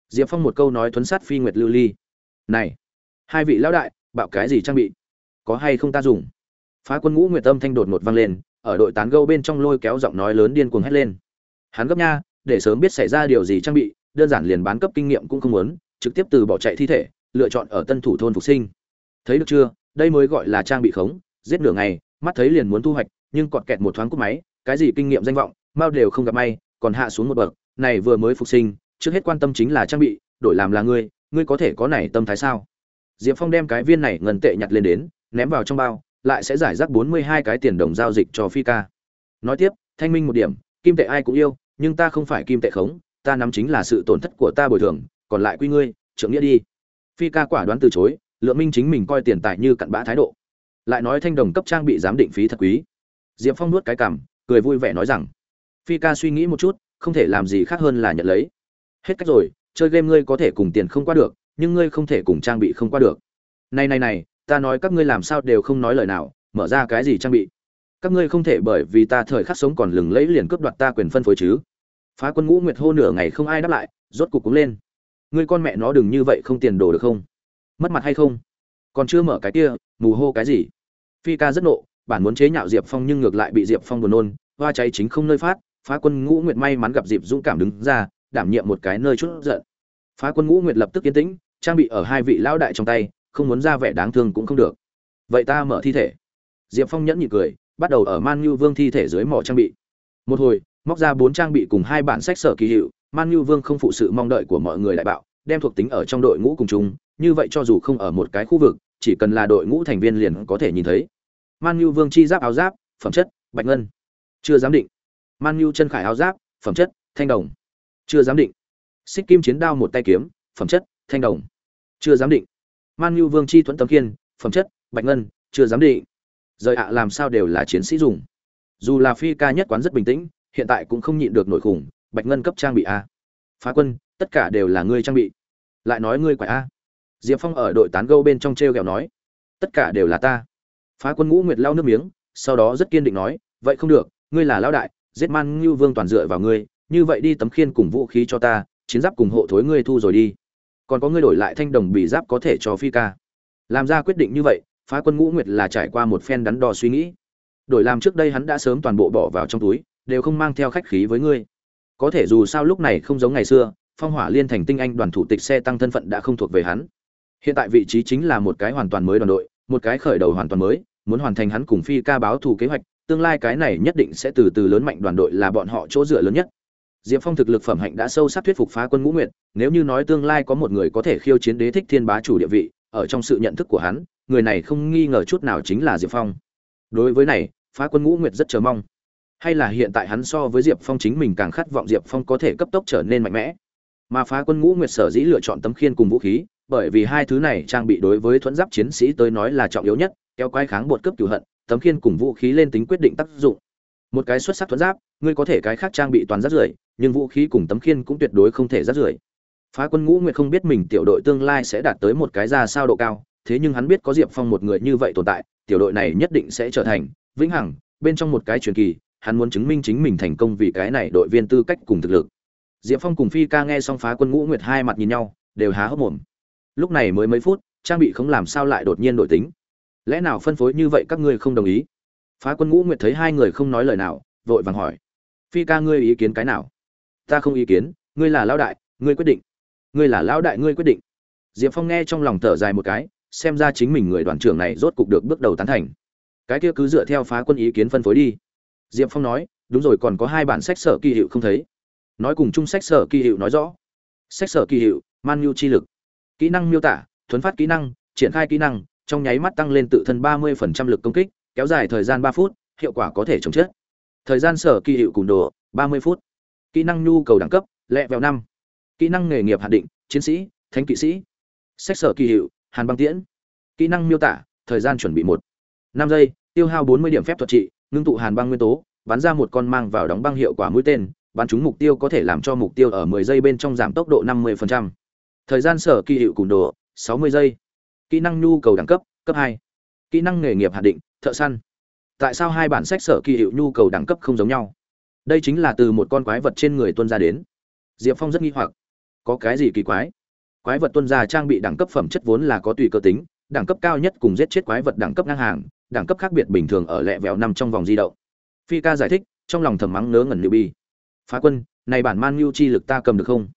Diệp phong một câu nói thuấn sát phi nguyệt lưu ly. Này, hai vị lão đại, bạo cái gì trang bị? Có hay không ta dùng? Phá quân ngũ nguyệt âm thanh đột ngột vang lên, ở đội tán gâu bên trong lôi kéo giọng nói lớn điên cuồng hét lên. Hắn gấp nha, để sớm biết xảy ra điều gì trang bị, đơn giản liền bán cấp kinh nghiệm cũng không muốn, trực tiếp từ bỏ chạy thi thể, lựa chọn ở tân thủ thôn phục sinh. Thấy được chưa? Đây mới gọi là trang bị khống, giết nửa ngày, mắt thấy liền muốn thu hoạch, nhưng còn kẹt một thoáng cúp máy, cái gì kinh nghiệm danh vọng mao đều không gặp may, còn hạ xuống một bậc, này vừa mới phục sinh, trước hết quan tâm chính là trang bị, đổi làm là ngươi ngươi có thể có này tâm thái sao? Diệp phong đem cái viên này ngân tệ nhặt lên đến, ném vào trong bao, lại sẽ giải rác bốn mươi hai cái tiền đồng giao dịch cho phi ca. Nói tiếp, thanh minh một điểm, kim tệ ai cũng yêu, nhưng ta không phải kim tệ khống, ta nắm chính là sự tổn thất của ta bồi thường, còn lại quy ngươi, trưởng nghĩa đi. Phi ca quả đoán từ chối, lượng minh chính mình coi tiền tài như cặn bã thái độ. Lại nói thanh đồng cấp trang bị giám định phí thật quý. Diệp phong nuốt cái cằm, cười vui vẻ nói rằng phi ca suy nghĩ một chút, không thể làm gì khác hơn là nhận lấy. Hết cách rồi, chơi game ngươi có thể cùng tiền không qua được, nhưng ngươi không thể cùng trang bị không qua được. Này này này, ta nói các ngươi làm sao đều không nói lời nào, mở ra cái gì trang bị? Các ngươi không thể bởi vì ta thời khắc sống còn lừng lẫy liền cướp đoạt ta quyền phân phối chứ? Phá quân ngũ nguyệt hô nửa ngày không ai đáp lại, rốt cục cũng lên. Ngươi con mẹ nó đừng như vậy không tiền đồ được không? Mất mặt hay không? Còn chưa mở cái kia, mù hô cái gì? Phi ca rất nộ, bản muốn chế nhạo diệp phong nhưng ngược lại bị diệp phong buồn nôn, hoa cháy chính không nơi phát phá quân ngũ nguyệt may mắn gặp dịp dũng cảm đứng ra, đảm nhiệm một cái nơi chút giận. Phá quân ngũ nguyệt lập tức yên tĩnh, trang bị ở hai vị lão đại trong tay, không muốn ra vẻ đáng thương cũng không được. Vậy ta mở thi thể. Diệp phong nhẫn nhị cười, bắt đầu ở man như vương thi thể dưới mỏ trang bị. Một hồi, móc ra bốn trang bị cùng hai bản sách sở kỳ hiệu, man như vương không phụ sự mong đợi của mọi người đại bạo, đem thuộc tính ở trong đội ngũ cùng chúng như vậy cho dù không ở một cái khu vực, chỉ cần là đội ngũ thành viên liền có thể nhìn thấy. Man như vương chi giáp áo giáp, phẩm chất, bạch ngân. Chưa giám định man nhu chân khải áo giáp, phẩm chất, thanh đồng. Chưa giám định. Xích kim chiến đao một tay kiếm, phẩm chất, thanh đồng. Chưa giám định. Man nhu vương chi thuẫn tấm kiên phẩm chất, bạch ngân, chưa giám định. Rời ạ làm sao đều là chiến sĩ dùng. Dù là phi ca nhất quán rất bình tĩnh, hiện tại cũng không nhịn được nổi khủng, bạch ngân cấp trang bị a. Phá quân, tất cả đều là ngươi trang bị. Lại nói ngươi quả a. Diệp phong ở đội tán gâu bên trong t r e o kẹo nói. Tất cả đều là ta. Phá quân ngũ nguyệt lao nước miếng, sau đó rất kiên định nói, vậy không được, ngươi là lão đại giết man ngưu vương toàn dựa vào ngươi, như vậy đi tấm khiên cùng vũ khí cho ta, chiến giáp cùng hộ thối ngươi thu rồi đi. Còn có ngươi đổi lại thanh đồng bị giáp có thể cho phi ca. Làm ra quyết định như vậy, phá quân ngũ nguyệt là trải qua một phen đắn đo suy nghĩ. Đổi làm trước đây hắn đã sớm toàn bộ bỏ vào trong túi, đều không mang theo khách khí với ngươi. Có thể dù sao lúc này không giống ngày xưa, phong hỏa liên thành tinh anh đoàn thủ tịch xe tăng thân phận đã không thuộc về hắn. Hiện tại vị trí chính là một cái hoàn toàn mới đoàn đội, một cái khởi đầu hoàn toàn mới, muốn hoàn thành hắn cùng phi ca báo thù kế hoạch tương lai cái này nhất định sẽ từ từ lớn mạnh đoàn đội là bọn họ chỗ dựa lớn nhất. Diệp phong thực lực phẩm hạnh đã sâu sắc thuyết phục phá quân ngũ nguyệt, nếu như nói tương lai có một người có thể khiêu chiến đế thích thiên bá chủ địa vị, ở trong sự nhận thức của hắn, người này không nghi ngờ chút nào chính là diệp phong. Đối với này, phá quân ngũ nguyệt rất chờ mong. Hay là hiện tại hắn so với diệp phong chính mình càng khát vọng diệp phong có thể cấp tốc trở nên mạnh mẽ. Mà phá quân ngũ nguyệt sở dĩ lựa chọn tấm khiên cùng vũ khí, bởi vì hai thứ này trang bị đối với thuẫn giáp chiến sĩ tới nói là trọng yếu nhất, kéo quái kháng bột cấp cửu hận tấm khiên cùng vũ khí lên tính quyết định tác dụng. Một cái xuất sắc thuẫn giáp, ngươi có thể cái khác trang bị toàn rác rưởi, nhưng vũ khí cùng tấm khiên cũng tuyệt đối không thể rác rưởi. Phá quân ngũ nguyệt không biết mình tiểu đội tương lai sẽ đạt tới một cái ra sao độ cao, thế nhưng hắn biết có diệp phong một người như vậy tồn tại, tiểu đội này nhất định sẽ trở thành vĩnh hằng, bên trong một cái truyền kỳ, hắn muốn chứng minh chính mình thành công vì cái này đội viên tư cách cùng thực lực. Diệp phong cùng phi ca nghe xong phá quân ngũ nguyệt hai mặt nhìn nhau, đều há hốc mồm. Lúc này mới mấy phút, trang bị không làm sao lại đột nhiên đổi tính lẽ nào phân phối như vậy các ngươi không đồng ý? Phá quân ngũ nguyệt thấy hai người không nói lời nào, vội vàng hỏi. Phi ca ngươi ý kiến cái nào? Ta không ý kiến, ngươi là lão đại, ngươi quyết định. Ngươi là lão đại, ngươi quyết định. Diệp phong nghe trong lòng thở dài một cái, xem ra chính mình người đoàn trưởng này rốt cục được bước đầu tán thành. Cái kia cứ dựa theo phá quân ý kiến phân phối đi. Diệp phong nói, đúng rồi còn có hai bản sách sở kỳ hiệu không thấy. Nói cùng chung sách sở kỳ hiệu nói rõ. Sách sở kỳ hiệu, man mưu chi lực. Kỹ năng miêu tả thuấn phát kỹ năng, triển khai kỹ năng trong nháy mắt tăng lên tự thân 30% lực công kích, kéo dài thời gian ba phút, hiệu quả có thể chống chết thời gian sở kỳ hiệu cùng độ 30 phút. Kỹ năng nhu cầu đẳng cấp, lẹ vẹo năm. Kỹ năng nghề nghiệp hạn định, chiến sĩ, thánh kỵ sĩ. Sách sở kỳ hiệu, hàn băng tiễn. Kỹ năng miêu tả, thời gian chuẩn bị một. Năm giây, tiêu hao bốn mươi điểm phép thuật trị, ngưng tụ hàn băng nguyên tố, bắn ra một con mang vào đóng băng hiệu quả mũi tên, bắn trúng mục tiêu có thể làm cho mục tiêu ở 10 giây bên trong giảm tốc độ 50%. thời gian sở kỳ hiệu cùng độ 60 giây kỹ năng nhu cầu đẳng cấp cấp hai, kỹ năng nghề nghiệp hạ định thợ săn. Tại sao hai bản sách sở kỳ hiệu nhu cầu đẳng cấp không giống nhau? Đây chính là từ một con quái vật trên người tuân ra đến. Diệp phong rất nghi hoặc. Có cái gì kỳ quái? Quái vật tuân ra trang bị đẳng cấp phẩm chất vốn là có tùy cơ tính đẳng cấp cao nhất cùng giết chết quái vật đẳng cấp ngang hàng đẳng cấp khác biệt bình thường ở lẹ vẹo nằm trong vòng di động. Phi ca giải thích trong lòng thầm mắng ngớ ngẩn liệu bi phá quân này bản man mưu chi lực ta cầm được không?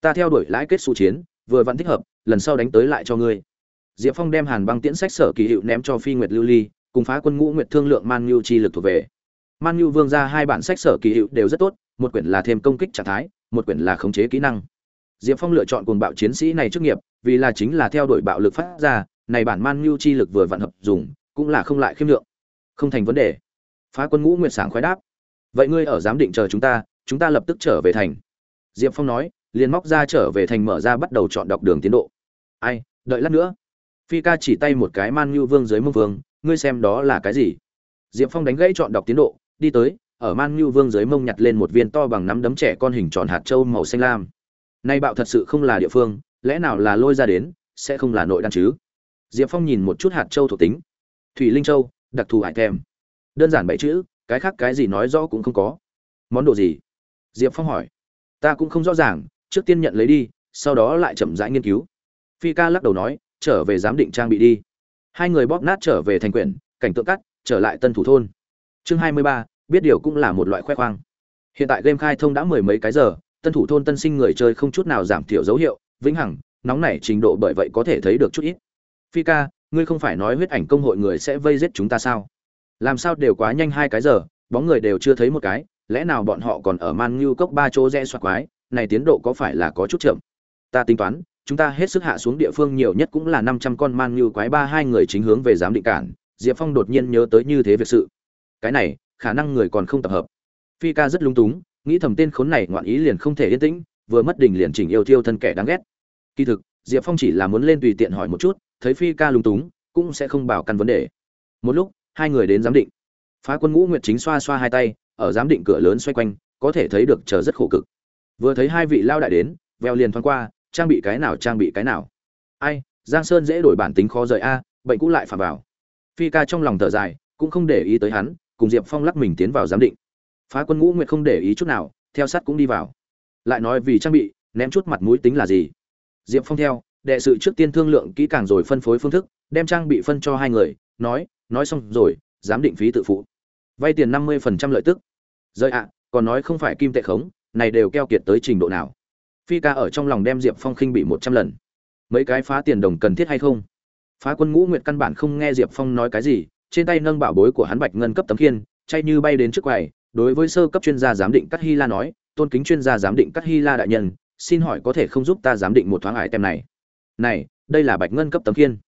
Ta theo đuổi lãi kết xu chiến vừa vẫn thích hợp lần sau đánh tới lại cho ngươi diệp phong đem hàn băng tiễn sách sở kỳ hiệu ném cho phi nguyệt lưu ly, cùng phá quân ngũ nguyệt thương lượng man nhu chi lực thuộc về. Man nhu vương ra hai bản sách sở kỳ hiệu đều rất tốt, một quyển là thêm công kích trạng thái, một quyển là khống chế kỹ năng. Diệp phong lựa chọn cuồng bạo chiến sĩ này trước nghiệp, vì là chính là theo đuổi bạo lực phát ra, này bản man nhu chi lực vừa vận hợp dùng, cũng là không lại khiêm lượng. Không thành vấn đề. Phá quân ngũ nguyệt sảng khoái đáp. Vậy ngươi ở giám định chờ chúng ta chúng ta lập tức trở về thành. Diệp phong nói, liền móc ra trở về thành mở ra bắt đầu chọn đọc đường tiến độ. Ai, đợi lát nữa phi ca chỉ tay một cái man nhu vương dưới mông vương, ngươi xem đó là cái gì? Diệp phong đánh gãy chọn đọc tiến độ, đi tới, ở man nhu vương dưới mông nhặt lên một viên to bằng nắm đấm trẻ con hình tròn hạt trâu màu xanh lam. Nay bạo thật sự không là địa phương, lẽ nào là lôi ra đến, sẽ không là nội đan chứ? Diệp phong nhìn một chút hạt trâu thuộc tính. Thủy linh châu, đặc thù hải thèm. Đơn giản bảy chữ, cái khác cái gì nói rõ cũng không có. Món đồ gì? Diệp phong hỏi. Ta cũng không rõ ràng, trước tiên nhận lấy đi, sau đó lại chậm rãi nghiên cứu. Phi ca lắc đầu nói trở về giám định trang bị đi. Hai người bóp nát trở về thành quyển, cảnh tượng cắt, trở lại tân thủ thôn. Chương hai mươi ba, biết điều cũng là một loại khoe khoang. Hiện tại game khai thông đã mười mấy cái giờ, tân thủ thôn tân sinh người chơi không chút nào giảm thiểu dấu hiệu, vĩnh hằng, nóng nảy trình độ bởi vậy có thể thấy được chút ít. Phi ca ngươi không phải nói huyết ảnh công hội người sẽ vây giết chúng ta sao? Làm sao đều quá nhanh hai cái giờ, bóng người đều chưa thấy một cái, lẽ nào bọn họ còn ở man ngưu cốc ba chỗ rẽ xoạc quái, này tiến độ có phải là có chút chậm? Ta tính toán chúng ta hết sức hạ xuống địa phương nhiều nhất cũng là năm trăm con man ngưu quái ba hai người chính hướng về giám định cản. Diệp phong đột nhiên nhớ tới như thế việc sự. Cái này, khả năng người còn không tập hợp. Phi ca rất lung túng, nghĩ thầm tên khốn này ngoạn ý liền không thể yên tĩnh, vừa mất đỉnh liền chỉnh yêu thiêu thân kẻ đáng ghét. Kỳ thực, diệp phong chỉ là muốn lên tùy tiện hỏi một chút, thấy phi ca lung túng, cũng sẽ không bảo căn vấn đề. Một lúc, hai người đến giám định. Phá quân ngũ nguyệt chính xoa xoa hai tay, ở giám định cửa lớn xoay quanh, có thể thấy được chờ rất khổ cực. Vừa thấy hai vị lao đại đến, veo liền thoáng qua trang bị cái nào trang bị cái nào. Ai, giang sơn dễ đổi bản tính khó rời a, bệnh cũ lại phạm vào. Phi ca trong lòng thở dài, cũng không để ý tới hắn, cùng diệp phong lắc mình tiến vào giám định. Phá quân ngũ nguyệt không để ý chút nào, theo sát cũng đi vào. Lại nói vì trang bị, ném chút mặt mũi tính là gì? Diệp phong theo, đệ sự trước tiên thương lượng kỹ càng rồi phân phối phương thức, đem trang bị phân cho hai người, nói nói xong rồi, giám định phí tự phụ. Vay tiền năm mươi phần trăm lợi tức. Rời ạ, còn nói không phải kim tệ khống, này đều keo kiệt tới trình độ nào phi ca ở trong lòng đem diệp phong khinh bị một trăm lần. Mấy cái phá tiền đồng cần thiết hay không? Phá quân ngũ nguyệt căn bản không nghe diệp phong nói cái gì, trên tay nâng bảo bối của hắn bạch ngân cấp tấm khiên, chay như bay đến trước quầy, đối với sơ cấp chuyên gia giám định cắt hy la nói, tôn kính chuyên gia giám định cắt hy la đại nhân, xin hỏi có thể không giúp ta giám định một thoáng ải tem này? Này, đây là bạch ngân cấp tấm khiên.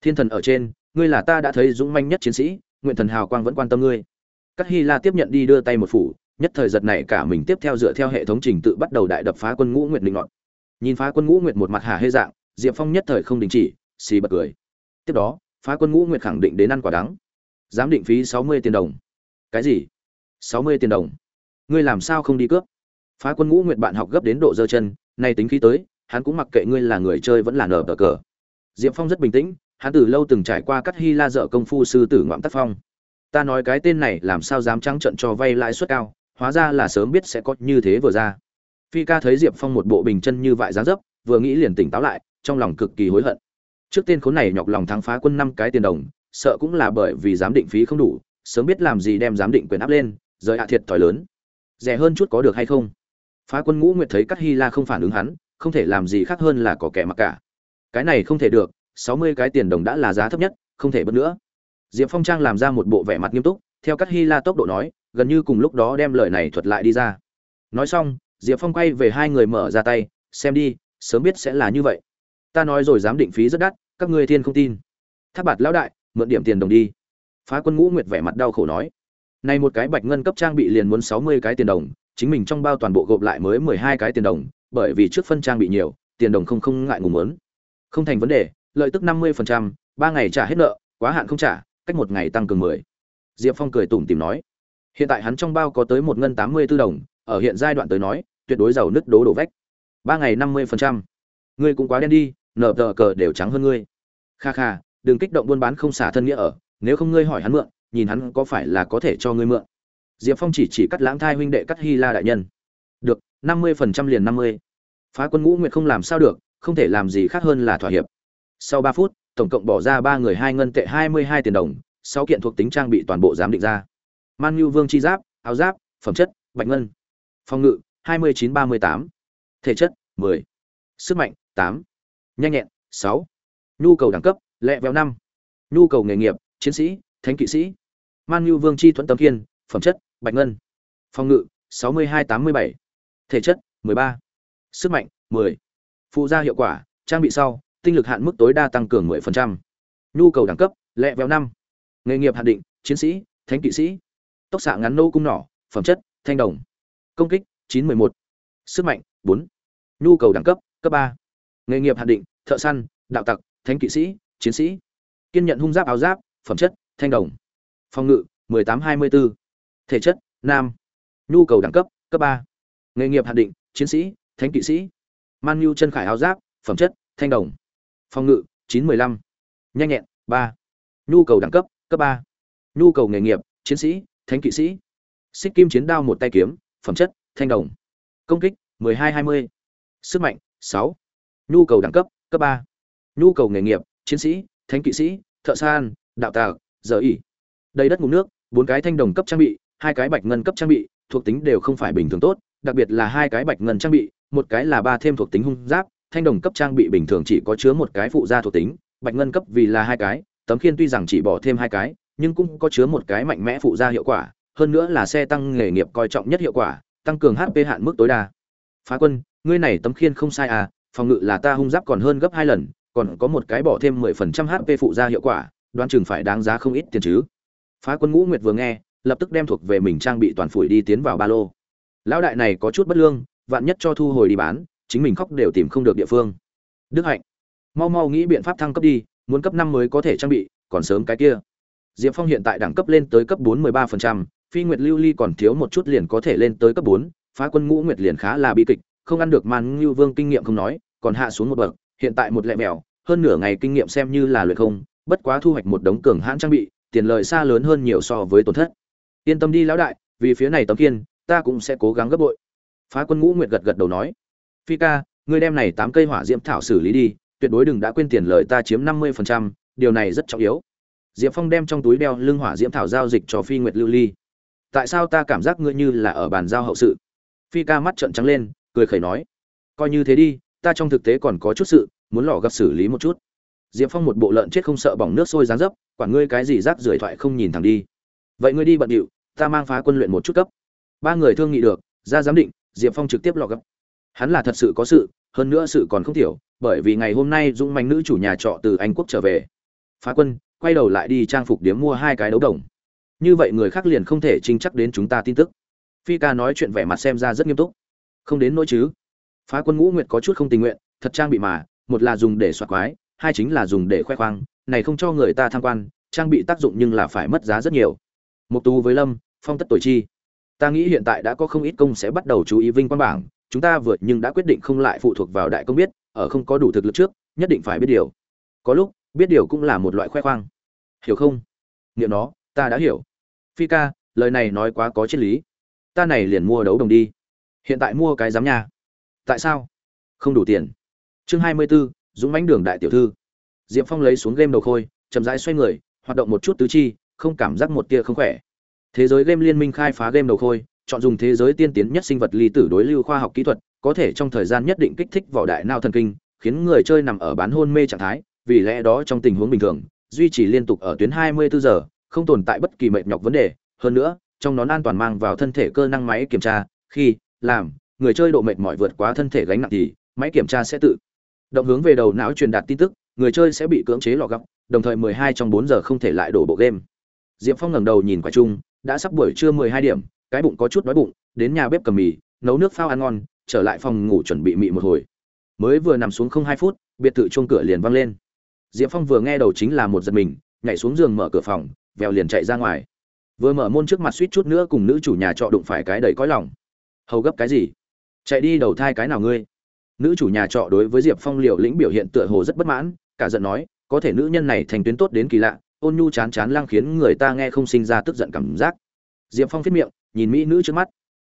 Thiên thần ở trên, ngươi là ta đã thấy dũng manh nhất chiến sĩ, nguyện thần hào quang vẫn quan tâm ngươi. Cắt hy la tiếp nhận đi đưa tay một phủ nhất thời giật này cả mình tiếp theo dựa theo hệ thống trình tự bắt đầu đại đập phá quân ngũ nguyệt định ngọn. Nhìn phá quân ngũ nguyệt một mặt hà hê dạng, diệp phong nhất thời không đình chỉ, xì bật cười. Tiếp đó, phá quân ngũ nguyệt khẳng định đến ăn quả đắng. Giám định phí sáu mươi tiền đồng. Cái gì? sáu mươi tiền đồng? Ngươi làm sao không đi cướp? Phá quân ngũ nguyệt bạn học gấp đến độ dơ chân, nay tính khí tới, hắn cũng mặc kệ ngươi là người chơi vẫn là nở tờ cờ. Diệp phong rất bình tĩnh, hắn từ lâu từng trải qua cắt hy la dợ công phu sư tử ngoạm tác phong. Ta nói cái tên này làm sao dám trắng trận cho vay lãi suất cao? Hóa ra là sớm biết sẽ có như thế vừa ra. Phi ca thấy diệp phong một bộ bình chân như vại dáng dấp, vừa nghĩ liền tỉnh táo lại, trong lòng cực kỳ hối hận. Trước tên khốn này nhọc lòng thắng phá quân năm cái tiền đồng, sợ cũng là bởi vì giám định phí không đủ, sớm biết làm gì đem giám định quyền áp lên, rời hạ thiệt thòi lớn. Rẻ hơn chút có được hay không? Phá quân ngũ nguyệt thấy các hy la không phản ứng hắn, không thể làm gì khác hơn là có kẻ mặc cả. Cái này không thể được, sáu mươi cái tiền đồng đã là giá thấp nhất, không thể bớt nữa. Diệp phong trang làm ra một bộ vẻ mặt nghiêm túc, theo các hy la tốc độ nói gần như cùng lúc đó đem lời này thuật lại đi ra. Nói xong, diệp phong quay về hai người mở ra tay, xem đi, sớm biết sẽ là như vậy. Ta nói rồi dám định phí rất đắt, các ngươi thiên không tin. Tháp bạt lão đại, mượn điểm tiền đồng đi. Phá quân ngũ nguyệt vẻ mặt đau khổ nói, này một cái bạch ngân cấp trang bị liền muốn sáu mươi cái tiền đồng, chính mình trong bao toàn bộ gộp lại mới mười hai cái tiền đồng, bởi vì trước phân trang bị nhiều, tiền đồng không không ngại ngùng muốn. Không thành vấn đề, lợi tức năm mươi phần trăm, ba ngày trả hết nợ, quá hạn không trả, cách một ngày tăng cường mười. Diệp phong cười tủm tìm nói hiện tại hắn trong bao có tới một ngân tám mươi b ố đồng, ở hiện giai đoạn tới nói, tuyệt đối giàu nứt đố đổ vách. Ba ngày năm mươi phần trăm. Ngươi cũng quá đen đi nở tờ cờ đều trắng hơn ngươi. Kha kha, đừng kích động buôn bán không xả thân nghĩa ở, nếu không ngươi hỏi hắn mượn, nhìn hắn có phải là có thể cho ngươi mượn. Diệp phong chỉ chỉ cắt lãng thai huynh đệ cắt hy la đại nhân. Được, năm mươi phần trăm liền năm mươi. Phá quân ngũ nguyệt không làm sao được, không thể làm gì khác hơn là thỏa hiệp. Sau ba phút, tổng cộng bỏ ra ba người hai ngân tệ hai mươi hai tiền đồng, sáu kiện thuộc tính trang bị toàn bộ giám định ra man nhu vương chi giáp, áo giáp, phẩm chất, bạch ngân phòng ngự 2938. thể chất 10. sức mạnh 8. nhanh nhẹn 6. nhu cầu đẳng cấp, lẹ vẹo 5. nhu cầu nghề nghiệp, chiến sĩ, thánh kỵ sĩ man nhu vương chi thuẫn tấm kiên, phẩm chất, bạch ngân phòng ngự 6287. thể chất 13. sức mạnh 10. phụ gia hiệu quả, trang bị sau, tinh lực hạn mức tối đa tăng cường 10%. nhu cầu đẳng cấp, lẹ vẹo 5. nghề nghiệp hạn định, chiến sĩ, thánh kỵ sĩ tốc xạ ngắn nô cung nỏ, phẩm chất, thanh đồng. Công kích, chín mười một. Sức mạnh, bốn. Nhu cầu đẳng cấp cấp ba. Nghề nghiệp hạn định, thợ săn, đạo tặc, thánh kỵ sĩ, chiến sĩ. Kiên nhận hung giáp áo giáp, phẩm chất, thanh đồng. Phòng ngự, mười tám hai mươi bốn. Thể chất, nam. Nhu cầu đẳng cấp cấp ba. Nghề nghiệp hạn định, chiến sĩ, thánh kỵ sĩ. Man nhu chân khải áo giáp, phẩm chất, thanh đồng. Phòng ngự, chín mười lăm. Nhanh nhẹn, ba. Nhu cầu đẳng cấp cấp ba. Nhu cầu nghề nghiệp, chiến sĩ thánh kỵ sĩ. Xích kim chiến đao một tay kiếm, phẩm chất, thanh đồng. Công kích, mười hai hai mươi. Sức mạnh, sáu. Nhu cầu đẳng cấp cấp ba. Nhu cầu nghề nghiệp, chiến sĩ, thánh kỵ sĩ, thợ san đạo tạc, giờ ỉ. Đầy đất ngụm nước, bốn cái thanh đồng cấp trang bị, hai cái bạch ngân cấp trang bị, thuộc tính đều không phải bình thường tốt, đặc biệt là hai cái bạch ngân trang bị, một cái là ba thêm thuộc tính hung giáp, thanh đồng cấp trang bị bình thường chỉ có chứa một cái phụ gia thuộc tính, bạch ngân cấp vì là hai cái, tấm khiên tuy rằng chỉ bỏ thêm hai cái nhưng cũng có chứa một cái mạnh mẽ phụ gia hiệu quả, hơn nữa là xe tăng nghề nghiệp coi trọng nhất hiệu quả, tăng cường hp hạn mức tối đa. Phá quân, ngươi này tấm khiên không sai à phòng ngự là ta hung giáp còn hơn gấp hai lần, còn có một cái bỏ thêm mười phần trăm hp phụ gia hiệu quả, đoán chừng phải đáng giá không ít tiền chứ. Phá quân ngũ nguyệt vừa nghe, lập tức đem thuộc về mình trang bị toàn phủi đi tiến vào ba lô. Lão đại này có chút bất lương, vạn nhất cho thu hồi đi bán, chính mình khóc đều tìm không được địa phương. Đức hạnh, mau mau nghĩ biện pháp thăng cấp đi, muốn cấp năm mới có thể trang bị, còn sớm cái kia diệp phong hiện tại đẳng cấp lên tới cấp bốn mươi ba phần trăm phi nguyệt lưu ly còn thiếu một chút liền có thể lên tới cấp bốn phá quân ngũ nguyệt liền khá là bi kịch không ăn được man Nưu vương kinh nghiệm không nói còn hạ xuống một bậc hiện tại một lẹ mèo hơn nửa ngày kinh nghiệm xem như là luyện không bất quá thu hoạch một đống cường hãn trang bị tiền lợi xa lớn hơn nhiều so với tổn thất. Yên tâm đi lão đại vì phía này tấm kiên ta cũng sẽ cố gắng gấp bội. Phá quân ngũ nguyệt gật gật đầu nói phi ca ngươi đem này tám cây hỏa diễm thảo xử lý đi tuyệt đối đừng đã quên tiền lợi ta chiếm năm mươi phần trăm, điều này rất trọng yếu diệp phong đem trong túi đeo lưng hỏa diễm thảo giao dịch cho phi nguyệt lưu ly. Tại sao ta cảm giác ngươi như là ở bàn giao hậu sự? Phi ca mắt trợn trắng lên, cười khẩy nói. Coi như thế đi, ta trong thực tế còn có chút sự, muốn lò gặp xử lý một chút. Diệp phong một bộ lợn chết không sợ bỏng nước sôi rán dấp, quản ngươi cái gì rác rưởi thoại không nhìn thẳng đi. Vậy ngươi đi bận điệu, ta mang phá quân luyện một chút cấp. Ba người thương nghị được, ra giám định, diệp phong trực tiếp lò gấp hắn là thật sự có sự, hơn nữa sự còn không thiểu, bởi vì ngày hôm nay dũng mạnh nữ chủ nhà trọ từ anh quốc trở về. Phá quân quay đầu lại đi trang phục điếm mua hai cái đấu đồng. Như vậy người khác liền không thể trinh chắc đến chúng ta tin tức. Phi ca nói chuyện vẻ mặt xem ra rất nghiêm túc. Không đến nỗi chứ. Phá quân ngũ nguyệt có chút không tình nguyện, thật trang bị mà, một là dùng để soạt quái, hai chính là dùng để khoe khoang, này không cho người ta tham quan, trang bị tác dụng nhưng là phải mất giá rất nhiều. Mục tú với lâm, phong tất tuổi chi. Ta nghĩ hiện tại đã có không ít công sẽ bắt đầu chú ý vinh quang bảng, chúng ta vượt nhưng đã quyết định không lại phụ thuộc vào đại công biết, ở không có đủ thực lực trước, nhất định phải biết điều. Có lúc biết điều cũng là một loại khoe khoang. Hiểu không? Nghiệm nó ta đã hiểu. Phi ca lời này nói quá có triết lý. Ta này liền mua đấu đồng đi. Hiện tại mua cái giám nha. Tại sao? Không đủ tiền. Chương hai mươi 24, dũng mãnh đường đại tiểu thư. Diệp phong lấy xuống game đầu khôi chậm rãi xoay người hoạt động một chút tứ chi không cảm giác một tia không khỏe. Thế giới game liên minh khai phá game đầu khôi chọn dùng thế giới tiên tiến nhất sinh vật ly tử đối lưu khoa học kỹ thuật có thể trong thời gian nhất định kích thích vỏ đại nao thần kinh khiến người chơi nằm ở bán hôn mê trạng thái vì lẽ đó trong tình huống bình thường, duy trì liên tục ở tuyến 24 giờ, không tồn tại bất kỳ mệt nhọc vấn đề. Hơn nữa, trong nón an toàn mang vào thân thể cơ năng máy kiểm tra, khi làm, người chơi độ mệt mỏi vượt quá thân thể gánh nặng thì máy kiểm tra sẽ tự động hướng về đầu não truyền đạt tin tức, người chơi sẽ bị cưỡng chế lọ gấp đồng thời 12 trong 4 giờ không thể lại đổ bộ game. Diệp phong ngẩng đầu nhìn quả chung, đã sắp buổi trưa 12 điểm, cái bụng có chút đói bụng, đến nhà bếp cầm mì, nấu nước phao ăn ngon, trở lại phòng ngủ chuẩn bị mị một hồi. Mới vừa nằm xuống không hai phút, biệt thự chuông cửa liền văng lên diệp phong vừa nghe đầu chính là một giật mình, nhảy xuống giường mở cửa phòng, vèo liền chạy ra ngoài. Vừa mở môn trước mặt suýt chút nữa cùng nữ chủ nhà trọ đụng phải cái đầy cõi lòng. Hầu gấp cái gì? Chạy đi đầu thai cái nào ngươi? Nữ chủ nhà trọ đối với diệp phong liều lĩnh biểu hiện tựa hồ rất bất mãn, cả giận nói, có thể nữ nhân này thành tuyến tốt đến kỳ lạ, ôn nhu chán chán lang khiến người ta nghe không sinh ra tức giận cảm giác. Diệp phong phết miệng, nhìn mỹ nữ trước mắt.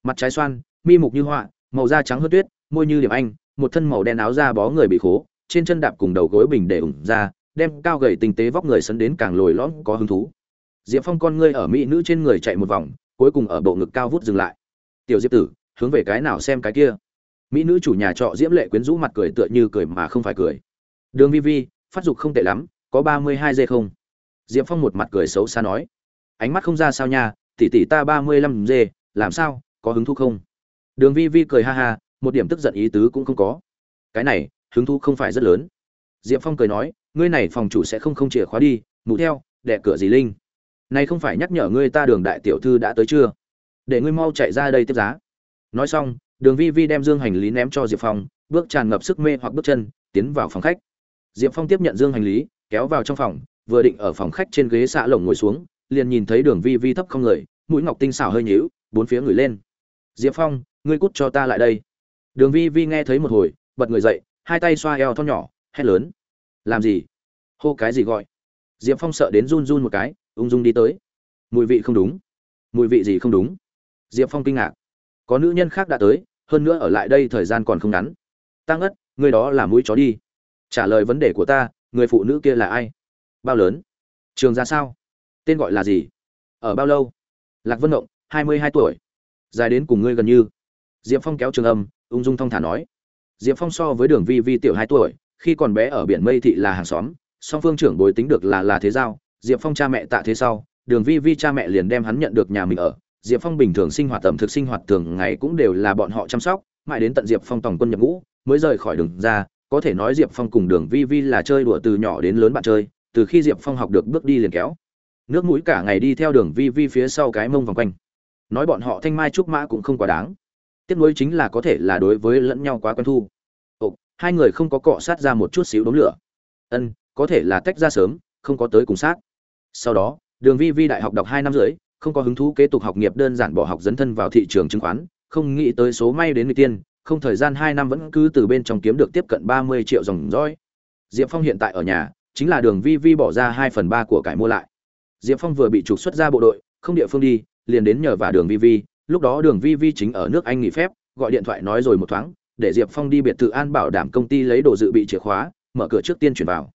Mặt trái xoan, mi mục như họa, màu da trắng hơn tuyết, môi như điểm anh, một thân màu đen áo da bó người bị khố trên chân đạp cùng đầu gối bình để ủng ra, đem cao gầy tinh tế vóc người sấn đến càng lồi lõm, có hứng thú. Diệp phong con ngươi ở mỹ nữ trên người chạy một vòng, cuối cùng ở bộ ngực cao vút dừng lại. Tiểu diệp tử, hướng về cái nào xem cái kia? Mỹ nữ chủ nhà trọ diễm lệ quyến rũ mặt cười tựa như cười mà không phải cười. Đường vi vi, phát dục không tệ lắm, có ba mươi hai dê không? Diệp phong một mặt cười xấu xa nói. Ánh mắt không ra sao nha, tỷ tỷ ta ba mươi lăm dê làm sao, có hứng thú không? Đường vi vi cười ha ha, một điểm tức giận ý tứ cũng không có. Cái này hứng thú không phải rất lớn. Diệp phong cười nói, ngươi này phòng chủ sẽ không không chìa khóa đi mụ theo, đẻ cửa gì linh. Này không phải nhắc nhở ngươi ta đường đại tiểu thư đã tới chưa? Để ngươi mau chạy ra đây tiếp giá. Nói xong, đường vi vi đem dương hành lý ném cho diệp phong, bước tràn ngập sức mê hoặc bước chân, tiến vào phòng khách. Diệp phong tiếp nhận dương hành lý, kéo vào trong phòng, vừa định ở phòng khách trên ghế xạ lồng ngồi xuống, liền nhìn thấy đường vi vi thấp không người, mũi ngọc tinh xảo hơi nhíu, bốn phía người lên. Diệp phong, ngươi cút cho ta lại đây. Đường vi vi nghe thấy một hồi, bật người dậy hai tay xoa eo thon nhỏ, hét lớn. Làm gì? Hô cái gì gọi? Diệp phong sợ đến run run một cái, ung dung đi tới. Mùi vị không đúng. Mùi vị gì không đúng? Diệp phong kinh ngạc. Có nữ nhân khác đã tới, hơn nữa ở lại đây thời gian còn không ngắn. Tăng ất người đó là mũi chó đi. Trả lời vấn đề của ta, người phụ nữ kia là ai? Bao lớn? Trường ra sao? Tên gọi là gì? Ở bao lâu? Lạc vân động hai mươi hai tuổi. Dài đến cùng ngươi gần như. Diệp phong kéo trường âm, ung dung thong thả nói diệp phong so với đường vi vi tiểu hai tuổi, khi còn bé ở biển mây thị là hàng xóm, song phương trưởng bối tính được là là thế giao, diệp phong cha mẹ tạ thế sau, đường vi vi cha mẹ liền đem hắn nhận được nhà mình ở. Diệp phong bình thường sinh hoạt tầm thực sinh hoạt thường ngày cũng đều là bọn họ chăm sóc, mãi đến tận diệp phong tổng quân nhập ngũ, mới rời khỏi đường ra. Có thể nói diệp phong cùng đường vi vi là chơi đùa từ nhỏ đến lớn bạn chơi, từ khi diệp phong học được bước đi liền kéo. Nước mũi cả ngày đi theo đường vi vi phía sau cái mông vòng quanh. Nói bọn họ thanh mai trúc mã cũng không quá đáng tiếc nuối chính là có thể là đối với lẫn nhau quá quen thu. Ồ, hai người không có cọ sát ra một chút xíu đống lửa. Ân, có thể là tách ra sớm, không có tới cùng sát. Sau đó, đường vi vi đại học đọc hai năm rưỡi, không có hứng thú kế tục học nghiệp đơn giản bỏ học dấn thân vào thị trường chứng khoán, không nghĩ tới số may đến người tiên, không thời gian hai năm vẫn cứ từ bên trong kiếm được tiếp cận ba mươi triệu dòng dõi diệp phong hiện tại ở nhà, chính là đường vi vi bỏ ra hai phần ba của cải mua lại. Diệp phong vừa bị trục xuất ra bộ đội, không địa phương đi, liền đến nhờ vả đường vi vi lúc đó đường vi vi chính ở nước anh nghỉ phép, gọi điện thoại nói rồi một thoáng, để diệp phong đi biệt thự an bảo đảm công ty lấy đồ dự bị chìa khóa, mở cửa trước tiên chuyển vào.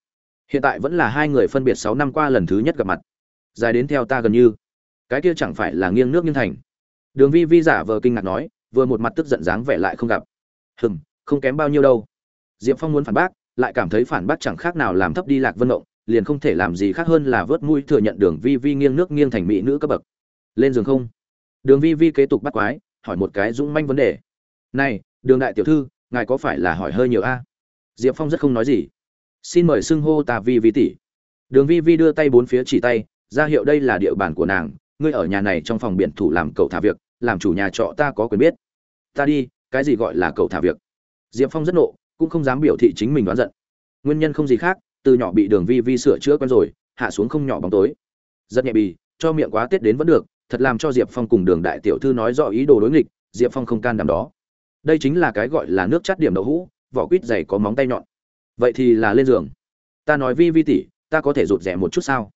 Hiện tại vẫn là hai người phân biệt sáu năm qua lần thứ nhất gặp mặt. Dài đến theo ta gần như. Cái kia chẳng phải là nghiêng nước nghiêng thành. Đường vi vi giả vờ kinh ngạc nói, vừa một mặt tức giận dáng vẻ lại không gặp. Hừm, không kém bao nhiêu đâu. Diệp phong muốn phản bác, lại cảm thấy phản bác chẳng khác nào làm thấp đi lạc vân động liền không thể làm gì khác hơn là vớt mũi thừa nhận đường vi vi nghiêng nước nghiêng thành mỹ nữ cấp bậc. Lên giường không? Đường vi vi kế tục bắt quái, hỏi một cái dũng manh vấn đề. Này, đường đại tiểu thư, ngài có phải là hỏi hơi nhiều a? Diệp phong rất không nói gì. Xin mời xưng hô ta vi vi tỷ. Đường vi vi đưa tay bốn phía chỉ tay, ra hiệu đây là địa bàn của nàng, ngươi ở nhà này trong phòng biển thủ làm cậu thả việc, làm chủ nhà trọ ta có quyền biết. Ta đi, cái gì gọi là cậu thả việc? Diệp phong rất nộ, cũng không dám biểu thị chính mình đoán giận. Nguyên nhân không gì khác, từ nhỏ bị đường vi vi sửa chữa quen rồi, hạ xuống không nhỏ bóng tối. Rất nhẹ bì, cho miệng quá tết đến vẫn được thật làm cho diệp phong cùng đường đại tiểu thư nói rõ ý đồ đối nghịch, diệp phong không can đảm đó. Đây chính là cái gọi là nước chắt điểm đậu hũ, vỏ quýt dày có móng tay nhọn. Vậy thì là lên giường. Ta nói vi vi tỷ, ta có thể rụt rẻ một chút sao?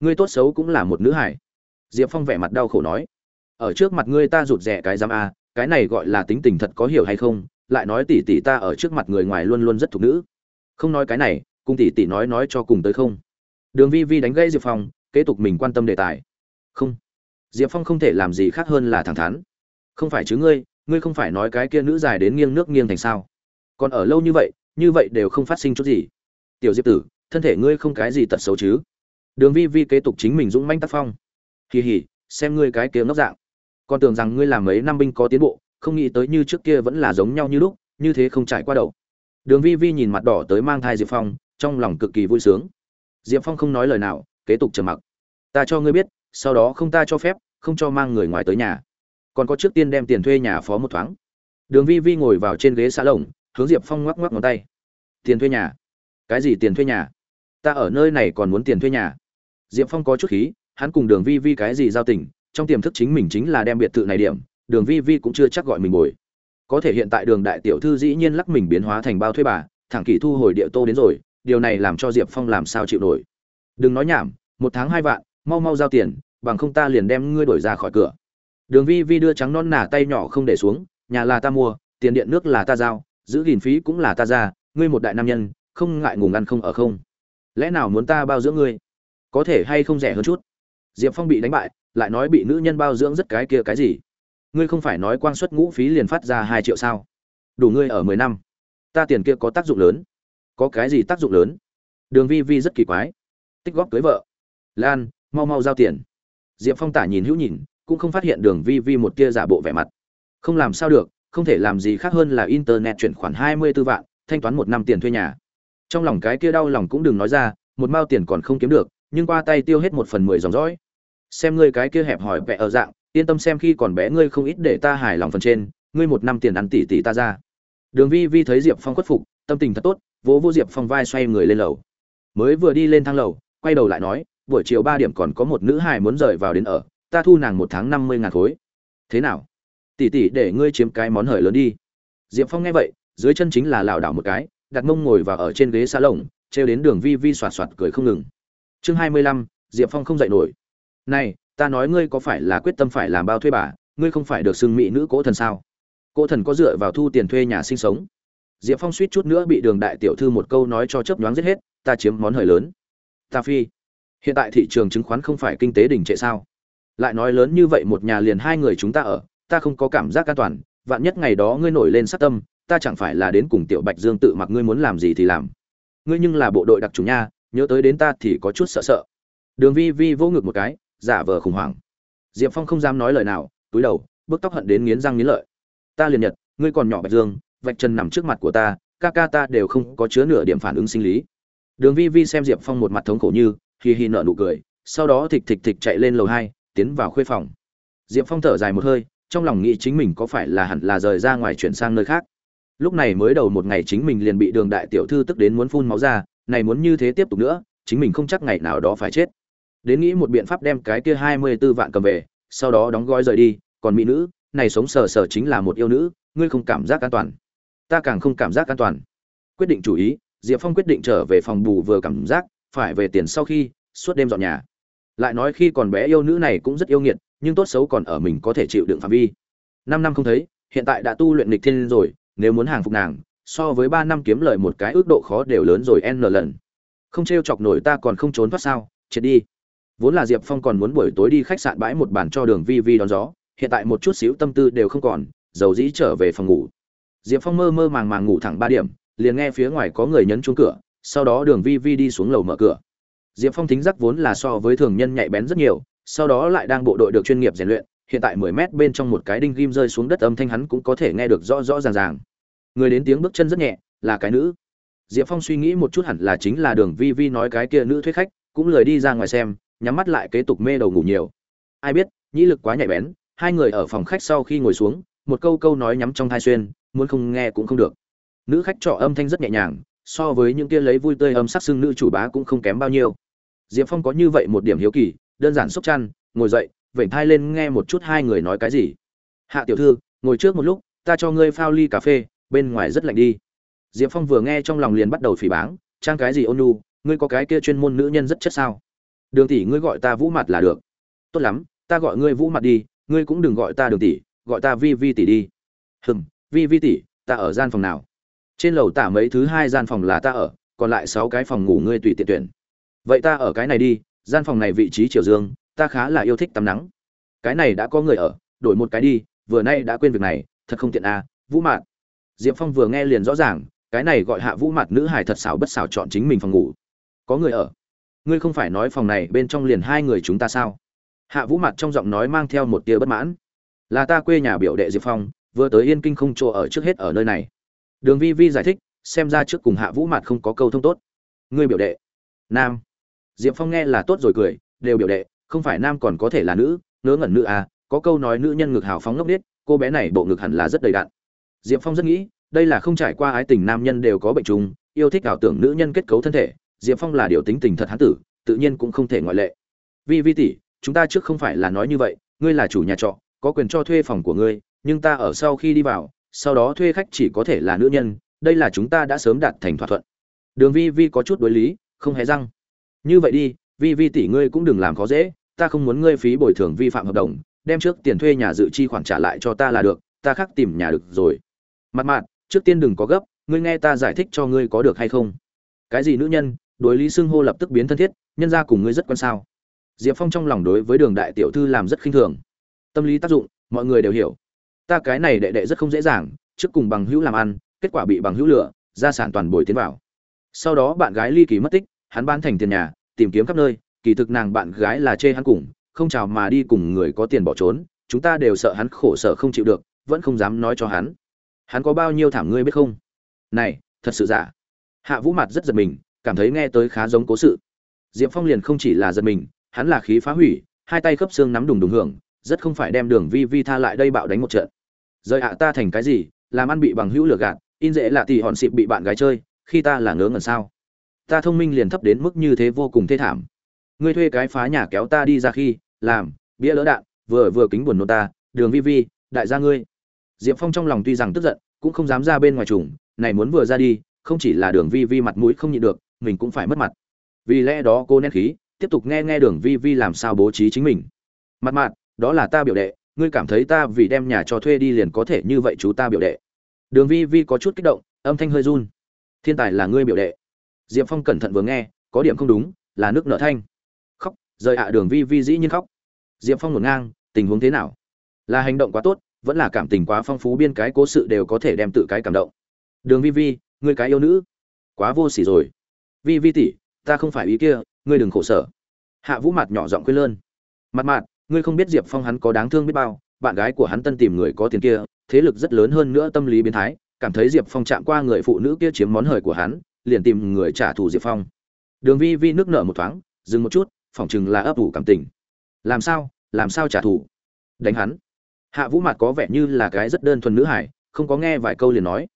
Ngươi tốt xấu cũng là một nữ hải diệp phong vẻ mặt đau khổ nói. Ở trước mặt ngươi ta rụt rẻ cái giam a, cái này gọi là tính tình thật có hiểu hay không? Lại nói tỷ tỷ ta ở trước mặt người ngoài luôn luôn rất thục nữ. Không nói cái này, cùng tỷ tỷ nói nói cho cùng tới không. Đường vi vi đánh gây diệp phong, kế tục mình quan tâm đề tài. Không diệp phong không thể làm gì khác hơn là thẳng thắn. Không phải chứ ngươi ngươi không phải nói cái kia nữ dài đến nghiêng nước nghiêng thành sao? Còn ở lâu như vậy như vậy đều không phát sinh chút gì. Tiểu diệp tử, thân thể ngươi không cái gì tật xấu chứ? Đường vi vi kế tục chính mình dũng manh tác phong. Kỳ hỉ xem ngươi cái kia ngốc dạng. Con tưởng rằng ngươi làm mấy năm binh có tiến bộ, không nghĩ tới như trước kia vẫn là giống nhau như lúc, như thế không trải qua đầu. Đường vi vi nhìn mặt đỏ tới mang thai diệp phong, trong lòng cực kỳ vui sướng. Diệp phong không nói lời nào, kế tục trầm mặc. Ta cho ngươi biết sau đó không ta cho phép, không cho mang người ngoài tới nhà. Còn có trước tiên đem tiền thuê nhà phó một thoáng. Đường vi vi ngồi vào trên ghế xã lồng, hướng diệp phong ngoắc ngoắc ngón tay. Tiền thuê nhà? Cái gì tiền thuê nhà? Ta ở nơi này còn muốn tiền thuê nhà. Diệp phong có chút khí, hắn cùng đường vi vi cái gì giao tình, trong tiềm thức chính mình chính là đem biệt thự này điểm, đường vi vi cũng chưa chắc gọi mình bồi có thể hiện tại đường đại tiểu thư dĩ nhiên lắc mình biến hóa thành bao thuê bà, thẳng kỷ thu hồi địa tô đến rồi, điều này làm cho diệp phong làm sao chịu nổi. Đừng nói nhảm, một tháng hai vạn mau mau giao tiền, bằng không ta liền đem ngươi đổi ra khỏi cửa. Đường vi vi đưa trắng non nả tay nhỏ không để xuống, nhà là ta mua, tiền điện nước là ta giao, giữ gìn phí cũng là ta ra, ngươi một đại nam nhân, không ngại ngùng ăn không ở không. Lẽ nào muốn ta bao dưỡng ngươi? Có thể hay không rẻ hơn chút? Diệp phong bị đánh bại, lại nói bị nữ nhân bao dưỡng rất cái kia cái gì? Ngươi không phải nói quang suất ngũ phí liền phát ra hai triệu sao? Đủ ngươi ở mười năm. Ta tiền kia có tác dụng lớn. Có cái gì tác dụng lớn? Đường vi vi rất kỳ quái. Tích góp cưới vợ. Lan mau mau giao tiền. Diệp phong tả nhìn hữu nhìn, cũng không phát hiện đường vi vi một tia giả bộ vẻ mặt. Không làm sao được, không thể làm gì khác hơn là internet chuyển khoản hai mươi 24 vạn, thanh toán một năm tiền thuê nhà. Trong lòng cái kia đau lòng cũng đừng nói ra, một mao tiền còn không kiếm được, nhưng qua tay tiêu hết một phần mười dòng dõi. Xem ngươi cái kia hẹp hỏi vẽ ở dạng, yên tâm xem khi còn bé ngươi không ít để ta hài lòng phần trên, ngươi một năm tiền ăn tỷ tỷ ta ra. Đường vi vi thấy diệp phong khuất phục, tâm tình thật tốt, vỗ vô diệp phong vai xoay người lên lầu. Mới vừa đi lên thang lầu, quay đầu lại nói buổi chiều ba điểm còn có một nữ hài muốn rời vào đến ở, ta thu nàng một tháng năm mươi ngàn khối. Thế nào? Tỷ tỷ, để ngươi chiếm cái món hời lớn đi. Diệp phong nghe vậy, dưới chân chính là lảo đảo một cái, đặt mông ngồi vào ở trên ghế sa lồng trêu đến đường vi vi xoạt xoạt cười không ngừng. Chương hai mươi lăm, diệp phong không dậy nổi. Này, ta nói ngươi có phải là quyết tâm phải làm bao thuê bà, ngươi không phải được xưng mỹ nữ cỗ thần sao? Cỗ thần có dựa vào thu tiền thuê nhà sinh sống. Diệp phong suýt chút nữa bị đường đại tiểu thư một câu nói cho chớp nhoáng giết hết, ta chiếm món hời lớn. Ta phi hiện tại thị trường chứng khoán không phải kinh tế đỉnh trệ sao? Lại nói lớn như vậy một nhà liền hai người chúng ta ở, ta không có cảm giác an toàn, vạn nhất ngày đó ngươi nổi lên sát tâm, ta chẳng phải là đến cùng tiểu bạch dương tự mặc ngươi muốn làm gì thì làm. Ngươi nhưng là bộ đội đặc trùng nha, nhớ tới đến ta thì có chút sợ sợ. Đường vi vi vỗ ngực một cái, giả vờ khủng hoảng. Diệp phong không dám nói lời nào, túi đầu bước tóc hận đến nghiến răng nghiến lợi. Ta liền nhật, ngươi còn nhỏ bạch dương, vạch chân nằm trước mặt của ta, ca ca ta đều không có chứa nửa điểm phản ứng sinh lý. Đường vi vi xem diệp phong một mặt thống khổ như hì hì nở nụ cười, sau đó thịch thịch thịch chạy lên lầu hai, tiến vào khuê phòng. Diệp phong thở dài một hơi, trong lòng nghĩ chính mình có phải là hẳn là rời ra ngoài chuyển sang nơi khác. Lúc này mới đầu một ngày chính mình liền bị đường đại tiểu thư tức đến muốn phun máu ra, này muốn như thế tiếp tục nữa, chính mình không chắc ngày nào đó phải chết. Đến nghĩ một biện pháp đem cái kia hai mươi 24 vạn cầm về, sau đó đóng gói rời đi, còn mỹ nữ, này sống sờ sờ chính là một yêu nữ, ngươi không cảm giác an toàn. Ta càng không cảm giác an toàn. Quyết định chủ ý, diệp phong quyết định trở về phòng bù vừa cảm giác phải về tiền sau khi suốt đêm dọn nhà. Lại nói khi còn bé yêu nữ này cũng rất yêu nghiệt, nhưng tốt xấu còn ở mình có thể chịu đựng phạm vi. Năm năm không thấy, hiện tại đã tu luyện lịch thiên rồi, nếu muốn hàng phục nàng, so với ba năm kiếm lời một cái ước độ khó đều lớn rồi n lần. Không t chọc nổi ta còn không trốn thoát sao, chết đi. Vốn là diệp phong còn muốn buổi tối đi khách sạn bãi một bàn cho đường vi vi đón gió, hiện tại một chút xíu tâm tư đều không còn, dầu dĩ trở về phòng ngủ. Diệp phong mơ mơ màng màng ngủ thẳng ba điểm, liền nghe phía ngoài có người nhấn chuông cửa sau đó đường vi vi đi xuống lầu mở cửa. Diệp phong thính giác vốn là so với thường nhân nhạy bén rất nhiều, sau đó lại đang bộ đội được chuyên nghiệp rèn luyện, hiện tại mười mét bên trong một cái đinh ghim rơi xuống đất âm thanh hắn cũng có thể nghe được rõ rõ ràng ràng. Người đến tiếng bước chân rất nhẹ, là cái nữ. Diệp phong suy nghĩ một chút hẳn là chính là đường vi vi nói cái kia nữ thuyết khách, cũng lười đi ra ngoài xem, nhắm mắt lại kế tục mê đầu ngủ nhiều. Ai biết, nhĩ lực quá nhạy bén, hai người ở phòng khách sau khi ngồi xuống, một câu câu nói nhắm trong thai xuyên, muốn không nghe cũng không được. Nữ khách trọ âm thanh rất nhẹ nhàng so với những kia lấy vui tươi âm sắc xưng nữ chủ bá cũng không kém bao nhiêu. Diệp phong có như vậy một điểm hiếu kỳ, đơn giản xúc chăn, ngồi dậy, vểnh thai lên nghe một chút hai người nói cái gì. Hạ tiểu thư, ngồi trước một lúc, ta cho ngươi phao ly cà phê, bên ngoài rất lạnh đi. Diệp phong vừa nghe trong lòng liền bắt đầu phỉ báng, trang cái gì ôn nhu, ngươi có cái kia chuyên môn nữ nhân rất chất sao? Đường tỷ ngươi gọi ta vũ mặt là được. Tốt lắm, ta gọi ngươi vũ mặt đi, ngươi cũng đừng gọi ta đường tỷ, gọi ta vi vi tỷ đi. Hừm, vi vi tỷ, ta ở gian phòng nào? Trên lầu tả mấy thứ hai gian phòng là ta ở, còn lại sáu cái phòng ngủ ngươi tùy tiện tuyển. Vậy ta ở cái này đi, gian phòng này vị trí chiều dương, ta khá là yêu thích tắm nắng. Cái này đã có người ở, đổi một cái đi, vừa nay đã quên việc này, thật không tiện à vũ mạn diệp phong vừa nghe liền rõ ràng, cái này gọi hạ vũ mạt nữ hải thật xảo bất xảo chọn chính mình phòng ngủ. Có người ở. Ngươi không phải nói phòng này bên trong liền hai người chúng ta sao? Hạ vũ mặt trong giọng nói mang theo một tia bất mãn. Là ta quê nhà biểu đệ diệp phong, vừa tới yên kinh không chỗ ở trước hết ở nơi này đường vi vi giải thích, xem ra trước cùng hạ vũ mạt không có câu thông tốt. Ngươi biểu đệ, nam. Diệp phong nghe là tốt rồi cười, đều biểu đệ, không phải nam còn có thể là nữ, ngớ ngẩn nữ à có câu nói nữ nhân ngực hào phóng ngốc biết cô bé này bộ ngực hẳn là rất đầy đặn. Diệp phong rất nghĩ, đây là không trải qua ái tình nam nhân đều có bệnh trùng, yêu thích ảo tưởng nữ nhân kết cấu thân thể, diệp phong là điều tính tình thật hán tử, tự nhiên cũng không thể ngoại lệ. Vi vi tỷ, chúng ta trước không phải là nói như vậy, ngươi là chủ nhà trọ, có quyền cho thuê phòng của ngươi, nhưng ta ở sau khi đi vào sau đó thuê khách chỉ có thể là nữ nhân, đây là chúng ta đã sớm đạt thành thỏa thuận. Đường vi vi có chút đối lý, không hề răng. Như vậy đi, vi vi tỷ ngươi cũng đừng làm khó dễ, ta không muốn ngươi phí bồi thường vi phạm hợp đồng, đem trước tiền thuê nhà dự chi khoản trả lại cho ta là được, ta khác tìm nhà được rồi. Mặt mặt trước tiên đừng có gấp, ngươi nghe ta giải thích cho ngươi có được hay không. Cái gì nữ nhân, đối lý xưng hô lập tức biến thân thiết, nhân ra cùng ngươi rất quan sao? Diệp phong trong lòng đối với đường đại tiểu thư làm rất khinh thường. Tâm lý tác dụng, mọi người đều hiểu ta cái này đệ đệ rất không dễ dàng, trước cùng bằng hữu làm ăn, kết quả bị bằng hữu lửa gia sản toàn bồi tiến vào. Sau đó bạn gái ly kỳ mất tích, hắn ban thành tiền nhà, tìm kiếm khắp nơi, kỳ thực nàng bạn gái là chê hắn cùng, không chào mà đi cùng người có tiền bỏ trốn, chúng ta đều sợ hắn khổ sở không chịu được, vẫn không dám nói cho hắn. Hắn có bao nhiêu thảm ngươi biết không? Này, thật sự giả. Hạ vũ mặt rất giật mình, cảm thấy nghe tới khá giống cố sự. Diệp phong liền không chỉ là giật mình, hắn là khí phá hủy, hai tay khớp xương nắm đùng đùng hưởng rất không phải đem đường vi vi tha lại đây bạo đánh một trận. Rời ạ ta thành cái gì, làm ăn bị bằng hữu lừa gạt, in dễ là tỷ hòn xịp bị bạn gái chơi, khi ta là ngớ ngẩn sao? Ta thông minh liền thấp đến mức như thế vô cùng thê thảm. Ngươi thuê cái phá nhà kéo ta đi ra khi, làm, bia lỡ đạn, vừa vừa kính buồn nô ta, đường vi vi, đại gia ngươi. Diệp phong trong lòng tuy rằng tức giận, cũng không dám ra bên ngoài trùng, này muốn vừa ra đi, không chỉ là đường vi vi mặt mũi không nhịn được, mình cũng phải mất mặt. Vì lẽ đó cô nén khí, tiếp tục nghe nghe đường vi vi làm sao bố trí chính mình. Mặt mặt đó là ta biểu đệ, ngươi cảm thấy ta vì đem nhà cho thuê đi liền có thể như vậy chú ta biểu đệ. Đường vi vi có chút kích động, âm thanh hơi run. Thiên tài là ngươi biểu đệ. Diệp phong cẩn thận vừa nghe, có điểm không đúng, là nước nợ thanh. Khóc, rời ạ, đường vi vi dĩ nhiên khóc. Diệp phong ngổn ngang, tình huống thế nào? Là hành động quá tốt, vẫn là cảm tình quá phong phú biên cái cố sự đều có thể đem tự cái cảm động. Đường vi vi, ngươi cái yêu nữ. Quá vô s ỉ rồi. Vi vi tỷ, ta không phải ý kia, ngươi đừng khổ sở. Hạ vũ mặt nhỏ giọng quên lơn. Mặt mặt ngươi không biết diệp phong hắn có đáng thương biết bao, bạn gái của hắn tân tìm người có tiền kia, thế lực rất lớn hơn nữa tâm lý biến thái, cảm thấy diệp phong chạm qua người phụ nữ kia chiếm món hời của hắn, liền tìm người trả thù diệp phong. Đường vi vi nước nở một thoáng, dừng một chút, phỏng chừng là ấp ủ cảm tình. Làm sao làm sao trả thù? Đánh hắn. Hạ vũ mặt có vẻ như là cái rất đơn thuần nữ hải không có nghe vài câu liền nói.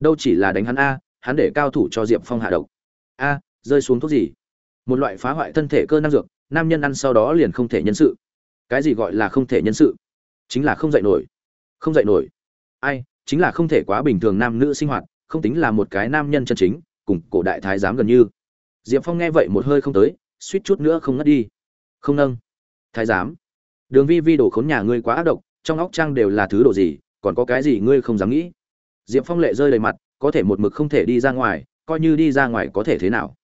Đâu chỉ là đánh hắn a, hắn để cao thủ cho diệp phong hạ độc. A, rơi xuống thuốc gì? Một loại phá hoại thân thể cơ năng dược, nam nhân ăn sau đó liền không thể nhân sự cái gì gọi là không thể nhân sự? Chính là không dạy nổi. Không dạy nổi. Ai, chính là không thể quá bình thường nam nữ sinh hoạt, không tính là một cái nam nhân chân chính, cùng cổ đại thái giám gần như. Diệp phong nghe vậy một hơi không tới, suýt chút nữa không ngất đi. Không nâng. Thái giám. Đường vi vi đổ khốn nhà ngươi quá ác độc, trong óc trang đều là thứ đồ gì, còn có cái gì ngươi không dám nghĩ? Diệp phong lệ rơi đầy mặt, có thể một mực không thể đi ra ngoài, coi như đi ra ngoài có thể thế nào?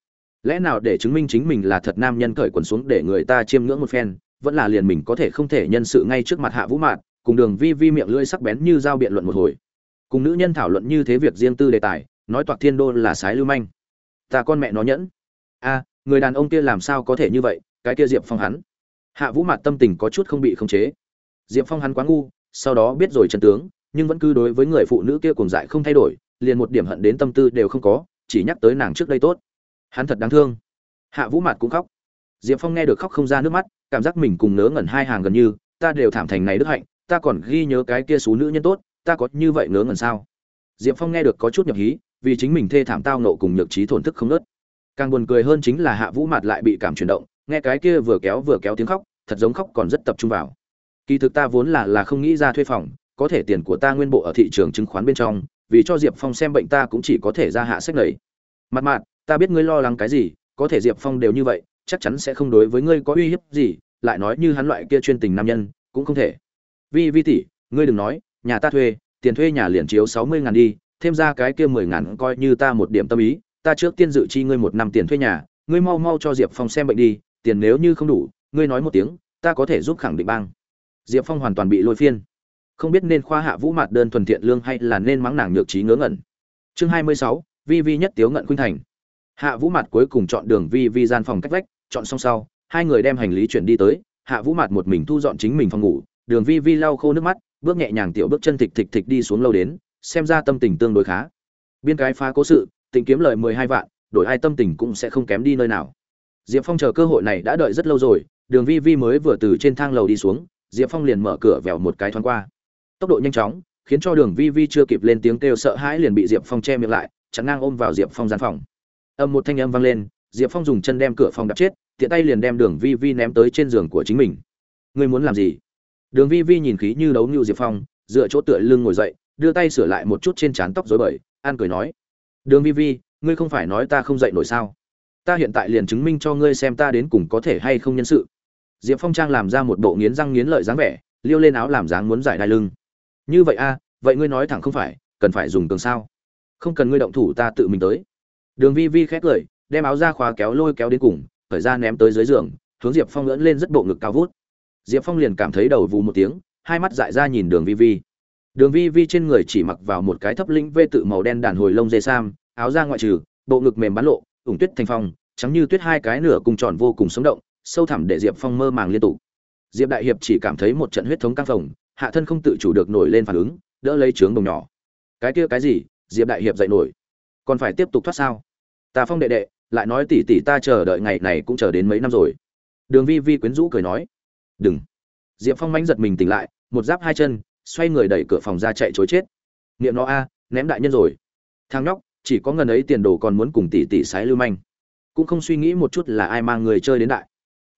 Lẽ nào để chứng minh chính mình là thật nam nhân cởi quần xuống để người ta chiêm ngưỡng một phen vẫn là liền mình có thể không thể nhân sự ngay trước mặt hạ vũ mạn cùng đường vi vi miệng lưỡi sắc bén như dao biện luận một hồi. Cùng nữ nhân thảo luận như thế việc riêng tư đề tài, nói toạc thiên đô là sái lưu manh. Ta con mẹ nó nhẫn. A, người đàn ông kia làm sao có thể như vậy, cái kia diệp phong hắn. Hạ vũ mạt tâm tình có chút không bị khống chế. Diệp phong hắn quá ngu, sau đó biết rồi chân tướng, nhưng vẫn cứ đối với người phụ nữ kia cùng dại không thay đổi, liền một điểm hận đến tâm tư đều không có, chỉ nhắc tới nàng trước đây tốt. Hắn thật đáng thương. Hạ vũ mạt cũng khóc diệp phong nghe được khóc không ra nước mắt, cảm giác mình cùng nớ ngẩn hai hàng gần như, ta đều thảm thành này đức hạnh, ta còn ghi nhớ cái kia số nữ nhân tốt, ta có như vậy ngớ ngẩn sao? Diệp phong nghe được có chút nhập hí, vì chính mình thê thảm tao nộ cùng nhược trí thổn thức không nớt. Càng buồn cười hơn chính là hạ vũ mặt lại bị cảm chuyển động, nghe cái kia vừa kéo vừa kéo tiếng khóc, thật giống khóc còn rất tập trung vào. Kỳ thực ta vốn là là không nghĩ ra thuê phòng, có thể tiền của ta nguyên bộ ở thị trường chứng khoán bên trong, vì cho diệp phong xem bệnh ta cũng chỉ có thể ra hạ sách lầy mặt mặt ta biết ngươi lo lắng cái gì, có thể diệp phong đều như vậy chắc chắn sẽ không đối với ngươi có uy hiếp gì, lại nói như hắn loại kia chuyên tình nam nhân, cũng không thể. Vi vi tỷ, ngươi đừng nói, nhà ta thuê, tiền thuê nhà liền chiếu sáu mươi ngàn đi, thêm ra cái kia mười ngàn coi như ta một điểm tâm ý, ta trước tiên dự chi ngươi một năm tiền thuê nhà, ngươi mau mau cho diệp phong xem bệnh đi, tiền nếu như không đủ, ngươi nói một tiếng, ta có thể giúp khẳng định bang. Diệp phong hoàn toàn bị lôi phiên. Không biết nên khoa hạ vũ mặt đơn thuần thiện lương hay là nên mắng nàng nhược trí ngớ ngẩn. Chương hai mươi sáu, vi vi nhất tiếu ngận khuynh thành. Hạ vũ mặt cuối cùng chọn đường vi vi gian phòng cách vách chọn xong sau, hai người đem hành lý chuyển đi tới, hạ vũ Mạt một mình thu dọn chính mình phòng ngủ, đường vi vi lau khô nước mắt, bước nhẹ nhàng tiểu bước chân thịch thịch thịch đi xuống lâu đến, xem ra tâm tình tương đối khá. Biên cái phá cố sự tình kiếm lời mười hai vạn, đổi ai tâm tình cũng sẽ không kém đi nơi nào. Diệp phong chờ cơ hội này đã đợi rất lâu rồi, đường vi vi mới vừa từ trên thang lầu đi xuống, diệp phong liền mở cửa vèo một cái thoáng qua. Tốc độ nhanh chóng, khiến cho đường vi vi chưa kịp lên tiếng kêu sợ hãi liền bị diệp phong che miệng lại chắn ngang ôm vào diệp phong gian phòng. Âm một thanh âm vang lên diệp phong dùng chân đem cửa phòng đập chết, tiện tay liền đem đường vi vi ném tới trên giường của chính mình. Ngươi muốn làm gì? Đường vi vi nhìn khí như đấu như diệp phong, dựa chỗ tựa lưng ngồi dậy, đưa tay sửa lại một chút trên trán tóc rối bời, an cười nói. Đường vi vi, ngươi không phải nói ta không dậy nổi sao? Ta hiện tại liền chứng minh cho ngươi xem ta đến cùng có thể hay không nhân sự. Diệp phong trang làm ra một bộ nghiến răng nghiến lợi dáng vẻ, liêu lên áo làm dáng muốn giải đai lưng. Như vậy a vậy ngươi nói thẳng không phải, cần phải dùng tường sao? Không cần ngươi động thủ ta tự mình tới. Đường vi vi khét lời đem áo ra khóa kéo lôi kéo đến cùng, thời ra ném tới dưới giường, hướng diệp phong ngỡn lên rất bộ ngực cao vút. Diệp phong liền cảm thấy đầu vù một tiếng, hai mắt dại ra nhìn đường vi vi. Đường vi vi trên người chỉ mặc vào một cái thấp lĩnh vê tự màu đen đàn hồi lông dê sam, áo ra ngoại trừ, bộ ngực mềm bán lộ, ủng tuyết thành phong, trắng như tuyết hai cái nửa cùng tròn vô cùng sống động, sâu thẳm để diệp phong mơ màng liên tục. Diệp đại hiệp chỉ cảm thấy một trận huyết thống căng phồng, hạ thân không tự chủ được nổi lên phản ứng, đỡ lấy trướng đồng nhỏ. Cái kia cái gì? Diệp đại hiệp dậy nổi. Còn phải tiếp tục thoát sao? Tà phong đệ đệ lại nói tỷ tỷ ta chờ đợi ngày này cũng chờ đến mấy năm rồi. Đường vi vi quyến rũ cười nói, đừng. Diệp phong mánh giật mình tỉnh lại, một giáp hai chân, xoay người đẩy cửa phòng ra chạy chối chết. Niệm nó a, ném đại nhân rồi. Thang nhóc, chỉ có ngần ấy tiền đồ còn muốn cùng tỷ tỷ sái lưu manh. Cũng không suy nghĩ một chút là ai mang người chơi đến đại.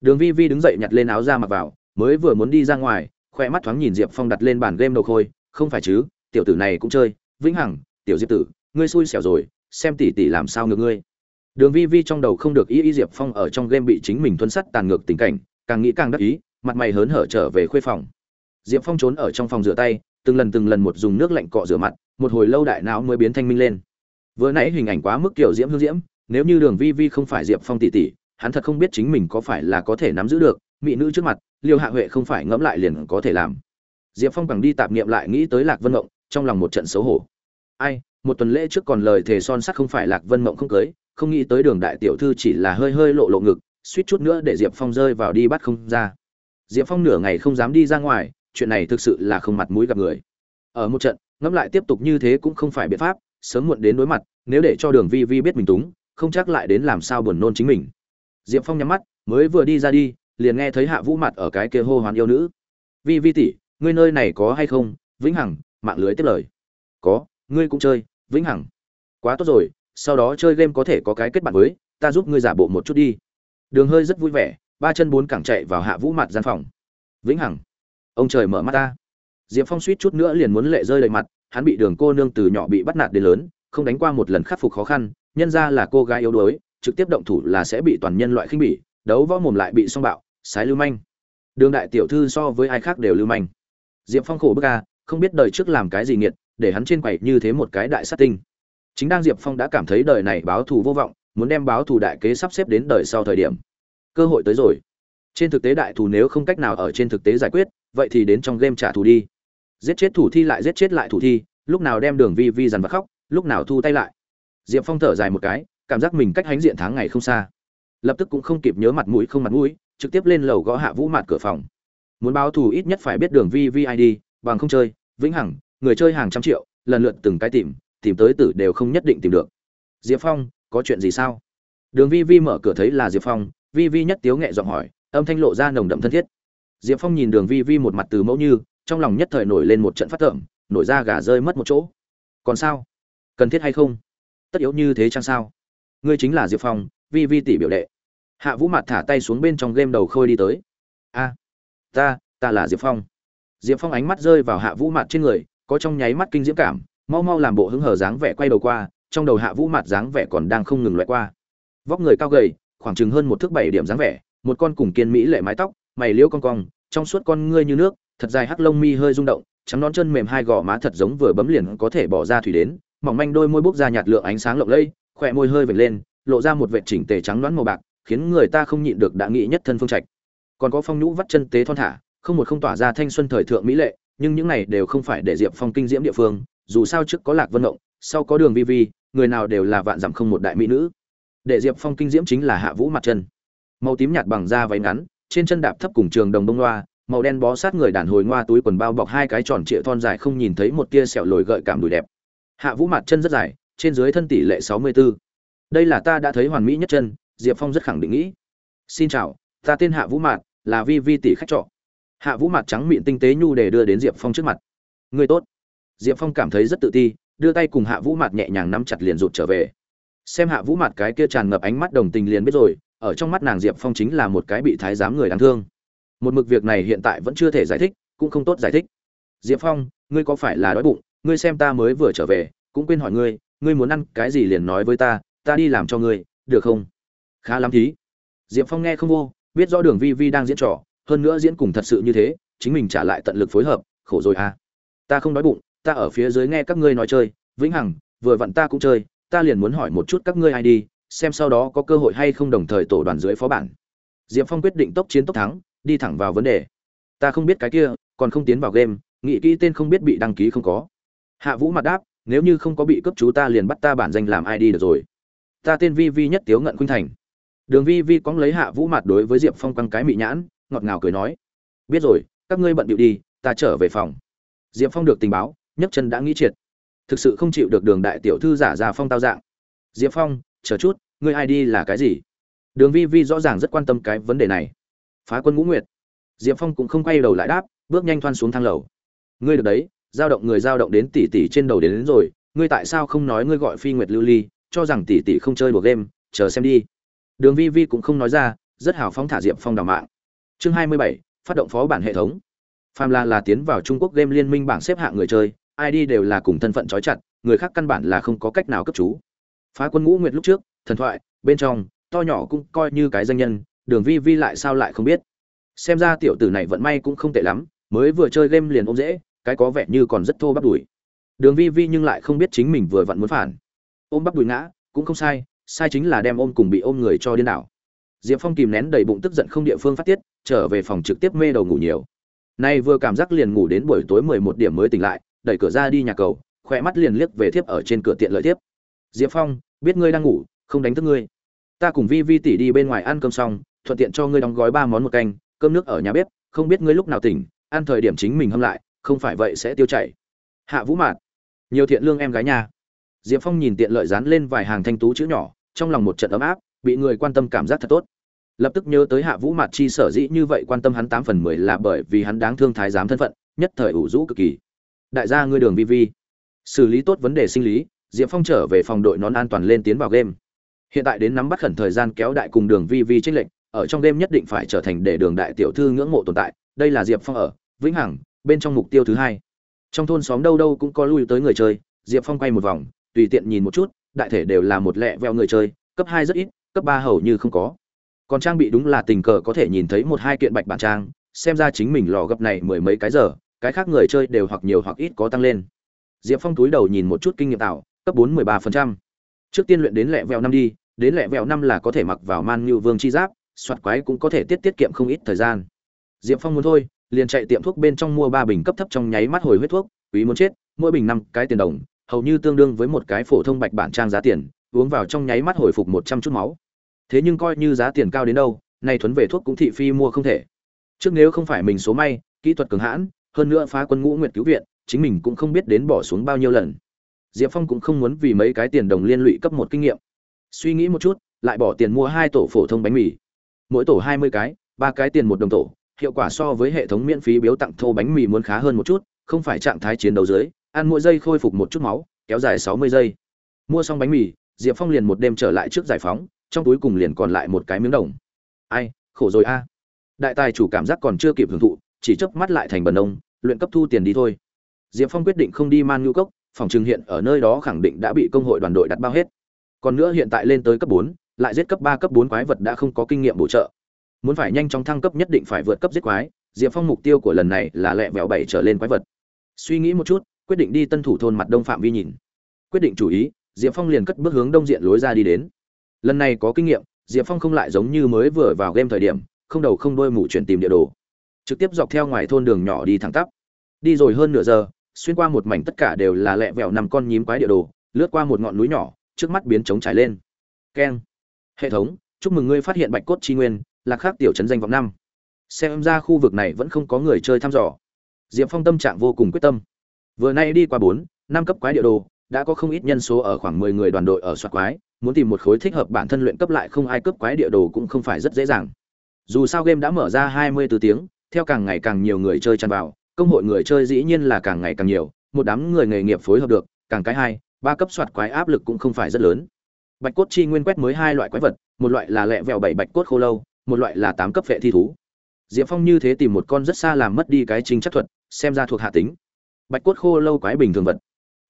Đường vi vi đứng dậy nhặt lên áo ra mặc vào, mới vừa muốn đi ra ngoài, khoe mắt thoáng nhìn diệp phong đặt lên bàn game đầu khôi, không phải chứ, tiểu tử này cũng chơi, vĩnh hằng, tiểu diệp tử, ngươi xui xẻo rồi, xem tỷ tỷ làm sao ngược ngươi đường vi vi trong đầu không được ý ý diệp phong ở trong game bị chính mình thuấn sắt tàn ngược tình cảnh, càng nghĩ càng đắc ý, mặt mày hớn hở trở về khuê phòng. Diệp phong trốn ở trong phòng rửa tay, từng lần từng lần một dùng nước lạnh cọ rửa mặt, một hồi lâu đại não mới biến thanh minh lên. Vừa nãy hình ảnh quá mức kiểu diễm hương diễm, nếu như đường vi vi không phải diệp phong tỷ tỷ hắn thật không biết chính mình có phải là có thể nắm giữ được, mỹ nữ trước mặt, liêu hạ huệ không phải ngẫm lại liền có thể làm. Diệp phong bằng đi tạp nghiệm lại nghĩ tới lạc vân mộng, trong lòng một trận xấu hổ. Ai, một tuần lễ trước còn lời thề son sắt không phải lạc vân mộng không cưới không nghĩ tới đường đại tiểu thư chỉ là hơi hơi lộ lộ ngực, suýt chút nữa để diệp phong rơi vào đi bắt không ra. Diệp phong nửa ngày không dám đi ra ngoài, chuyện này thực sự là không mặt mũi gặp người. Ở một trận, ngẫm lại tiếp tục như thế cũng không phải biện pháp, sớm muộn đến đối mặt, nếu để cho đường vi vi biết mình túng, không chắc lại đến làm sao buồn nôn chính mình. Diệp phong nhắm mắt, mới vừa đi ra đi, liền nghe thấy hạ vũ mặt ở cái kia hô hoán yêu nữ. Vi vi tỷ, ngươi nơi này có hay không? Vĩnh hằng, mạng lưới tiếp lời. Có, ngươi cũng chơi, vĩnh hằng. Quá tốt rồi sau đó chơi game có thể có cái kết bạn mới, ta giúp ngươi giả bộ một chút đi. Đường hơi rất vui vẻ, ba chân bốn cẳng chạy vào hạ vũ mặt gian phòng. Vĩnh hằng, ông trời mở mắt ta. Diệp phong suýt chút nữa liền muốn lệ rơi đầy mặt, hắn bị đường cô nương từ nhỏ bị bắt nạt đến lớn, không đánh qua một lần khắc phục khó khăn, nhân ra là cô gái yếu đuối, trực tiếp động thủ là sẽ bị toàn nhân loại khinh bỉ, đấu võ mồm lại bị song bạo, sái lưu manh. Đường đại tiểu thư so với ai khác đều lưu manh. Diệp phong khổ bức ca không biết đời trước làm cái gì nghiệt, để hắn trên quầy như thế một cái đại sát tinh chính đang diệp phong đã cảm thấy đời này báo thù vô vọng, muốn đem báo thù đại kế sắp xếp đến đời sau thời điểm. Cơ hội tới rồi. Trên thực tế đại thù nếu không cách nào ở trên thực tế giải quyết, vậy thì đến trong game trả thù đi. Giết chết thủ thi lại giết chết lại thủ thi, lúc nào đem đường vi vi dằn vặt khóc, lúc nào thu tay lại. Diệp phong thở dài một cái, cảm giác mình cách hánh diện tháng ngày không xa. Lập tức cũng không kịp nhớ mặt mũi không mặt mũi, trực tiếp lên lầu gõ hạ vũ mặt cửa phòng. Muốn báo thù ít nhất phải biết đường vi vi id bằng không chơi, vĩnh hằng, người chơi hàng trăm triệu, lần lượt từng cái tìm tìm tới tử đều không nhất định tìm được. Diệp phong, có chuyện gì sao? Đường vi vi mở cửa thấy là diệp phong, vi vi nhất tiếu nghệ giọng hỏi, âm thanh lộ ra nồng đậm thân thiết. Diệp phong nhìn đường vi vi một mặt từ mẫu như, trong lòng nhất thời nổi lên một trận phát thởm, nổi ra gà rơi mất một chỗ. Còn sao? Cần thiết hay không? Tất yếu như thế chăng sao? Ngươi chính là diệp phong, vi vi tỷ biểu đệ. Hạ vũ mặt thả tay xuống bên trong game đầu khôi đi tới. A, ta ta là diệp phong. Diệp phong ánh mắt rơi vào hạ vũ mặt trên người, có trong nháy mắt kinh diễm cảm mau mau làm bộ hứng hở dáng vẻ quay đầu qua, trong đầu hạ vũ mặt dáng vẻ còn đang không ngừng loại qua. Vóc người cao gầy, khoảng chừng hơn một thước bảy điểm dáng vẻ, một con cùng kiên mỹ lệ mái tóc, mày liễu cong cong, trong suốt con ngươi như nước, thật dài hắc lông mi hơi rung động, trắng nón chân mềm hai gò má thật giống vừa bấm liền có thể bỏ ra thủy đến, mỏng manh đôi môi bốc ra nhạt lượng ánh sáng lộng lẫy, khỏe môi hơi vệt lên, lộ ra một vệt chỉnh tề trắng đoán màu bạc, khiến người ta không nhịn được đã nghĩ nhất thân phương trạch. Còn có phong nhũ vắt chân tế thon thả, không một không tỏa ra thanh xuân thời thượng mỹ lệ, nhưng những này đều không phải để diệp phong kinh diễm địa phương dù sao trước có lạc vân động sau có đường vi vi, người nào đều là vạn dặm không một đại mỹ nữ. Để diệp phong kinh diễm chính là hạ vũ mặt chân. Màu tím nhạt bằng da váy ngắn, trên chân đạp thấp cùng trường đồng đông loa màu đen bó sát người đàn hồi ngoa túi quần bao bọc hai cái tròn trịa thon dài không nhìn thấy một tia sẹo lồi gợi cảm đùi đẹp. Hạ vũ mặt chân rất dài, trên dưới thân tỷ lệ sáu mươi 64. đây là ta đã thấy hoàn mỹ nhất chân, diệp phong rất khẳng định nghĩ. Xin chào, ta tên hạ vũ mạt, là vi vi tỷ khách trọ. Hạ vũ Mạt trắng miệng tinh tế nhu để đưa đến diệp phong trước mặt. Người tốt diệp phong cảm thấy rất tự ti, đưa tay cùng hạ vũ Mạt nhẹ nhàng nắm chặt liền rụt trở về. Xem hạ vũ Mạt cái kia tràn ngập ánh mắt đồng tình liền biết rồi, ở trong mắt nàng diệp phong chính là một cái bị thái giám người đáng thương. Một mực việc này hiện tại vẫn chưa thể giải thích, cũng không tốt giải thích. Diệp phong, ngươi có phải là đói bụng? Ngươi xem ta mới vừa trở về, cũng quên hỏi ngươi ngươi muốn ăn cái gì liền nói với ta ta đi làm cho ngươi, được không? Khá lắm thí. Diệp phong nghe không vô, biết rõ đường vi vi đang diễn trò, hơn nữa diễn cùng thật sự như thế, chính mình trả lại tận lực phối hợp, khổ rồi à. Ta không đói bụng ta ở phía dưới nghe các ngươi nói chơi, vĩnh hằng, vừa vặn ta cũng chơi, ta liền muốn hỏi một chút các ngươi ai đi, xem sau đó có cơ hội hay không đồng thời tổ đoàn dưới phó bản. Diệp phong quyết định tốc chiến tốc thắng, đi thẳng vào vấn đề. Ta không biết cái kia, còn không tiến vào game, nghĩ kỹ tên không biết bị đăng ký không có. Hạ vũ mặt đáp, nếu như không có bị cấp chú ta liền bắt ta bản danh làm id được rồi. Ta tên vi vi nhất tiếu ngận khuynh thành. Đường vi vi cóng lấy hạ vũ mặt đối với diệp phong căng cái mị nhãn, ngọt ngào cười nói. Biết rồi, các ngươi bận điệu đi, ta trở về phòng. Diệp phong được tình báo nhấc chân đã nghĩ triệt. Thực sự không chịu được đường đại tiểu thư giả ra phong tao dạng. Diệp phong chờ chút ngươi ai đi là cái gì? Đường vi vi rõ ràng rất quan tâm cái vấn đề này. Phá quân ngũ nguyệt. Diệp phong cũng không quay đầu lại đáp bước nhanh thoăn xuống thang lầu. Ngươi được đấy giao động người giao động đến tỷ tỷ trên đầu đến, đến rồi ngươi tại sao không nói ngươi gọi phi nguyệt lưu ly cho rằng tỷ tỷ không chơi đùa game chờ xem đi. Đường vi vi cũng không nói ra rất hào phóng thả diệp phong đào mạng. Chương hai mươi bảy phát động phó bản hệ thống. Phàm là là tiến vào trung quốc game liên minh bảng xếp hạng người chơi Ai đi đều là cùng thân phận trói chặt, người khác căn bản là không có cách nào cấp chú. Phá quân ngũ nguyệt lúc trước, thần thoại, bên trong, to nhỏ cũng coi như cái danh nhân, đường vi vi lại sao lại không biết. Xem ra tiểu tử này vận may cũng không tệ lắm, mới vừa chơi game liền ôm dễ, cái có vẻ như còn rất thô bắp đùi. Đường vi vi nhưng lại không biết chính mình vừa vặn muốn phản. Ôm bắp đùi ngã, cũng không sai sai chính là đem ôm cùng bị ôm người cho điên đảo. Diệp phong kìm nén đầy bụng tức giận không địa phương phát tiết, trở về phòng trực tiếp mê đầu ngủ nhiều. Nay vừa cảm giác liền ngủ đến buổi tối mười một điểm mới tỉnh lại đẩy cửa ra đi nhà cầu khỏe mắt liền liếc về thiếp ở trên cửa tiện lợi thiếp. Diệp phong, biết ngươi đang ngủ, không đánh thức ngươi. Ta cùng vi vi tỷ đi bên ngoài ăn cơm xong, thuận tiện cho ngươi đóng gói ba món một canh, cơm nước ở nhà bếp, không biết ngươi lúc nào tỉnh, ăn thời điểm chính mình hâm lại, không phải vậy sẽ tiêu chảy. Hạ vũ mạn nhiều thiện lương em gái nhà diệp phong nhìn tiện lợi dán lên vài hàng thanh tú chữ nhỏ, trong lòng một trận ấm áp, bị người quan tâm cảm giác thật tốt. Lập tức nhớ tới hạ vũ mạt chi sở dĩ như vậy quan tâm hắn tám phần mười là bởi vì hắn đáng thương thái giám thân phận, nhất thời ủ rũ cực kỳ đại gia ngươi đường vi vi. Xử lý tốt vấn đề sinh lý, diệp phong trở về phòng đội nón an toàn lên tiến vào game. Hiện tại đến nắm bắt khẩn thời gian kéo đại cùng đường vi vi trích lệnh ở trong game nhất định phải trở thành để đường đại tiểu thư ngưỡng mộ tồn tại, đây là diệp phong ở, vĩnh hằng, bên trong mục tiêu thứ hai. Trong thôn xóm đâu đâu cũng có lui tới người chơi, diệp phong quay một vòng, tùy tiện nhìn một chút, đại thể đều là một lẹ veo người chơi, cấp hai rất ít, cấp ba hầu như không có. Còn trang bị đúng là tình cờ có thể nhìn thấy một hai kiện bạch bản trang, xem ra chính mình lò gấp này mười mấy cái giờ cái khác người chơi đều hoặc nhiều hoặc ít có tăng lên. Diệp phong túi đầu nhìn một chút kinh nghiệm tạo, cấp bốn mười ba phần trăm. Trước tiên luyện đến lẹ vẹo năm đi, đến lẹ vẹo năm là có thể mặc vào man như vương chi giáp, soạt quái cũng có thể tiết tiết kiệm không ít thời gian. Diệp phong muốn thôi, liền chạy tiệm thuốc bên trong mua ba bình cấp thấp trong nháy mắt hồi huyết thuốc, quý muốn chết, mỗi bình năm cái tiền đồng, hầu như tương đương với một cái phổ thông bạch bản trang giá tiền, uống vào trong nháy mắt hồi phục một trăm chút máu. Thế nhưng coi như giá tiền cao đến đâu, nay thuấn về thuốc cũng thị phi mua không thể. Trước nếu không phải mình số may, kỹ thuật cường hãn hơn nữa phá quân ngũ nguyệt cứu viện, chính mình cũng không biết đến bỏ xuống bao nhiêu lần. Diệp phong cũng không muốn vì mấy cái tiền đồng liên lụy cấp một kinh nghiệm. Suy nghĩ một chút, lại bỏ tiền mua hai tổ phổ thông bánh mì. Mỗi tổ hai mươi cái, ba cái tiền một đồng tổ, hiệu quả so với hệ thống miễn phí biếu tặng thô bánh mì muốn khá hơn một chút, không phải trạng thái chiến đấu dưới, ăn mỗi giây khôi phục một chút máu, kéo dài sáu mươi giây. Mua xong bánh mì, diệp phong liền một đêm trở lại trước giải phóng, trong túi cùng liền còn lại một cái miếng đồng. Ai, khổ rồi a. Đại tài chủ cảm giác còn chưa kịp hưởng thụ chỉ chớp mắt lại thành bần ông, luyện cấp thu tiền đi thôi. Diệp phong quyết định không đi man Nhu cốc, phòng trường hiện ở nơi đó khẳng định đã bị công hội đoàn đội đặt bao hết. Còn nữa hiện tại lên tới cấp bốn, lại giết cấp ba, cấp bốn quái vật đã không có kinh nghiệm bổ trợ. Muốn phải nhanh chóng thăng cấp nhất định phải vượt cấp giết quái, diệp phong mục tiêu của lần này là lẹ vẹo bảy trở lên quái vật. Suy nghĩ một chút, quyết định đi tân thủ thôn mặt đông phạm vi nhìn. Quyết định chủ ý, diệp phong liền cất bước hướng đông diện lối ra đi đến. Lần này có kinh nghiệm, diệp phong không lại giống như mới vừa vào game thời điểm, không đầu không đuôi mù chuyển tìm địa đồ trực tiếp dọc theo ngoài thôn đường nhỏ đi thẳng tắp. Đi rồi hơn nửa giờ, xuyên qua một mảnh tất cả đều là lẹ vẹo nằm con nhím quái địa đồ, lướt qua một ngọn núi nhỏ, trước mắt biến trống trải lên. Keng. Hệ thống, chúc mừng ngươi phát hiện bạch cốt tri nguyên, lạc khác tiểu trấn danh vọng năm. Xem ra khu vực này vẫn không có người chơi thăm dò. Diệp phong tâm trạng vô cùng quyết tâm. Vừa nay đi qua bốn, năm cấp quái địa đồ, đã có không ít nhân số ở khoảng mười người đoàn đội ở soạt quái, muốn tìm một khối thích hợp bản thân luyện cấp lại không ai cấp quái địa đồ cũng không phải rất dễ dàng. Dù sao game đã mở ra hai mươi từ tiếng theo càng ngày càng nhiều người chơi tràn vào, công hội người chơi dĩ nhiên là càng ngày càng nhiều, một đám người nghề nghiệp phối hợp được, càng cái hai, ba cấp soạt quái áp lực cũng không phải rất lớn. Bạch cốt chi nguyên quét mới hai loại quái vật, một loại là lẹ vẹo bảy bạch cốt khô lâu, một loại là tám cấp vệ thi thú. Diệp phong như thế tìm một con rất xa làm mất đi cái chính chắc thuật, xem ra thuộc hạ tính. Bạch cốt khô lâu quái bình thường vật.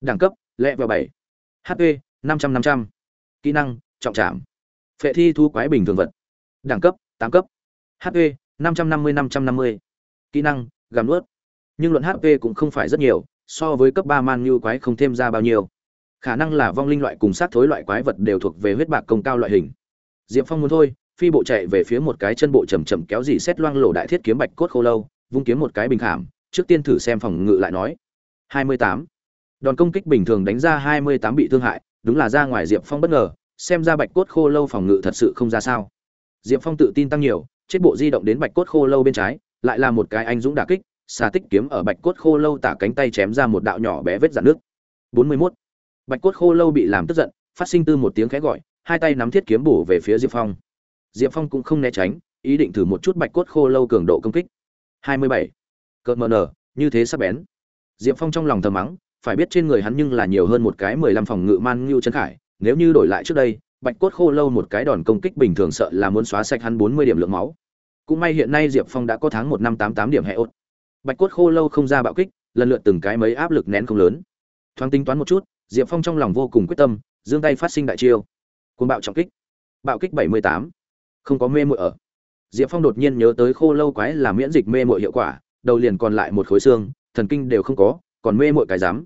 Đẳng cấp, lẹ vẹo bảy hp năm trăm năm trăm. Kỹ năng, trọng chạm phệ thi thu quái bình thường vật. Đẳng cấp, tám cấp hp năm trăm năm mươi, năm trăm năm mươi. Kỹ năng gầm nuốt. Nhưng luận hp cũng không phải rất nhiều, so với cấp ba man như quái không thêm ra bao nhiêu. Khả năng là vong linh loại cùng sát thối loại quái vật đều thuộc về huyết bạc công cao loại hình. Diệp phong muốn thôi, phi bộ chạy về phía một cái chân bộ chậm chậm kéo dì xét loang lổ đại thiết kiếm bạch cốt khô lâu, vung kiếm một cái bình khảm trước tiên thử xem phòng ngự lại nói. Hai mươi tám. Đòn công kích bình thường đánh ra hai mươi tám bị thương hại, đúng là ra ngoài diệp phong bất ngờ, xem ra bạch cốt khô lâu phòng ngự thật sự không ra sao. Diệp phong tự tin tăng nhiều chết bộ di động đến bạch cốt khô lâu bên trái, lại là một cái anh dũng đả kích, xà tích kiếm ở bạch cốt khô lâu tả cánh tay chém ra một đạo nhỏ bé vết dạn nước. Bốn mươi 41. bạch cốt khô lâu bị làm tức giận, phát sinh tư một tiếng khẽ gọi, hai tay nắm thiết kiếm bổ về phía diệp phong. Diệp phong cũng không né tránh, ý định thử một chút bạch cốt khô lâu cường độ công kích. Hai mươi bảy. Cợt mờ nở, như thế sắp bén. Diệp phong trong lòng thầm mắng, phải biết trên người hắn nhưng là nhiều hơn một cái mười lăm phòng ngự man ngưu trấn khải, nếu như đổi lại trước đây bạch cốt khô lâu một cái đòn công kích bình thường sợ là muốn xóa sạch hắn bốn mươi điểm lượng máu. Cũng may hiện nay diệp phong đã có tháng một năm tám tám điểm hệ ốt. Bạch cốt khô lâu không ra bạo kích, lần lượt từng cái mấy áp lực nén không lớn. Thoáng tính toán một chút, diệp phong trong lòng vô cùng quyết tâm, giương tay phát sinh đại chiêu. Cuồng bạo trọng kích. Bạo kích bảy mươi tám. Không có mê mội ở. Diệp phong đột nhiên nhớ tới khô lâu quái là miễn dịch mê mội hiệu quả, đầu liền còn lại một khối xương, thần kinh đều không có, còn mê mội cái dám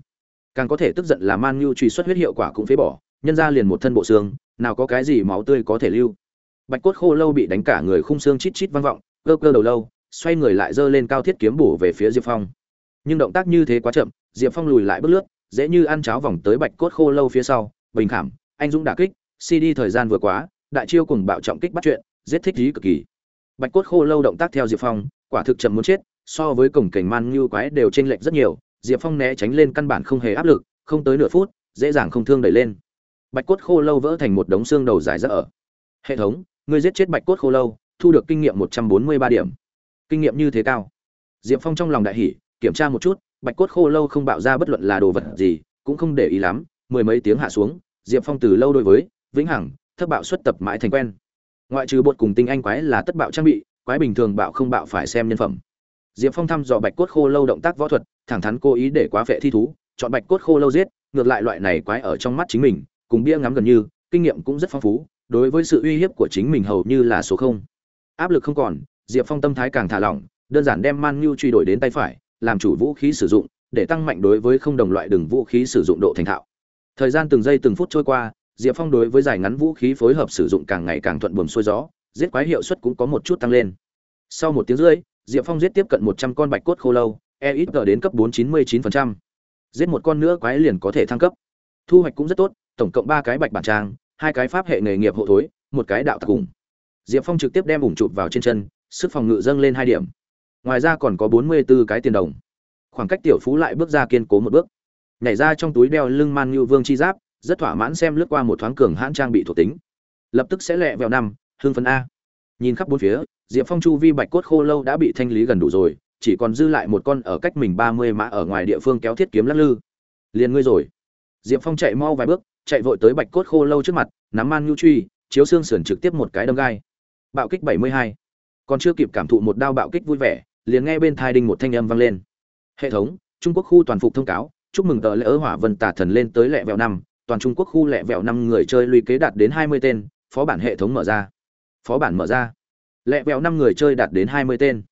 càng có thể tức giận là man nhu truy xuất huyết hiệu quả cũng phế bỏ nhân ra liền một thân bộ xương, nào có cái gì máu tươi có thể lưu. Bạch cốt khô lâu bị đánh cả người khung xương chít chít vang vọng, cơ cơ đầu lâu, xoay người lại giơ lên cao thiết kiếm bổ về phía diệp phong. Nhưng động tác như thế quá chậm, diệp phong lùi lại bước lướt, dễ như ăn cháo vòng tới bạch cốt khô lâu phía sau, bình khảm anh dũng đả kích, cd thời gian vừa quá, đại chiêu cùng bạo trọng kích bắt chuyện, giết thích lý cực kỳ. Bạch cốt khô lâu động tác theo diệp phong, quả thực chậm muốn chết, so với cổng cảnh man như quái đều chênh lệch rất nhiều, diệp phong né tránh lên căn bản không hề áp lực, không tới nửa phút, dễ dàng không thương đẩy lên bạch cốt khô lâu vỡ thành một đống xương đầu dài ra ở. Hệ thống, ngươi giết chết bạch cốt khô lâu, thu được kinh nghiệm một trăm bốn mươi ba điểm. Kinh nghiệm như thế cao. Diệp phong trong lòng đại hỉ, kiểm tra một chút, bạch cốt khô lâu không bạo ra bất luận là đồ vật gì, cũng không để ý lắm, mười mấy tiếng hạ xuống, diệp phong từ lâu đối với, vĩnh hằng, thất bạo xuất tập mãi thành quen. Ngoại trừ bột cùng tinh anh quái là tất bạo trang bị, quái bình thường bạo không bạo phải xem nhân phẩm. Diệp phong thăm dò bạch cốt khô lâu động tác võ thuật, thẳng thắn cố ý để quá vệ thi thú, chọn bạch cốt khô lâu giết, ngược lại loại này quái ở trong mắt chính mình cùng bia ngắm gần như, kinh nghiệm cũng rất phong phú, đối với sự uy hiếp của chính mình hầu như là số không. Áp lực không còn, diệp phong tâm thái càng thả lỏng, đơn giản đem man nhu truy đổi đến tay phải, làm chủ vũ khí sử dụng, để tăng mạnh đối với không đồng loại đường vũ khí sử dụng độ thành thạo. Thời gian từng giây từng phút trôi qua, diệp phong đối với giải ngắn vũ khí phối hợp sử dụng càng ngày càng thuận buồm xuôi gió, giết quái hiệu suất cũng có một chút tăng lên. Sau một tiếng rưỡi, diệp phong giết tiếp cận một trăm con bạch cốt khô lâu e ít g đến cấp bốn chín mươi chín giết một con nữa quái liền có thể thăng cấp. Thu hoạch cũng rất tốt tổng cộng ba cái bạch bản trang, hai cái pháp hệ nghề nghiệp hộ thối, một cái đạo tặc cùng. Diệp phong trực tiếp đem ủng chụp vào trên chân, sức phòng ngự dâng lên hai điểm. Ngoài ra còn có bốn mươi b ố cái tiền đồng. Khoảng cách tiểu phú lại bước ra kiên cố một bước. Nhảy ra trong túi đeo lưng man như vương chi giáp, rất thỏa mãn xem lướt qua một thoáng cường hãn trang bị thuộc tính. Lập tức sẽ lẹ vẹo năm hương phấn a. Nhìn khắp bốn phía, diệp phong chu vi bạch cốt khô lâu đã bị thanh lý gần đủ rồi, chỉ còn dư lại một con ở cách mình ba mươi mã ở ngoài địa phương kéo thiết kiếm lắc lư. Liền ngươi rồi diệp phong chạy mau vài bước, chạy vội tới bạch cốt khô lâu trước mặt, nắm man nhu truy, chiếu xương sườn trực tiếp một cái đâm gai. Bạo kích bảy mươi hai. Còn chưa kịp cảm thụ một đao bạo kích vui vẻ, liền nghe bên thai đinh một thanh âm vang lên. Hệ thống, trung quốc khu toàn phục thông cáo, chúc mừng tờ lễ ớ hỏa vân tả thần lên tới lẹ vẹo năm, toàn trung quốc khu lẹ vẹo năm người chơi lũy kế đạt đến hai mươi tên, phó bản hệ thống mở ra. Phó bản mở ra. Lẹ vẹo năm người chơi đạt đến hai mươi tên.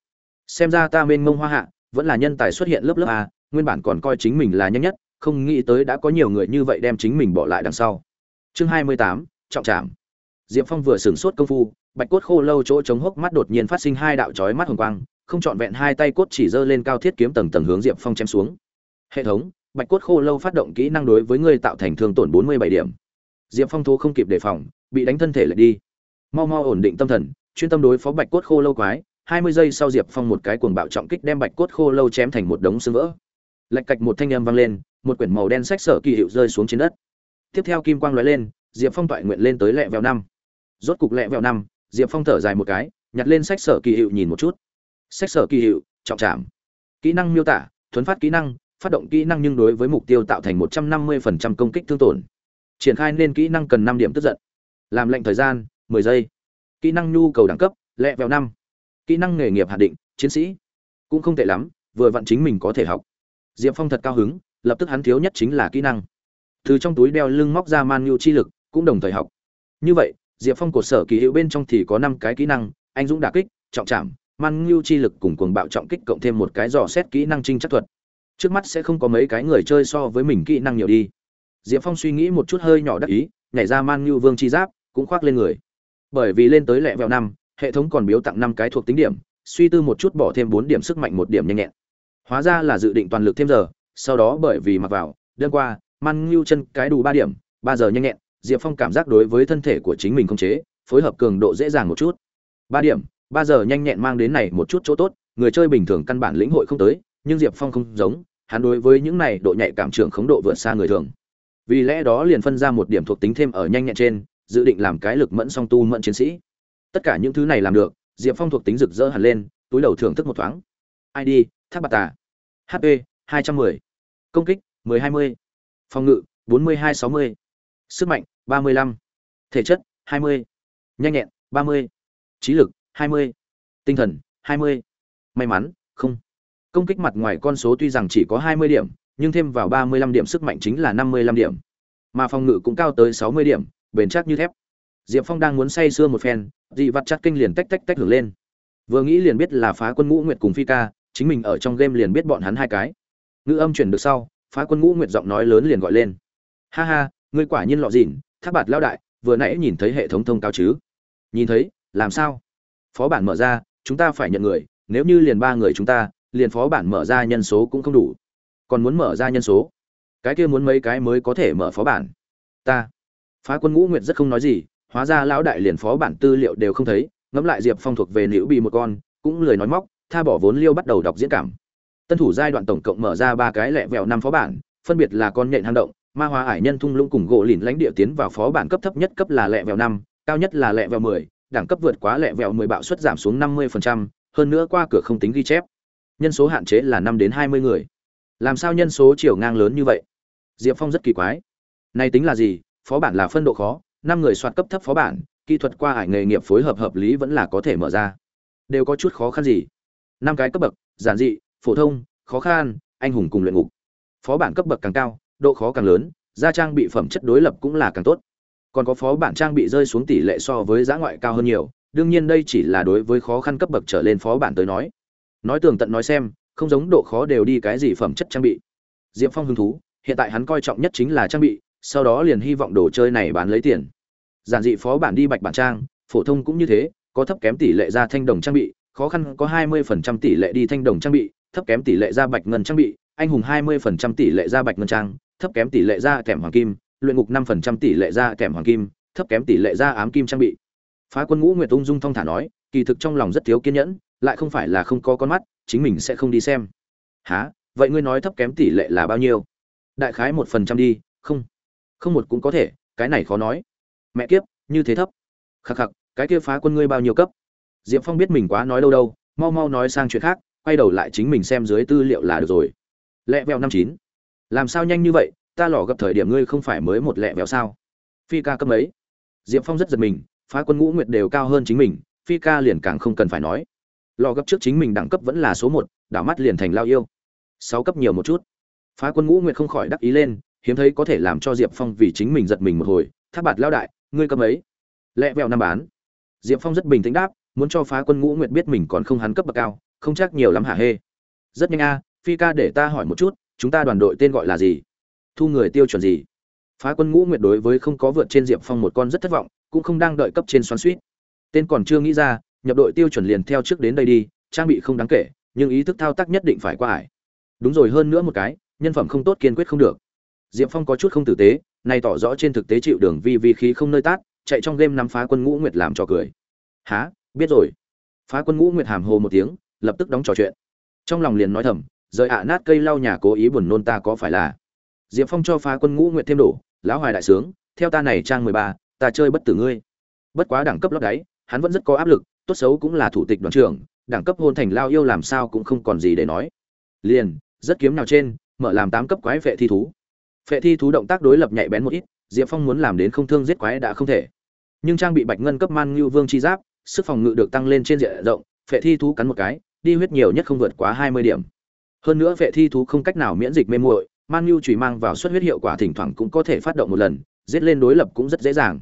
Xem ra ta mênh mông hoa hạ, vẫn là nhân tài xuất hiện lớp lớp a, nguyên bản còn coi chính mình là nhanh nhất không nghĩ tới đã có nhiều người như vậy đem chính mình bỏ lại đằng sau. Chương hai mươi tám, trọng trảm. Diệp phong vừa sửng sốt công phu, bạch cốt khô lâu chỗ chống hốc mắt đột nhiên phát sinh hai đạo chói mắt hồng quang, không trọn vẹn hai tay cốt chỉ giơ lên cao thiết kiếm tầng tầng hướng diệp phong chém xuống. Hệ thống, bạch cốt khô lâu phát động kỹ năng đối với ngươi tạo thành thương tổn bốn mươi bảy điểm. Diệp phong thố không kịp đề phòng, bị đánh thân thể lại đi. Mau mau ổn định tâm thần, chuyên tâm đối phó bạch cốt khô lâu quái, hai mươi giây sau diệp phong một cái cuồng bạo trọng kích đem bạch cốt khô lâu chém thành một đống xương vỡ. Lạch cạch một thanh âm vang lên một quyển màu đen sách sở kỳ hiệu rơi xuống trên đất. Tiếp theo kim quang lóe lên, diệp phong toại nguyện lên tới lẹ vẹo năm. Rốt cục lẹ vẹo năm, diệp phong thở dài một cái, nhặt lên sách sở kỳ hiệu nhìn một chút. Sách sở kỳ hiệu, trọng trảm. Kỹ năng miêu tả, thuấn phát kỹ năng, phát động kỹ năng nhưng đối với mục tiêu tạo thành một trăm năm mươi phần trăm công kích thương tổn. Triển khai nên kỹ năng cần năm điểm tức giận. Làm lệnh thời gian, mười giây. Kỹ năng nhu cầu đẳng cấp, lẹ vẹo năm. Kỹ năng nghề nghiệp hạn định, chiến sĩ. Cũng không tệ lắm, vừa vặn chính mình có thể học. Diệp phong thật cao hứng lập tức hắn thiếu nhất chính là kỹ năng. Từ trong túi đeo lưng móc ra man nhu chi lực, cũng đồng thời học. Như vậy, diệp phong cột sở kỳ hữu bên trong thì có năm cái kỹ năng, anh dũng đà kích, trọng chạm, man nhu chi lực cùng cuồng bạo trọng kích cộng thêm một cái dò xét kỹ năng trinh chắc thuật. Trước mắt sẽ không có mấy cái người chơi so với mình kỹ năng nhiều đi. Diệp phong suy nghĩ một chút hơi nhỏ đắc ý, nhảy ra man nhu vương chi giáp, cũng khoác lên người. Bởi vì lên tới lẹ vẹo năm, hệ thống còn biếu tặng năm cái thuộc tính điểm, suy tư một chút bỏ thêm bốn điểm sức mạnh một điểm nhanh nhẹn. Hóa ra là dự định toàn lực thêm giờ sau đó bởi vì mặc vào đơn qua, man ngưu chân cái đủ ba điểm, ba giờ nhanh nhẹn, diệp phong cảm giác đối với thân thể của chính mình không chế, phối hợp cường độ dễ dàng một chút. Ba điểm, ba giờ nhanh nhẹn mang đến này một chút chỗ tốt, người chơi bình thường căn bản lĩnh hội không tới, nhưng diệp phong không giống, hắn đối với những này độ nhạy cảm trưởng khống độ vượt xa người thường. Vì lẽ đó liền phân ra một điểm thuộc tính thêm ở nhanh nhẹn trên, dự định làm cái lực mẫn song tu mẫn chiến sĩ. Tất cả những thứ này làm được, diệp phong thuộc tính rực rỡ hẳn lên, túi đầu thưởng thức một thoáng. Id thác bạc tà. Hp 210. công kích 1020. phòng ngự 4260. sức mạnh 35. thể chất 20. nhanh nhẹn 30. trí lực 20. tinh thần 20. may mắn, không công kích mặt ngoài con số tuy rằng chỉ có 20 điểm, nhưng thêm vào 35 điểm sức mạnh chính là 55 điểm mà phòng ngự cũng cao tới 60 điểm, bền chắc như thép diệp phong đang muốn say sưa một phen, dị vật chặt kinh liền tách tách tách hưởng lên vừa nghĩ liền biết là phá quân ngũ nguyệt cùng phi ca, chính mình ở trong game liền biết bọn hắn hai cái ngữ âm chuyển được sau, phá quân ngũ nguyệt giọng nói lớn liền gọi lên. Ha ha, ngươi quả nhiên lọ dỉn thác bạt lao đại, vừa nãy nhìn thấy hệ thống thông cáo chứ? Nhìn thấy, làm sao? Phó bản mở ra, chúng ta phải nhận người, nếu như liền ba người chúng ta, liền phó bản mở ra nhân số cũng không đủ. Còn muốn mở ra nhân số? Cái kia muốn mấy cái mới có thể mở phó bản? Ta. Phá quân ngũ nguyệt rất không nói gì, hóa ra lão đại liền phó bản tư liệu đều không thấy, ngẫm lại diệp phong thuộc về nữ bị một con, cũng lười nói móc, tha bỏ vốn liêu bắt đầu đọc diễn cảm tân thủ giai đoạn tổng cộng mở ra ba cái lẹ vẹo năm phó bản, phân biệt là con nhện hang động, ma hóa ải nhân thung lũng cùng gỗ lìn lãnh địa tiến vào phó bản cấp thấp nhất cấp là lẹ vẹo năm, cao nhất là lẹ vẹo mười, đẳng cấp vượt quá lẹ vẹo mười bạo suất giảm xuống năm mươi phần trăm, hơn nữa qua cửa không tính ghi chép. Nhân số hạn chế là năm đến hai mươi người. Làm sao nhân số chiều ngang lớn như vậy? Diệp phong rất kỳ quái. Này tính là gì? Phó bản là phân độ khó, năm người soạt cấp thấp phó bản, kỹ thuật qua ải nghề nghiệp phối hợp hợp lý vẫn là có thể mở ra. Đều có chút khó khăn gì. Năm cái cấp bậc, giản dị phổ thông, khó khăn, anh hùng cùng luyện ngục. Phó bản cấp bậc càng cao, độ khó càng lớn, gia trang bị phẩm chất đối lập cũng là càng tốt. Còn có phó bản trang bị rơi xuống tỷ lệ so với giá ngoại cao hơn nhiều, đương nhiên đây chỉ là đối với khó khăn cấp bậc trở lên phó bản tới nói. Nói tường tận nói xem, không giống độ khó đều đi cái gì phẩm chất trang bị. Diệp phong hứng thú, hiện tại hắn coi trọng nhất chính là trang bị, sau đó liền hy vọng đồ chơi này bán lấy tiền. Giản dị phó bản đi bạch bản trang, phổ thông cũng như thế, có thấp kém tỷ lệ ra thanh đồng trang bị, khó khăn có 20% tỷ lệ đi thanh đồng trang bị thấp kém tỷ lệ ra bạch ngân trang bị, anh hùng 20% tỷ lệ ra bạch ngân trang, thấp kém tỷ lệ ra kèm hoàng kim, luyện ngục 5% tỷ lệ ra kèm hoàng kim, thấp kém tỷ lệ ra ám kim trang bị. Phá quân ngũ nguyệt ung dung thong thả nói, kỳ thực trong lòng rất thiếu kiên nhẫn, lại không phải là không có con mắt, chính mình sẽ không đi xem. Hả? Vậy ngươi nói thấp kém tỷ lệ là bao nhiêu? Đại khái một phần trăm đi, không. Không một cũng có thể, cái này khó nói. Mẹ kiếp, như thế thấp. Khắc khắc, cái kia phá quân ngươi bao nhiêu cấp? Diệp phong biết mình quá nói đâu đâu, mau mau nói sang chuyện khác quay đầu lại chính mình xem dưới tư liệu là được rồi. Lẹ vẹo năm chín. Làm sao nhanh như vậy? Ta lò gặp thời điểm ngươi không phải mới một lẹ vẹo sao? Phi ca cấp ấy diệp phong rất giật mình, phá quân ngũ nguyệt đều cao hơn chính mình, phi ca liền càng không cần phải nói. Lò gấp trước chính mình đẳng cấp vẫn là số một, đảo mắt liền thành lao yêu. Sáu cấp nhiều một chút. Phá quân ngũ nguyệt không khỏi đắc ý lên, hiếm thấy có thể làm cho diệp phong vì chính mình giật mình một hồi. Tháp bạt lao đại, ngươi cầm ấy lẹ vẹo năm bán. Diệp phong rất bình tĩnh đáp, muốn cho phá quân ngũ nguyệt biết mình còn không hắn cấp bậc cao không chắc nhiều lắm hả hê? Rất nhanh a, phi ca để ta hỏi một chút, chúng ta đoàn đội tên gọi là gì? Thu người tiêu chuẩn gì? Phá quân ngũ nguyệt đối với không có vượt trên diệp phong một con rất thất vọng, cũng không đang đợi cấp trên xoắn suýt tên còn chưa nghĩ ra, nhập đội tiêu chuẩn liền theo trước đến đây đi, trang bị không đáng kể, nhưng ý thức thao tác nhất định phải qua ải. Đúng rồi, hơn nữa một cái, nhân phẩm không tốt kiên quyết không được. Diệp phong có chút không tử tế, này tỏ rõ trên thực tế chịu đường vi vi khí không nơi tát, chạy trong game nắm phá quân ngũ nguyệt làm trò cười. Há biết rồi. Phá quân ngũ nguyệt hàm hồ một tiếng lập tức đóng trò chuyện. Trong lòng liền nói thầm, rời ạ nát cây lau nhà cố ý buồn nôn ta có phải là? Diệp phong cho phá quân ngũ nguyện thêm đổ, lão hoài đại sướng, theo ta này trang mười ba, ta chơi bất tử ngươi. Bất quá đẳng cấp lót đáy, hắn vẫn rất có áp lực, tốt xấu cũng là thủ tịch đoàn trưởng, đẳng cấp hôn thành lao yêu làm sao cũng không còn gì để nói. Liền, rất kiếm nào trên, mở làm tám cấp quái vệ thi thú. Phệ thi thú động tác đối lập nhạy bén một ít, diệp phong muốn làm đến không thương giết quái đã không thể. Nhưng trang bị bạch ngân cấp man ngưu vương chi giáp, sức phòng ngự được tăng lên trên diện rộng phệ thi thú cắn một cái đi huyết nhiều nhất không vượt quá hai mươi điểm. Hơn nữa vệ thi thú không cách nào miễn dịch mê muội, man nhu chùy mang vào xuất huyết hiệu quả thỉnh thoảng cũng có thể phát động một lần, giết lên đối lập cũng rất dễ dàng.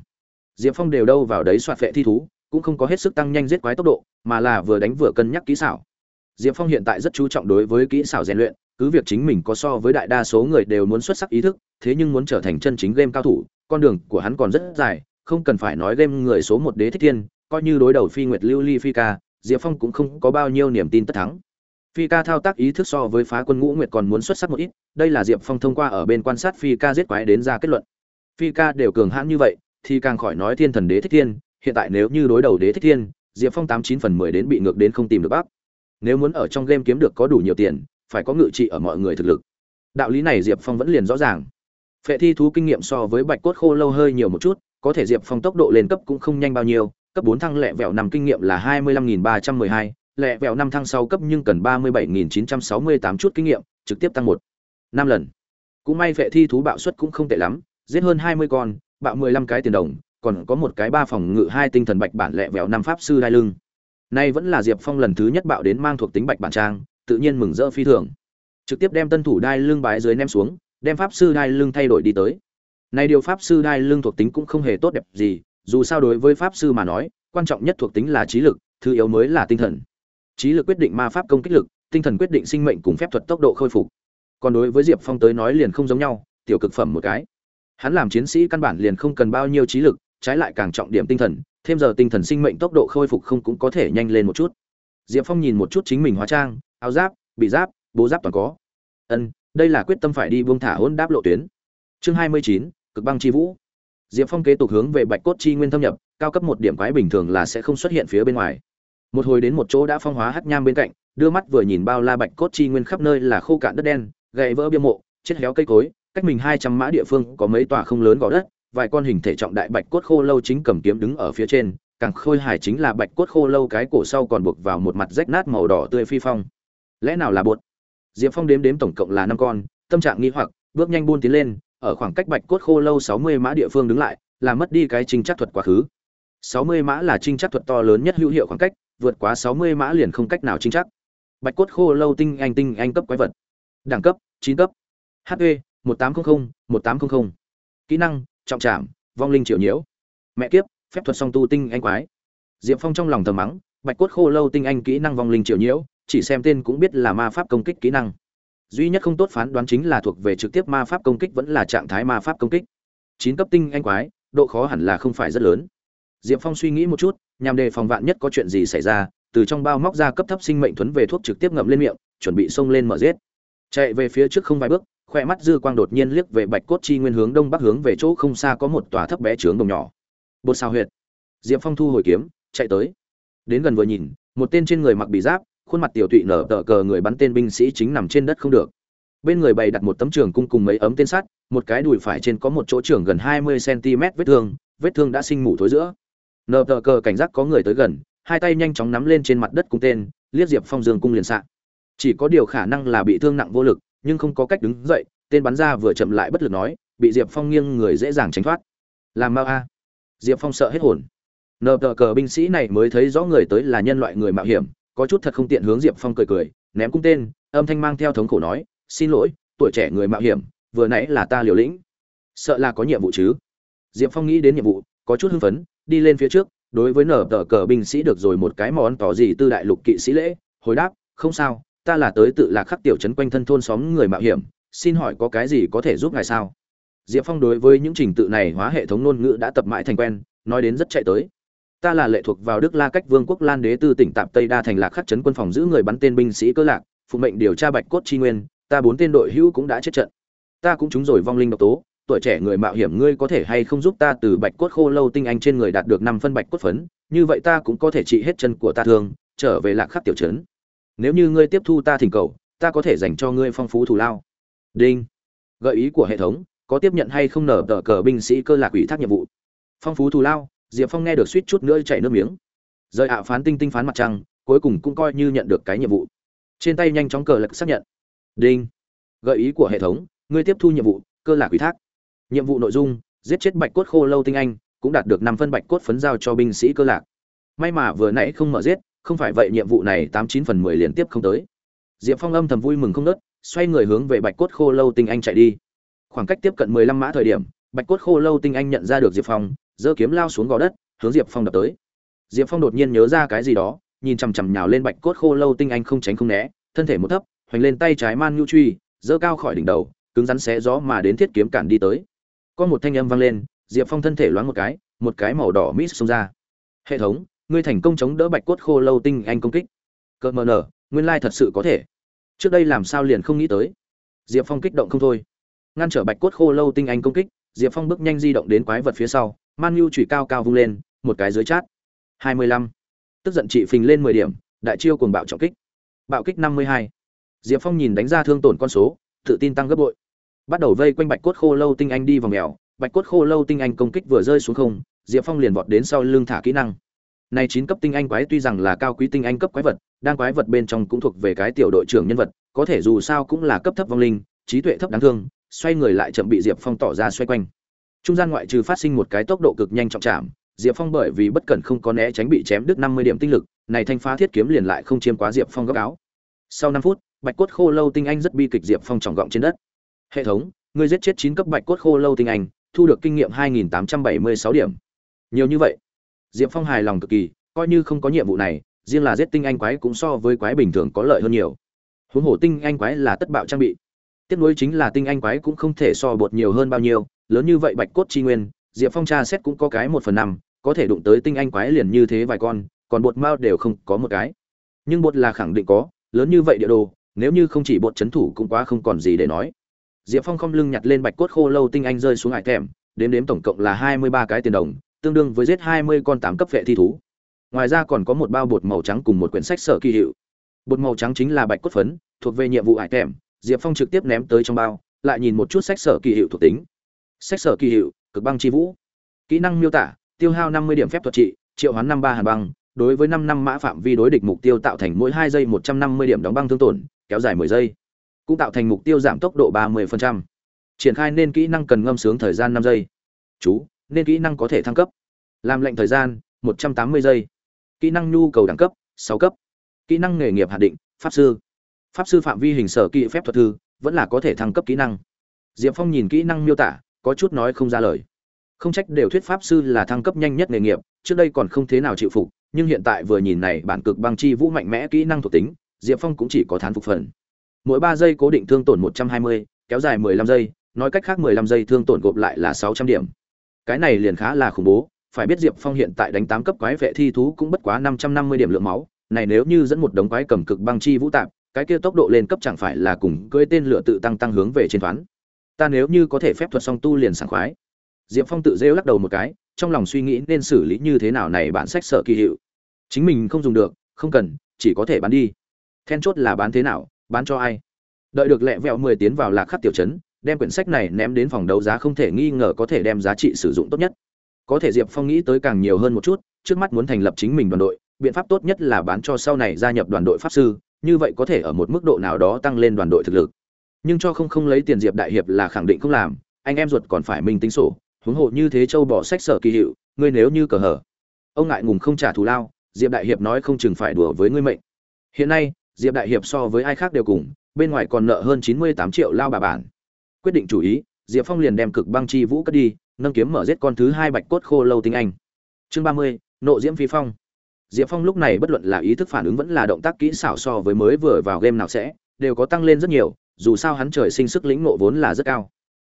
Diệp phong đều đâu vào đấy soạt vệ thi thú, cũng không có hết sức tăng nhanh giết quái tốc độ, mà là vừa đánh vừa cân nhắc kỹ xảo. Diệp phong hiện tại rất chú trọng đối với kỹ xảo rèn luyện, cứ việc chính mình có so với đại đa số người đều muốn xuất sắc ý thức, thế nhưng muốn trở thành chân chính game cao thủ, con đường của hắn còn rất dài, không cần phải nói game người số một đế thích thiên, coi như đối đầu phi nguyệt lưu ly phi ca diệp phong cũng không có bao nhiêu niềm tin tất thắng. Phi ca thao tác ý thức so với phá quân ngũ nguyệt còn muốn xuất sắc một ít, đây là diệp phong thông qua ở bên quan sát phi ca giết quái đến ra kết luận. Phi ca đều cường hãn như vậy, thì càng khỏi nói thiên thần đế thích thiên, hiện tại nếu như đối đầu đế thích thiên, diệp phong tám chín phần mười đến bị ngược đến không tìm được bác. Nếu muốn ở trong game kiếm được có đủ nhiều tiền, phải có ngự trị ở mọi người thực lực. Đạo lý này diệp phong vẫn liền rõ ràng. Phệ thi thú kinh nghiệm so với bạch cốt khô lâu hơi nhiều một chút, có thể diệp phong tốc độ lên cấp cũng không nhanh bao nhiêu cấp bốn thăng lẹ vẹo nằm kinh nghiệm là hai mươi lăm nghìn ba trăm mười hai, lẹ vẹo năm thăng sau cấp nhưng cần ba mươi bảy nghìn chín trăm sáu mươi tám chút kinh nghiệm, trực tiếp tăng một, năm lần. Cũng may vệ thi thú bạo suất cũng không tệ lắm, giết hơn hai mươi con, bạo mười lăm cái tiền đồng, còn có một cái ba phòng ngự hai tinh thần bạch bản lẹ vẹo năm pháp sư đai lưng. Nay vẫn là diệp phong lần thứ nhất bạo đến mang thuộc tính bạch bản trang, tự nhiên mừng rỡ phi thường. Trực tiếp đem tân thủ đai lưng bái dưới ném xuống, đem pháp sư đai lưng thay đổi đi tới. Nay điều pháp sư đai lưng thuộc tính cũng không hề tốt đẹp gì dù sao đối với pháp sư mà nói, quan trọng nhất thuộc tính là trí lực, thứ yếu mới là tinh thần. Trí lực quyết định ma pháp công kích lực, tinh thần quyết định sinh mệnh cùng phép thuật tốc độ khôi phục. Còn đối với diệp phong tới nói liền không giống nhau, tiểu cực phẩm một cái. Hắn làm chiến sĩ căn bản liền không cần bao nhiêu trí lực, trái lại càng trọng điểm tinh thần, thêm giờ tinh thần sinh mệnh tốc độ khôi phục không cũng có thể nhanh lên một chút. Diệp phong nhìn một chút chính mình hóa trang, áo giáp, bị giáp, bố giáp toàn có. Ân, đây là quyết tâm phải đi buông thả hôn đáp lộ tuyến. Chương hai mươi chín, cực băng chi vũ diệp phong kế tục hướng về bạch cốt chi nguyên thâm nhập, cao cấp một điểm quái bình thường là sẽ không xuất hiện phía bên ngoài một hồi đến một chỗ đã phong hóa hắc nham bên cạnh, đưa mắt vừa nhìn bao la bạch cốt chi nguyên khắp nơi là khô cạn đất đen, gãy vỡ bia mộ, chết héo cây cối, cách mình hai trăm mã địa phương có mấy tòa không lớn gò đất, vài con hình thể trọng đại bạch cốt khô lâu chính cầm kiếm đứng ở phía trên, càng khôi hài chính là bạch cốt khô lâu cái cổ sau còn buộc vào một mặt rách nát màu đỏ tươi phi phong lẽ nào là buột? diệp phong đếm đếm tổng cộng là năm con, tâm trạng nghi hoặc, bước nhanh buôn tiến lên ở khoảng cách bạch cốt khô lâu sáu mươi mã địa phương đứng lại, là mất đi cái trinh chắc thuật quá khứ. sáu mươi mã là trinh chắc thuật to lớn nhất hữu hiệu khoảng cách, vượt quá sáu mươi mã liền không cách nào trinh chắc. Bạch cốt khô lâu tinh anh tinh anh cấp quái vật. Đẳng cấp, chín cấp. Hp một tám trăm linh một tám trăm linh kỹ năng, trọng trảm, vong linh triệu nhiễu. Mẹ kiếp, phép thuật song tu tinh anh quái. Diệp phong trong lòng thầm mắng, bạch cốt khô lâu tinh anh kỹ năng vong linh triệu nhiễu, chỉ xem tên cũng biết là ma pháp công kích kỹ năng duy nhất không tốt phán đoán chính là thuộc về trực tiếp ma pháp công kích vẫn là trạng thái ma pháp công kích. Chín cấp tinh anh quái, độ khó hẳn là không phải rất lớn. Diệp phong suy nghĩ một chút, nhằm đề phòng vạn nhất có chuyện gì xảy ra, từ trong bao móc ra cấp thấp sinh mệnh thuấn về thuốc trực tiếp ngậm lên miệng, chuẩn bị xông lên mở giết. Chạy về phía trước không vài bước khoe mắt dư quang đột nhiên liếc về bạch cốt chi nguyên hướng đông bắc hướng về chỗ không xa có một tòa thấp bé trướng đồng nhỏ. Bột sao huyệt. Diệp phong thu hồi kiếm, chạy tới. Đến gần vừa nhìn, một tên trên người mặc bị giáp khuôn mặt tiểu tụy nở tờ cờ người bắn tên binh sĩ chính nằm trên đất không được. Bên người bày đặt một tấm trường cung cùng mấy ấm tên sắt, một cái đùi phải trên có một chỗ trường gần hai mươi cm vết thương vết thương đã sinh mủ thối giữa. Nở tờ cờ cảnh giác có người tới gần, hai tay nhanh chóng nắm lên trên mặt đất cung tên liếc diệp phong dương cung liền xạ. Chỉ có điều khả năng là bị thương nặng vô lực, nhưng không có cách đứng dậy, tên bắn ra vừa chậm lại bất lực nói, bị diệp phong nghiêng người dễ dàng tránh thoát. Làm mau a. Diệp phong sợ hết hồn. Nờ tờ cờ binh sĩ này mới thấy rõ người tới là nhân loại người mạo hiểm có chút thật không tiện hướng diệp phong cười cười, ném cung tên, âm thanh mang theo thống khổ nói, xin lỗi, tuổi trẻ người mạo hiểm, vừa nãy là ta liều lĩnh. Sợ là có nhiệm vụ chứ? Diệp phong nghĩ đến nhiệm vụ, có chút hưng phấn, đi lên phía trước, đối với nở tờ cờ binh sĩ được rồi một cái món tỏ gì tư đại lục kỵ sĩ lễ, hồi đáp, không sao, ta là tới tự lạc khắc tiểu trấn quanh thân thôn xóm người mạo hiểm, xin hỏi có cái gì có thể giúp ngài sao? Diệp phong đối với những trình tự này hóa hệ thống ngôn ngữ đã tập mãi thành quen, nói đến rất chạy tới ta là lệ thuộc vào đức la cách vương quốc lan đế tư tỉnh tạp tây đa thành lạc khắc chấn quân phòng giữ người bắn tên binh sĩ cơ lạc, phụ mệnh điều tra bạch cốt chi nguyên, ta bốn tên đội hữu cũng đã chết trận. Ta cũng trúng rồi vong linh độc tố, tuổi trẻ người mạo hiểm ngươi có thể hay không giúp ta từ bạch cốt khô lâu tinh anh trên người đạt được năm phân bạch cốt phấn, như vậy ta cũng có thể trị hết chân của ta thương, trở về lạc khắc tiểu trấn. Nếu như ngươi tiếp thu ta thỉnh cầu, ta có thể dành cho ngươi phong phú thù lao. Đinh. Gợi ý của hệ thống, có tiếp nhận hay không nở tờ cờ binh sĩ cơ lạc ủy thác nhiệm vụ? Phong phú thù lao diệp phong nghe được suýt chút nữa chảy nước miếng. Rời ạ, phán tinh tinh phán mặt trăng, cuối cùng cũng coi như nhận được cái nhiệm vụ. Trên tay nhanh chóng cờ lạc xác nhận. Đinh. Gợi ý của hệ thống, ngươi tiếp thu nhiệm vụ, cơ lạc ủy thác. Nhiệm vụ nội dung, giết chết bạch cốt khô lâu tinh anh, cũng đạt được năm phân bạch cốt phấn giao cho binh sĩ cơ lạc. May mà vừa nãy không mở giết, không phải vậy nhiệm vụ này tám chín phần mười liên tiếp không tới. Diệp phong âm thầm vui mừng không nớt, xoay người hướng về bạch cốt khô lâu tinh anh chạy đi. Khoảng cách tiếp cận mười lăm mã thời điểm, bạch cốt khô lâu tinh anh nhận ra được diệp phong giơ kiếm lao xuống gò đất, hướng diệp phong đập tới. Diệp phong đột nhiên nhớ ra cái gì đó, nhìn chằm chằm nhào lên bạch cốt khô lâu tinh anh không tránh không né, thân thể một thấp, hoành lên tay trái man nhu truy, giơ cao khỏi đỉnh đầu, cứng rắn xé gió mà đến thiết kiếm cản đi tới. Có một thanh âm vang lên, diệp phong thân thể loáng một cái một cái màu đỏ mít xông ra. Hệ thống, ngươi thành công chống đỡ bạch cốt khô lâu tinh anh công kích. Cợt mờ nở, nguyên lai thật sự có thể. Trước đây làm sao liền không nghĩ tới? Diệp phong kích động không thôi. Ngăn trở bạch cốt khô lâu tinh anh công kích, diệp phong bước nhanh di động đến quái vật phía sau man nhu chủy cao cao vung lên, một cái dưới chát. Hai mươi lăm. Tức giận chị phình lên mười điểm, đại chiêu cuồng bạo trọng kích. Bạo kích năm mươi hai. Diệp phong nhìn đánh ra thương tổn con số, tự tin tăng gấp bội. Bắt đầu vây quanh bạch cốt khô lâu tinh anh đi vào mèo. Bạch cốt khô lâu tinh anh công kích vừa rơi xuống không, diệp phong liền vọt đến sau lưng thả kỹ năng. Này chín cấp tinh anh quái tuy rằng là cao quý tinh anh cấp quái vật, đang quái vật bên trong cũng thuộc về cái tiểu đội trưởng nhân vật, có thể dù sao cũng là cấp thấp vong linh, trí tuệ thấp đáng thương, xoay người lại chậm bị diệp phong tỏ ra xoay quanh trung gian ngoại trừ phát sinh một cái tốc độ cực nhanh trọng chạm diệp phong bởi vì bất cẩn không có né tránh bị chém đứt năm mươi điểm tinh lực, này thanh phá thiết kiếm liền lại không chiếm quá diệp phong góc áo. Sau năm phút, bạch cốt khô lâu tinh anh rất bi kịch diệp phong trọng gọng trên đất. Hệ thống, ngươi giết chết chín cấp bạch cốt khô lâu tinh anh, thu được kinh nghiệm hai nghìn tám trăm bảy mươi sáu điểm. Nhiều như vậy, diệp phong hài lòng cực kỳ, coi như không có nhiệm vụ này, riêng là giết tinh anh quái cũng so với quái bình thường có lợi hơn nhiều. Huống hồ tinh anh quái là tất bạo trang bị tiếp nối chính là tinh anh quái cũng không thể so bột nhiều hơn bao nhiêu, lớn như vậy bạch cốt chi nguyên, diệp phong tra xét cũng có cái một phần năm, có thể đụng tới tinh anh quái liền như thế vài con, còn bột mao đều không có một cái. Nhưng bột là khẳng định có, lớn như vậy địa đồ, nếu như không chỉ bột c h ấ n thủ cũng quá không còn gì để nói. Diệp phong không lưng nhặt lên bạch cốt khô lâu tinh anh rơi xuống hải thèm đếm đếm tổng cộng là hai mươi ba cái tiền đồng, tương đương với giết hai mươi con tám cấp vệ thi thú. Ngoài ra còn có một bao bột màu trắng cùng một quyển sách sở kỳ hiệu. Bột màu trắng chính là bạch cốt phấn, thuộc về nhiệm vụ hải thèm diệp phong trực tiếp ném tới trong bao, lại nhìn một chút sách sở kỳ hiệu thuộc tính. Sách sở kỳ hiệu, cực băng chi vũ. Kỹ năng miêu tả, tiêu hao năm mươi điểm phép thuật trị, triệu hoán năm ba hàn băng, đối với năm năm mã phạm vi đối địch mục tiêu tạo thành mỗi hai giây một trăm năm mươi điểm đóng băng thương tổn, kéo dài mười giây. Cũng tạo thành mục tiêu giảm tốc độ ba mươi triển khai nên kỹ năng cần ngâm sướng thời gian năm giây. Chú, nên kỹ năng có thể thăng cấp. Làm lệnh thời gian, một trăm tám mươi giây. Kỹ năng nhu cầu đẳng cấp, sáu cấp. Kỹ năng nghề nghiệp hạt định, pháp sư pháp sư phạm vi hình sở kỹ phép thuật thư, vẫn là có thể thăng cấp kỹ năng. Diệp phong nhìn kỹ năng miêu tả, có chút nói không ra lời. Không trách đều thuyết pháp sư là thăng cấp nhanh nhất nghề nghiệp, trước đây còn không thế nào chịu phục, nhưng hiện tại vừa nhìn này bản cực băng chi vũ mạnh mẽ kỹ năng thuộc tính, diệp phong cũng chỉ có thán phục phần. Mỗi ba giây cố định thương tổn một trăm hai mươi, kéo dài mười lăm giây, nói cách khác mười lăm giây thương tổn gộp lại là sáu trăm điểm. Cái này liền khá là khủng bố, phải biết diệp phong hiện tại đánh tám cấp quái vệ thi thú cũng bất quá năm trăm năm mươi điểm lượng máu, này nếu như dẫn một đống quái cầm cực băng chi vũ tạp cái kia tốc độ lên cấp chẳng phải là cùng cưỡi tên lửa tự tăng tăng hướng về trên thoáng. Ta nếu như có thể phép thuật song tu liền sảng khoái. Diệp phong tự rêu lắc đầu một cái, trong lòng suy nghĩ nên xử lý như thế nào này bản sách sợ kỳ hiệu. Chính mình không dùng được, không cần, chỉ có thể bán đi. Then chốt là bán thế nào, bán cho ai? Đợi được lẹ vẹo mười tiến vào lạc khắc tiểu chấn đem quyển sách này ném đến phòng đấu giá không thể nghi ngờ có thể đem giá trị sử dụng tốt nhất. Có thể diệp phong nghĩ tới càng nhiều hơn một chút, trước mắt muốn thành lập chính mình đoàn đội, biện pháp tốt nhất là bán cho sau này gia nhập đoàn đội pháp sư như vậy có thể ở một mức độ nào đó tăng lên đoàn đội thực lực. Nhưng cho không không lấy tiền diệp đại hiệp là khẳng định không làm, anh em ruột còn phải minh tính sổ, huống hộ như thế châu bỏ sách sở kỳ hiệu, ngươi nếu như cờ hở. Ông ngại ngùng không trả thù lao, diệp đại hiệp nói không chừng phải đùa với ngươi mệnh. Hiện nay, diệp đại hiệp so với ai khác đều cùng, bên ngoài còn nợ hơn chín mươi tám triệu lao bà bản. Quyết định chủ ý, diệp phong liền đem cực băng chi vũ cất đi, nâng kiếm mở giết con thứ hai bạch cốt khô lâu tinh anh. Chương ba mươi, nộ diễm phi phong diệp phong lúc này bất luận là ý thức phản ứng vẫn là động tác kỹ xảo so với mới vừa vào game nào sẽ, đều có tăng lên rất nhiều, dù sao hắn trời sinh sức lĩnh ngộ vốn là rất cao.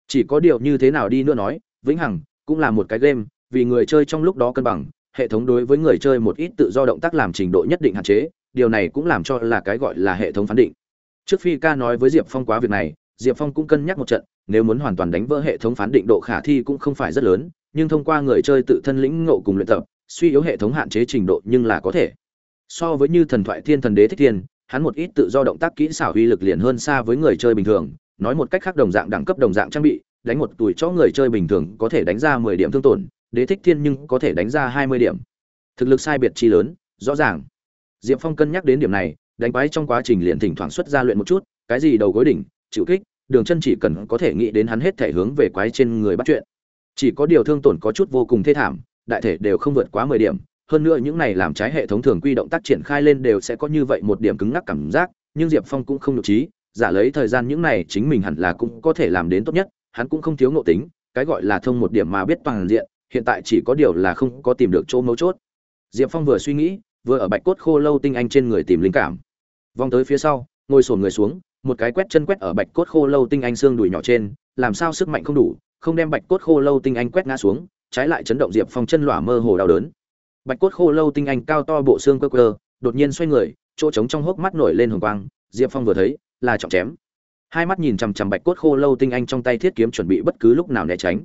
Chỉ có điều như thế nào đi nữa nói, vĩnh hằng cũng là một cái game, vì người chơi trong lúc đó cân bằng, hệ thống đối với người chơi một ít tự do động tác làm trình độ nhất định hạn chế, điều này cũng làm cho là cái gọi là hệ thống phán định. Trước phi ca nói với diệp phong quá việc này, diệp phong cũng cân nhắc một trận, nếu muốn hoàn toàn đánh vỡ hệ thống phán định độ khả thi cũng không phải rất lớn, nhưng thông qua người chơi tự thân lĩnh ngộ cùng luyện tập suy yếu hệ thống hạn chế trình độ nhưng là có thể. So với như thần thoại thiên thần đế thích thiên, hắn một ít tự do động tác kỹ xảo uy lực liền hơn xa với người chơi bình thường, nói một cách khác đồng dạng đẳng cấp đồng dạng trang bị, đánh một tuổi cho người chơi bình thường có thể đánh ra mười điểm thương tổn, đế thích thiên nhưng có thể đánh ra hai mươi điểm. Thực lực sai biệt chi lớn, rõ ràng. Diệp phong cân nhắc đến điểm này, đánh quái trong quá trình liền thỉnh thoảng xuất ra luyện một chút, cái gì đầu gối đỉnh, chịu kích, đường chân chỉ cần có thể nghĩ đến hắn hết thể hướng về quái trên người bắt chuyện. Chỉ có điều thương tổn có chút vô cùng thê thảm đại thể đều không vượt quá mười điểm. Hơn nữa những này làm trái hệ thống thường quy động tác triển khai lên đều sẽ có như vậy một điểm cứng ngắc cảm giác, nhưng diệp phong cũng không nhục trí, giả lấy thời gian những này chính mình hẳn là cũng có thể làm đến tốt nhất, hắn cũng không thiếu ngộ tính, cái gọi là thông một điểm mà biết toàn diện, hiện tại chỉ có điều là không có tìm được chỗ mấu chốt. Diệp phong vừa suy nghĩ, vừa ở bạch cốt khô lâu tinh anh trên người tìm linh cảm. Vòng tới phía sau, ngồi sổn người xuống, một cái quét chân quét ở bạch cốt khô lâu tinh anh xương đùi nhỏ trên, làm sao sức mạnh không đủ, không đem bạch cốt khô lâu tinh anh quét ngã xuống trái lại chấn động diệp phong chân lỏa mơ hồ đau đớn. Bạch cốt khô lâu tinh anh cao to bộ xương cơ cơ đột nhiên xoay người chỗ trống trong hốc mắt nổi lên hồng quang diệp phong vừa thấy là trọng chém. Hai mắt nhìn chằm chằm bạch cốt khô lâu tinh anh trong tay thiết kiếm chuẩn bị bất cứ lúc nào né tránh.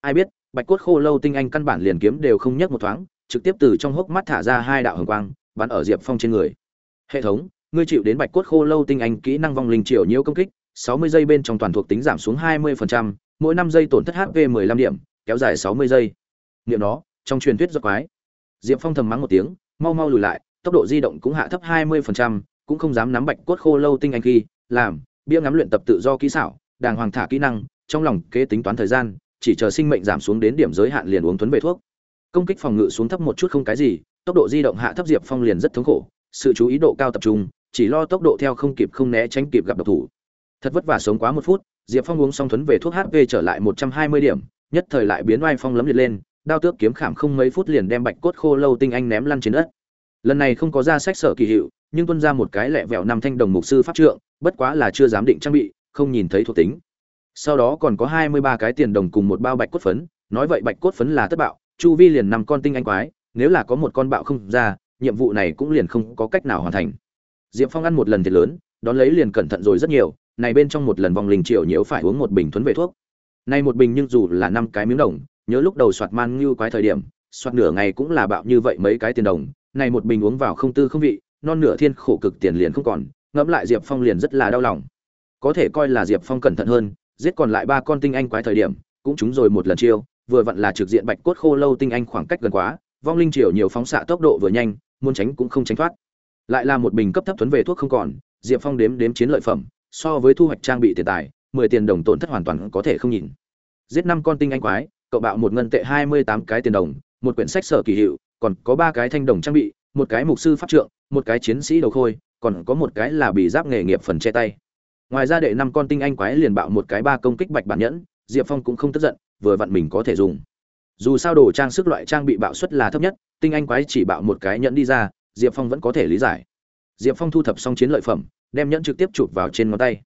Ai biết bạch cốt khô lâu tinh anh căn bản liền kiếm đều không nhấc một thoáng trực tiếp từ trong hốc mắt thả ra hai đạo hồng quang bắn ở diệp phong trên người. Hệ thống ngươi chịu đến bạch cốt khô lâu tinh anh kỹ năng vong linh triệu nhiễu công kích 60 giây bên trong toàn thuộc tính giảm xuống 20%, mỗi 5 giây tổn thất HP 15 điểm, kéo dài 60 giây. Niệm nó, trong truyền thuyết giật quái. Diệp Phong thầm mắng một tiếng, mau mau lùi lại, tốc độ di động cũng hạ thấp 20%, cũng không dám nắm bạch cốt khô lâu tinh anh khi, làm, bia ngắm luyện tập tự do kỹ xảo, đàng hoàng thả kỹ năng, trong lòng kế tính toán thời gian, chỉ chờ sinh mệnh giảm xuống đến điểm giới hạn liền uống tuấn về thuốc. Công kích phòng ngự xuống thấp một chút không cái gì, tốc độ di động hạ thấp Diệp Phong liền rất thống khổ, sự chú ý độ cao tập trung, chỉ lo tốc độ theo không kịp không né tránh kịp gặp độc thủ thật vất vả sống quá một phút diệp phong uống xong thuấn về thuốc hp trở lại một trăm hai mươi điểm nhất thời lại biến oai phong lấm liệt lên, đao tước kiếm khảm không mấy phút liền đem bạch cốt khô lâu tinh anh ném lăn trên đất. Lần này không có ra sách sở kỳ hiệu, nhưng tuân ra một cái lẹ vẹo năm thanh đồng mục sư pháp trượng, bất quá là chưa dám định trang bị, không nhìn thấy thuộc tính. Sau đó còn có hai mươi ba cái tiền đồng cùng một bao bạch cốt phấn, nói vậy bạch cốt phấn là thất bạo, chu vi liền năm con tinh anh quái, nếu là có một con bạo không ra, nhiệm vụ này cũng liền không có cách nào hoàn thành. Diệp phong ăn một lần thiệt lớn, đón lấy liền cẩn thận rồi rất nhiều, này bên trong một lần vòng linh triệu nhiễu phải uống một bình thuấn về thuốc nay một bình nhưng dù là năm cái miếng đồng, nhớ lúc đầu soạt man như quái thời điểm, soạt nửa ngày cũng là bạo như vậy mấy cái tiền đồng. Này một bình uống vào không tư không vị, non nửa thiên khổ cực tiền liền không còn, ngẫm lại diệp phong liền rất là đau lòng. Có thể coi là diệp phong cẩn thận hơn, giết còn lại ba con tinh anh quái thời điểm, cũng chúng rồi một lần chiêu, vừa vặn là trực diện bạch cốt khô lâu tinh anh khoảng cách gần quá, vong linh triều nhiều phóng xạ tốc độ vừa nhanh, muốn tránh cũng không tránh thoát. Lại là một bình cấp thấp thuần về thuốc không còn, diệp phong đếm đếm chiến lợi phẩm, so với thu hoạch trang bị tiền tài mười tiền đồng tổn thất hoàn toàn có thể không nhìn. Giết năm con tinh anh quái, cậu bạo một ngân tệ hai mươi tám cái tiền đồng, một quyển sách sở kỳ hiệu, còn có ba cái thanh đồng trang bị, một cái mục sư pháp trượng, một cái chiến sĩ đầu khôi, còn có một cái là bị giáp nghề nghiệp phần che tay. Ngoài ra đệ năm con tinh anh quái liền bạo một cái ba công kích bạch bản nhẫn, diệp phong cũng không tức giận, vừa vặn mình có thể dùng. Dù sao đồ trang sức loại trang bị bạo suất là thấp nhất, tinh anh quái chỉ bạo một cái nhẫn đi ra, diệp phong vẫn có thể lý giải. Diệp phong thu thập xong chiến lợi phẩm, đem nhẫn trực tiếp chụp vào trên ngón tay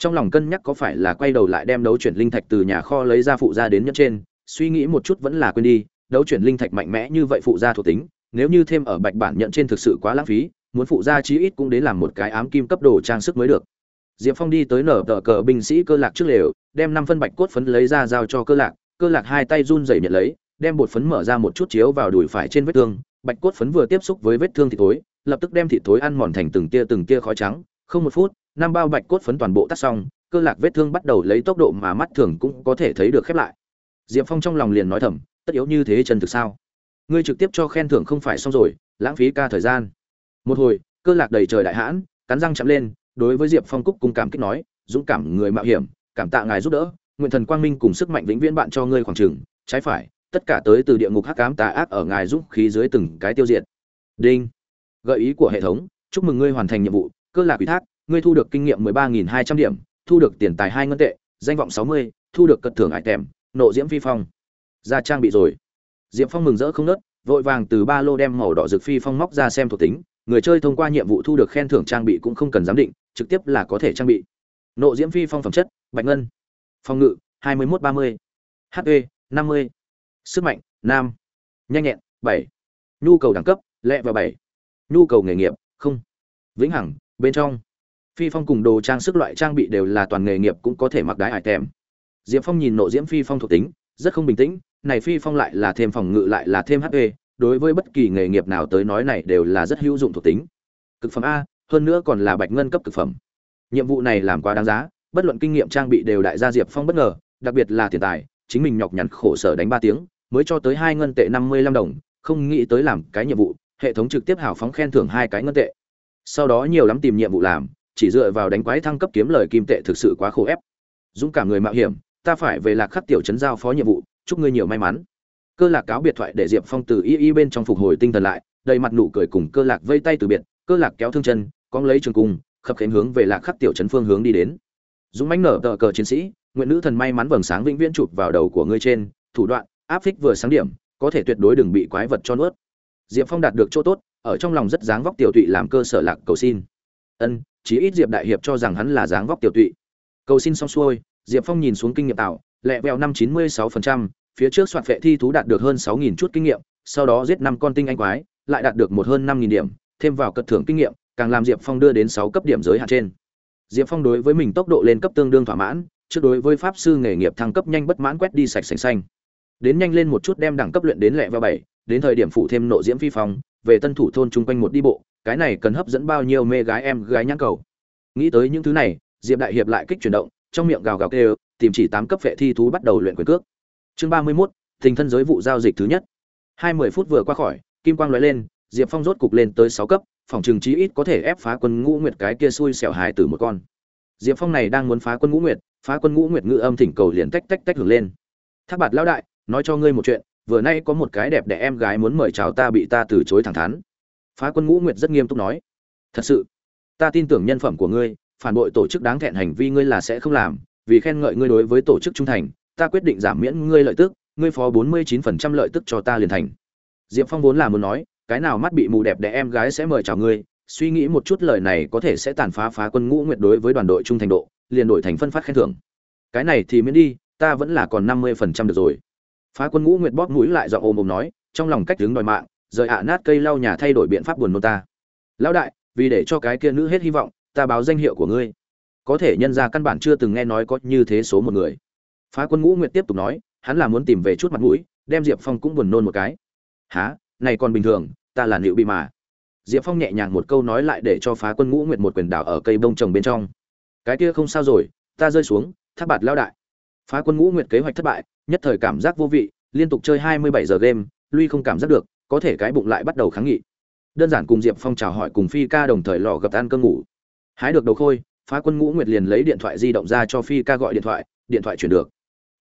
trong lòng cân nhắc có phải là quay đầu lại đem đấu chuyển linh thạch từ nhà kho lấy ra phụ ra đến nhất trên, suy nghĩ một chút vẫn là quên đi, đấu chuyển linh thạch mạnh mẽ như vậy phụ ra thuộc tính, nếu như thêm ở bạch bản nhận trên thực sự quá lãng phí, muốn phụ ra chí ít cũng đến làm một cái ám kim cấp đồ trang sức mới được. Diệp phong đi tới nở tờ cờ binh sĩ cơ lạc trước lều, đem năm phân bạch cốt phấn lấy ra giao cho cơ lạc cơ lạc hai tay run rẩy nhận lấy, đem bột phấn mở ra một chút chiếu vào đùi phải trên vết thương, bạch cốt phấn vừa tiếp xúc với vết thương thì thối, lập tức đem thịt thối ăn mòn thành từng tia từng tia khói trắng, không một phút năm bao bạch cốt phấn toàn bộ tắt xong, cơ lạc vết thương bắt đầu lấy tốc độ mà mắt thường cũng có thể thấy được khép lại. Diệp phong trong lòng liền nói thầm, tất yếu như thế chân thực sao? Ngươi trực tiếp cho khen thưởng không phải xong rồi, lãng phí ca thời gian. Một hồi, cơ lạc đầy trời đại hãn, cắn răng chạm lên, đối với diệp phong cúc cùng cảm kích nói, dũng cảm người mạo hiểm, cảm tạ ngài giúp đỡ, nguyện thần quang minh cùng sức mạnh vĩnh viễn bạn cho ngươi khoảng trừng trái phải, tất cả tới từ địa ngục hắc ám tà ác ở ngài giúp khí dưới từng cái tiêu diệt. Đinh. Gợi ý của hệ thống, chúc mừng ngươi hoàn thành nhiệm vụ, cơ lạc ủy thác ngươi thu được kinh nghiệm mười ba nghìn hai trăm điểm, thu được tiền tài hai ngân tệ, danh vọng sáu mươi, thu được cật thưởng ải tèm, nộ diễm phi phong. Ra trang bị rồi. Diễm phong mừng rỡ không nớt, vội vàng từ ba lô đem màu đỏ rực phi phong móc ra xem thuộc tính, người chơi thông qua nhiệm vụ thu được khen thưởng trang bị cũng không cần giám định, trực tiếp là có thể trang bị. Nộ diễm phi phong phẩm chất, bạch ngân. Phòng ngự, hai mươi một ba mươi hp e, năm mươi, sức mạnh, nam. Nhanh nhẹn, bảy. Nhu cầu đẳng cấp, lẹ và bảy. Nhu cầu nghề nghiệp, không. Vĩnh hằng, bên trong phi phong cùng đồ trang sức loại trang bị đều là toàn nghề nghiệp cũng có thể mặc đái hải tèm diệp phong nhìn nộ diễm phi phong thuộc tính, rất không bình tĩnh, này phi phong lại là thêm phòng ngự, lại là thêm hp đối với bất kỳ nghề nghiệp nào tới nói này đều là rất hữu dụng thuộc tính. Cực phẩm a, hơn nữa còn là bạch ngân cấp cực phẩm. Nhiệm vụ này làm quá đáng giá, bất luận kinh nghiệm trang bị đều đại gia diệp phong bất ngờ, đặc biệt là tiền tài, chính mình nhọc nhằn khổ sở đánh ba tiếng, mới cho tới hai ngân tệ năm mươi lăm đồng, không nghĩ tới làm cái nhiệm vụ, hệ thống trực tiếp hào phóng khen thưởng hai cái ngân tệ. Sau đó nhiều lắm tìm nhiệm vụ làm chỉ dựa vào đánh quái thăng cấp kiếm lời kim tệ thực sự quá khổ ép. Dũng cả người mạo hiểm, ta phải về lạc khắc tiểu trấn giao phó nhiệm vụ, chúc ngươi nhiều may mắn. Cơ lạc cáo biệt thoại để diệp phong từ y y bên trong phục hồi tinh thần lại, đầy mặt nụ cười cùng cơ lạc vây tay từ biệt, cơ lạc kéo thương chân cóng lấy trường cung, khập khiễng hướng về lạc khắc tiểu trấn phương hướng đi đến. Dũng mánh nở tờ cờ chiến sĩ, nguyện nữ thần may mắn vầng sáng vĩnh viễn chụp vào đầu của ngươi trên, thủ đoạn, áp phích vừa sáng điểm, có thể tuyệt đối đừng bị quái vật cho nuốt. Diệp phong đạt được chỗ tốt, ở trong lòng rất dáng vóc tiểu tụy làm cơ sở lạc cầu xin. Ân chí ít diệp đại hiệp cho rằng hắn là dáng vóc tiểu tụy. Cầu xin xong xuôi, diệp phong nhìn xuống kinh nghiệm tạo, lẹ vẹo năm chín mươi sáu phần trăm, phía trước soạt vệ thi thú đạt được hơn sáu nghìn chút kinh nghiệm, sau đó giết năm con tinh anh quái, lại đạt được một hơn năm nghìn điểm, thêm vào cật thưởng kinh nghiệm, càng làm diệp phong đưa đến sáu cấp điểm giới hạn trên. Diệp phong đối với mình tốc độ lên cấp tương đương thỏa mãn, trước đối với pháp sư nghề nghiệp thăng cấp nhanh bất mãn quét đi sạch sành xanh. Đến nhanh lên một chút đem đẳng cấp luyện đến lẹ vào bảy, đến thời điểm phụ thêm nộ diễm phi phong, về tân thủ thôn chung quanh một đi bộ cái này cần hấp dẫn bao nhiêu mê gái em gái nhãn cầu. Nghĩ tới những thứ này, diệp đại hiệp lại kích chuyển động, trong miệng gào gào kêu, tìm chỉ tám cấp vệ thi thú bắt đầu luyện quyền cước. Chương ba mươi mốt, tình thân giới vụ giao dịch thứ nhất. Hai mươi phút vừa qua khỏi, kim quang lóe lên, diệp phong rốt cục lên tới sáu cấp, phòng trường chí ít có thể ép phá quân ngũ nguyệt cái kia xui xẻo hài tử một con. Diệp phong này đang muốn phá quân ngũ nguyệt, phá quân ngũ nguyệt ngữ âm thỉnh cầu liền tách tách tách hưởng lên. Thác bạt lão đại, nói cho ngươi một chuyện, vừa nay có một cái đẹp đẽ em gái muốn mời chào ta bị ta từ chối thẳng thắn phá quân ngũ nguyệt rất nghiêm túc nói. Thật sự, ta tin tưởng nhân phẩm của ngươi, phản bội tổ chức đáng thẹn hành vi ngươi là sẽ không làm, vì khen ngợi ngươi đối với tổ chức trung thành, ta quyết định giảm miễn ngươi lợi tức, ngươi phó bốn mươi chín phần trăm lợi tức cho ta liền thành. Diệp phong vốn là muốn nói, cái nào mắt bị mù đẹp đẽ em gái sẽ mời chào ngươi, suy nghĩ một chút lời này có thể sẽ tàn phá phá quân ngũ nguyệt đối với đoàn đội trung thành độ, liền đổi thành phân phát khen thưởng. Cái này thì miễn đi, ta vẫn là còn năm mươi phần trăm được rồi. Phá quân ngũ nguyệt bóp mũi lại dọn ôm ôm nói, trong lòng cách đứng đòi mạng rời ạ nát cây lau nhà thay đổi biện pháp buồn nôn ta. Lão đại, vì để cho cái kia nữ hết hy vọng, ta báo danh hiệu của ngươi. Có thể nhân ra căn bản chưa từng nghe nói có như thế số một người. Phá quân ngũ nguyệt tiếp tục nói, hắn là muốn tìm về chút mặt mũi, đem diệp phong cũng buồn nôn một cái. Há này còn bình thường, ta là liệu bị mà. Diệp phong nhẹ nhàng một câu nói lại để cho phá quân ngũ nguyệt một quyền đảo ở cây bông trồng bên trong. Cái kia không sao rồi, ta rơi xuống tháp bạt lao đại. Phá quân ngũ nguyệt kế hoạch thất bại, nhất thời cảm giác vô vị, liên tục chơi hai mươi bảy giờ game, lui không cảm giác được có thể cái bụng lại bắt đầu kháng nghị. Đơn giản cùng diệp phong chào hỏi cùng phi ca đồng thời lò gập ăn cơm ngủ. Hái được đầu khôi, phá quân ngũ nguyệt liền lấy điện thoại di động ra cho phi ca gọi điện thoại điện thoại chuyển được.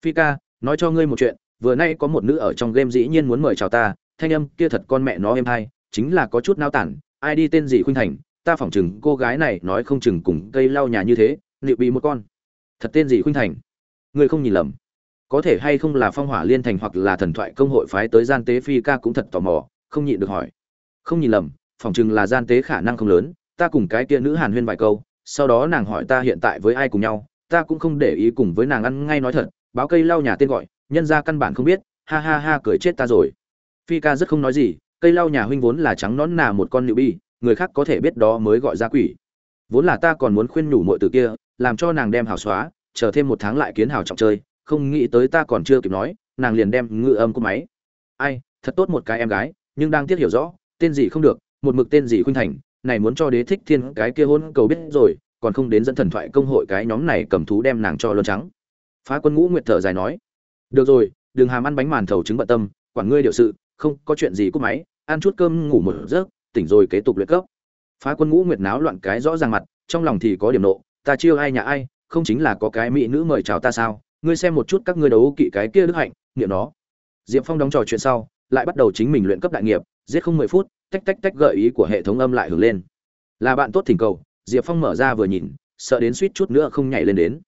Phi ca, nói cho ngươi một chuyện, vừa nay có một nữ ở trong game dĩ nhiên muốn mời chào ta, thanh âm kia thật con mẹ nó em hay, chính là có chút nao tản, ai đi tên gì khuynh thành, ta phỏng chừng cô gái này nói không chừng cùng cây lau nhà như thế, liệu bị một con. Thật tên gì khuynh thành? Ngươi không nhìn lầm có thể hay không là phong hỏa liên thành hoặc là thần thoại công hội phái tới gian tế phi ca cũng thật tò mò, không nhịn được hỏi. Không nhìn lầm, phỏng chừng là gian tế khả năng không lớn, ta cùng cái kia nữ hàn huyên vài câu, sau đó nàng hỏi ta hiện tại với ai cùng nhau, ta cũng không để ý cùng với nàng ăn ngay nói thật, báo cây lau nhà tên gọi, nhân ra căn bản không biết, ha ha ha cười chết ta rồi. Phi ca rất không nói gì, cây lau nhà huynh vốn là trắng nón nà một con nữ bi người khác có thể biết đó mới gọi ra quỷ. Vốn là ta còn muốn khuyên nhủ mọi từ kia, làm cho nàng đem hào xóa, chờ thêm một tháng lại kiến hào trọng chơi không nghĩ tới ta còn chưa kịp nói, nàng liền đem ngự âm của máy. Ai, thật tốt một cái em gái, nhưng đang tiếc hiểu rõ, tên gì không được, một mực tên gì khuynh thành, này muốn cho đế thích thiên cái kia hôn cầu biết rồi, còn không đến dẫn thần thoại công hội cái nhóm này cầm thú đem nàng cho lơn trắng. Phá quân ngũ nguyệt thở dài nói, được rồi, đừng hàm ăn bánh màn thầu trứng bận tâm, quản ngươi điều sự, không có chuyện gì cúp máy, ăn chút cơm ngủ một giấc, tỉnh rồi kế tục luyện cấp. Phá quân ngũ nguyệt náo loạn cái rõ ràng mặt, trong lòng thì có điểm nộ, ta chiêu ai nhà ai, không chính là có cái mỹ nữ mời chào ta sao ngươi xem một chút các ngươi đấu kỵ cái kia đức hạnh, niệm nó. Diệp phong đóng trò chuyện sau, lại bắt đầu chính mình luyện cấp đại nghiệp, giết không mười phút, tách tách tách gợi ý của hệ thống âm lại hưởng lên. Là bạn tốt thỉnh cầu, diệp phong mở ra vừa nhìn, sợ đến suýt chút nữa không nhảy lên đến.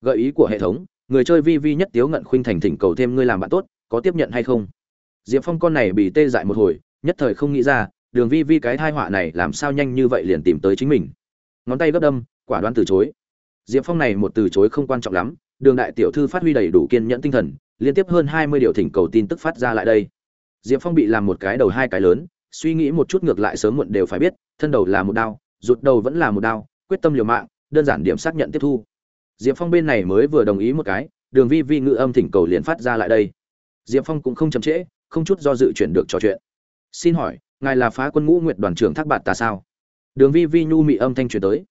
Gợi ý của hệ thống, người chơi vi vi nhất tiếu ngận khuynh thành thỉnh cầu thêm ngươi làm bạn tốt, có tiếp nhận hay không? Diệp phong con này bị tê dại một hồi, nhất thời không nghĩ ra, đường vi vi cái thai họa này làm sao nhanh như vậy liền tìm tới chính mình. Ngón tay gấp đâm, quả đoán từ chối. Diệp phong này một từ chối không quan trọng lắm đường đại tiểu thư phát huy đầy đủ kiên nhẫn tinh thần, liên tiếp hơn hai mươi điều thỉnh cầu tin tức phát ra lại đây. Diệp phong bị làm một cái đầu hai cái lớn, suy nghĩ một chút ngược lại sớm muộn đều phải biết, thân đầu là một đao, rụt đầu vẫn là một đao, quyết tâm liều mạng, đơn giản điểm xác nhận tiếp thu. Diệp phong bên này mới vừa đồng ý một cái, đường vi vi ngự âm thỉnh cầu liền phát ra lại đây. Diệp phong cũng không chậm trễ, không chút do dự chuyển được trò chuyện. Xin hỏi, ngài là phá quân ngũ nguyện đoàn trưởng thác bạt tà sao? Đường vi vi nhu mị âm thanh truyền tới.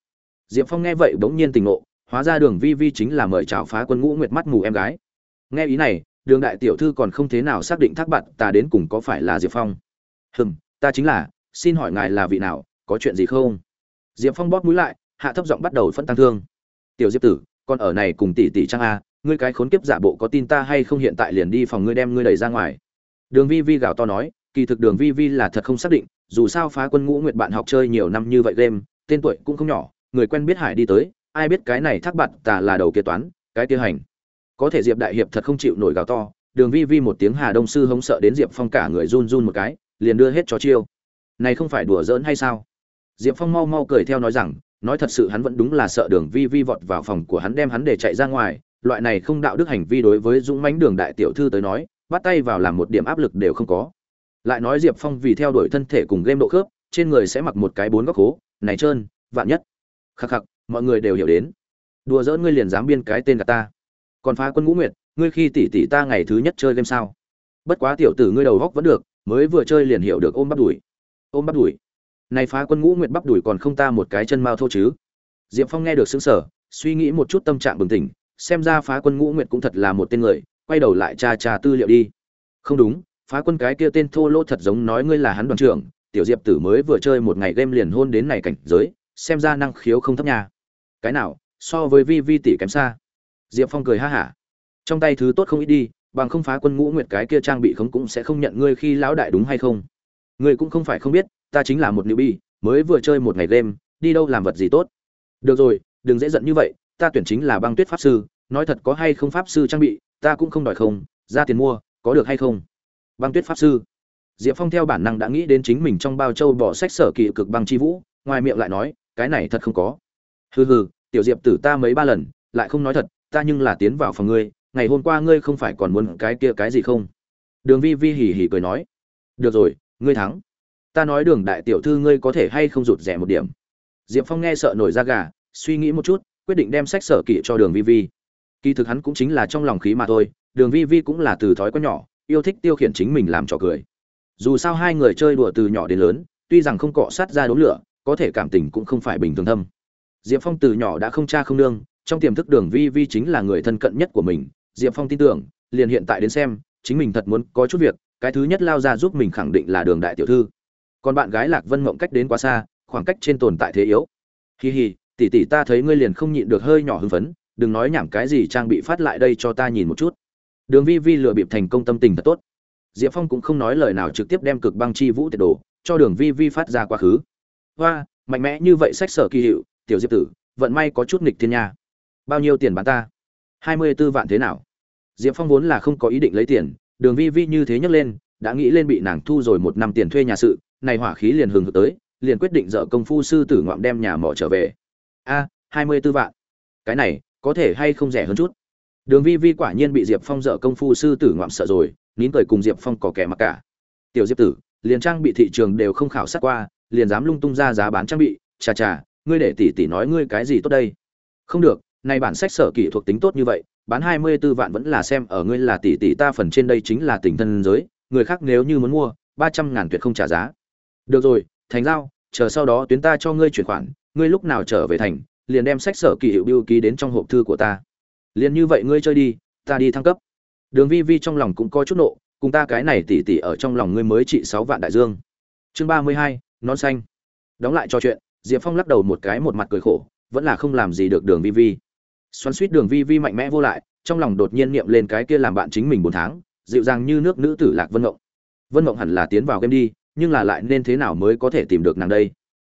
Diệp phong nghe vậy bỗng nhiên tình ngộ hóa ra đường vi vi chính là mời chào phá quân ngũ nguyệt mắt mù em gái. Nghe ý này đường đại tiểu thư còn không thế nào xác định thác bạn, ta đến cùng có phải là diệp phong. Hừm ta chính là xin hỏi ngài là vị nào có chuyện gì không? Diệp phong bóp mũi lại hạ thấp giọng bắt đầu phân tăng thương. Tiểu diệp tử con ở này cùng tỷ tỷ trang a ngươi cái khốn kiếp giả bộ có tin ta hay không hiện tại liền đi phòng ngươi đem ngươi đẩy ra ngoài. Đường vi vi gào to nói kỳ thực đường vi vi là thật không xác định dù sao phá quân ngũ nguyệt bạn học chơi nhiều năm như vậy game tên tuổi cũng không nhỏ người quen biết hải đi tới ai biết cái này thác bạt tà là đầu kế toán, cái kia hành. Có thể diệp đại hiệp thật không chịu nổi gào to, đường vi vi một tiếng hà đông sư hống sợ đến diệp phong cả người run run một cái, liền đưa hết cho chiêu. Này không phải đùa giỡn hay sao? Diệp phong mau mau cười theo nói rằng, nói thật sự hắn vẫn đúng là sợ đường vi vi vọt vào phòng của hắn đem hắn để chạy ra ngoài, loại này không đạo đức hành vi đối với dũng Mánh đường đại tiểu thư tới nói, bắt tay vào làm một điểm áp lực đều không có. Lại nói diệp phong vì theo đuổi thân thể cùng game độ khớp, trên người sẽ mặc một cái bốn góc hố, này trơn, vạn nhất. Khắc khắc mọi người đều hiểu đến. Đùa dỡ ngươi liền dám biên cái tên cả ta. Còn phá quân ngũ nguyệt, ngươi khi tỷ tỷ ta ngày thứ nhất chơi game sao? Bất quá tiểu tử ngươi đầu góc vẫn được, mới vừa chơi liền hiểu được ôm bắp đuổi ôm bắp đuổi này phá quân ngũ nguyệt bắp đuổi còn không ta một cái chân mao thô chứ. Diệp phong nghe được xứng sở suy nghĩ một chút tâm trạng bừng tỉnh, xem ra phá quân ngũ nguyệt cũng thật là một tên người, quay đầu lại tra tra tư liệu đi. Không đúng, phá quân cái kia tên thô lỗ thật giống nói ngươi là hắn đoàn trưởng, tiểu diệp tử mới vừa chơi một ngày game liền hôn đến này cảnh giới, xem ra năng khiếu không thấp nha cái nào, so với vi vi tỷ kém xa. Diệp phong cười ha hả. Trong tay thứ tốt không ít đi, bằng không phá quân ngũ nguyệt cái kia trang bị không cũng sẽ không nhận ngươi khi lão đại đúng hay không. Ngươi cũng không phải không biết, ta chính là một nữ bi mới vừa chơi một ngày game, đi đâu làm vật gì tốt. Được rồi, đừng dễ giận như vậy, ta tuyển chính là băng tuyết pháp sư, nói thật có hay không pháp sư trang bị, ta cũng không đòi không, ra tiền mua, có được hay không? Băng tuyết pháp sư. Diệp phong theo bản năng đã nghĩ đến chính mình trong bao châu bỏ sách sở kỳ cực băng chi vũ, ngoài miệng lại nói, cái này thật không có hừ hừ, tiểu diệp tử ta mấy ba lần, lại không nói thật, ta nhưng là tiến vào phòng ngươi, ngày hôm qua ngươi không phải còn muốn cái kia cái gì không? Đường vi vi hỉ hỉ cười nói. Được rồi, ngươi thắng. Ta nói đường đại tiểu thư ngươi có thể hay không rụt rẻ một điểm. Diệp phong nghe sợ nổi da gà, suy nghĩ một chút, quyết định đem sách sở kỹ cho đường vi vi. Kỳ thực hắn cũng chính là trong lòng khí mà thôi, đường vi vi cũng là từ thói quen nhỏ, yêu thích tiêu khiển chính mình làm trò cười. Dù sao hai người chơi đùa từ nhỏ đến lớn, tuy rằng không cọ sát ra đốn lửa, có thể cảm tình cũng không phải bình thường thâm diệp phong từ nhỏ đã không cha không nương trong tiềm thức đường vi vi chính là người thân cận nhất của mình. Diệp phong tin tưởng liền hiện tại đến xem chính mình thật muốn có chút việc cái thứ nhất lao ra giúp mình khẳng định là đường đại tiểu thư. Còn bạn gái lạc vân mộng cách đến quá xa khoảng cách trên tồn tại thế yếu. Hi hi, tỷ tỷ ta thấy ngươi liền không nhịn được hơi nhỏ hưng phấn đừng nói nhảm cái gì trang bị phát lại đây cho ta nhìn một chút. Đường vi vi lừa bịp thành công tâm tình thật tốt. Diệp phong cũng không nói lời nào trực tiếp đem cực băng chi vũ tiệt đồ cho đường vi vi phát ra quá khứ. Hoa mạnh mẽ như vậy sách sở kỳ hiệu tiểu diệp tử, vận may có chút nghịch thiên nha. Bao nhiêu tiền bán ta? Hai mươi b ố vạn thế nào? Diệp phong vốn là không có ý định lấy tiền, đường vi vi như thế nhấc lên, đã nghĩ lên bị nàng thu rồi một năm tiền thuê nhà sự, này hỏa khí liền hừng tới, liền quyết định dợ công phu sư tử ngoạm đem nhà mỏ trở về. A, hai mươi b ố vạn. Cái này, có thể hay không rẻ hơn chút? Đường vi vi quả nhiên bị diệp phong dợ công phu sư tử ngoạm sợ rồi, nín cười cùng diệp phong có kẻ mặc cả. Tiểu diệp tử, liền trang bị thị trường đều không khảo sát qua, liền dám lung tung ra giá bán trang bị, chà chà ngươi để tỷ tỷ nói ngươi cái gì tốt đây? Không được, này bản sách sở kỹ thuộc tính tốt như vậy, bán hai mươi 24 vạn vẫn là xem ở ngươi là tỷ tỷ ta phần trên đây chính là tình thân giới, người khác nếu như muốn mua, ba trăm ngàn tuyệt không trả giá. Được rồi, thành giao, chờ sau đó tuyến ta cho ngươi chuyển khoản, ngươi lúc nào trở về thành, liền đem sách sở kỳ hiệu biêu ký đến trong hộp thư của ta. Liền như vậy ngươi chơi đi, ta đi thăng cấp. Đường vi vi trong lòng cũng có chút nộ, cùng ta cái này tỷ tỷ ở trong lòng ngươi mới trị sáu vạn đại dương. Chương ba mươi hai nón xanh. Đóng lại cho chuyện diệp phong lắc đầu một cái một mặt cười khổ, vẫn là không làm gì được đường vi vi. Xoắn suýt đường vi vi mạnh mẽ vô lại, trong lòng đột nhiên niệm lên cái kia làm bạn chính mình bốn tháng, dịu dàng như nước nữ tử lạc vân ngộng. Vân ngộng hẳn là tiến vào game đi, nhưng là lại nên thế nào mới có thể tìm được nàng đây?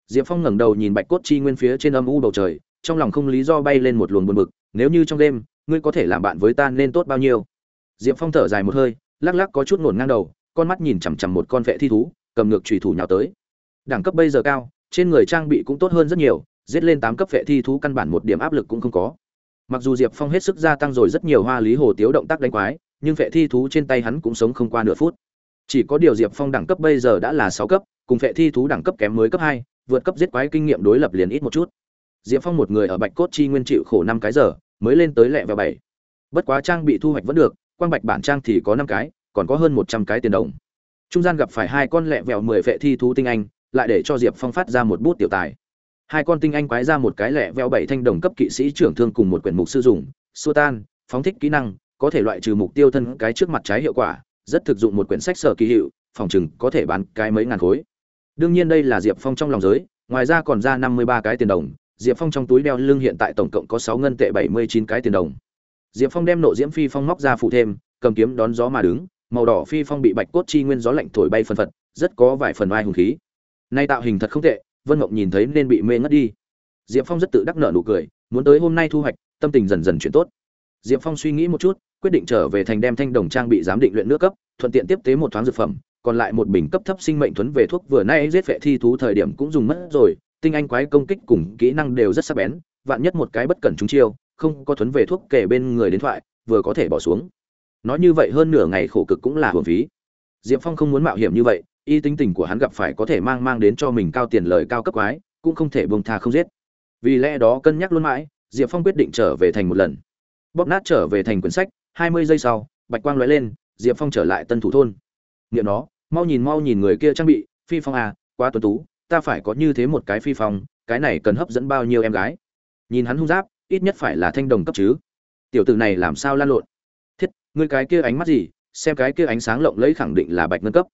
Diệp phong ngẩng đầu nhìn bạch cốt chi nguyên phía trên âm u bầu trời, trong lòng không lý do bay lên một luồng buồn bực, nếu như trong đêm, ngươi có thể làm bạn với ta nên tốt bao nhiêu? Diệp phong thở dài một hơi, lắc lắc có chút ngổn ngang đầu, con mắt nhìn chằm chằm một con vệ thi thú, cầm ngược trùy thủ nhào tới. Đẳng cấp bây giờ cao trên người trang bị cũng tốt hơn rất nhiều, giết lên tám cấp vệ thi thú căn bản một điểm áp lực cũng không có. Mặc dù diệp phong hết sức gia tăng rồi rất nhiều hoa lý hồ tiếu động tác đánh quái, nhưng vệ thi thú trên tay hắn cũng sống không qua nửa phút. Chỉ có điều diệp phong đẳng cấp bây giờ đã là sáu cấp, cùng vệ thi thú đẳng cấp kém mới cấp hai, vượt cấp giết quái kinh nghiệm đối lập liền ít một chút. Diệp phong một người ở bạch cốt chi nguyên chịu khổ năm cái giờ, mới lên tới lẹ và bảy. Bất quá trang bị thu hoạch vẫn được, quang bạch bản trang thì có năm cái, còn có hơn một trăm cái tiền đồng. Trung gian gặp phải hai con lẹ vẹo mười vệ thi thú tinh anh lại để cho diệp phong phát ra một bút tiểu tài. Hai con tinh anh quái ra một cái lẻ veo bảy thanh đồng cấp kỵ sĩ trưởng thương cùng một quyển mục sư dùng, xua tan, phóng thích kỹ năng, có thể loại trừ mục tiêu thân cái trước mặt trái hiệu quả, rất thực dụng một quyển sách sở kỳ hiệu, phòng chừng có thể bán cái mấy ngàn khối. Đương nhiên đây là diệp phong trong lòng giới, ngoài ra còn ra năm mươi ba cái tiền đồng, diệp phong trong túi đeo lưng hiện tại tổng cộng có sáu ngân tệ bảy mươi chín cái tiền đồng. Diệp phong đem nộ diễm phi phong móc ra phụ thêm, cầm kiếm đón gió mà đứng, màu đỏ phi phong bị bạch cốt chi nguyên gió lạnh thổi bay phân phật, rất có vài phần oai hùng khí nay tạo hình thật không tệ, vân mộng nhìn thấy nên bị mê ngất đi. Diệp phong rất tự đắc nợ nụ cười, muốn tới hôm nay thu hoạch, tâm tình dần dần chuyển tốt. Diệp phong suy nghĩ một chút, quyết định trở về thành đem thanh đồng trang bị giám định luyện nước cấp, thuận tiện tiếp tế một thoáng dược phẩm, còn lại một bình cấp thấp sinh mệnh thuấn về thuốc vừa nay giết vệ thi thú thời điểm cũng dùng mất rồi, tinh anh quái công kích cùng kỹ năng đều rất sắc bén, vạn nhất một cái bất cẩn chúng chiêu, không có thuấn về thuốc kể bên người đến thoại, vừa có thể bỏ xuống. Nói như vậy hơn nửa ngày khổ cực cũng là hưởng phí. Diệp phong không muốn mạo hiểm như vậy y tính tình của hắn gặp phải có thể mang mang đến cho mình cao tiền lời cao cấp quái, cũng không thể buông tha không giết. Vì lẽ đó cân nhắc luôn mãi, diệp phong quyết định trở về thành một lần. Bóp nát trở về thành quyển sách, hai mươi giây sau, bạch quang lóe lên, diệp phong trở lại tân thủ thôn. Nghiệm nó, mau nhìn mau nhìn người kia trang bị, phi phong à quá tuấn tú, ta phải có như thế một cái phi phong, cái này cần hấp dẫn bao nhiêu em gái? Nhìn hắn hung giáp, ít nhất phải là thanh đồng cấp chứ. Tiểu tử này làm sao lan lộn? Thiết, ngươi cái kia ánh mắt gì, xem cái kia ánh sáng lộng lẫy khẳng định là bạch ngân cấp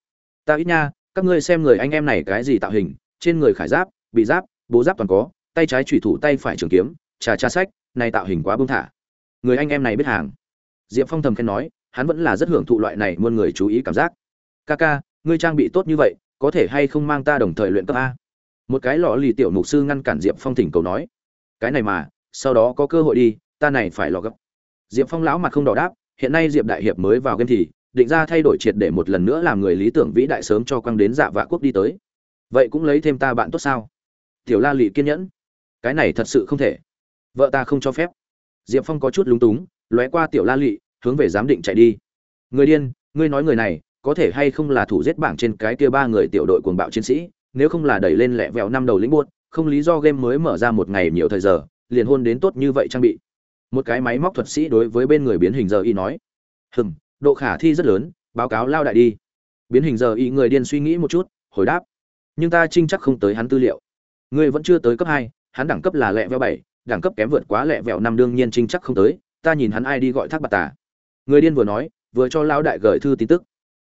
ta ít nha, các ngươi xem người anh em này cái gì tạo hình, trên người khải giáp, bị giáp, bố giáp toàn có, tay trái chủy thủ tay phải trường kiếm, trà trà sách, này tạo hình quá bông thả. Người anh em này biết hàng. Diệp phong thầm khen nói, hắn vẫn là rất hưởng thụ loại này muôn người chú ý cảm giác. Ca ca, ngươi trang bị tốt như vậy, có thể hay không mang ta đồng thời luyện cấp a? Một cái lọ lì tiểu mục sư ngăn cản diệp phong thỉnh cầu nói, cái này mà, sau đó có cơ hội đi, ta này phải lò gấp. Diệp phong lão mặt không đỏ đáp, hiện nay diệp đại hiệp mới vào game thì định ra thay đổi triệt để một lần nữa làm người lý tưởng vĩ đại sớm cho quăng đến dạ vạ quốc đi tới. Vậy cũng lấy thêm ta bạn tốt sao? Tiểu la lị kiên nhẫn. Cái này thật sự không thể. Vợ ta không cho phép. Diệp phong có chút lúng túng, lóe qua tiểu la lị, hướng về giám định chạy đi. Người điên, ngươi nói người này, có thể hay không là thủ giết bảng trên cái kia ba người tiểu đội cuồng bạo chiến sĩ, nếu không là đẩy lên lẹ vẹo năm đầu lĩnh buốt, không lý do game mới mở ra một ngày nhiều thời giờ, liền hôn đến tốt như vậy trang bị. Một cái máy móc thuật sĩ đối với bên người biến hình giờ y nói, hừm độ khả thi rất lớn, báo cáo lao đại đi. Biến hình giờ y người điên suy nghĩ một chút, hồi đáp. Nhưng ta trinh chắc không tới hắn tư liệu. Ngươi vẫn chưa tới cấp hai, hắn đẳng cấp là lẹ vẹo bảy, đẳng cấp kém vượt quá lẹ vẹo năm đương nhiên trinh chắc không tới, ta nhìn hắn ai đi gọi thác bạc tà. Người điên vừa nói, vừa cho lao đại gửi thư tin tức.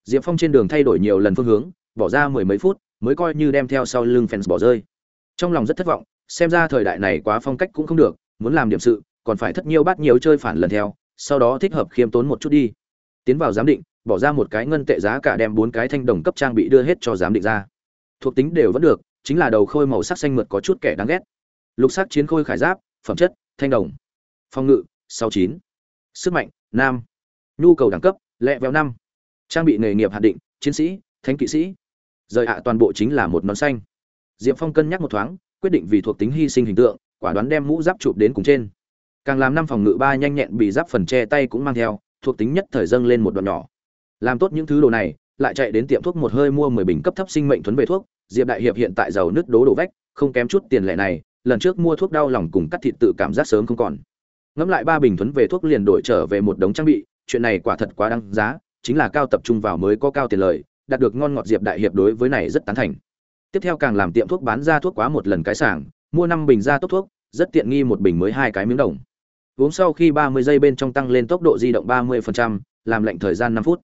Diệp phong trên đường thay đổi nhiều lần phương hướng, bỏ ra mười mấy phút, mới coi như đem theo sau lưng fans bỏ rơi. Trong lòng rất thất vọng, xem ra thời đại này quá phong cách cũng không được, muốn làm điểm sự, còn phải thất nhiều bát nhiều chơi phản lần theo, sau đó thích hợp khiêm tốn một chút đi tiến vào giám định, bỏ ra một cái ngân tệ giá cả đem bốn cái thanh đồng cấp trang bị đưa hết cho giám định ra. Thuộc tính đều vẫn được, chính là đầu khôi màu sắc xanh mượt có chút kẻ đáng ghét. Lục sắc chiến khôi khải giáp, phẩm chất, thanh đồng. Phòng ngự, sáu chín. Sức mạnh nam nhu cầu đẳng cấp, lẹ vẹo năm. Trang bị nghề nghiệp hạn định, chiến sĩ, thánh kỵ sĩ. Rời hạ toàn bộ chính là một nón xanh. Diệp phong cân nhắc một thoáng, quyết định vì thuộc tính hy sinh hình tượng, quả đoán đem mũ giáp chụp đến cùng trên. Càng làm năm phòng ngự ba nhanh nhẹn bị giáp phần che tay cũng mang theo thuộc tính nhất thời dâng lên một đoạn nhỏ. Làm tốt những thứ đồ này, lại chạy đến tiệm thuốc một hơi mua mười bình cấp thấp sinh mệnh thuấn về thuốc, diệp đại hiệp hiện tại giàu nứt đố đổ vách, không kém chút tiền lẻ này, lần trước mua thuốc đau lòng cùng cắt thịt tự cảm giác sớm không còn. Ngẫm lại ba bình thuấn về thuốc liền đổi trở về một đống trang bị, chuyện này quả thật quá đáng giá, chính là cao tập trung vào mới có cao tiền lời, đạt được ngon ngọt diệp đại hiệp đối với này rất tán thành. Tiếp theo càng làm tiệm thuốc bán ra thuốc quá một lần cái sảng mua năm bình ra tốt thuốc, rất tiện nghi một bình mới hai cái miếng đồng uống sau khi ba mươi giây bên trong tăng lên tốc độ di động ba 30%, làm lệnh thời gian năm phút.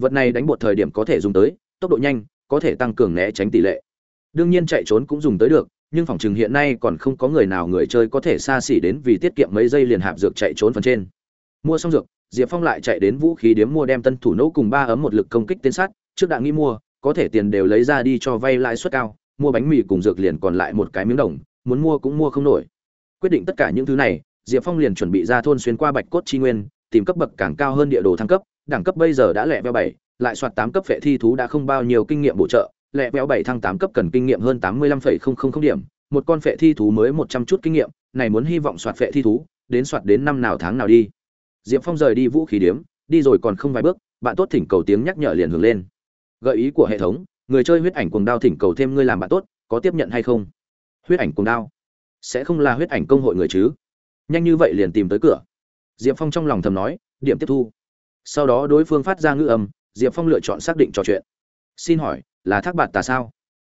Vật này đánh bột thời điểm có thể dùng tới tốc độ nhanh có thể tăng cường né tránh tỷ lệ. Đương nhiên chạy trốn cũng dùng tới được nhưng phòng trường hiện nay còn không có người nào người chơi có thể xa xỉ đến vì tiết kiệm mấy giây liền hạp dược chạy trốn phần trên. Mua xong dược diệp phong lại chạy đến vũ khí điếm mua đem tân thủ nỗ cùng ba ấm một lực công kích tên sát trước đã nghĩ mua có thể tiền đều lấy ra đi cho vay lãi suất cao mua bánh mì cùng dược liền còn lại một cái miếng đồng muốn mua cũng mua không nổi. Quyết định tất cả những thứ này diệp phong liền chuẩn bị ra thôn xuyên qua bạch cốt chi nguyên tìm cấp bậc càng cao hơn địa đồ thăng cấp đẳng cấp bây giờ đã lẹ veo bảy lại soạt tám cấp phệ thi thú đã không bao nhiêu kinh nghiệm bổ trợ lẹ veo bảy thăng tám cấp cần kinh nghiệm hơn tám mươi lăm phẩy không không không điểm một con phệ thi thú mới một trăm chút kinh nghiệm này muốn hy vọng soạt phệ thi thú đến soạt đến năm nào tháng nào đi. Diệp phong rời đi vũ khí điểm, đi rồi còn không vài bước bạn tốt thỉnh cầu tiếng nhắc nhở liền hưởng lên. Gợi ý của hệ thống người chơi huyết ảnh cuồng đao thỉnh cầu thêm ngươi làm bạn tốt có tiếp nhận hay không? Huyết ảnh cuồng đao sẽ không là huyết ảnh công hội người chứ? Nhanh như vậy liền tìm tới cửa. Diệp phong trong lòng thầm nói, điểm tiếp thu. Sau đó đối phương phát ra ngữ âm, diệp phong lựa chọn xác định trò chuyện. Xin hỏi, là thác bạt tà sao?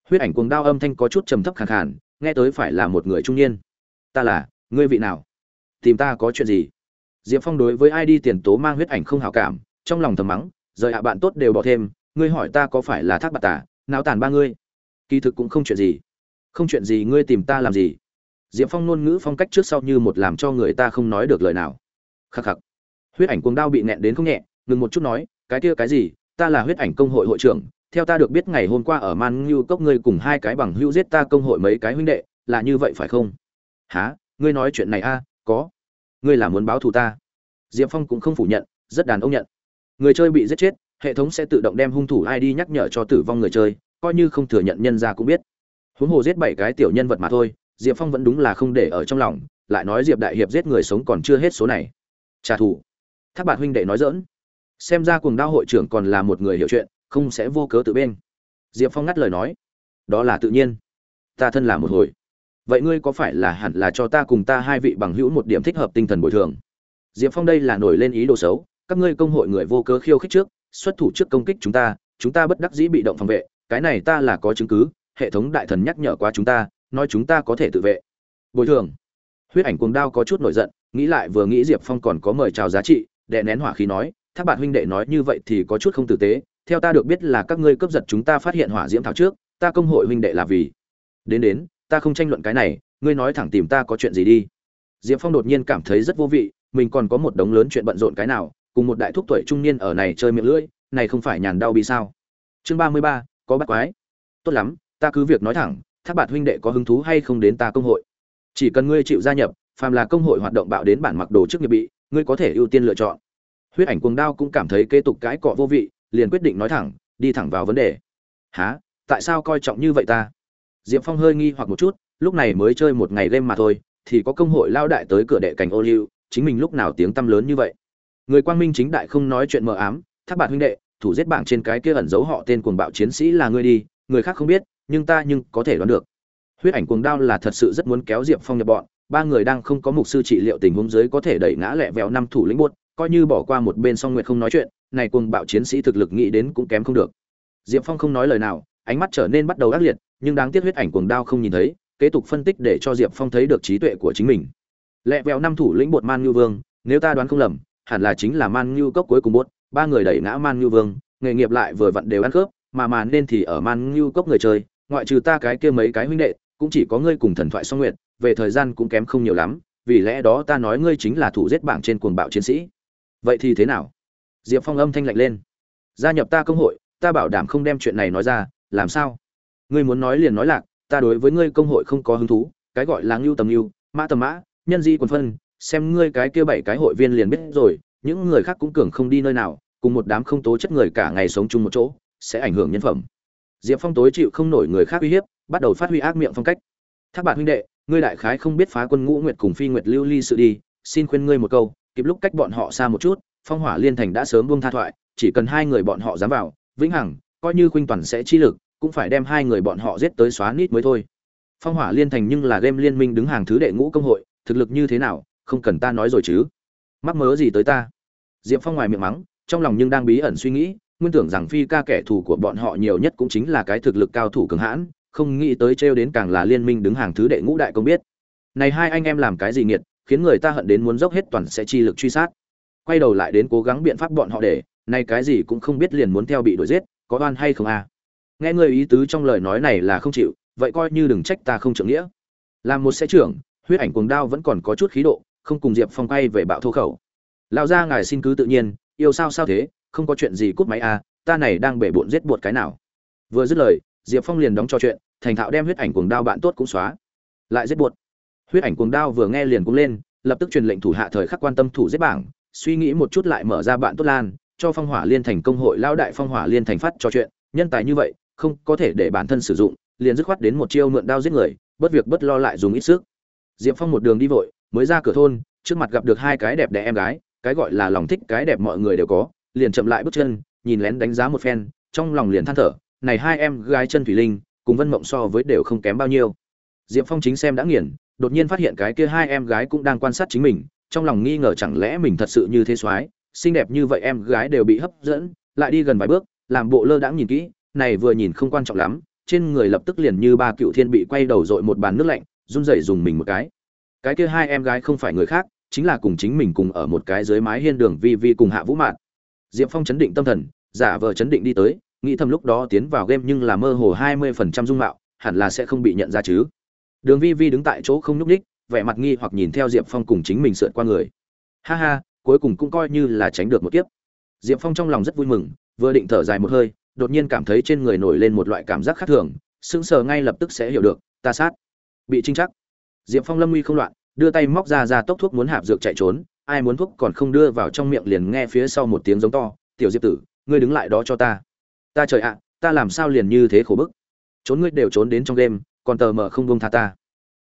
Huyết ảnh cuồng đao âm thanh có chút trầm thấp khàn khàn, nghe tới phải là một người trung niên. Ta là, ngươi vị nào? Tìm ta có chuyện gì? Diệp phong đối với ai đi tiền tố mang huyết ảnh không hào cảm, trong lòng thầm mắng, rời hạ bạn tốt đều bỏ thêm, ngươi hỏi ta có phải là thác bạt tà nào tàn ba ngươi? Kỳ thực cũng không chuyện gì. Không chuyện gì ngươi tìm ta làm gì? Diệp phong ngôn ngữ phong cách trước sau như một làm cho người ta không nói được lời nào. Khắc khắc. Huyết ảnh cuồng đao bị nẹn đến không nhẹ, ngừng một chút nói, cái kia cái gì? Ta là huyết ảnh công hội hội trưởng, theo ta được biết ngày hôm qua ở man ngưu cốc ngươi cùng hai cái bằng hữu giết ta công hội mấy cái huynh đệ, là như vậy phải không? Há ngươi nói chuyện này a, có. Ngươi là muốn báo thù ta? Diệp phong cũng không phủ nhận, rất đàn ông nhận. Người chơi bị giết chết, hệ thống sẽ tự động đem hung thủ ai đi nhắc nhở cho tử vong người chơi, coi như không thừa nhận nhân ra cũng biết. Huống hồ giết bảy cái tiểu nhân vật mà thôi diệp phong vẫn đúng là không để ở trong lòng, lại nói diệp đại hiệp giết người sống còn chưa hết số này. Trả thù. Tháp bạt huynh đệ nói dỡn xem ra cuồng đao hội trưởng còn là một người hiểu chuyện, không sẽ vô cớ tự bên diệp phong ngắt lời nói. Đó là tự nhiên. Ta thân là một hồi. Vậy ngươi có phải là hẳn là cho ta cùng ta hai vị bằng hữu một điểm thích hợp tinh thần bồi thường? Diệp phong đây là nổi lên ý đồ xấu. Các ngươi công hội người vô cớ khiêu khích trước, xuất thủ trước công kích chúng ta chúng ta bất đắc dĩ bị động phòng vệ. Cái này ta là có chứng cứ, hệ thống đại thần nhắc nhở qua chúng ta nói chúng ta có thể tự vệ. Bồi thường. Huyết ảnh cuồng đao có chút nổi giận, nghĩ lại vừa nghĩ diệp phong còn có mời chào giá trị đệ nén hỏa khí nói thác bạn huynh đệ nói như vậy thì có chút không tử tế, theo ta được biết là các ngươi cướp giật chúng ta phát hiện hỏa diễm thảo trước, ta công hội huynh đệ là vì. Đến đến, ta không tranh luận cái này, ngươi nói thẳng tìm ta có chuyện gì đi. Diệp phong đột nhiên cảm thấy rất vô vị, mình còn có một đống lớn chuyện bận rộn cái nào, cùng một đại thúc tuổi trung niên ở này chơi miệng lưỡi, này không phải nhàn đau bị sao? Chương ba mươi ba, có bắt quái. Tốt lắm, ta cứ việc nói thẳng thác bạt huynh đệ có hứng thú hay không đến ta công hội? Chỉ cần ngươi chịu gia nhập, phàm là công hội hoạt động bạo đến bản mặc đồ trước nghiệp bị, ngươi có thể ưu tiên lựa chọn. Huyết ảnh cuồng đao cũng cảm thấy kế tục cái cọ vô vị, liền quyết định nói thẳng, đi thẳng vào vấn đề. Há tại sao coi trọng như vậy ta? Diệp phong hơi nghi hoặc một chút, lúc này mới chơi một ngày game mà thôi, thì có công hội lao đại tới cửa đệ cảnh ô liu, chính mình lúc nào tiếng tăm lớn như vậy? Người quang minh chính đại không nói chuyện mờ ám, thác bạn huynh đệ, thủ giết bảng trên cái kia ẩn giấu họ tên cuồng bạo chiến sĩ là ngươi đi, người khác không biết nhưng ta nhưng có thể đoán được. Huyết ảnh cuồng đao là thật sự rất muốn kéo diệp phong nhập bọn, ba người đang không có mục sư trị liệu tình huống dưới có thể đẩy ngã lẹ vẹo năm thủ lĩnh buốt, coi như bỏ qua một bên song nguyệt không nói chuyện, này cuồng bạo chiến sĩ thực lực nghĩ đến cũng kém không được. Diệp phong không nói lời nào, ánh mắt trở nên bắt đầu ác liệt, nhưng đáng tiếc huyết ảnh cuồng đao không nhìn thấy, kế tục phân tích để cho diệp phong thấy được trí tuệ của chính mình. Lẹ vẹo năm thủ lĩnh bột man ngư vương, nếu ta đoán không lầm, hẳn là chính là man ngư cốc cuối cùng bốt ba người đẩy ngã man ngư vương, nghề nghiệp lại vừa vặn đều ăn khớp, mà mà nên thì ở man ngưu cốc người chơi ngoại trừ ta cái kia mấy cái huynh đệ, cũng chỉ có ngươi cùng thần thoại song nguyện về thời gian cũng kém không nhiều lắm, vì lẽ đó ta nói ngươi chính là thủ giết bảng trên cuồng bạo chiến sĩ. Vậy thì thế nào? Diệp phong âm thanh lạnh lên. Gia nhập ta công hội, ta bảo đảm không đem chuyện này nói ra, làm sao? Ngươi muốn nói liền nói lạc, ta đối với ngươi công hội không có hứng thú, cái gọi là ngưu tầm ngưu, mã tầm mã, nhân di quần phân, xem ngươi cái kia bảy cái hội viên liền biết rồi, những người khác cũng cường không đi nơi nào, cùng một đám không tố chất người cả ngày sống chung một chỗ, sẽ ảnh hưởng nhân phẩm diệp phong tối chịu không nổi người khác uy hiếp, bắt đầu phát huy ác miệng phong cách. Thác bạn huynh đệ, ngươi đại khái không biết phá quân ngũ nguyệt cùng phi nguyệt lưu ly sự đi, xin khuyên ngươi một câu, kịp lúc cách bọn họ xa một chút, phong hỏa liên thành đã sớm buông tha thoại, chỉ cần hai người bọn họ dám vào, vĩnh hằng, coi như khuynh toàn sẽ chi lực, cũng phải đem hai người bọn họ giết tới xóa nít mới thôi. Phong hỏa liên thành nhưng là game liên minh đứng hàng thứ đệ ngũ công hội, thực lực như thế nào, không cần ta nói rồi chứ. Mắc mớ gì tới ta? Diệp phong ngoài miệng mắng, trong lòng nhưng đang bí ẩn suy nghĩ nguyên tưởng rằng phi ca kẻ thù của bọn họ nhiều nhất cũng chính là cái thực lực cao thủ cường hãn, không nghĩ tới trêu đến càng là liên minh đứng hàng thứ đệ ngũ đại công biết. Này hai anh em làm cái gì nghiệt, khiến người ta hận đến muốn dốc hết toàn sẽ chi lực truy sát. Quay đầu lại đến cố gắng biện pháp bọn họ để nay cái gì cũng không biết liền muốn theo bị đuổi giết, có oan hay không à? Nghe người ý tứ trong lời nói này là không chịu, vậy coi như đừng trách ta không trưởng nghĩa. Làm một sẽ trưởng, huyết ảnh cuồng đao vẫn còn có chút khí độ, không cùng diệp phong quay về bạo thô khẩu. Lão gia ngài xin cứ tự nhiên, yêu sao sao thế không có chuyện gì cút máy à ta này đang bể bộn giết bột cái nào. Vừa dứt lời, diệp phong liền đóng cho chuyện, thành thạo đem huyết ảnh cuồng đao bạn tốt cũng xóa. Lại giết bột. Huyết ảnh cuồng đao vừa nghe liền cũng lên, lập tức truyền lệnh thủ hạ thời khắc quan tâm thủ giết bảng, suy nghĩ một chút lại mở ra bạn tốt lan, cho phong hỏa liên thành công hội lao đại phong hỏa liên thành phát cho chuyện, nhân tài như vậy, không có thể để bản thân sử dụng, liền dứt khoát đến một chiêu mượn đao giết người, bất việc bất lo lại dùng ít sức. Diệp phong một đường đi vội, mới ra cửa thôn, trước mặt gặp được hai cái đẹp đẽ em gái, cái gọi là lòng thích cái đẹp mọi người đều có liền chậm lại bước chân, nhìn lén đánh giá một phen, trong lòng liền than thở, này hai em gái chân thủy linh, cùng vân mộng so với đều không kém bao nhiêu. Diệp phong chính xem đã nghiền, đột nhiên phát hiện cái kia hai em gái cũng đang quan sát chính mình, trong lòng nghi ngờ chẳng lẽ mình thật sự như thế soái xinh đẹp như vậy em gái đều bị hấp dẫn, lại đi gần vài bước, làm bộ lơ đãng nhìn kỹ, này vừa nhìn không quan trọng lắm, trên người lập tức liền như ba cựu thiên bị quay đầu dội một bàn nước lạnh, run rẩy dùng mình một cái. Cái kia hai em gái không phải người khác, chính là cùng chính mình cùng ở một cái dưới mái hiên đường vi vi cùng hạ vũ mạn diệp phong chấn định tâm thần, giả vờ chấn định đi tới, nghĩ thầm lúc đó tiến vào game nhưng là mơ hồ hai mươi phần trăm dung mạo, hẳn là sẽ không bị nhận ra chứ. Đường vi vi đứng tại chỗ không nhúc ních vẻ mặt nghi hoặc nhìn theo diệp phong cùng chính mình sượt qua người. Ha ha, cuối cùng cũng coi như là tránh được một kiếp. Diệp phong trong lòng rất vui mừng, vừa định thở dài một hơi, đột nhiên cảm thấy trên người nổi lên một loại cảm giác khác thường, sững sờ ngay lập tức sẽ hiểu được, ta sát. Bị trinh chắc. Diệp phong lâm nguy không loạn, đưa tay móc ra ra tốc thuốc muốn hạp dược chạy trốn ai muốn thuốc còn không đưa vào trong miệng liền nghe phía sau một tiếng giống to, tiểu diệp tử, ngươi đứng lại đó cho ta. Ta trời ạ, ta làm sao liền như thế khổ bức? Trốn ngươi đều trốn đến trong đêm, còn tờ mờ không bông tha ta.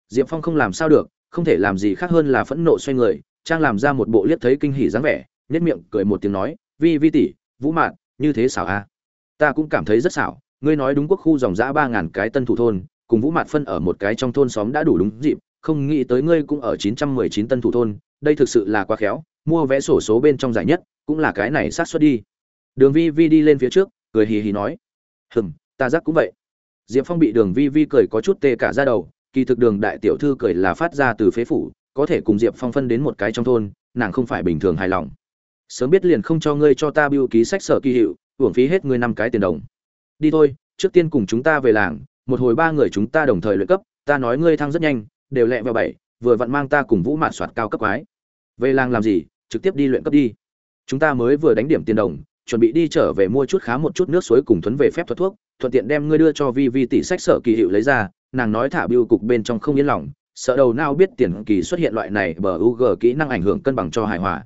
Diệp phong không làm sao được, không thể làm gì khác hơn là phẫn nộ xoay người, trang làm ra một bộ liếc thấy kinh hỉ dáng vẻ nhất miệng cười một tiếng nói, vi vi tỷ, vũ mạn, như thế xảo a ta cũng cảm thấy rất xảo, ngươi nói đúng quốc khu dòng dã ba ngàn cái tân thủ thôn, cùng vũ mạn phân ở một cái trong thôn xóm đã đủ đúng dịp, không nghĩ tới ngươi cũng ở chín trăm mười chín tân thủ thôn đây thực sự là quá khéo, mua vé sổ số bên trong giải nhất, cũng là cái này sát xuất đi. Đường vi vi đi lên phía trước, cười hì hì nói, hừm, ta giác cũng vậy. Diệp phong bị đường vi vi cười có chút tê cả ra đầu, kỳ thực đường đại tiểu thư cười là phát ra từ phế phủ, có thể cùng diệp phong phân đến một cái trong thôn, nàng không phải bình thường hài lòng. Sớm biết liền không cho ngươi cho ta biêu ký sách sở kỳ hiệu, hưởng phí hết ngươi năm cái tiền đồng. Đi thôi, trước tiên cùng chúng ta về làng, một hồi ba người chúng ta đồng thời luyện cấp, ta nói ngươi thăng rất nhanh, đều lẹ vào bảy, vừa vặn mang ta cùng vũ mạn soạt cao cấp quái về làng làm gì, trực tiếp đi luyện cấp đi. Chúng ta mới vừa đánh điểm tiền đồng, chuẩn bị đi trở về mua chút khá một chút nước suối cùng thuấn về phép thuật thuốc, thuận tiện đem ngươi đưa cho vi vi tỷ sách sở kỳ hiệu lấy ra, nàng nói thả biêu cục bên trong không yên lòng, sợ đầu nào biết tiền kỳ xuất hiện loại này bờ u g kỹ năng ảnh hưởng cân bằng cho hài hòa.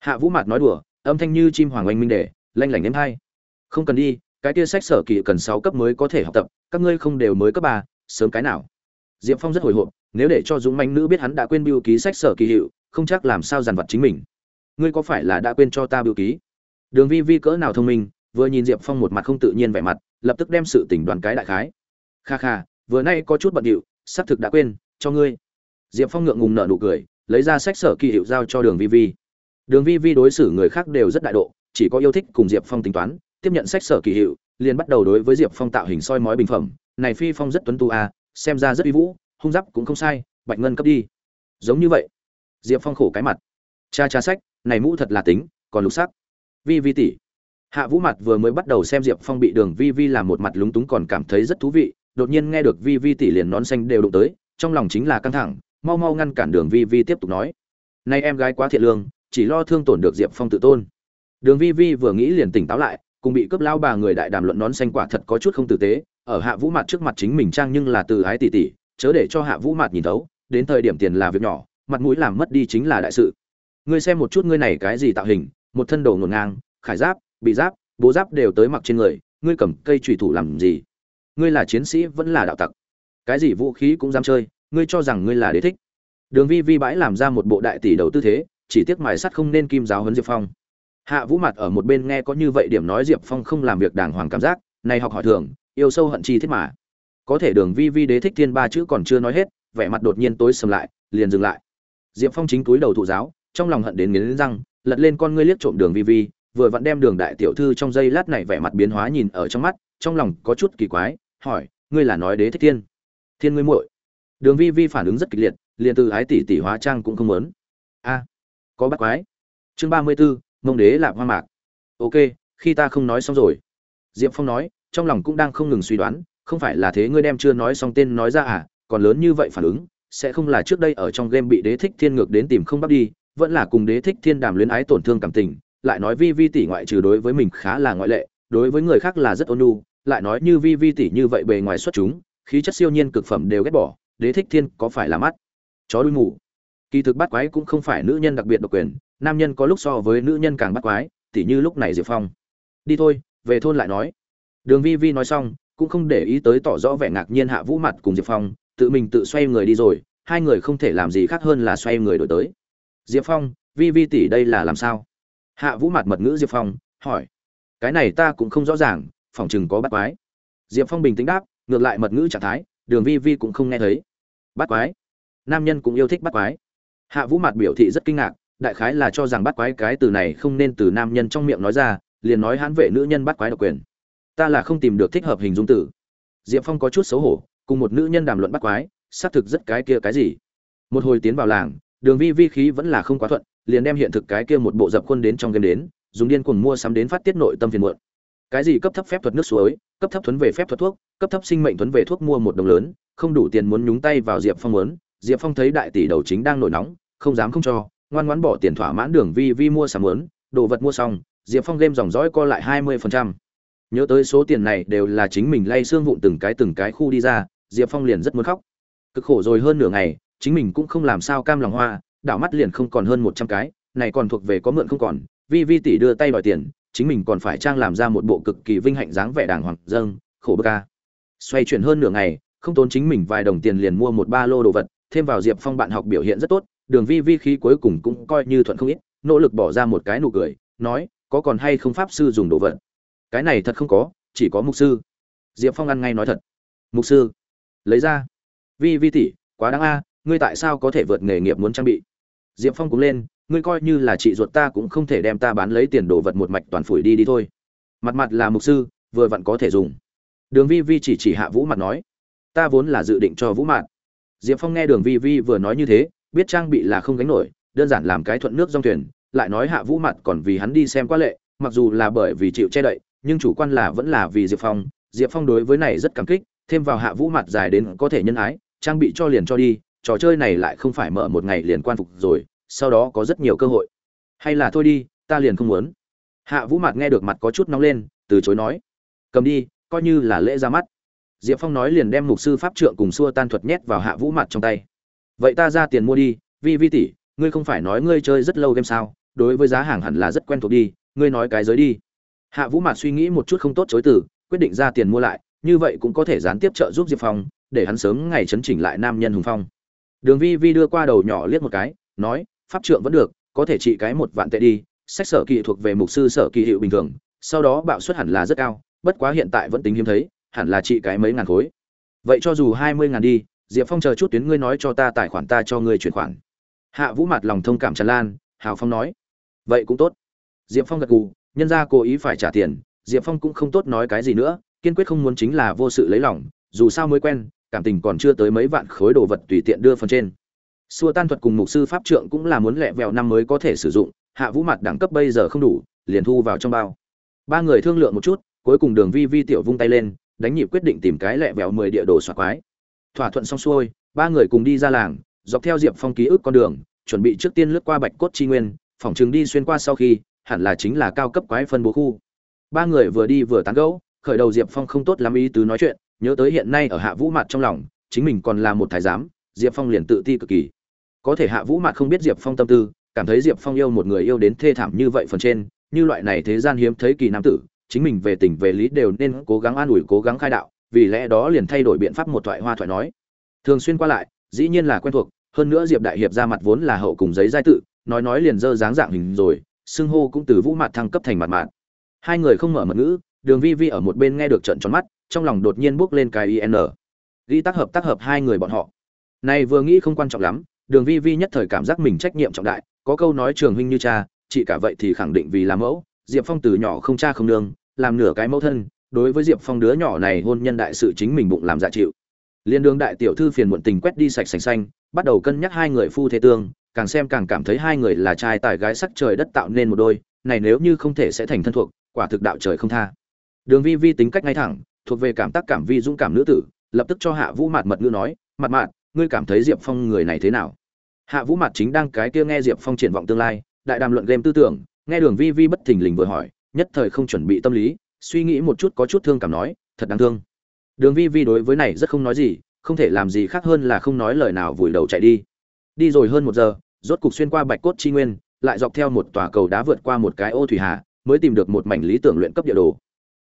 Hạ vũ mạt nói đùa, âm thanh như chim hoàng oanh minh đề, lanh lảnh êm hay không cần đi, cái kia sách sở kỳ cần sáu cấp mới có thể học tập, các ngươi không đều mới cấp ba, sớm cái nào. Diệp phong rất hồi hộp, nếu để cho dũng manh nữ biết hắn đã quên biêu ký sách sở kỳ hiệu không chắc làm sao dằn vặt chính mình. Ngươi có phải là đã quên cho ta biểu ký? Đường vi vi cỡ nào thông minh, vừa nhìn diệp phong một mặt không tự nhiên vẻ mặt, lập tức đem sự tỉnh đoàn cái đại khái. Kha kha, vừa nay có chút bận điệu, xác thực đã quên, cho ngươi. Diệp phong ngượng ngùng nở nụ cười, lấy ra sách sở kỳ hiệu giao cho đường vi vi. Đường vi vi đối xử người khác đều rất đại độ, chỉ có yêu thích cùng diệp phong tính toán, tiếp nhận sách sở kỳ hiệu, liền bắt đầu đối với diệp phong tạo hình soi mói bình phẩm. Này phi phong rất tuấn tu a xem ra rất uy vũ, hung giáp cũng không sai, bạch ngân cấp đi. Giống như vậy diệp phong khổ cái mặt. Cha cha sách, này mũ thật là tính, còn lục sắc. Vi vi tỷ. Hạ vũ mặt vừa mới bắt đầu xem diệp phong bị đường vi vi làm một mặt lúng túng còn cảm thấy rất thú vị, đột nhiên nghe được vi vi tỷ liền nón xanh đều đụng tới, trong lòng chính là căng thẳng, mau mau ngăn cản đường vi vi tiếp tục nói. Nay em gái quá thiện lương, chỉ lo thương tổn được diệp phong tự tôn. Đường vi vi vừa nghĩ liền tỉnh táo lại, cùng bị cướp lao bà người đại đàm luận nón xanh quả thật có chút không tử tế, ở hạ vũ mặt trước mặt chính mình trang nhưng là từ ái tỷ tỷ, chớ để cho hạ vũ mặt nhìn thấu, đến thời điểm tiền là việc nhỏ mặt mũi làm mất đi chính là đại sự. Ngươi xem một chút ngươi này cái gì tạo hình, một thân đồ ngổn ngang, khải giáp, bị giáp, bố giáp đều tới mặc trên người, ngươi cầm cây trùy thủ làm gì? Ngươi là chiến sĩ vẫn là đạo tặc. Cái gì vũ khí cũng dám chơi, ngươi cho rằng ngươi là đế thích. Đường vi vi bãi làm ra một bộ đại tỷ đầu tư thế, chỉ tiếc mài sắt không nên kim giáo huấn diệp phong. Hạ vũ mặt ở một bên nghe có như vậy điểm nói diệp phong không làm việc đàng hoàng cảm giác, này học hỏi thường, yêu sâu hận chi thiết mà. Có thể đường vi vi đế thích thiên ba chữ còn chưa nói hết, vẻ mặt đột nhiên tối sầm lại, liền dừng lại diệp phong chính túi đầu thụ giáo trong lòng hận đến nghiến răng lật lên con ngươi liếc trộm đường vi vi vừa vặn đem đường đại tiểu thư trong giây lát này vẻ mặt biến hóa nhìn ở trong mắt trong lòng có chút kỳ quái hỏi ngươi là nói đế thích thiên? Thiên ngươi muội. Đường vi vi phản ứng rất kịch liệt liền từ ái tỷ tỷ hóa trang cũng không muốn. A có bắt quái. Chương ba mươi 34, mông đế lạp hoa mạc. Ok khi ta không nói xong rồi. Diệp phong nói trong lòng cũng đang không ngừng suy đoán không phải là thế ngươi đem chưa nói xong tên nói ra à còn lớn như vậy phản ứng sẽ không là trước đây ở trong game bị đế thích thiên ngược đến tìm không bắt đi, vẫn là cùng đế thích thiên đàm luyến ái tổn thương cảm tình, lại nói vi vi tỷ ngoại trừ đối với mình khá là ngoại lệ, đối với người khác là rất ôn nhu, lại nói như vi vi tỷ như vậy bề ngoài xuất chúng, khí chất siêu nhiên cực phẩm đều ghét bỏ, đế thích thiên có phải là mắt? Chó đuôi ngủ? kỳ thực bắt quái cũng không phải nữ nhân đặc biệt độc quyền, nam nhân có lúc so với nữ nhân càng bắt quái, tỉ như lúc này diệp phong. Đi thôi, về thôn lại nói. Đường vi vi nói xong, cũng không để ý tới tỏ rõ vẻ ngạc nhiên hạ vũ mặt cùng diệp phong tự mình tự xoay người đi rồi, hai người không thể làm gì khác hơn là xoay người đổi tới. Diệp phong, vi vi tỷ đây là làm sao? Hạ vũ mặt mật ngữ diệp phong, hỏi. Cái này ta cũng không rõ ràng phỏng chừng có bắt quái. Diệp phong bình tĩnh đáp, ngược lại mật ngữ trạng thái, đường vi vi cũng không nghe thấy. Bắt quái? Nam nhân cũng yêu thích bắt quái. Hạ vũ mặt biểu thị rất kinh ngạc, đại khái là cho rằng bắt quái cái từ này không nên từ nam nhân trong miệng nói ra, liền nói hãn vệ nữ nhân bắt quái độc quyền. Ta là không tìm được thích hợp hình dung tử diệp phong có chút xấu hổ cùng một nữ nhân đàm luận bắt quái, xác thực rất cái kia cái gì. Một hồi tiến vào làng, đường vi vi khí vẫn là không quá thuận, liền đem hiện thực cái kia một bộ dập khuôn đến trong game đến, dùng điên cuồng mua sắm đến phát tiết nội tâm phiền muộn. Cái gì cấp thấp phép thuật nước suối, cấp thấp thuấn về phép thuật thuốc, cấp thấp sinh mệnh thuấn về thuốc mua một đồng lớn, không đủ tiền muốn nhúng tay vào diệp phong muốn, diệp phong thấy đại tỷ đầu chính đang nổi nóng, không dám không cho, ngoan ngoãn bỏ tiền thỏa mãn đường vi vi mua sắm muốn, đồ vật mua xong, diệp phong game dòng dõi co lại hai mươi phần trăm. Nhớ tới số tiền này đều là chính mình lay xương vụn từng cái từng cái khu đi ra diệp phong liền rất muốn khóc. Cực khổ rồi hơn nửa ngày, chính mình cũng không làm sao cam lòng hoa, đảo mắt liền không còn hơn một trăm cái, này còn thuộc về có mượn không còn. Vi vi tỷ đưa tay đòi tiền, chính mình còn phải trang làm ra một bộ cực kỳ vinh hạnh dáng vẻ đàng hoàng, dâng, khổ bơ ca xoay chuyển hơn nửa ngày, không tốn chính mình vài đồng tiền liền mua một ba lô đồ vật, thêm vào diệp phong bạn học biểu hiện rất tốt, đường vi vi khí cuối cùng cũng coi như thuận không ít, nỗ lực bỏ ra một cái nụ cười, nói, có còn hay không pháp sư dùng đồ vật? Cái này thật không có, chỉ có mục sư. Diệp phong ăn ngay nói thật. Mục sư? Lấy ra. Vi vi tỷ, quá đáng a, ngươi tại sao có thể vượt nghề nghiệp muốn trang bị? Diệp phong cũng lên, ngươi coi như là chị ruột ta cũng không thể đem ta bán lấy tiền đồ vật một mạch toàn phủi đi đi thôi. Mặt mặt là mục sư, vừa vặn có thể dùng. Đường vi vi chỉ chỉ hạ vũ mặt nói, ta vốn là dự định cho vũ mạn diệp phong nghe đường vi vi vừa nói như thế, biết trang bị là không gánh nổi, đơn giản làm cái thuận nước dòng thuyền, lại nói hạ vũ mặt còn vì hắn đi xem qua lệ, mặc dù là bởi vì chịu che đậy, nhưng chủ quan là vẫn là vì diệp phong. Diệp phong đối với này rất cảm kích thêm vào hạ vũ mặt dài đến có thể nhân ái, trang bị cho liền cho đi, trò chơi này lại không phải mở một ngày liền quan phục rồi, sau đó có rất nhiều cơ hội. Hay là thôi đi, ta liền không muốn. Hạ vũ mặt nghe được mặt có chút nóng lên, từ chối nói. Cầm đi, coi như là lễ ra mắt. Diệp phong nói liền đem mục sư pháp trượng cùng xua tan thuật nhét vào hạ vũ mặt trong tay. Vậy ta ra tiền mua đi, vi vi tỷ, ngươi không phải nói ngươi chơi rất lâu game sao, đối với giá hàng hẳn là rất quen thuộc đi, ngươi nói cái giới đi. Hạ vũ mặt suy nghĩ một chút không tốt chối từ, quyết định ra tiền mua lại như vậy cũng có thể gián tiếp trợ giúp diệp phong, để hắn sớm ngày chấn chỉnh lại nam nhân hùng phong. Đường vi vi đưa qua đầu nhỏ liếc một cái, nói, pháp trượng vẫn được, có thể trị cái một vạn tệ đi, sách sở kỳ thuộc về mục sư sở kỳ hiệu bình thường, sau đó bạo suất hẳn là rất cao, bất quá hiện tại vẫn tính hiếm thấy, hẳn là trị cái mấy ngàn khối. Vậy cho dù hai mươi ngàn đi, diệp phong chờ chút tuyến ngươi nói cho ta tài khoản ta cho ngươi chuyển khoản. Hạ vũ mặt lòng thông cảm tràn lan, hào phong nói, vậy cũng tốt. Diệp phong gật gù, nhân ra cố ý phải trả tiền, diệp phong cũng không tốt nói cái gì nữa kiên quyết không muốn chính là vô sự lấy lòng, dù sao mới quen, cảm tình còn chưa tới mấy vạn khối đồ vật tùy tiện đưa phần trên. Xua tan thuật cùng mục sư pháp trượng cũng là muốn lẹ vẹo năm mới có thể sử dụng, hạ vũ mặt đẳng cấp bây giờ không đủ, liền thu vào trong bao. Ba người thương lượng một chút, cuối cùng đường vi vi tiểu vung tay lên, đánh nhịp quyết định tìm cái lẹ vẹo mười địa đồ xoạc quái. Thỏa thuận xong xuôi, ba người cùng đi ra làng, dọc theo diệp phong ký ức con đường, chuẩn bị trước tiên lướt qua bạch cốt chi nguyên, phòng trường đi xuyên qua sau khi, hẳn là chính là cao cấp quái phân bố khu. Ba người vừa đi vừa tán gẫu khởi đầu diệp phong không tốt lắm ý tứ nói chuyện, nhớ tới hiện nay ở hạ vũ mặt trong lòng, chính mình còn là một thái giám, diệp phong liền tự ti cực kỳ. Có thể hạ vũ mặt không biết diệp phong tâm tư, cảm thấy diệp phong yêu một người yêu đến thê thảm như vậy phần trên, như loại này thế gian hiếm thấy kỳ nam tử, chính mình về tình về lý đều nên cố gắng an ủi, cố gắng khai đạo, vì lẽ đó liền thay đổi biện pháp một thoại hoa thoại nói. Thường xuyên qua lại, dĩ nhiên là quen thuộc, hơn nữa diệp đại hiệp ra mặt vốn là hậu cùng giấy giai tự, nói nói liền dơ dáng dạng hình rồi, xưng hô cũng từ vũ mặt thăng cấp thành mặt mạn. Hai người không mở mật ngữ đường vi vi ở một bên nghe được trận tròn mắt, trong lòng đột nhiên bước lên cái in ghi tác hợp tác hợp hai người bọn họ. Này vừa nghĩ không quan trọng lắm, đường vi vi nhất thời cảm giác mình trách nhiệm trọng đại, có câu nói trường huynh như cha, chị cả vậy thì khẳng định vì làm mẫu, diệp phong từ nhỏ không cha không nương, làm nửa cái mẫu thân, đối với diệp phong đứa nhỏ này hôn nhân đại sự chính mình bụng làm dạ chịu. Liên đường đại tiểu thư phiền muộn tình quét đi sạch sành xanh, bắt đầu cân nhắc hai người phu thế tương, càng xem càng cảm thấy hai người là trai tài gái sắc trời đất tạo nên một đôi, này nếu như không thể sẽ thành thân thuộc, quả thực đạo trời không tha đường vi vi tính cách ngay thẳng, thuộc về cảm tác cảm vi dũng cảm nữ tử, lập tức cho hạ vũ mạt mật ngữ nói mặt mạt, ngươi cảm thấy diệp phong người này thế nào? Hạ vũ mạt chính đang cái kia nghe diệp phong triển vọng tương lai, đại đàm luận game tư tưởng, nghe đường vi vi bất thình lình vừa hỏi, nhất thời không chuẩn bị tâm lý, suy nghĩ một chút có chút thương cảm nói, thật đáng thương. Đường vi vi đối với này rất không nói gì, không thể làm gì khác hơn là không nói lời nào vùi đầu chạy đi. Đi rồi hơn một giờ, rốt cục xuyên qua bạch cốt chi nguyên, lại dọc theo một tòa cầu đá vượt qua một cái ô thủy hà, mới tìm được một mảnh lý tưởng luyện cấp địa đồ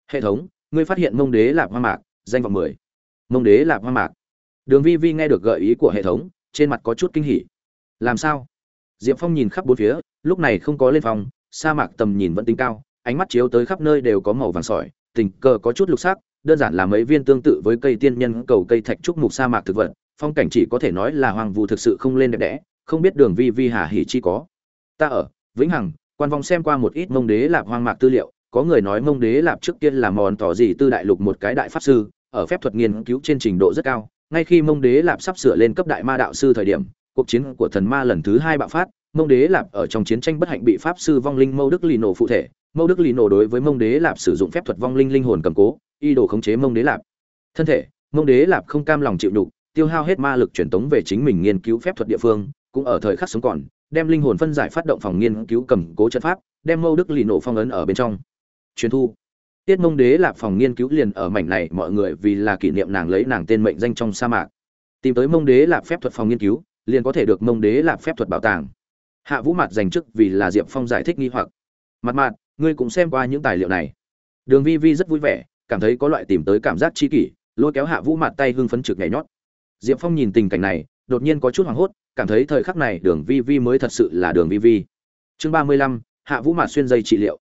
hệ thống, ngươi phát hiện mông đế lạp hoa mạc, danh vọng mười. Mông đế lạp hoa mạc. Đường vi vi nghe được gợi ý của hệ thống, trên mặt có chút kinh hỉ. Làm sao? Diệp phong nhìn khắp bốn phía, lúc này không có lên phòng, sa mạc tầm nhìn vẫn tính cao, ánh mắt chiếu tới khắp nơi đều có màu vàng sỏi, tình cờ có chút lục sắc, đơn giản là mấy viên tương tự với cây tiên nhân, cầu cây thạch trúc mục sa mạc thực vật, phong cảnh chỉ có thể nói là hoàng vu thực sự không lên đẹp đẽ, không biết đường vi vi hà hỉ chi có. Ta ở, vĩnh hằng, quan vong xem qua một ít mông đế lạp hoang mạc tư liệu có người nói mông đế lạp trước tiên là mòn tỏ gì tư đại lục một cái đại pháp sư, ở phép thuật nghiên cứu trên trình độ rất cao. Ngay khi mông đế lạp sắp sửa lên cấp đại ma đạo sư thời điểm, cuộc chiến của thần ma lần thứ hai bạo phát, mông đế lạp ở trong chiến tranh bất hạnh bị pháp sư vong linh mâu đức lì nổ phụ thể. Mâu đức lì nổ đối với mông đế lạp sử dụng phép thuật vong linh linh hồn cầm cố y đồ khống chế mông đế lạp. Thân thể, mông đế lạp không cam lòng chịu nhục tiêu hao hết ma lực truyền tống về chính mình nghiên cứu phép thuật địa phương, cũng ở thời khắc sống còn, đem linh hồn phân giải phát động phòng nghiên cứu cầm cố trận pháp, đem mâu đức lì nổ phong ấn ở bên trong truyền thu. Tiết mông đế là phòng nghiên cứu liền ở mảnh này, mọi người vì là kỷ niệm nàng lấy nàng tên mệnh danh trong sa mạc. Tìm tới mông đế là phép thuật phòng nghiên cứu, liền có thể được mông đế là phép thuật bảo tàng. Hạ vũ mặt dành chức vì là diệp phong giải thích nghi hoặc. Mặt mặt ngươi cũng xem qua những tài liệu này. Đường vi vi rất vui vẻ, cảm thấy có loại tìm tới cảm giác chi kỷ, lôi kéo hạ vũ mặt tay hưng phấn trực nhảy nhót. Diệp phong nhìn tình cảnh này, đột nhiên có chút hoảng hốt, cảm thấy thời khắc này đường vi vi mới thật sự là đường vi vi. Chương ba mươi lăm, hạ vũ mặt xuyên dây trị liệu.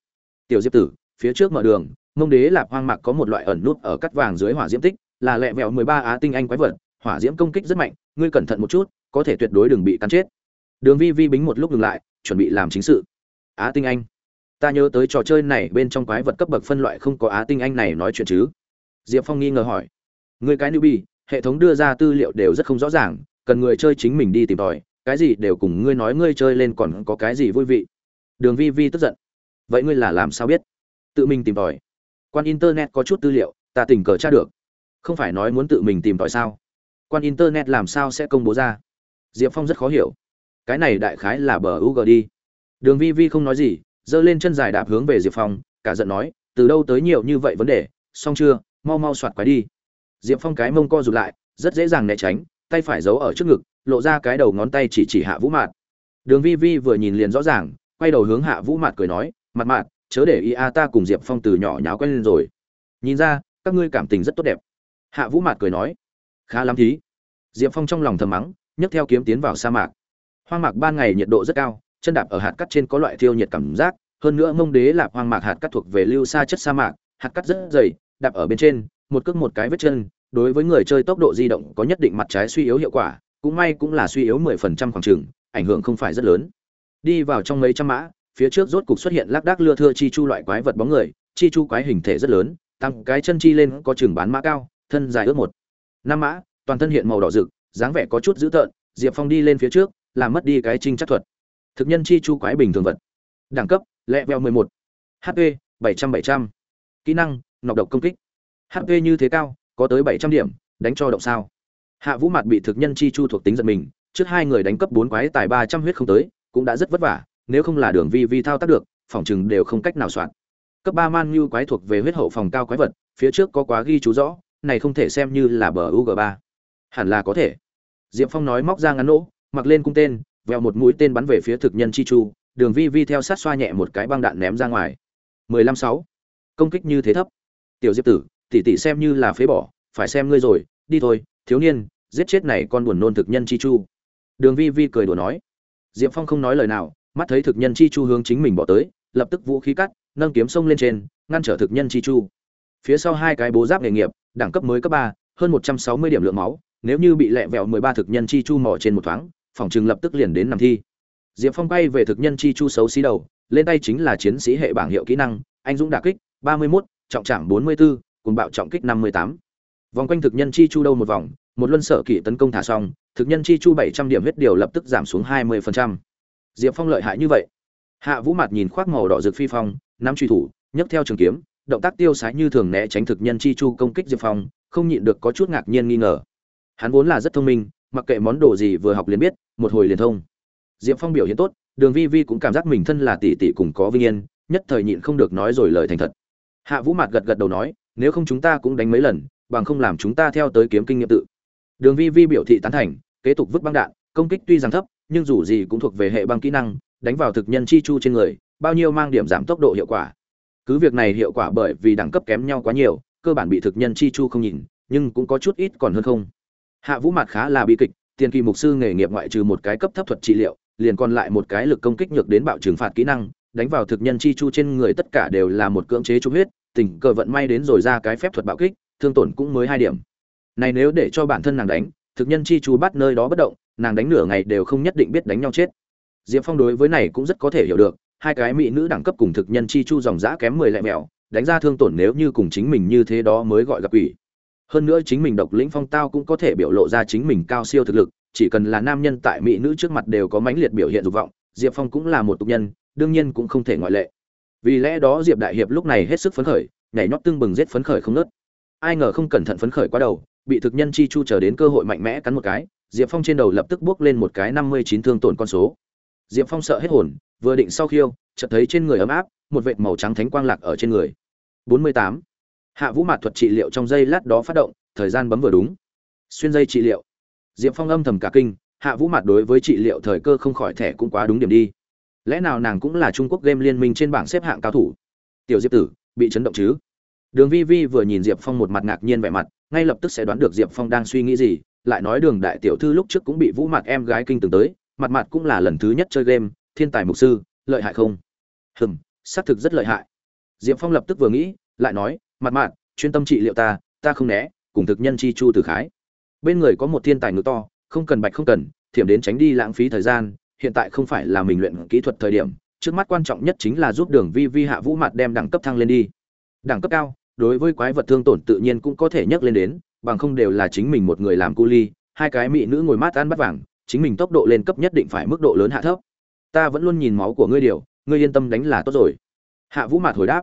Tiểu diệp tử phía trước mở đường mông đế lạp hoang mạc có một loại ẩn nút ở cắt vàng dưới hỏa diễm tích, là lẹ vẹo mười ba á tinh anh quái vật, hỏa diễm công kích rất mạnh, ngươi cẩn thận một chút, có thể tuyệt đối đừng bị cắn chết. Đường vi vi bính một lúc ngừng lại, chuẩn bị làm chính sự. Á tinh anh, ta nhớ tới trò chơi này bên trong quái vật cấp bậc phân loại không có á tinh anh này nói chuyện chứ? Diệp phong nghi ngờ hỏi. Người cái newbie, hệ thống đưa ra tư liệu đều rất không rõ ràng, cần người chơi chính mình đi tìm tòi, cái gì đều cùng ngươi nói ngươi chơi lên còn có cái gì vui vị. Đường vi vi tức giận. Vậy ngươi là làm sao biết? Tự mình tìm tòi. Quan internet có chút tư liệu, ta tình cờ tra được. Không phải nói muốn tự mình tìm tòi sao? Quan internet làm sao sẽ công bố ra? Diệp phong rất khó hiểu. Cái này đại khái là bờ u đi. Đường vi vi không nói gì, giơ lên chân dài đạp hướng về diệp phong, cả giận nói, từ đâu tới nhiều như vậy vấn đề? Xong chưa? Mau mau soạt quái đi. Diệp phong cái mông co rụt lại, rất dễ dàng né tránh, tay phải giấu ở trước ngực, lộ ra cái đầu ngón tay chỉ chỉ hạ vũ mạt. Đường vi vi vừa nhìn liền rõ ràng, quay đầu hướng hạ vũ mạt cười nói mặt mạt chớ để ý a, ta cùng diệp phong từ nhỏ nháo quen lên rồi. Nhìn ra, các ngươi cảm tình rất tốt đẹp. Hạ vũ mạt cười nói, khá lắm thí. Diệp phong trong lòng thầm mắng, nhấc theo kiếm tiến vào sa mạc. Hoang mạc ban ngày nhiệt độ rất cao, chân đạp ở hạt cắt trên có loại thiêu nhiệt cảm giác. Hơn nữa mông đế lạp hoang mạc hạt cắt thuộc về lưu xa chất sa mạc, hạt cắt rất dày, đạp ở bên trên, một cước một cái vết chân. Đối với người chơi tốc độ di động có nhất định mặt trái suy yếu hiệu quả, cũng may cũng là suy yếu mười phần trăm khoảng trừng ảnh hưởng không phải rất lớn. Đi vào trong mấy trăm mã phía trước rốt cục xuất hiện lác đác lưa thưa chi chu loại quái vật bóng người, chi chu quái hình thể rất lớn, tăng cái chân chi lên có chừng bán mã cao, thân dài ước một, năm mã, toàn thân hiện màu đỏ rực, dáng vẻ có chút dữ tợn, diệp phong đi lên phía trước, làm mất đi cái trinh chắc thuật. Thực nhân chi chu quái bình thường vật. Đẳng cấp, lẹ veo mười một hp bảy trăm bảy trăm. Kỹ năng, nọc độc công kích. Hp như thế cao, có tới bảy trăm điểm, đánh cho động sao. Hạ vũ mặt bị thực nhân chi chu thuộc tính giật mình, trước hai người đánh cấp bốn quái tài ba trăm huyết không tới, cũng đã rất vất vả nếu không là đường vi vi thao tác được, phòng chừng đều không cách nào soạn. Cấp ba man như quái thuộc về huyết hậu phòng cao quái vật, phía trước có quá ghi chú rõ, này không thể xem như là bờ ug ba. Hẳn là có thể. Diệp phong nói móc ra ngắn nỗ, mặc lên cung tên, vèo một mũi tên bắn về phía thực nhân chi chu, đường vi vi theo sát xoa nhẹ một cái băng đạn ném ra ngoài. mười lăm sáu. Công kích như thế thấp. Tiểu diệp tử, tỷ tỷ xem như là phế bỏ, phải xem ngươi rồi, đi thôi, thiếu niên, giết chết này con buồn nôn thực nhân chi chu. Đường vi vi cười đùa nói. Diệp phong không nói lời nào mắt thấy thực nhân chi chu hướng chính mình bỏ tới lập tức vũ khí cắt nâng kiếm sông lên trên ngăn trở thực nhân chi chu. Phía sau hai cái bố giáp nghề nghiệp đẳng cấp mới cấp ba hơn một trăm sáu mươi điểm lượng máu nếu như bị lẹ vẹo mười ba thực nhân chi chu mỏ trên một thoáng phòng chừng lập tức liền đến nằm thi. Diệp phong bay về thực nhân chi chu xấu xí đầu lên tay chính là chiến sĩ hệ bảng hiệu kỹ năng anh dũng đả kích ba mươi mốt trọng trảm bốn mươi 44, cùng bạo trọng kích năm mươi tám. Vòng quanh thực nhân chi chu đâu một vòng một luân sở kỷ tấn công thả xong thực nhân chi chu bảy trăm điểm huyết điều lập tức giảm xuống hai mươi phần trăm diệp phong lợi hại như vậy. Hạ vũ mặt nhìn khoác màu đỏ rực phi phong, nắm truy thủ, nhấc theo trường kiếm, động tác tiêu sái như thường né tránh thực nhân chi chu công kích diệp phong, không nhịn được có chút ngạc nhiên nghi ngờ. Hắn vốn là rất thông minh, mặc kệ món đồ gì vừa học liền biết, một hồi liền thông. Diệp phong biểu hiện tốt, đường vi vi cũng cảm giác mình thân là tỷ tỷ cùng có vinh yên, nhất thời nhịn không được nói rồi lời thành thật. Hạ vũ mặt gật gật đầu nói, nếu không chúng ta cũng đánh mấy lần, bằng không làm chúng ta theo tới kiếm kinh nghiệm tự. Đường vi vi biểu thị tán thành, kế tục vứt băng đạn, công kích tuy rằng thấp nhưng dù gì cũng thuộc về hệ băng kỹ năng, đánh vào thực nhân chi chu trên người, bao nhiêu mang điểm giảm tốc độ hiệu quả. Cứ việc này hiệu quả bởi vì đẳng cấp kém nhau quá nhiều, cơ bản bị thực nhân chi chu không nhìn, nhưng cũng có chút ít còn hơn không. Hạ vũ mặt khá là bi kịch, tiền kỳ mục sư nghề nghiệp ngoại trừ một cái cấp thấp thuật trị liệu, liền còn lại một cái lực công kích nhược đến bạo trừng phạt kỹ năng, đánh vào thực nhân chi chu trên người tất cả đều là một cưỡng chế trung huyết, tình cờ vận may đến rồi ra cái phép thuật bạo kích, thương tổn cũng mới hai điểm. Này nếu để cho bản thân nàng đánh, thực nhân chi chu bắt nơi đó bất động nàng đánh nửa ngày đều không nhất định biết đánh nhau chết. Diệp phong đối với này cũng rất có thể hiểu được, hai cái mỹ nữ đẳng cấp cùng thực nhân chi chu dòng giã kém mười lẻ mẹo, đánh ra thương tổn nếu như cùng chính mình như thế đó mới gọi gặp quỷ. Hơn nữa chính mình độc lĩnh phong tao cũng có thể biểu lộ ra chính mình cao siêu thực lực, chỉ cần là nam nhân tại mỹ nữ trước mặt đều có mãnh liệt biểu hiện dục vọng, diệp phong cũng là một tục nhân, đương nhiên cũng không thể ngoại lệ. Vì lẽ đó diệp đại hiệp lúc này hết sức phấn khởi, nhảy nhót tưng bừng giết phấn khởi không nớt ai ngờ không cẩn thận phấn khởi quá đầu, bị thực nhân chi chu chờ đến cơ hội mạnh mẽ cắn một cái diệp phong trên đầu lập tức bước lên một cái năm mươi chín thương tổn con số. Diệp phong sợ hết hồn, vừa định sau khiêu, chợt thấy trên người ấm áp, một vệt màu trắng thánh quang lạc ở trên người. bốn mươi tám. Hạ vũ mạt thuật trị liệu trong giây lát đó phát động, thời gian bấm vừa đúng. Xuyên dây trị liệu. Diệp phong âm thầm cả kinh, hạ vũ Mạt đối với trị liệu thời cơ không khỏi thẻ cũng quá đúng điểm đi. Lẽ nào nàng cũng là trung quốc game liên minh trên bảng xếp hạng cao thủ? Tiểu diệp tử, bị chấn động chứ? Đường vi vi vừa nhìn diệp phong một mặt ngạc nhiên vẻ mặt, ngay lập tức sẽ đoán được diệp phong đang suy nghĩ gì lại nói đường đại tiểu thư lúc trước cũng bị vũ mặt em gái kinh từng tới mặt mặt cũng là lần thứ nhất chơi game, thiên tài mục sư, lợi hại không? Hừm, xác thực rất lợi hại. Diệp phong lập tức vừa nghĩ, lại nói mặt mặt chuyên tâm trị liệu ta ta không né, cùng thực nhân chi chu từ khái. Bên người có một thiên tài ngữ to, không cần bạch không cần, thiểm đến tránh đi lãng phí thời gian, hiện tại không phải là mình luyện kỹ thuật thời điểm, trước mắt quan trọng nhất chính là giúp đường vi vi hạ vũ mặt đem đẳng cấp thăng lên đi. Đẳng cấp cao, đối với quái vật thương tổn tự nhiên cũng có thể nhấc lên đến bằng không đều là chính mình một người làm cu ly, hai cái mỹ nữ ngồi mát ăn bắt vàng, chính mình tốc độ lên cấp nhất định phải mức độ lớn hạ thấp. Ta vẫn luôn nhìn máu của ngươi điều, ngươi yên tâm đánh là tốt rồi. Hạ vũ mạt hồi đáp.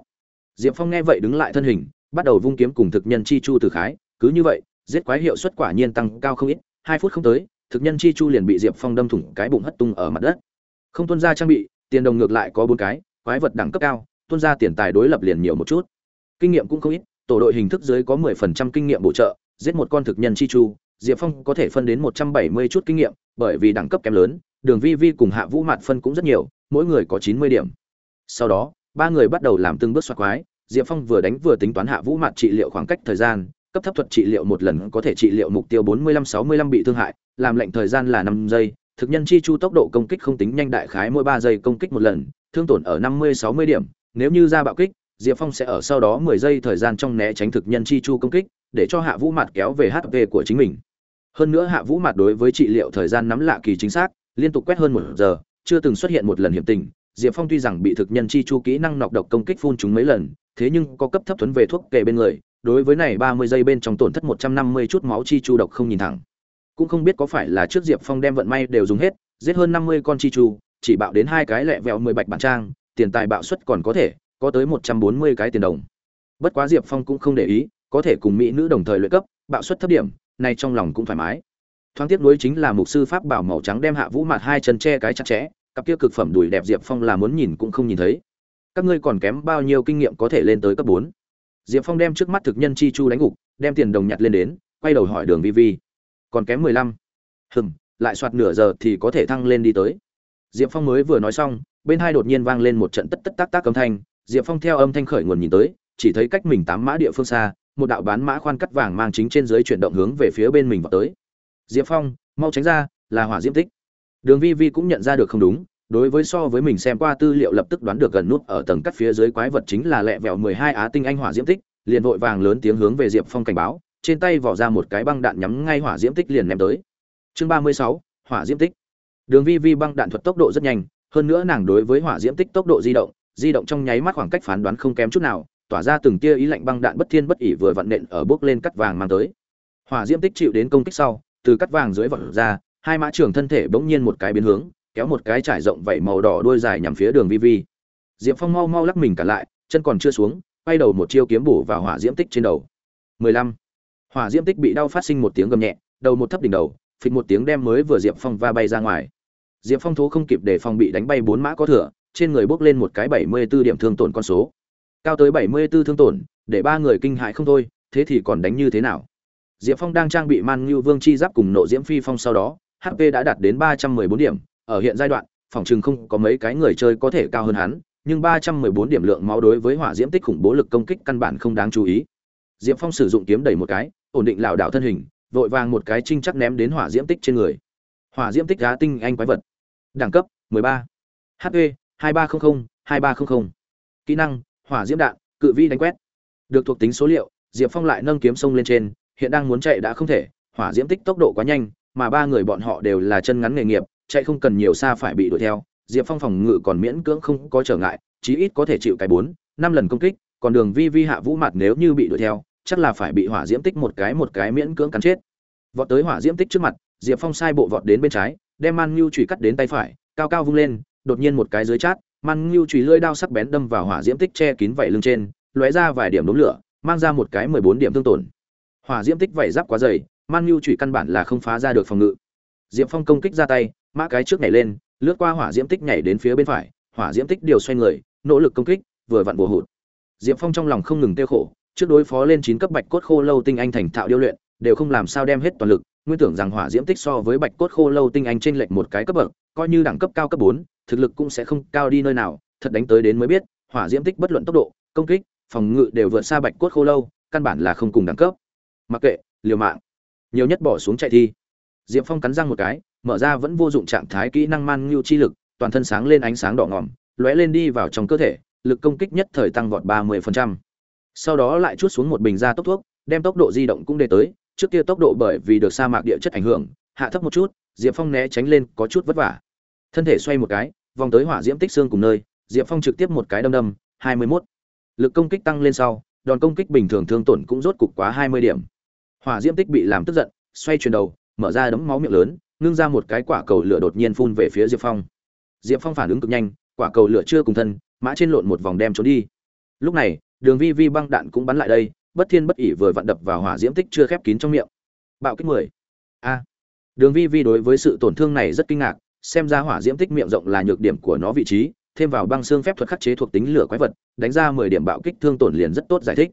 Diệp phong nghe vậy đứng lại thân hình, bắt đầu vung kiếm cùng thực nhân chi chu từ khái, cứ như vậy, giết quái hiệu suất quả nhiên tăng cao không ít, hai phút không tới, thực nhân chi chu liền bị diệp phong đâm thủng cái bụng hất tung ở mặt đất. Không tuân ra trang bị, tiền đồng ngược lại có bốn cái, quái vật đẳng cấp cao, tuân ra tiền tài đối lập liền nhiều một chút. Kinh nghiệm cũng không ít, tổ đội hình thức dưới có mười phần trăm kinh nghiệm bổ trợ giết một con thực nhân chi chu, diệp phong có thể phân đến một trăm bảy mươi chút kinh nghiệm, bởi vì đẳng cấp kém lớn, đường vi vi cùng hạ vũ mạt phân cũng rất nhiều, mỗi người có chín mươi điểm. Sau đó, ba người bắt đầu làm từng bước xoạc quái, diệp phong vừa đánh vừa tính toán hạ vũ mạt trị liệu khoảng cách thời gian, cấp thấp thuật trị liệu một lần có thể trị liệu mục tiêu bốn mươi lăm sáu mươi lăm bị thương hại, làm lệnh thời gian là năm giây, thực nhân chi chu tốc độ công kích không tính nhanh đại khái mỗi ba giây công kích một lần, thương tổn ở năm mươi sáu mươi điểm, nếu như ra bạo kích, diệp phong sẽ ở sau đó mười giây thời gian trong né tránh thực nhân chi chu công kích để cho hạ vũ mặt kéo về hp của chính mình. Hơn nữa hạ vũ mặt đối với trị liệu thời gian nắm lạ kỳ chính xác, liên tục quét hơn một giờ, chưa từng xuất hiện một lần hiểm tình. Diệp phong tuy rằng bị thực nhân chi chu kỹ năng nọc độc công kích phun chúng mấy lần, thế nhưng có cấp thấp thuấn về thuốc kề bên người, đối với này ba mươi giây bên trong tổn thất một trăm năm mươi chút máu chi chu độc không nhìn thẳng. Cũng không biết có phải là trước diệp phong đem vận may đều dùng hết, giết hơn năm mươi con chi chu, chỉ bạo đến hai cái lẹ vẹo mười bạch bản trang, tiền tài bạo suất còn có thể có tới một trăm bốn mươi cái tiền đồng. Bất quá diệp phong cũng không để ý có thể cùng mỹ nữ đồng thời luyện cấp, bạo suất thấp điểm nay trong lòng cũng thoải mái. Thoáng tiếp nối chính là mục sư pháp bảo màu trắng đem hạ vũ mặt hai chân che cái chặt chẽ, cặp kia cực phẩm đùi đẹp diệp phong là muốn nhìn cũng không nhìn thấy. Các ngươi còn kém bao nhiêu kinh nghiệm có thể lên tới cấp bốn? Diệp phong đem trước mắt thực nhân chi chu đánh gục, đem tiền đồng nhặt lên đến, quay đầu hỏi đường vi vi. Còn kém mười lăm. Hừm, lại soạt nửa giờ thì có thể thăng lên đi tới. Diệp phong mới vừa nói xong, bên hai đột nhiên vang lên một trận tất tất tác tác âm thanh. Diệp phong theo âm thanh khởi nguồn nhìn tới, chỉ thấy cách mình tám mã địa phương xa một đạo bán mã khoan cắt vàng mang chính trên dưới chuyển động hướng về phía bên mình vào tới. Diệp phong, mau tránh ra, là hỏa diễm tích. Đường vi vi cũng nhận ra được không đúng, đối với so với mình xem qua tư liệu lập tức đoán được gần nút ở tầng cắt phía dưới quái vật chính là lẹ vẹo mười hai á tinh anh hỏa diễm tích, liền vội vàng lớn tiếng hướng về diệp phong cảnh báo, trên tay vỏ ra một cái băng đạn nhắm ngay hỏa diễm tích liền ném tới. Chương ba mươi sáu, hỏa diễm tích. Đường vi vi băng đạn thuật tốc độ rất nhanh, hơn nữa nàng đối với hỏa diễm tích tốc độ di động di động trong nháy mắt khoảng cách phán đoán không kém chút nào tỏa ra từng tia ý lạnh băng đạn bất thiên bất ỉ vừa vặn nện ở bước lên cắt vàng mang tới. Hỏa diễm tích chịu đến công kích sau, từ cắt vàng dưới vọt ra, hai mã trưởng thân thể bỗng nhiên một cái biến hướng, kéo một cái trải rộng vảy màu đỏ đuôi dài nhằm phía đường vi vi. Diệp phong mau mau lắc mình cả lại, chân còn chưa xuống, quay đầu một chiêu kiếm bổ vào hỏa diễm tích trên đầu. 15. hỏa diễm tích bị đau phát sinh một tiếng gầm nhẹ, đầu một thấp đỉnh đầu, phịch một tiếng đem mới vừa diệp phong va bay ra ngoài. Diệp phong thố không kịp để phòng bị đánh bay bốn mã có thừa, trên người bốc lên một cái 74 điểm thương tổn con số cao tới 74 thương tổn, để ba người kinh hại không thôi, thế thì còn đánh như thế nào? Diệp phong đang trang bị man Nhu vương chi giáp cùng nộ diễm phi phong sau đó hp đã đạt đến 314 điểm. Ở hiện giai đoạn, phòng trường không có mấy cái người chơi có thể cao hơn hắn, nhưng 314 điểm lượng máu đối với hỏa diễm tích khủng bố lực công kích căn bản không đáng chú ý. Diệp phong sử dụng kiếm đẩy một cái, ổn định lảo đảo thân hình, vội vàng một cái trinh chắc ném đến hỏa diễm tích trên người. Hỏa diễm tích giá tinh anh quái vật. Đẳng cấp 13. hp 2300 2300 kỹ năng hỏa diễm đạn, cự vi đánh quét. Được thuộc tính số liệu, diệp phong lại nâng kiếm sông lên trên, hiện đang muốn chạy đã không thể, hỏa diễm tích tốc độ quá nhanh, mà ba người bọn họ đều là chân ngắn nghề nghiệp, chạy không cần nhiều xa phải bị đuổi theo. Diệp phong phòng ngự còn miễn cưỡng không có trở ngại, chí ít có thể chịu cái bốn, năm lần công kích, còn đường vi vi hạ vũ mặt nếu như bị đuổi theo, chắc là phải bị hỏa diễm tích một cái một cái miễn cưỡng cắn chết. Vọt tới hỏa diễm tích trước mặt, diệp phong sai bộ vọt đến bên trái, đem man ngưu chủy cắt đến tay phải, cao cao vung lên, đột nhiên một cái dưới chát man ngưu chùy lưỡi đao sắc bén đâm vào hỏa diễm tích che kín vảy lưng trên, lóe ra vài điểm đốm lửa, mang ra một cái mười bốn điểm thương tổn. Hỏa diễm tích vảy giáp quá dày man ngưu chùy căn bản là không phá ra được phòng ngự. Diệp phong công kích ra tay, mã cái trước nhảy lên, lướt qua hỏa diễm tích nhảy đến phía bên phải, hỏa diễm tích điều xoay người, nỗ lực công kích, vừa vặn bùa hụt. Diệp phong trong lòng không ngừng tiêu khổ, trước đối phó lên chín cấp bạch cốt khô lâu tinh anh thành thạo điêu luyện, đều không làm sao đem hết toàn lực, nguyên tưởng rằng hỏa diễm tích so với bạch cốt khô lâu tinh anh trên lệch một cái cấp bậc, coi như đẳng cấp cao cấp bốn thực lực cũng sẽ không cao đi nơi nào, thật đánh tới đến mới biết, hỏa diễm tích bất luận tốc độ, công kích, phòng ngự đều vượt xa bạch cốt khô lâu, căn bản là không cùng đẳng cấp. Mặc kệ, liều mạng. Nhiều nhất bỏ xuống chạy thi. Diệp phong cắn răng một cái, mở ra vẫn vô dụng trạng thái kỹ năng man nhu chi lực, toàn thân sáng lên ánh sáng đỏ ngỏm, lóe lên đi vào trong cơ thể, lực công kích nhất thời tăng vọt ba mươi sau đó lại chuốt xuống một bình ra tốc thuốc, đem tốc độ di động cũng đề tới, trước kia tốc độ bởi vì được sa mạc địa chất ảnh hưởng, hạ thấp một chút, diệp phong né tránh lên có chút vất vả. Thân thể xoay một cái vòng tới hỏa diễm tích xương cùng nơi, diệp phong trực tiếp một cái đâm đâm, hai mươi mốt. Lực công kích tăng lên sau, đòn công kích bình thường thương tổn cũng rốt cục quá hai mươi điểm. Hỏa diễm tích bị làm tức giận, xoay chuyển đầu, mở ra đấm máu miệng lớn, ngưng ra một cái quả cầu lửa đột nhiên phun về phía diệp phong. Diệp phong phản ứng cực nhanh, quả cầu lửa chưa cùng thân, mã trên lộn một vòng đem trốn đi. Lúc này, đường vi vi băng đạn cũng bắn lại đây, bất thiên bất ỷ vừa vặn đập vào hỏa diễm tích chưa khép kín trong miệng. Bạo kích mười. A. Đường vi vi đối với sự tổn thương này rất kinh ngạc xem ra hỏa diễm tích miệng rộng là nhược điểm của nó vị trí, thêm vào băng xương phép thuật khắc chế thuộc tính lửa quái vật, đánh ra mười điểm bạo kích thương tổn liền rất tốt giải thích.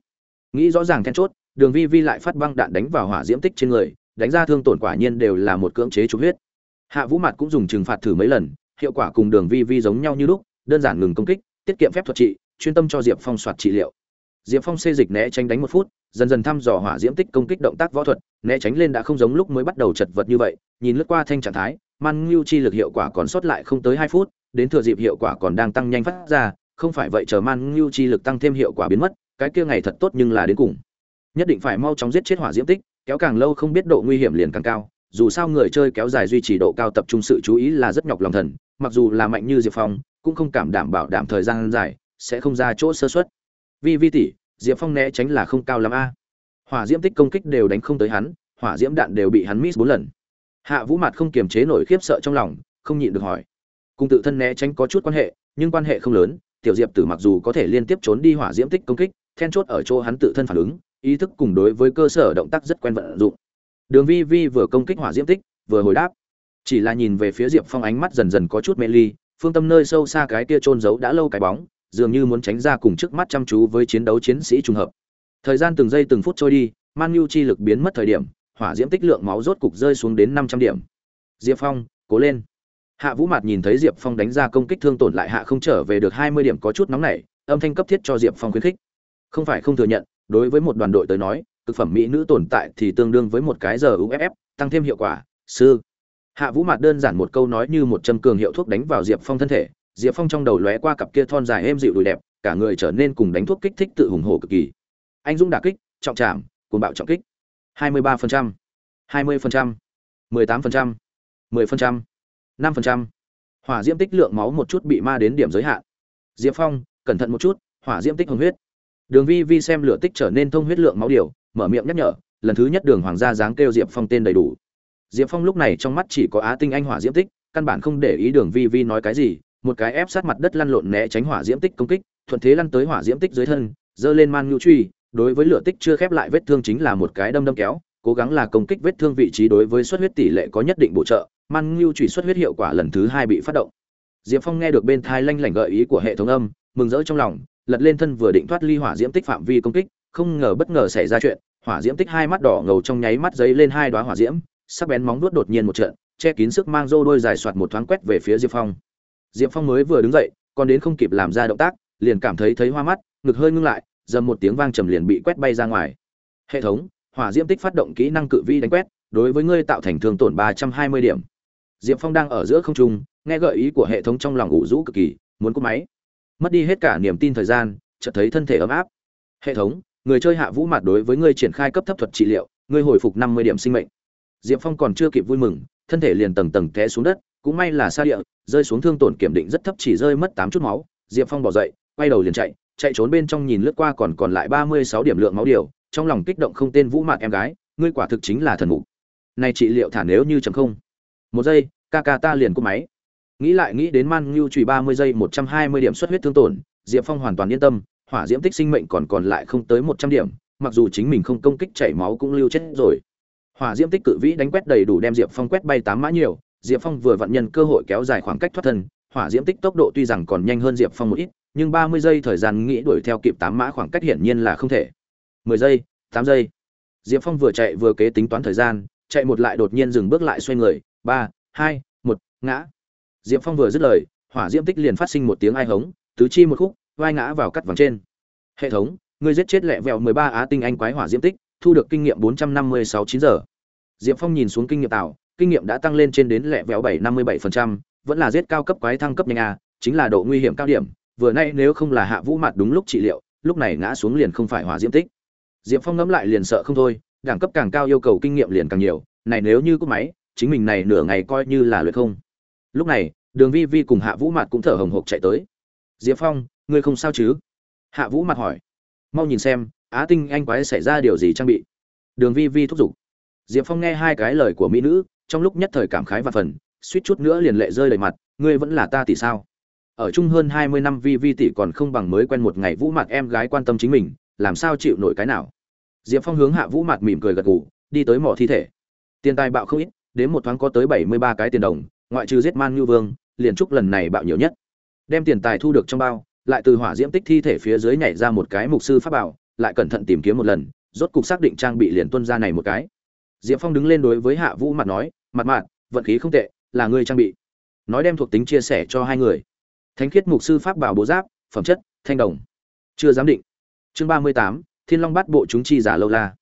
Nghĩ rõ ràng then chốt, đường vi vi lại phát băng đạn đánh vào hỏa diễm tích trên người, đánh ra thương tổn quả nhiên đều là một cưỡng chế trục huyết. Hạ vũ mặt cũng dùng trừng phạt thử mấy lần, hiệu quả cùng đường vi vi giống nhau như lúc, đơn giản ngừng công kích, tiết kiệm phép thuật trị, chuyên tâm cho diệp phong soạt trị liệu. Diệp phong xê dịch né tránh đánh một phút, dần dần thăm dò hỏa diễm tích công kích động tác võ thuật, né tránh lên đã không giống lúc mới bắt đầu chật vật như vậy, nhìn lướt qua thanh trạng thái man ngưu chi lực hiệu quả còn sót lại không tới hai phút, đến thừa dịp hiệu quả còn đang tăng nhanh phát ra, không phải vậy chờ man ngưu chi lực tăng thêm hiệu quả biến mất, cái kia ngày thật tốt nhưng là đến cùng. Nhất định phải mau chóng giết chết hỏa diễm tích, kéo càng lâu không biết độ nguy hiểm liền càng cao, dù sao người chơi kéo dài duy trì độ cao tập trung sự chú ý là rất nhọc lòng thần, mặc dù là mạnh như diệp phong, cũng không cảm đảm bảo đảm thời gian dài, sẽ không ra chỗ sơ xuất vi vi tỷ, diệp phong né tránh là không cao lắm a. Hỏa diễm tích công kích đều đánh không tới hắn, hỏa diễm đạn đều bị hắn miss bốn lần hạ vũ mặt không kiềm chế nổi khiếp sợ trong lòng, không nhịn được hỏi. Cùng tự thân né tránh có chút quan hệ, nhưng quan hệ không lớn, tiểu diệp tử mặc dù có thể liên tiếp trốn đi hỏa diễm tích công kích, then chốt ở chỗ hắn tự thân phản ứng, ý thức cùng đối với cơ sở động tác rất quen vận dụng. Đường vi vi vừa công kích hỏa diễm tích, vừa hồi đáp. Chỉ là nhìn về phía diệp phong ánh mắt dần dần có chút mê ly, phương tâm nơi sâu xa cái kia trôn giấu đã lâu cái bóng, dường như muốn tránh ra cùng trước mắt chăm chú với chiến đấu chiến sĩ trùng hợp. Thời gian từng giây từng phút trôi đi, man nhu chi lực biến mất thời điểm hỏa diễm tích lượng máu rốt cục rơi xuống đến năm trăm điểm. Diệp phong, cố lên. Hạ vũ mạt nhìn thấy diệp phong đánh ra công kích thương tổn lại hạ không trở về được hai mươi điểm có chút nóng nảy, âm thanh cấp thiết cho diệp phong khuyến khích. Không phải không thừa nhận, đối với một đoàn đội tới nói thực phẩm mỹ nữ tồn tại thì tương đương với một cái giờ uff tăng thêm hiệu quả, sư. Hạ vũ mạt đơn giản một câu nói như một châm cường hiệu thuốc đánh vào diệp phong thân thể, diệp phong trong đầu lóe qua cặp kia thon dài êm dịu đùi đẹp, cả người trở nên cùng đánh thuốc kích thích tự hùng hổ cực kỳ. Anh dũng đà kích, trọng trảm, cuồng bạo trọng kích. 23%, 20%, 18%, 10%, 5%. hỏa diễm tích lượng máu một chút bị ma đến điểm giới hạn. Diệp phong cẩn thận một chút hỏa diễm tích hồng huyết. Đường vi vi xem lửa tích trở nên thông huyết lượng máu điều mở miệng nhắc nhở lần thứ nhất đường hoàng gia dáng kêu diệp phong tên đầy đủ. Diệp phong lúc này trong mắt chỉ có á tinh anh hỏa diễm tích căn bản không để ý đường vi vi nói cái gì một cái ép sát mặt đất lăn lộn né tránh hỏa diễm tích công kích thuận thế lăn tới hỏa diễm tích dưới thân giơ lên man nhu truy đối với lửa tích chưa khép lại vết thương chính là một cái đâm đâm kéo, cố gắng là công kích vết thương vị trí đối với xuất huyết tỷ lệ có nhất định bổ trợ man ngưu truy xuất huyết hiệu quả lần thứ hai bị phát động. Diệp phong nghe được bên thai lanh lảnh gợi ý của hệ thống âm, mừng rỡ trong lòng, lật lên thân vừa định thoát ly hỏa diễm tích phạm vi công kích, không ngờ bất ngờ xảy ra chuyện, hỏa diễm tích hai mắt đỏ ngầu trong nháy mắt giấy lên hai đoá hỏa diễm, sắc bén móng đuốt đột nhiên một trận, che kín sức mang rô đôi dài soạt một thoáng quét về phía diệp phong. Diệp phong mới vừa đứng dậy, còn đến không kịp làm ra động tác, liền cảm thấy thấy hoa mắt, ngực hơi ngưng lại dầm một tiếng vang trầm liền bị quét bay ra ngoài. Hệ thống, hỏa diễm tích phát động kỹ năng cự vi đánh quét, đối với ngươi tạo thành thương tổn ba trăm hai mươi điểm. Diệp phong đang ở giữa không trung, nghe gợi ý của hệ thống trong lòng ủ rũ cực kỳ, muốn cúp máy. Mất đi hết cả niềm tin thời gian, chợt thấy thân thể ấm áp. Hệ thống, người chơi hạ vũ mặt đối với ngươi triển khai cấp thấp thuật trị liệu, ngươi hồi phục năm mươi điểm sinh mệnh. Diệp phong còn chưa kịp vui mừng, thân thể liền tầng tầng té xuống đất, cũng may là xa địa, rơi xuống thương tổn kiểm định rất thấp chỉ rơi mất tám chút máu. Diệp phong bỏ dậy, quay đầu liền chạy chạy trốn bên trong nhìn lướt qua còn còn lại ba mươi sáu điểm lượng máu điều, trong lòng kích động không tên vũ mạc em gái, ngươi quả thực chính là thần mục. Này trị liệu thả nếu như chấm không? Một giây, ca ca ta liền cúp máy. Nghĩ lại nghĩ đến man ngưu chủy ba mươi giây một trăm hai mươi điểm xuất huyết thương tổn, diệp phong hoàn toàn yên tâm, hỏa diễm tích sinh mệnh còn còn lại không tới một trăm điểm, mặc dù chính mình không công kích chảy máu cũng lưu chết rồi. Hỏa diễm tích cự vĩ đánh quét đầy đủ đem diệp phong quét bay tám mã nhiều, diệp phong vừa vận nhân cơ hội kéo dài khoảng cách thoát thân, hỏa diễm tích tốc độ tuy rằng còn nhanh hơn diệp phong một ít nhưng ba mươi giây thời gian nghĩ đuổi theo kịp tám mã khoảng cách hiển nhiên là không thể. mười giây, tám giây. Diệp phong vừa chạy vừa kế tính toán thời gian, chạy một lại đột nhiên dừng bước lại xoay người. ba, hai, một, ngã. Diệp phong vừa dứt lời, hỏa diễm tích liền phát sinh một tiếng ai hống, tứ chi một khúc, vai ngã vào cắt vàng trên. Hệ thống ngươi giết chết lẹ vẹo mười ba á tinh anh quái hỏa diễm tích, thu được kinh nghiệm bốn trăm năm mươi sáu chín giờ. Diệp phong nhìn xuống kinh nghiệm tạo, kinh nghiệm đã tăng lên trên đến lẹ vẹo bảy năm mươi bảy phần trăm, vẫn là giết cao cấp quái thăng cấp nhanh a chính là độ nguy hiểm cao điểm vừa nay nếu không là hạ vũ mặt đúng lúc trị liệu, lúc này ngã xuống liền không phải hỏa diễm tích. Diệp phong ngẫm lại liền sợ không thôi, đẳng cấp càng cao yêu cầu kinh nghiệm liền càng nhiều, này nếu như cúp máy, chính mình này nửa ngày coi như là luyện không. Lúc này, đường vi vi cùng hạ vũ mặt cũng thở hồng hộc chạy tới. Diệp phong, ngươi không sao chứ? Hạ vũ mặt hỏi. Mau nhìn xem, á tinh anh quái xảy ra điều gì trang bị? Đường vi vi thúc giục. Diệp phong nghe hai cái lời của mỹ nữ, trong lúc nhất thời cảm khái và phần, suýt chút nữa liền lệ rơi đầy mặt, ngươi vẫn là ta tỷ sao? Ở chung hơn hai mươi năm vi vi tỷ còn không bằng mới quen một ngày vũ mặt em gái quan tâm chính mình làm sao chịu nổi cái nào? Diệp phong hướng hạ vũ mặt mỉm cười gật gù đi tới mỏ thi thể. Tiền tài bạo không ít đến một thoáng có tới bảy mươi ba cái tiền đồng ngoại trừ giết man ngư vương liền trúc lần này bạo nhiều nhất. Đem tiền tài thu được trong bao lại từ hỏa diễm tích thi thể phía dưới nhảy ra một cái mục sư pháp bảo lại cẩn thận tìm kiếm một lần rốt cục xác định trang bị liền tuân ra này một cái. Diệp phong đứng lên đối với hạ vũ mặt nói mặt mạn, vận khí không tệ là ngươi trang bị. Nói đem thuộc tính chia sẻ cho hai người thánh khiết mục sư pháp bảo bố giáp, phẩm chất, thanh đồng. Chưa giám định. Chương ba mươi tám, thiên long bắt bộ chúng chi giả lâu la.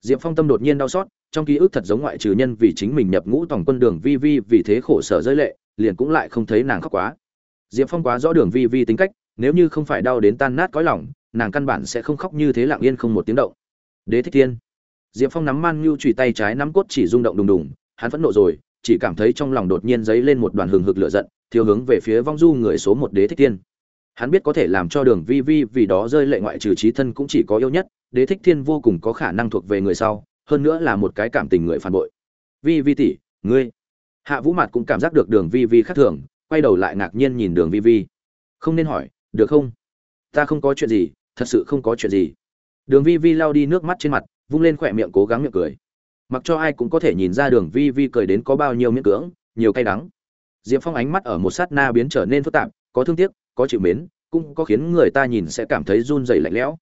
Diệp phong tâm đột nhiên đau xót, trong ký ức thật giống ngoại trừ nhân vì chính mình nhập ngũ tổng quân đường vi vi vì thế khổ sở rơi lệ, liền cũng lại không thấy nàng khóc quá. Diệp phong quá rõ đường vi vi tính cách, nếu như không phải đau đến tan nát cõi lòng, nàng căn bản sẽ không khóc như thế lặng yên không một tiếng động. Đế thích thiên. Diệp phong nắm man nhu chủy tay trái nắm cốt chỉ rung động đùng đùng, hắn phẫn nộ rồi, chỉ cảm thấy trong lòng đột nhiên dấy lên một đoàn hừng hực lửa giận thiếu hướng về phía vong du người số một đế thích thiên. Hắn biết có thể làm cho đường vi vi vì đó rơi lệ ngoại trừ trí thân cũng chỉ có yêu nhất, đế thích thiên vô cùng có khả năng thuộc về người sau, hơn nữa là một cái cảm tình người phản bội. Vi vi tỷ, ngươi. Hạ vũ mặt cũng cảm giác được đường vi vi khác thường, quay đầu lại ngạc nhiên nhìn đường vi vi. Không nên hỏi, được không? Ta không có chuyện gì, thật sự không có chuyện gì. Đường vi vi lau đi nước mắt trên mặt, vung lên khỏe miệng cố gắng miệng cười. Mặc cho ai cũng có thể nhìn ra đường vi vi cười đến có bao nhiêu miệng cưỡng, nhiều cay đắng diệp phong ánh mắt ở một sát na biến trở nên phức tạp, có thương tiếc, có chịu mến, cũng có khiến người ta nhìn sẽ cảm thấy run rẩy lạnh lẽo.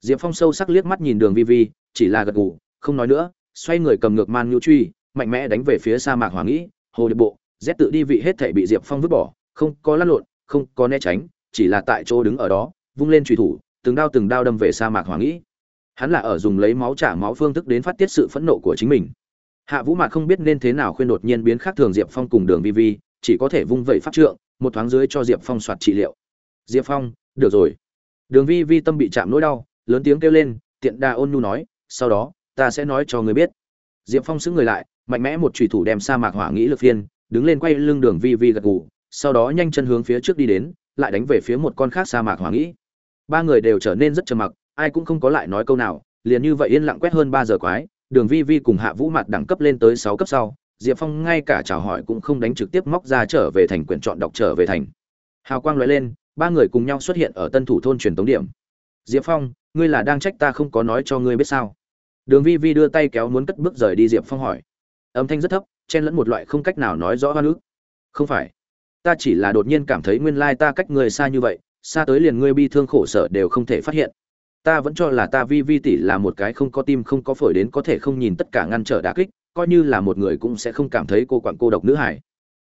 Diệp phong sâu sắc liếc mắt nhìn đường vi vi, chỉ là gật gù, không nói nữa, xoay người cầm ngược man nhu truy, mạnh mẽ đánh về phía sa mạc hoàng nghĩ hồ điệp bộ rét tự đi vị hết thể bị diệp phong vứt bỏ, không có lăn lộn, không có né tránh, chỉ là tại chỗ đứng ở đó, vung lên truy thủ, từng đao từng đao đâm về sa mạc hoàng nghĩ hắn là ở dùng lấy máu trả máu phương thức đến phát tiết sự phẫn nộ của chính mình. Hạ vũ mạc không biết nên thế nào khuyên đột nhiên biến khác thường diệp phong cùng đường vi vi chỉ có thể vung vẩy pháp trượng, một thoáng dưới cho diệp phong soạt trị liệu. Diệp phong, được rồi. Đường vi vi tâm bị chạm nỗi đau, lớn tiếng kêu lên, tiện đà ôn nhu nói, sau đó, ta sẽ nói cho người biết. Diệp phong xứng người lại, mạnh mẽ một chùy thủ đem sa mạc hỏa nghĩ lực phiên, đứng lên quay lưng đường vi vi gật gù, sau đó nhanh chân hướng phía trước đi đến, lại đánh về phía một con khác sa mạc hỏa nghĩ. Ba người đều trở nên rất trầm mặc, ai cũng không có lại nói câu nào, liền như vậy yên lặng quét hơn ba giờ quái, đường vi vi cùng hạ vũ Mạt đẳng cấp lên tới sáu cấp sau diệp phong ngay cả chào hỏi cũng không đánh trực tiếp móc ra trở về thành quyển chọn đọc trở về thành. Hào quang lóe lên, ba người cùng nhau xuất hiện ở tân thủ thôn truyền tống điểm. Diệp phong, ngươi là đang trách ta không có nói cho ngươi biết sao? Đường vi vi đưa tay kéo muốn cất bước rời đi, diệp phong hỏi. Âm thanh rất thấp, chen lẫn một loại không cách nào nói rõ hoa nước không phải. Ta chỉ là đột nhiên cảm thấy nguyên lai ta cách người xa như vậy, xa tới liền ngươi bi thương khổ sở đều không thể phát hiện. Ta vẫn cho là ta vi vi tỷ là một cái không có tim không có phổi đến có thể không nhìn tất cả ngăn trở đả kích coi như là một người cũng sẽ không cảm thấy cô quặn cô độc nữ hải.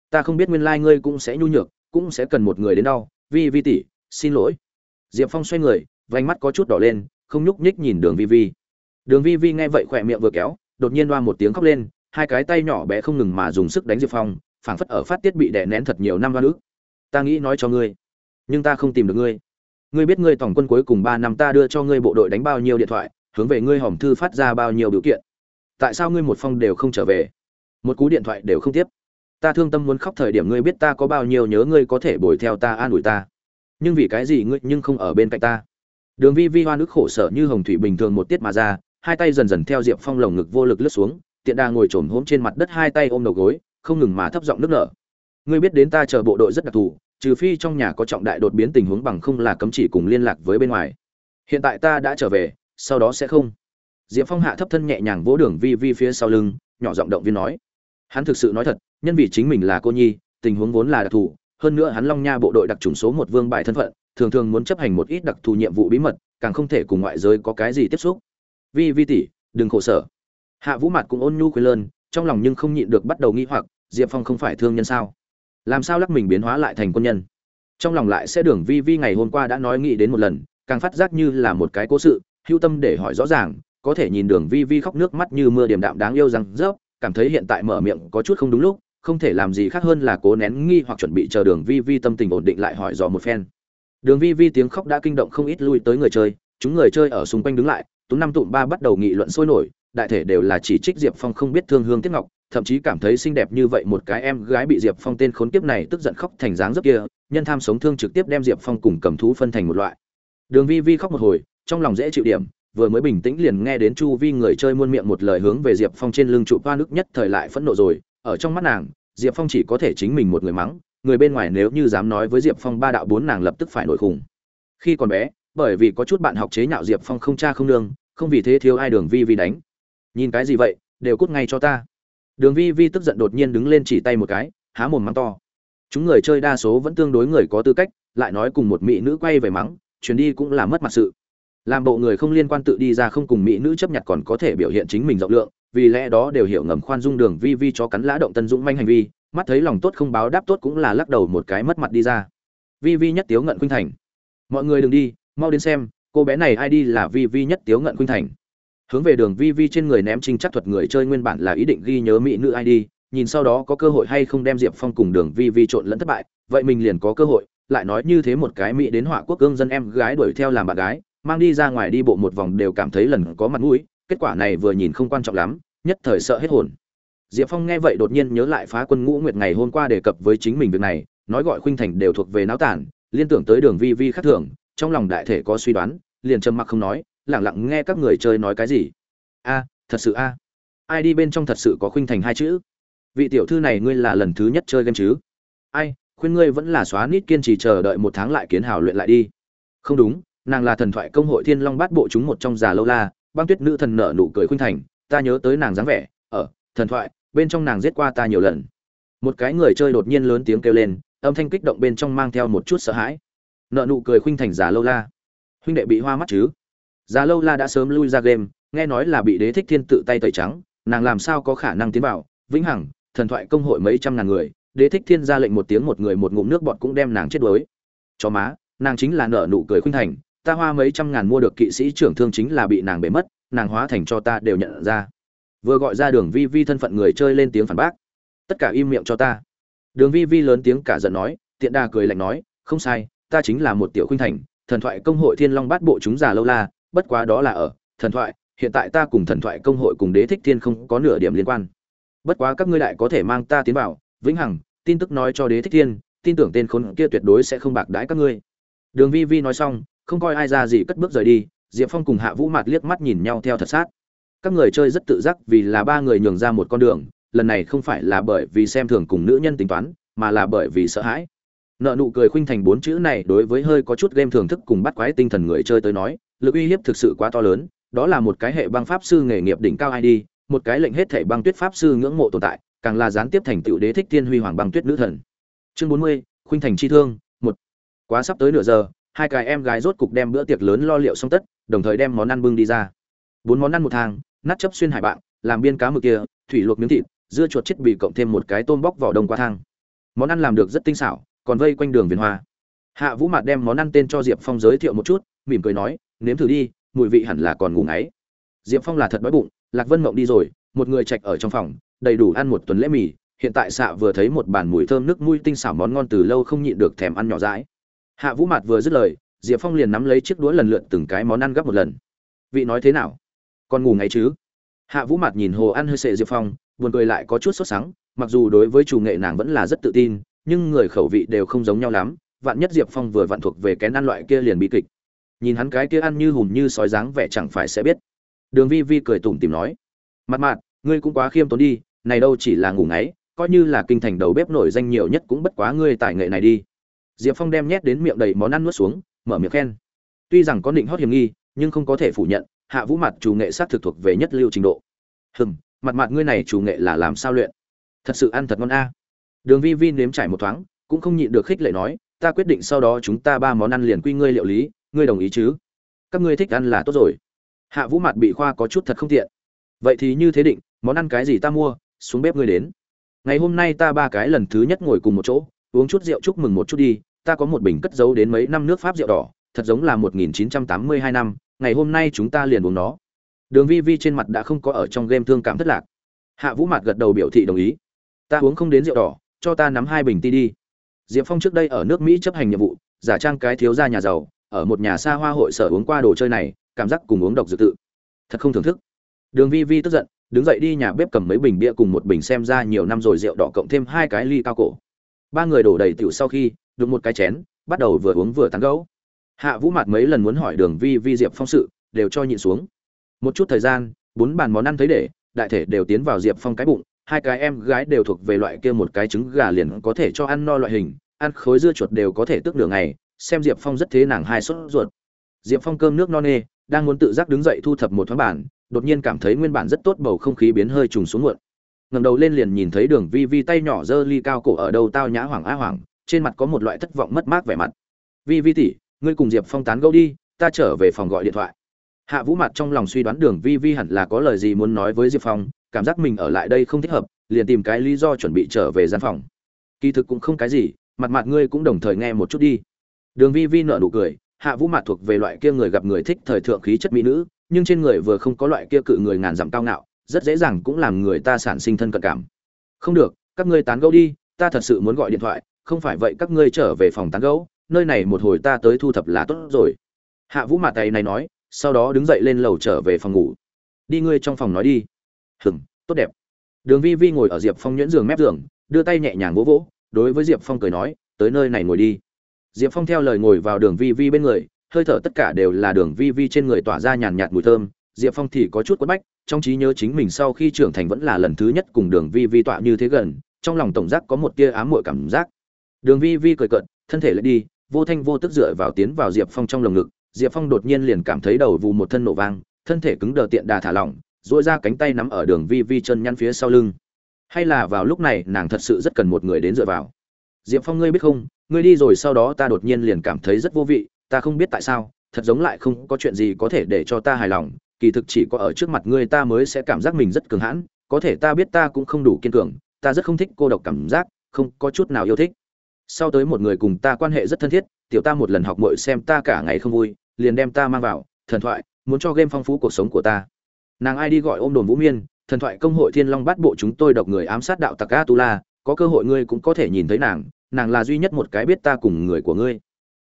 Ta không biết nguyên lai ngươi cũng sẽ nhu nhược, cũng sẽ cần một người đến đau. Vi vi tỷ, xin lỗi. Diệp phong xoay người, vành mắt có chút đỏ lên, không nhúc nhích nhìn đường vi vi. Đường vi vi nghe vậy khỏe miệng vừa kéo, đột nhiên đoan một tiếng khóc lên, hai cái tay nhỏ bé không ngừng mà dùng sức đánh diệp phong, phảng phất ở phát tiết bị đè nén thật nhiều năm qua ước ta nghĩ nói cho ngươi, nhưng ta không tìm được ngươi. Ngươi biết ngươi tổng quân cuối cùng ba năm ta đưa cho ngươi bộ đội đánh bao nhiêu điện thoại, hướng về ngươi hòm thư phát ra bao nhiêu biểu kiện tại sao ngươi một phong đều không trở về? Một cú điện thoại đều không tiếp. Ta thương tâm muốn khóc thời điểm ngươi biết ta có bao nhiêu nhớ ngươi có thể bồi theo ta an ủi ta. Nhưng vì cái gì ngươi nhưng không ở bên cạnh ta? Đường vi vi hoa nước khổ sở như hồng thủy bình thường một tiết mà ra, hai tay dần dần theo diệp phong lồng ngực vô lực lướt xuống, tiện đà ngồi trồm hốm trên mặt đất hai tay ôm đầu gối, không ngừng mà thấp giọng nước nở. Ngươi biết đến ta chờ bộ đội rất đặc thù, trừ phi trong nhà có trọng đại đột biến tình huống bằng không là cấm chỉ cùng liên lạc với bên ngoài. Hiện tại ta đã trở về, sau đó sẽ không diệp phong hạ thấp thân nhẹ nhàng vỗ đường vi vi phía sau lưng, nhỏ giọng động viên nói. Hắn thực sự nói thật, nhân vì chính mình là cô nhi, tình huống vốn là đặc thù, hơn nữa hắn long nha bộ đội đặc trùng số một vương bài thân phận, thường thường muốn chấp hành một ít đặc thù nhiệm vụ bí mật, càng không thể cùng ngoại giới có cái gì tiếp xúc. Vi vi tỷ, đừng khổ sở. Hạ vũ mặt cũng ôn nhu khuyên lơn, trong lòng nhưng không nhịn được bắt đầu nghi hoặc, diệp phong không phải thương nhân sao? Làm sao lắc mình biến hóa lại thành quân nhân? Trong lòng lại sẽ đường vi vi ngày hôm qua đã nói nghĩ đến một lần, càng phát giác như là một cái cố sự, hưu tâm để hỏi rõ ràng có thể nhìn đường vi vi khóc nước mắt như mưa điềm đạm đáng yêu rằng rớp, cảm thấy hiện tại mở miệng có chút không đúng lúc, không thể làm gì khác hơn là cố nén nghi hoặc chuẩn bị chờ đường vi vi tâm tình ổn định lại hỏi dò một phen. Đường vi vi tiếng khóc đã kinh động không ít lui tới người chơi, chúng người chơi ở xung quanh đứng lại, tú năm tụm ba bắt đầu nghị luận sôi nổi, đại thể đều là chỉ trích diệp phong không biết thương hương tiếc ngọc, thậm chí cảm thấy xinh đẹp như vậy một cái em gái bị diệp phong tên khốn kiếp này tức giận khóc thành dáng rất kia, nhân tham sống thương trực tiếp đem diệp phong cùng cầm thú phân thành một loại. Đường vi vi khóc một hồi, trong lòng dễ chịu điểm vừa mới bình tĩnh liền nghe đến chu vi người chơi muôn miệng một lời hướng về diệp phong trên lưng trụ hoa nước nhất thời lại phẫn nộ rồi. Ở trong mắt nàng, diệp phong chỉ có thể chính mình một người mắng, người bên ngoài nếu như dám nói với diệp phong ba đạo bốn nàng lập tức phải nổi khủng khi còn bé, bởi vì có chút bạn học chế nhạo diệp phong không cha không nương, không vì thế thiếu ai đường vi vi đánh. Nhìn cái gì vậy, đều cút ngay cho ta. Đường vi vi tức giận đột nhiên đứng lên chỉ tay một cái, há mồm mắng to. Chúng người chơi đa số vẫn tương đối người có tư cách, lại nói cùng một mỹ nữ quay về mắng, chuyến đi cũng là mất mặt sự làm bộ người không liên quan tự đi ra không cùng mỹ nữ chấp nhận còn có thể biểu hiện chính mình rộng lượng, vì lẽ đó đều hiểu ngầm khoan dung đường vi vi cho cắn lã động tân dũng manh hành vi, mắt thấy lòng tốt không báo đáp tốt cũng là lắc đầu một cái mất mặt đi ra. Vi vi nhất tiếu ngận khuynh thành. Mọi người đừng đi, mau đến xem, cô bé này ai đi là vi vi nhất tiếu ngận khuynh thành. Hướng về đường vi vi trên người ném trinh chắc thuật người chơi nguyên bản là ý định ghi nhớ mỹ nữ id nhìn sau đó có cơ hội hay không đem diệp phong cùng đường vi vi trộn lẫn thất bại, vậy mình liền có cơ hội, lại nói như thế một cái mỹ đến họa quốc cương dân em gái đuổi theo làm bạn gái mang đi ra ngoài đi bộ một vòng đều cảm thấy lần có mặt mũi, kết quả này vừa nhìn không quan trọng lắm, nhất thời sợ hết hồn. Diệp phong nghe vậy đột nhiên nhớ lại phá quân ngũ nguyệt ngày hôm qua đề cập với chính mình việc này, nói gọi khuynh thành đều thuộc về náo tản, liên tưởng tới đường vi vi khác thường, trong lòng đại thể có suy đoán, liền trầm mặc không nói lẳng lặng nghe các người chơi nói cái gì. A, thật sự a. Ai đi bên trong thật sự có khuynh thành hai chữ? Vị tiểu thư này ngươi là lần thứ nhất chơi game chứ? Ai, khuyên ngươi vẫn là xóa nít kiên trì chờ đợi một tháng lại kiến hào luyện lại đi. Không đúng nàng là thần thoại công hội thiên long bát bộ chúng một trong già lâu la, băng tuyết nữ thần nợ nụ cười khuynh thành, ta nhớ tới nàng dáng vẻ, ở, thần thoại, bên trong nàng giết qua ta nhiều lần. Một cái người chơi đột nhiên lớn tiếng kêu lên, âm thanh kích động bên trong mang theo một chút sợ hãi. Nợ nụ cười khuynh thành già lâu la. Huynh đệ bị hoa mắt chứ? Già lâu la đã sớm lui ra game, nghe nói là bị đế thích thiên tự tay tẩy trắng, nàng làm sao có khả năng tiến vào? Vĩnh hằng, thần thoại công hội mấy trăm ngàn người, đế thích thiên ra lệnh một tiếng một người một ngụm nước bọt cũng đem nàng chết đuối. Cho má, nàng chính là nợ nụ cười khuynh thành ta hoa mấy trăm ngàn mua được kỵ sĩ trưởng thương chính là bị nàng bể mất, nàng hóa thành cho ta đều nhận ra. Vừa gọi ra đường vi vi thân phận người chơi lên tiếng phản bác. Tất cả im miệng cho ta. Đường vi vi lớn tiếng cả giận nói, tiện đà cười lạnh nói, không sai, ta chính là một tiểu khuynh thành, thần thoại công hội thiên long bát bộ chúng già lâu la, bất quá đó là ở, thần thoại, hiện tại ta cùng thần thoại công hội cùng đế thích thiên không có nửa điểm liên quan. Bất quá các ngươi đại có thể mang ta tiến vào, vĩnh hằng, tin tức nói cho đế thích thiên, tin tưởng tên khốn kia tuyệt đối sẽ không bạc đãi các ngươi. Đường vi vi nói xong không coi ai ra gì cất bước rời đi, diệp phong cùng hạ vũ mạt liếc mắt nhìn nhau theo thật sát. Các người chơi rất tự giác vì là ba người nhường ra một con đường, lần này không phải là bởi vì xem thường cùng nữ nhân tính toán, mà là bởi vì sợ hãi. Nợ nụ cười khuynh thành bốn chữ này đối với hơi có chút game thưởng thức cùng bắt quái tinh thần người chơi tới nói, lực uy hiếp thực sự quá to lớn, đó là một cái hệ băng pháp sư nghề nghiệp đỉnh cao id một cái lệnh hết thể băng tuyết pháp sư ngưỡng mộ tồn tại, càng là gián tiếp thành tựu đế thích thiên huy hoàng băng tuyết nữ thần. Chương bốn mươi, khuynh thành chi thương, một. Quá sắp tới nửa giờ hai cái em gái rốt cục đem bữa tiệc lớn lo liệu xong tất, đồng thời đem món ăn bưng đi ra. Bốn món ăn một thang, nát chấp xuyên hải bạn, làm biên cá mực kia, thủy luộc miếng thịt, dưa chuột chết bị cộng thêm một cái tôm bóc vỏ đông qua thang. Món ăn làm được rất tinh xảo, còn vây quanh đường viền hoa. Hạ vũ mạt đem món ăn tên cho diệp phong giới thiệu một chút, mỉm cười nói, nếm thử đi, mùi vị hẳn là còn ngủ ngáy. Diệp phong là thật đói bụng, lạc vân mộng đi rồi, một người trạch ở trong phòng, đầy đủ ăn một tuần lễ mì, hiện tại xạ vừa thấy một bàn mùi thơm nước mùi tinh xảo món ngon từ lâu không nhịn được thèm ăn nhỏ dãi hạ vũ mạt vừa dứt lời, diệp phong liền nắm lấy chiếc đũa lần lượt từng cái món ăn gấp một lần. Vị nói thế nào? Còn ngủ ngay chứ? Hạ vũ mạt nhìn hồ ăn hơi sệ diệp phong, buồn cười lại có chút sốt sắng, mặc dù đối với chủ nghệ nàng vẫn là rất tự tin, nhưng người khẩu vị đều không giống nhau lắm, vạn nhất diệp phong vừa vặn thuộc về kén ăn loại kia liền bị kịch. Nhìn hắn cái kia ăn như hùm như sói dáng vẻ chẳng phải sẽ biết. Đường vi vi cười tủm tìm nói mặt mạt, ngươi cũng quá khiêm tốn đi, này đâu chỉ là ngủ ngáy, coi như là kinh thành đầu bếp nổi danh nhiều nhất cũng bất quá ngươi tài nghệ này đi diệp phong đem nhét đến miệng đầy món ăn nuốt xuống, mở miệng khen. Tuy rằng có định hót hiểm nghi, nhưng không có thể phủ nhận, hạ vũ mặt chủ nghệ sát thực thuộc về nhất lưu trình độ. Hừm, mặt mặt ngươi này chủ nghệ là làm sao luyện? Thật sự ăn thật ngon a. Đường vi vi nếm trải một thoáng, cũng không nhịn được khích lệ nói, ta quyết định sau đó chúng ta ba món ăn liền quy ngươi liệu lý, ngươi đồng ý chứ? Các ngươi thích ăn là tốt rồi. Hạ vũ mặt bị khoa có chút thật không tiện. Vậy thì như thế định, món ăn cái gì ta mua, xuống bếp ngươi đến. Ngày hôm nay ta ba cái lần thứ nhất ngồi cùng một chỗ, uống chút rượu chúc mừng một chút đi ta có một bình cất giấu đến mấy năm nước pháp rượu đỏ, thật giống là 1982 năm, ngày hôm nay chúng ta liền uống nó. Đường vi vi trên mặt đã không có ở trong game thương cảm thất lạc. Hạ vũ mạt gật đầu biểu thị đồng ý. Ta uống không đến rượu đỏ, cho ta nắm hai bình ti đi. Diệp phong trước đây ở nước mỹ chấp hành nhiệm vụ, giả trang cái thiếu gia nhà giàu, ở một nhà xa hoa hội sở uống qua đồ chơi này, cảm giác cùng uống độc dược tự. Thật không thưởng thức. Đường vi vi tức giận, đứng dậy đi nhà bếp cầm mấy bình bia cùng một bình xem ra nhiều năm rồi rượu đỏ cộng thêm hai cái ly cao cổ. Ba người đổ đầy tiểu sau khi đụng một cái chén, bắt đầu vừa uống vừa tán gẫu. Hạ vũ mặt mấy lần muốn hỏi đường vi vi diệp phong sự, đều cho nhịn xuống. Một chút thời gian, bốn bàn món ăn thấy để, đại thể đều tiến vào diệp phong cái bụng, hai cái em gái đều thuộc về loại kia một cái trứng gà liền có thể cho ăn no loại hình, ăn khối dưa chuột đều có thể tức đường ngày, xem diệp phong rất thế nàng hai sốt ruột. Diệp phong cơm nước no nê, đang muốn tự giác đứng dậy thu thập một thoáng bản đột nhiên cảm thấy nguyên bản rất tốt bầu không khí biến hơi trùng xuống muộn. Ngầm đầu lên liền nhìn thấy đường vi vi tay nhỏ giơ ly cao cổ ở đâu tao nhã hoàng á hoàng trên mặt có một loại thất vọng mất mát vẻ mặt. Vi vi tỷ, ngươi cùng diệp phong tán gẫu đi, ta trở về phòng gọi điện thoại. Hạ vũ mặt trong lòng suy đoán đường vi vi hẳn là có lời gì muốn nói với diệp phong, cảm giác mình ở lại đây không thích hợp, liền tìm cái lý do chuẩn bị trở về gian phòng. Kỳ thực cũng không cái gì, mặt mặt ngươi cũng đồng thời nghe một chút đi. Đường vi vi nở nụ cười, hạ vũ mặt thuộc về loại kia người gặp người thích thời thượng khí chất mỹ nữ, nhưng trên người vừa không có loại kia cự người ngàn dặm cao ngạo, rất dễ dàng cũng làm người ta sản sinh thân cận cảm. Không được, các ngươi tán gẫu đi, ta thật sự muốn gọi điện thoại không phải vậy các ngươi trở về phòng tán gẫu, nơi này một hồi ta tới thu thập là tốt rồi. Hạ vũ mặt tay này nói, sau đó đứng dậy lên lầu trở về phòng ngủ. Đi ngươi trong phòng nói đi. Hừng tốt đẹp. Đường vi vi ngồi ở diệp phong nhuyễn giường mép giường, đưa tay nhẹ nhàng vỗ vỗ, đối với diệp phong cười nói, tới nơi này ngồi đi. Diệp phong theo lời ngồi vào đường vi vi bên người, hơi thở tất cả đều là đường vi vi trên người tỏa ra nhàn nhạt mùi thơm, diệp phong thì có chút quất bách, trong trí nhớ chính mình sau khi trưởng thành vẫn là lần thứ nhất cùng đường vi vi tọa như thế gần, trong lòng tổng giác có một tia ám muội cảm giác đường vi vi cười cợt, thân thể lại đi, vô thanh vô tức dựa vào tiến vào diệp phong trong lồng ngực. Diệp phong đột nhiên liền cảm thấy đầu vù một thân nổ vang, thân thể cứng đờ tiện đà thả lỏng, duỗi ra cánh tay nắm ở đường vi vi chân nhăn phía sau lưng. Hay là vào lúc này, nàng thật sự rất cần một người đến dựa vào. Diệp phong ngươi biết không, ngươi đi rồi sau đó ta đột nhiên liền cảm thấy rất vô vị, ta không biết tại sao, thật giống lại không có chuyện gì có thể để cho ta hài lòng, kỳ thực chỉ có ở trước mặt ngươi ta mới sẽ cảm giác mình rất cường hãn, có thể ta biết ta cũng không đủ kiên cường, ta rất không thích cô độc cảm giác, không có chút nào yêu thích sau tới một người cùng ta quan hệ rất thân thiết, tiểu ta một lần học mội xem ta cả ngày không vui, liền đem ta mang vào, thần thoại, muốn cho game phong phú cuộc sống của ta. Nàng ai đi gọi ôm đồn vũ miên, thần thoại công hội thiên long bắt bộ chúng tôi độc người ám sát đạo tặc a tu la có cơ hội ngươi cũng có thể nhìn thấy nàng nàng là duy nhất một cái biết ta cùng người của ngươi.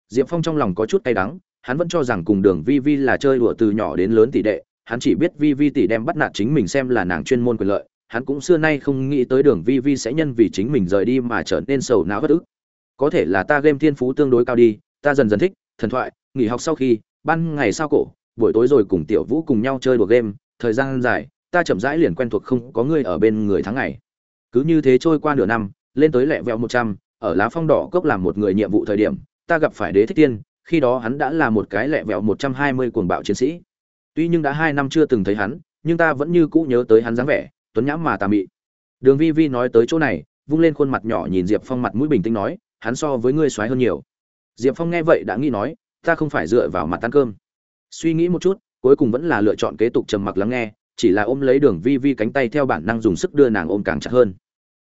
Diệp phong trong lòng có chút cay đắng, hắn vẫn cho rằng cùng đường vi vi là chơi đùa từ nhỏ đến lớn tỷ đệ, hắn chỉ biết vi vi tỷ đem bắt nạt chính mình xem là nàng chuyên môn quyền lợi, hắn cũng xưa nay không nghĩ tới đường vi vi sẽ nhân vì chính mình rời đi mà trở nên sầu não bất ức có thể là ta game thiên phú tương đối cao đi, ta dần dần thích thần thoại, nghỉ học sau khi, ban ngày sao cổ, buổi tối rồi cùng tiểu vũ cùng nhau chơi đùa game, thời gian dài, ta chậm rãi liền quen thuộc không có người ở bên người tháng ngày. Cứ như thế trôi qua nửa năm, lên tới lẹ vẹo một trăm, ở lá phong đỏ cốc làm một người nhiệm vụ thời điểm, ta gặp phải đế thích tiên khi đó hắn đã là một cái lẹ vẹo một trăm hai mươi cuồng bạo chiến sĩ. Tuy nhưng đã hai năm chưa từng thấy hắn, nhưng ta vẫn như cũ nhớ tới hắn dáng vẻ, tuấn nhãm mà tà mị. Đường vi vi nói tới chỗ này, vung lên khuôn mặt nhỏ nhìn diệp phong mặt mũi bình tĩnh nói hắn so với ngươi xoáy hơn nhiều. Diệp phong nghe vậy đã nghĩ nói, ta không phải dựa vào mặt ăn cơm. Suy nghĩ một chút, cuối cùng vẫn là lựa chọn kế tục trầm mặc lắng nghe, chỉ là ôm lấy đường vi vi cánh tay theo bản năng dùng sức đưa nàng ôm càng chặt hơn.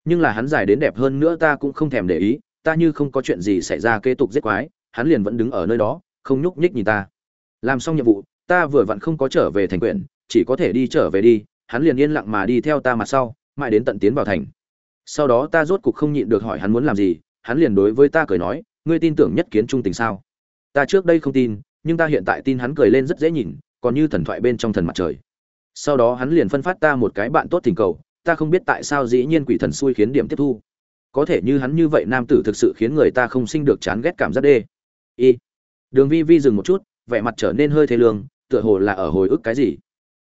Nhưng là hắn dài đến đẹp hơn nữa ta cũng không thèm để ý, ta như không có chuyện gì xảy ra kế tục giết quái, hắn liền vẫn đứng ở nơi đó, không nhúc nhích nhìn ta. Làm xong nhiệm vụ, ta vừa vặn không có trở về thành quyển, chỉ có thể đi trở về đi, hắn liền yên lặng mà đi theo ta mặt sau, mãi đến tận tiến vào thành. Sau đó ta rốt cục không nhịn được hỏi hắn muốn làm gì hắn liền đối với ta cười nói, ngươi tin tưởng nhất kiến trung tình sao? Ta trước đây không tin, nhưng ta hiện tại tin hắn cười lên rất dễ nhìn, còn như thần thoại bên trong thần mặt trời. Sau đó hắn liền phân phát ta một cái bạn tốt tình cầu, ta không biết tại sao dĩ nhiên quỷ thần xui khiến điểm tiếp thu. Có thể như hắn như vậy nam tử thực sự khiến người ta không sinh được chán ghét cảm giác đê. Y. Đường vi vi dừng một chút, vẻ mặt trở nên hơi thế lương, tựa hồ là ở hồi ức cái gì.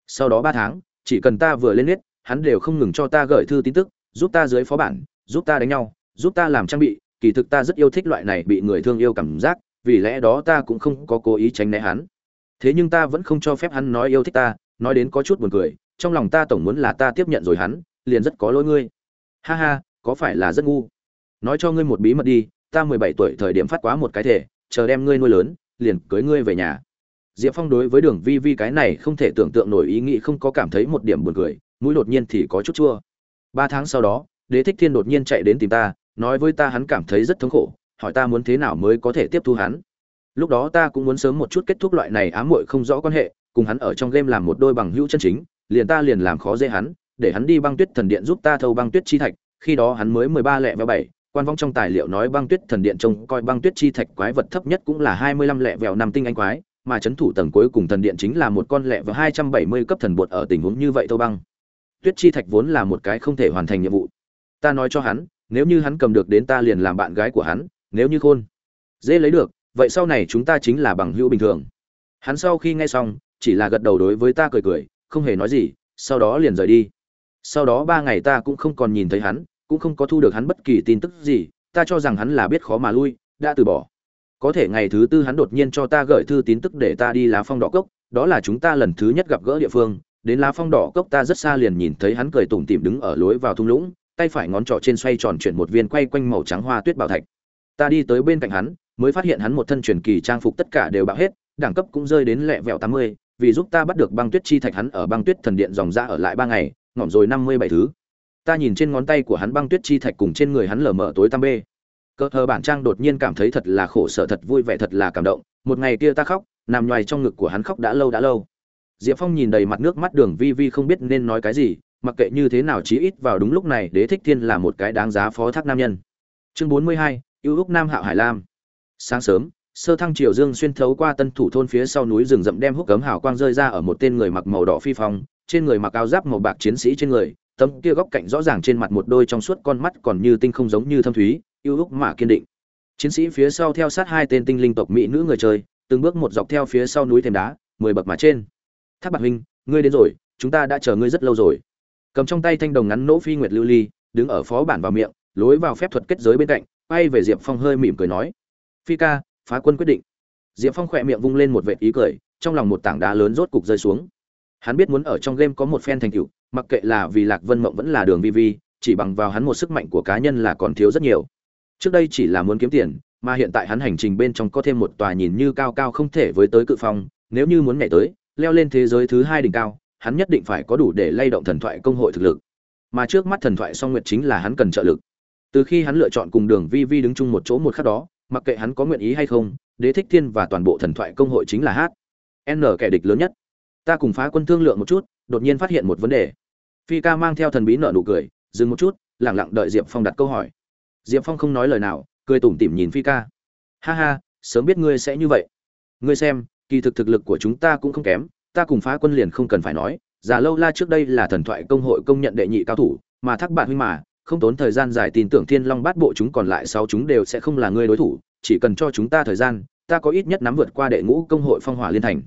Sau đó ba tháng, chỉ cần ta vừa lên nết, hắn đều không ngừng cho ta gửi thư tin tức, giúp ta dưới phó bản, giúp ta đánh nhau, giúp ta làm trang bị kỳ thực ta rất yêu thích loại này bị người thương yêu cảm giác, vì lẽ đó ta cũng không có cố ý tránh né hắn. Thế nhưng ta vẫn không cho phép hắn nói yêu thích ta, nói đến có chút buồn cười, trong lòng ta tổng muốn là ta tiếp nhận rồi hắn, liền rất có lỗi ngươi. Ha ha, có phải là rất ngu? Nói cho ngươi một bí mật đi, ta mười bảy tuổi thời điểm phát quá một cái thể, chờ đem ngươi nuôi lớn, liền cưới ngươi về nhà. Diệp phong đối với đường vi vi cái này không thể tưởng tượng nổi ý nghĩ không có cảm thấy một điểm buồn cười, mũi đột nhiên thì có chút chua. Ba tháng sau đó, đế thích thiên đột nhiên chạy đến tìm ta nói với ta hắn cảm thấy rất thống khổ, hỏi ta muốn thế nào mới có thể tiếp thu hắn. Lúc đó ta cũng muốn sớm một chút kết thúc loại này ám muội không rõ quan hệ, cùng hắn ở trong game làm một đôi bằng hữu chân chính, liền ta liền làm khó dễ hắn, để hắn đi băng tuyết thần điện giúp ta thâu băng tuyết chi thạch, khi đó hắn mới mười ba lẻ và bảy, quan vong trong tài liệu nói băng tuyết thần điện trông coi băng tuyết chi thạch quái vật thấp nhất cũng là hai mươi lăm lẻ vẹo năm tinh anh quái, mà chấn thủ tầng cuối cùng thần điện chính là một con lẻ và hai trăm bảy mươi cấp thần bột ở tình huống như vậy thâu băng. Tuyết chi thạch vốn là một cái không thể hoàn thành nhiệm vụ. Ta nói cho hắn nếu như hắn cầm được đến ta liền làm bạn gái của hắn, nếu như khôn. Dễ lấy được, vậy sau này chúng ta chính là bằng hữu bình thường. Hắn sau khi nghe xong, chỉ là gật đầu đối với ta cười cười, không hề nói gì, sau đó liền rời đi. Sau đó ba ngày ta cũng không còn nhìn thấy hắn, cũng không có thu được hắn bất kỳ tin tức gì, ta cho rằng hắn là biết khó mà lui, đã từ bỏ. Có thể ngày thứ tư hắn đột nhiên cho ta gửi thư tín tức để ta đi lá phong đỏ cốc, đó là chúng ta lần thứ nhất gặp gỡ địa phương, đến lá phong đỏ cốc ta rất xa liền nhìn thấy hắn cười tủm tỉm đứng ở lối vào thung lũng tay phải ngón trỏ trên xoay tròn chuyển một viên quay quanh màu trắng hoa tuyết bảo thạch. Ta đi tới bên cạnh hắn, mới phát hiện hắn một thân truyền kỳ trang phục tất cả đều bạo hết, đẳng cấp cũng rơi đến lẹ vẹo tám mươi, vì giúp ta bắt được băng tuyết chi thạch hắn ở băng tuyết thần điện dòng ra ở lại ba ngày, ngỏm rồi năm mươi bảy thứ. Ta nhìn trên ngón tay của hắn băng tuyết chi thạch cùng trên người hắn lở mở tối tăm bê. Cơ hờ bản trang đột nhiên cảm thấy thật là khổ sở, thật vui vẻ, thật là cảm động. Một ngày kia ta khóc, nằm nhoài trong ngực của hắn khóc đã lâu đã lâu. Diệp phong nhìn đầy mặt nước mắt đường vi vi không biết nên nói cái gì mặc kệ như thế nào chí ít vào đúng lúc này đế thích thiên là một cái đáng giá phó thác nam nhân. Chương bốn mươi hai, ưu úc nam hạo hải lam. Sáng sớm, sơ thăng triều dương xuyên thấu qua tân thủ thôn phía sau núi rừng rậm đem hút cấm hào quang rơi ra ở một tên người mặc màu đỏ phi phong, trên người mặc áo giáp màu bạc chiến sĩ trên người, tấm kia góc cạnh rõ ràng trên mặt một đôi trong suốt con mắt còn như tinh không giống như thâm thúy, ưu úc mà kiên định. Chiến sĩ phía sau theo sát hai tên tinh linh tộc mỹ nữ người chơi, từng bước một dọc theo phía sau núi thềm đá, mười bậc mà trên. Tháp bạc huynh, ngươi đến rồi, chúng ta đã chờ ngươi rất lâu rồi cầm trong tay thanh đồng ngắn nỗ phi nguyệt lưu ly, đứng ở phó bản vào miệng, lối vào phép thuật kết giới bên cạnh bay về diệp phong hơi mỉm cười nói, phi ca, phá quân quyết định. Diệp phong khỏe miệng vung lên một vệt ý cười, trong lòng một tảng đá lớn rốt cục rơi xuống. Hắn biết muốn ở trong game có một phen thành tựu, mặc kệ là vì lạc vân mộng vẫn là đường vi vi, chỉ bằng vào hắn một sức mạnh của cá nhân là còn thiếu rất nhiều. Trước đây chỉ là muốn kiếm tiền, mà hiện tại hắn hành trình bên trong có thêm một tòa nhìn như cao cao không thể với tới cự phong, nếu như muốn nhảy tới, leo lên thế giới thứ hai đỉnh cao hắn nhất định phải có đủ để lay động thần thoại công hội thực lực. Mà trước mắt thần thoại song nguyệt chính là hắn cần trợ lực. Từ khi hắn lựa chọn cùng đường vi vi đứng chung một chỗ một khắc đó, mặc kệ hắn có nguyện ý hay không, đế thích thiên và toàn bộ thần thoại công hội chính là hát. N kẻ địch lớn nhất. Ta cùng phá quân thương lượng một chút, đột nhiên phát hiện một vấn đề. Phi ca mang theo thần bí nợ nụ cười, dừng một chút lẳng lặng đợi diệp phong đặt câu hỏi. Diệp phong không nói lời nào, cười tủm tỉm nhìn phi ca. Ha ha, sớm biết ngươi sẽ như vậy. Ngươi xem, kỳ thực thực lực của chúng ta cũng không kém ta cùng phá quân liền không cần phải nói, già lâu la trước đây là thần thoại công hội công nhận đệ nhị cao thủ, mà thác bạn huynh mà, không tốn thời gian dài tin tưởng thiên long bát bộ chúng còn lại sáu chúng đều sẽ không là ngươi đối thủ, chỉ cần cho chúng ta thời gian, ta có ít nhất nắm vượt qua đệ ngũ công hội phong hỏa liên thành.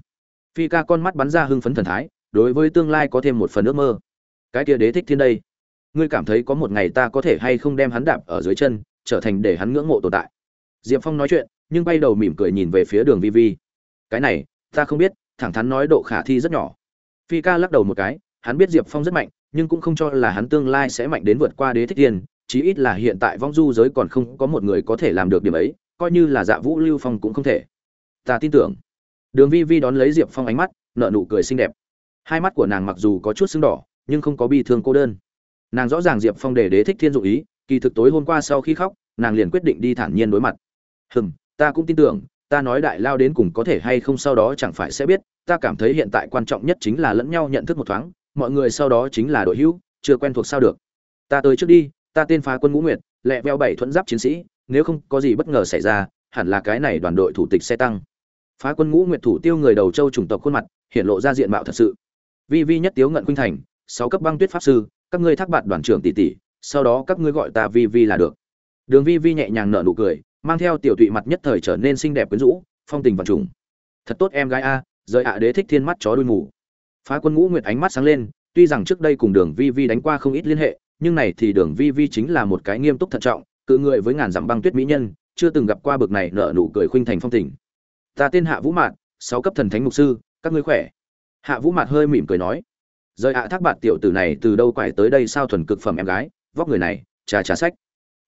Phi ca con mắt bắn ra hưng phấn thần thái, đối với tương lai có thêm một phần ước mơ. Cái kia đế thích thiên đây, ngươi cảm thấy có một ngày ta có thể hay không đem hắn đạp ở dưới chân, trở thành để hắn ngưỡng mộ tồn tại. Diệp phong nói chuyện, nhưng bay đầu mỉm cười nhìn về phía đường vi vi. Cái này, ta không biết thẳng thắn nói độ khả thi rất nhỏ. Phi ca lắc đầu một cái, hắn biết diệp phong rất mạnh, nhưng cũng không cho là hắn tương lai sẽ mạnh đến vượt qua đế thích thiên, chí ít là hiện tại vong du giới còn không có một người có thể làm được điểm ấy, coi như là dạ vũ lưu phong cũng không thể. Ta tin tưởng. Đường vi vi đón lấy diệp phong ánh mắt nợ nụ cười xinh đẹp. Hai mắt của nàng mặc dù có chút sưng đỏ, nhưng không có bi thương cô đơn. Nàng rõ ràng diệp phong để đế thích thiên dụ ý, kỳ thực tối hôm qua sau khi khóc, nàng liền quyết định đi thản nhiên đối mặt. Hừm, ta cũng tin tưởng ta nói đại lao đến cùng có thể hay không sau đó chẳng phải sẽ biết, ta cảm thấy hiện tại quan trọng nhất chính là lẫn nhau nhận thức một thoáng, mọi người sau đó chính là đội hữu, chưa quen thuộc sao được. Ta tới trước đi, ta tên phá quân ngũ nguyệt, lẹ veo bảy thuẫn giáp chiến sĩ, nếu không có gì bất ngờ xảy ra, hẳn là cái này đoàn đội thủ tịch xe tăng. Phá quân ngũ nguyệt thủ tiêu người đầu châu chủng tộc khuôn mặt, hiện lộ ra diện mạo thật sự. Vi vi nhất tiếu ngận khuynh thành, sáu cấp băng tuyết pháp sư, các ngươi thác bạn đoàn trưởng tỷ tỷ, sau đó các ngươi gọi ta vi vi là được. Đường vi vi nhẹ nhàng nở nụ cười mang theo tiểu tụy mặt nhất thời trở nên xinh đẹp quyến rũ, phong tình vật trùng. Thật tốt em gái a, rời ạ đế thích thiên mắt chó đuôi mù. Phá quân ngũ nguyệt ánh mắt sáng lên, tuy rằng trước đây cùng đường vi vi đánh qua không ít liên hệ, nhưng này thì đường vi vi chính là một cái nghiêm túc thận trọng, cự người với ngàn dặm băng tuyết mỹ nhân, chưa từng gặp qua bực này nở nụ cười khuynh thành phong tình. Ta tên hạ vũ mạn sáu cấp thần thánh mục sư, các ngươi khỏe? Hạ vũ mạn hơi mỉm cười nói. Rời ạ thác bạt tiểu tử này từ đâu quải tới đây sao thuần cực phẩm em gái, vóc người này, trà trà sách.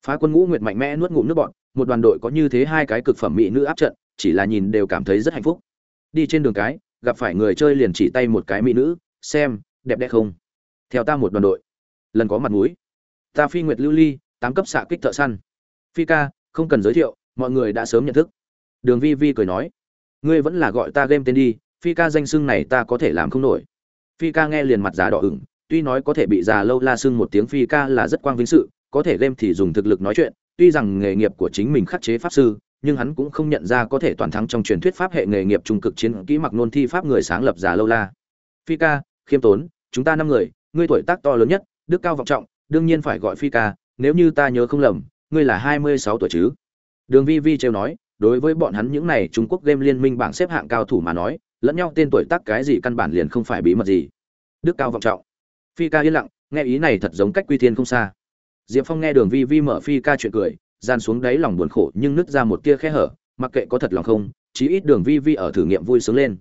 Phá quân ngũ nguyệt mạnh mẽ nuốt ngụm nước bọn một đoàn đội có như thế hai cái cực phẩm mỹ nữ áp trận, chỉ là nhìn đều cảm thấy rất hạnh phúc. Đi trên đường cái, gặp phải người chơi liền chỉ tay một cái mỹ nữ, xem, đẹp đẽ không? Theo ta một đoàn đội. Lần có mặt mũi. Ta phi nguyệt lưu ly, tám cấp xạ kích thợ săn. Phi ca, không cần giới thiệu, mọi người đã sớm nhận thức. Đường vi vi cười nói. Ngươi vẫn là gọi ta game tên đi, phi ca danh xưng này ta có thể làm không nổi. Phi ca nghe liền mặt giá đỏ ửng, tuy nói có thể bị già lâu la xưng một tiếng phi ca là rất quang vinh sự, có thể game thì dùng thực lực nói chuyện tuy rằng nghề nghiệp của chính mình khắc chế pháp sư, nhưng hắn cũng không nhận ra có thể toàn thắng trong truyền thuyết pháp hệ nghề nghiệp trung cực chiến kỹ mặc nôn thi pháp người sáng lập già lâu la. Phi ca, khiêm tốn, chúng ta năm người, ngươi tuổi tác to lớn nhất, đức cao vọng trọng, đương nhiên phải gọi phi ca, nếu như ta nhớ không lầm, ngươi là hai mươi sáu tuổi chứ? Đường vi vi trêu nói, đối với bọn hắn những này trung quốc game liên minh bảng xếp hạng cao thủ mà nói, lẫn nhau tên tuổi tác cái gì căn bản liền không phải bí mật gì. Đức cao vọng trọng. Phi ca yên lặng, nghe ý này thật giống cách quy thiên không xa diệp phong nghe đường vi vi mở phi ca chuyện cười, gian xuống đáy lòng buồn khổ nhưng nứt ra một tia khe hở, mặc kệ có thật lòng không, chí ít đường vi vi ở thử nghiệm vui sướng lên.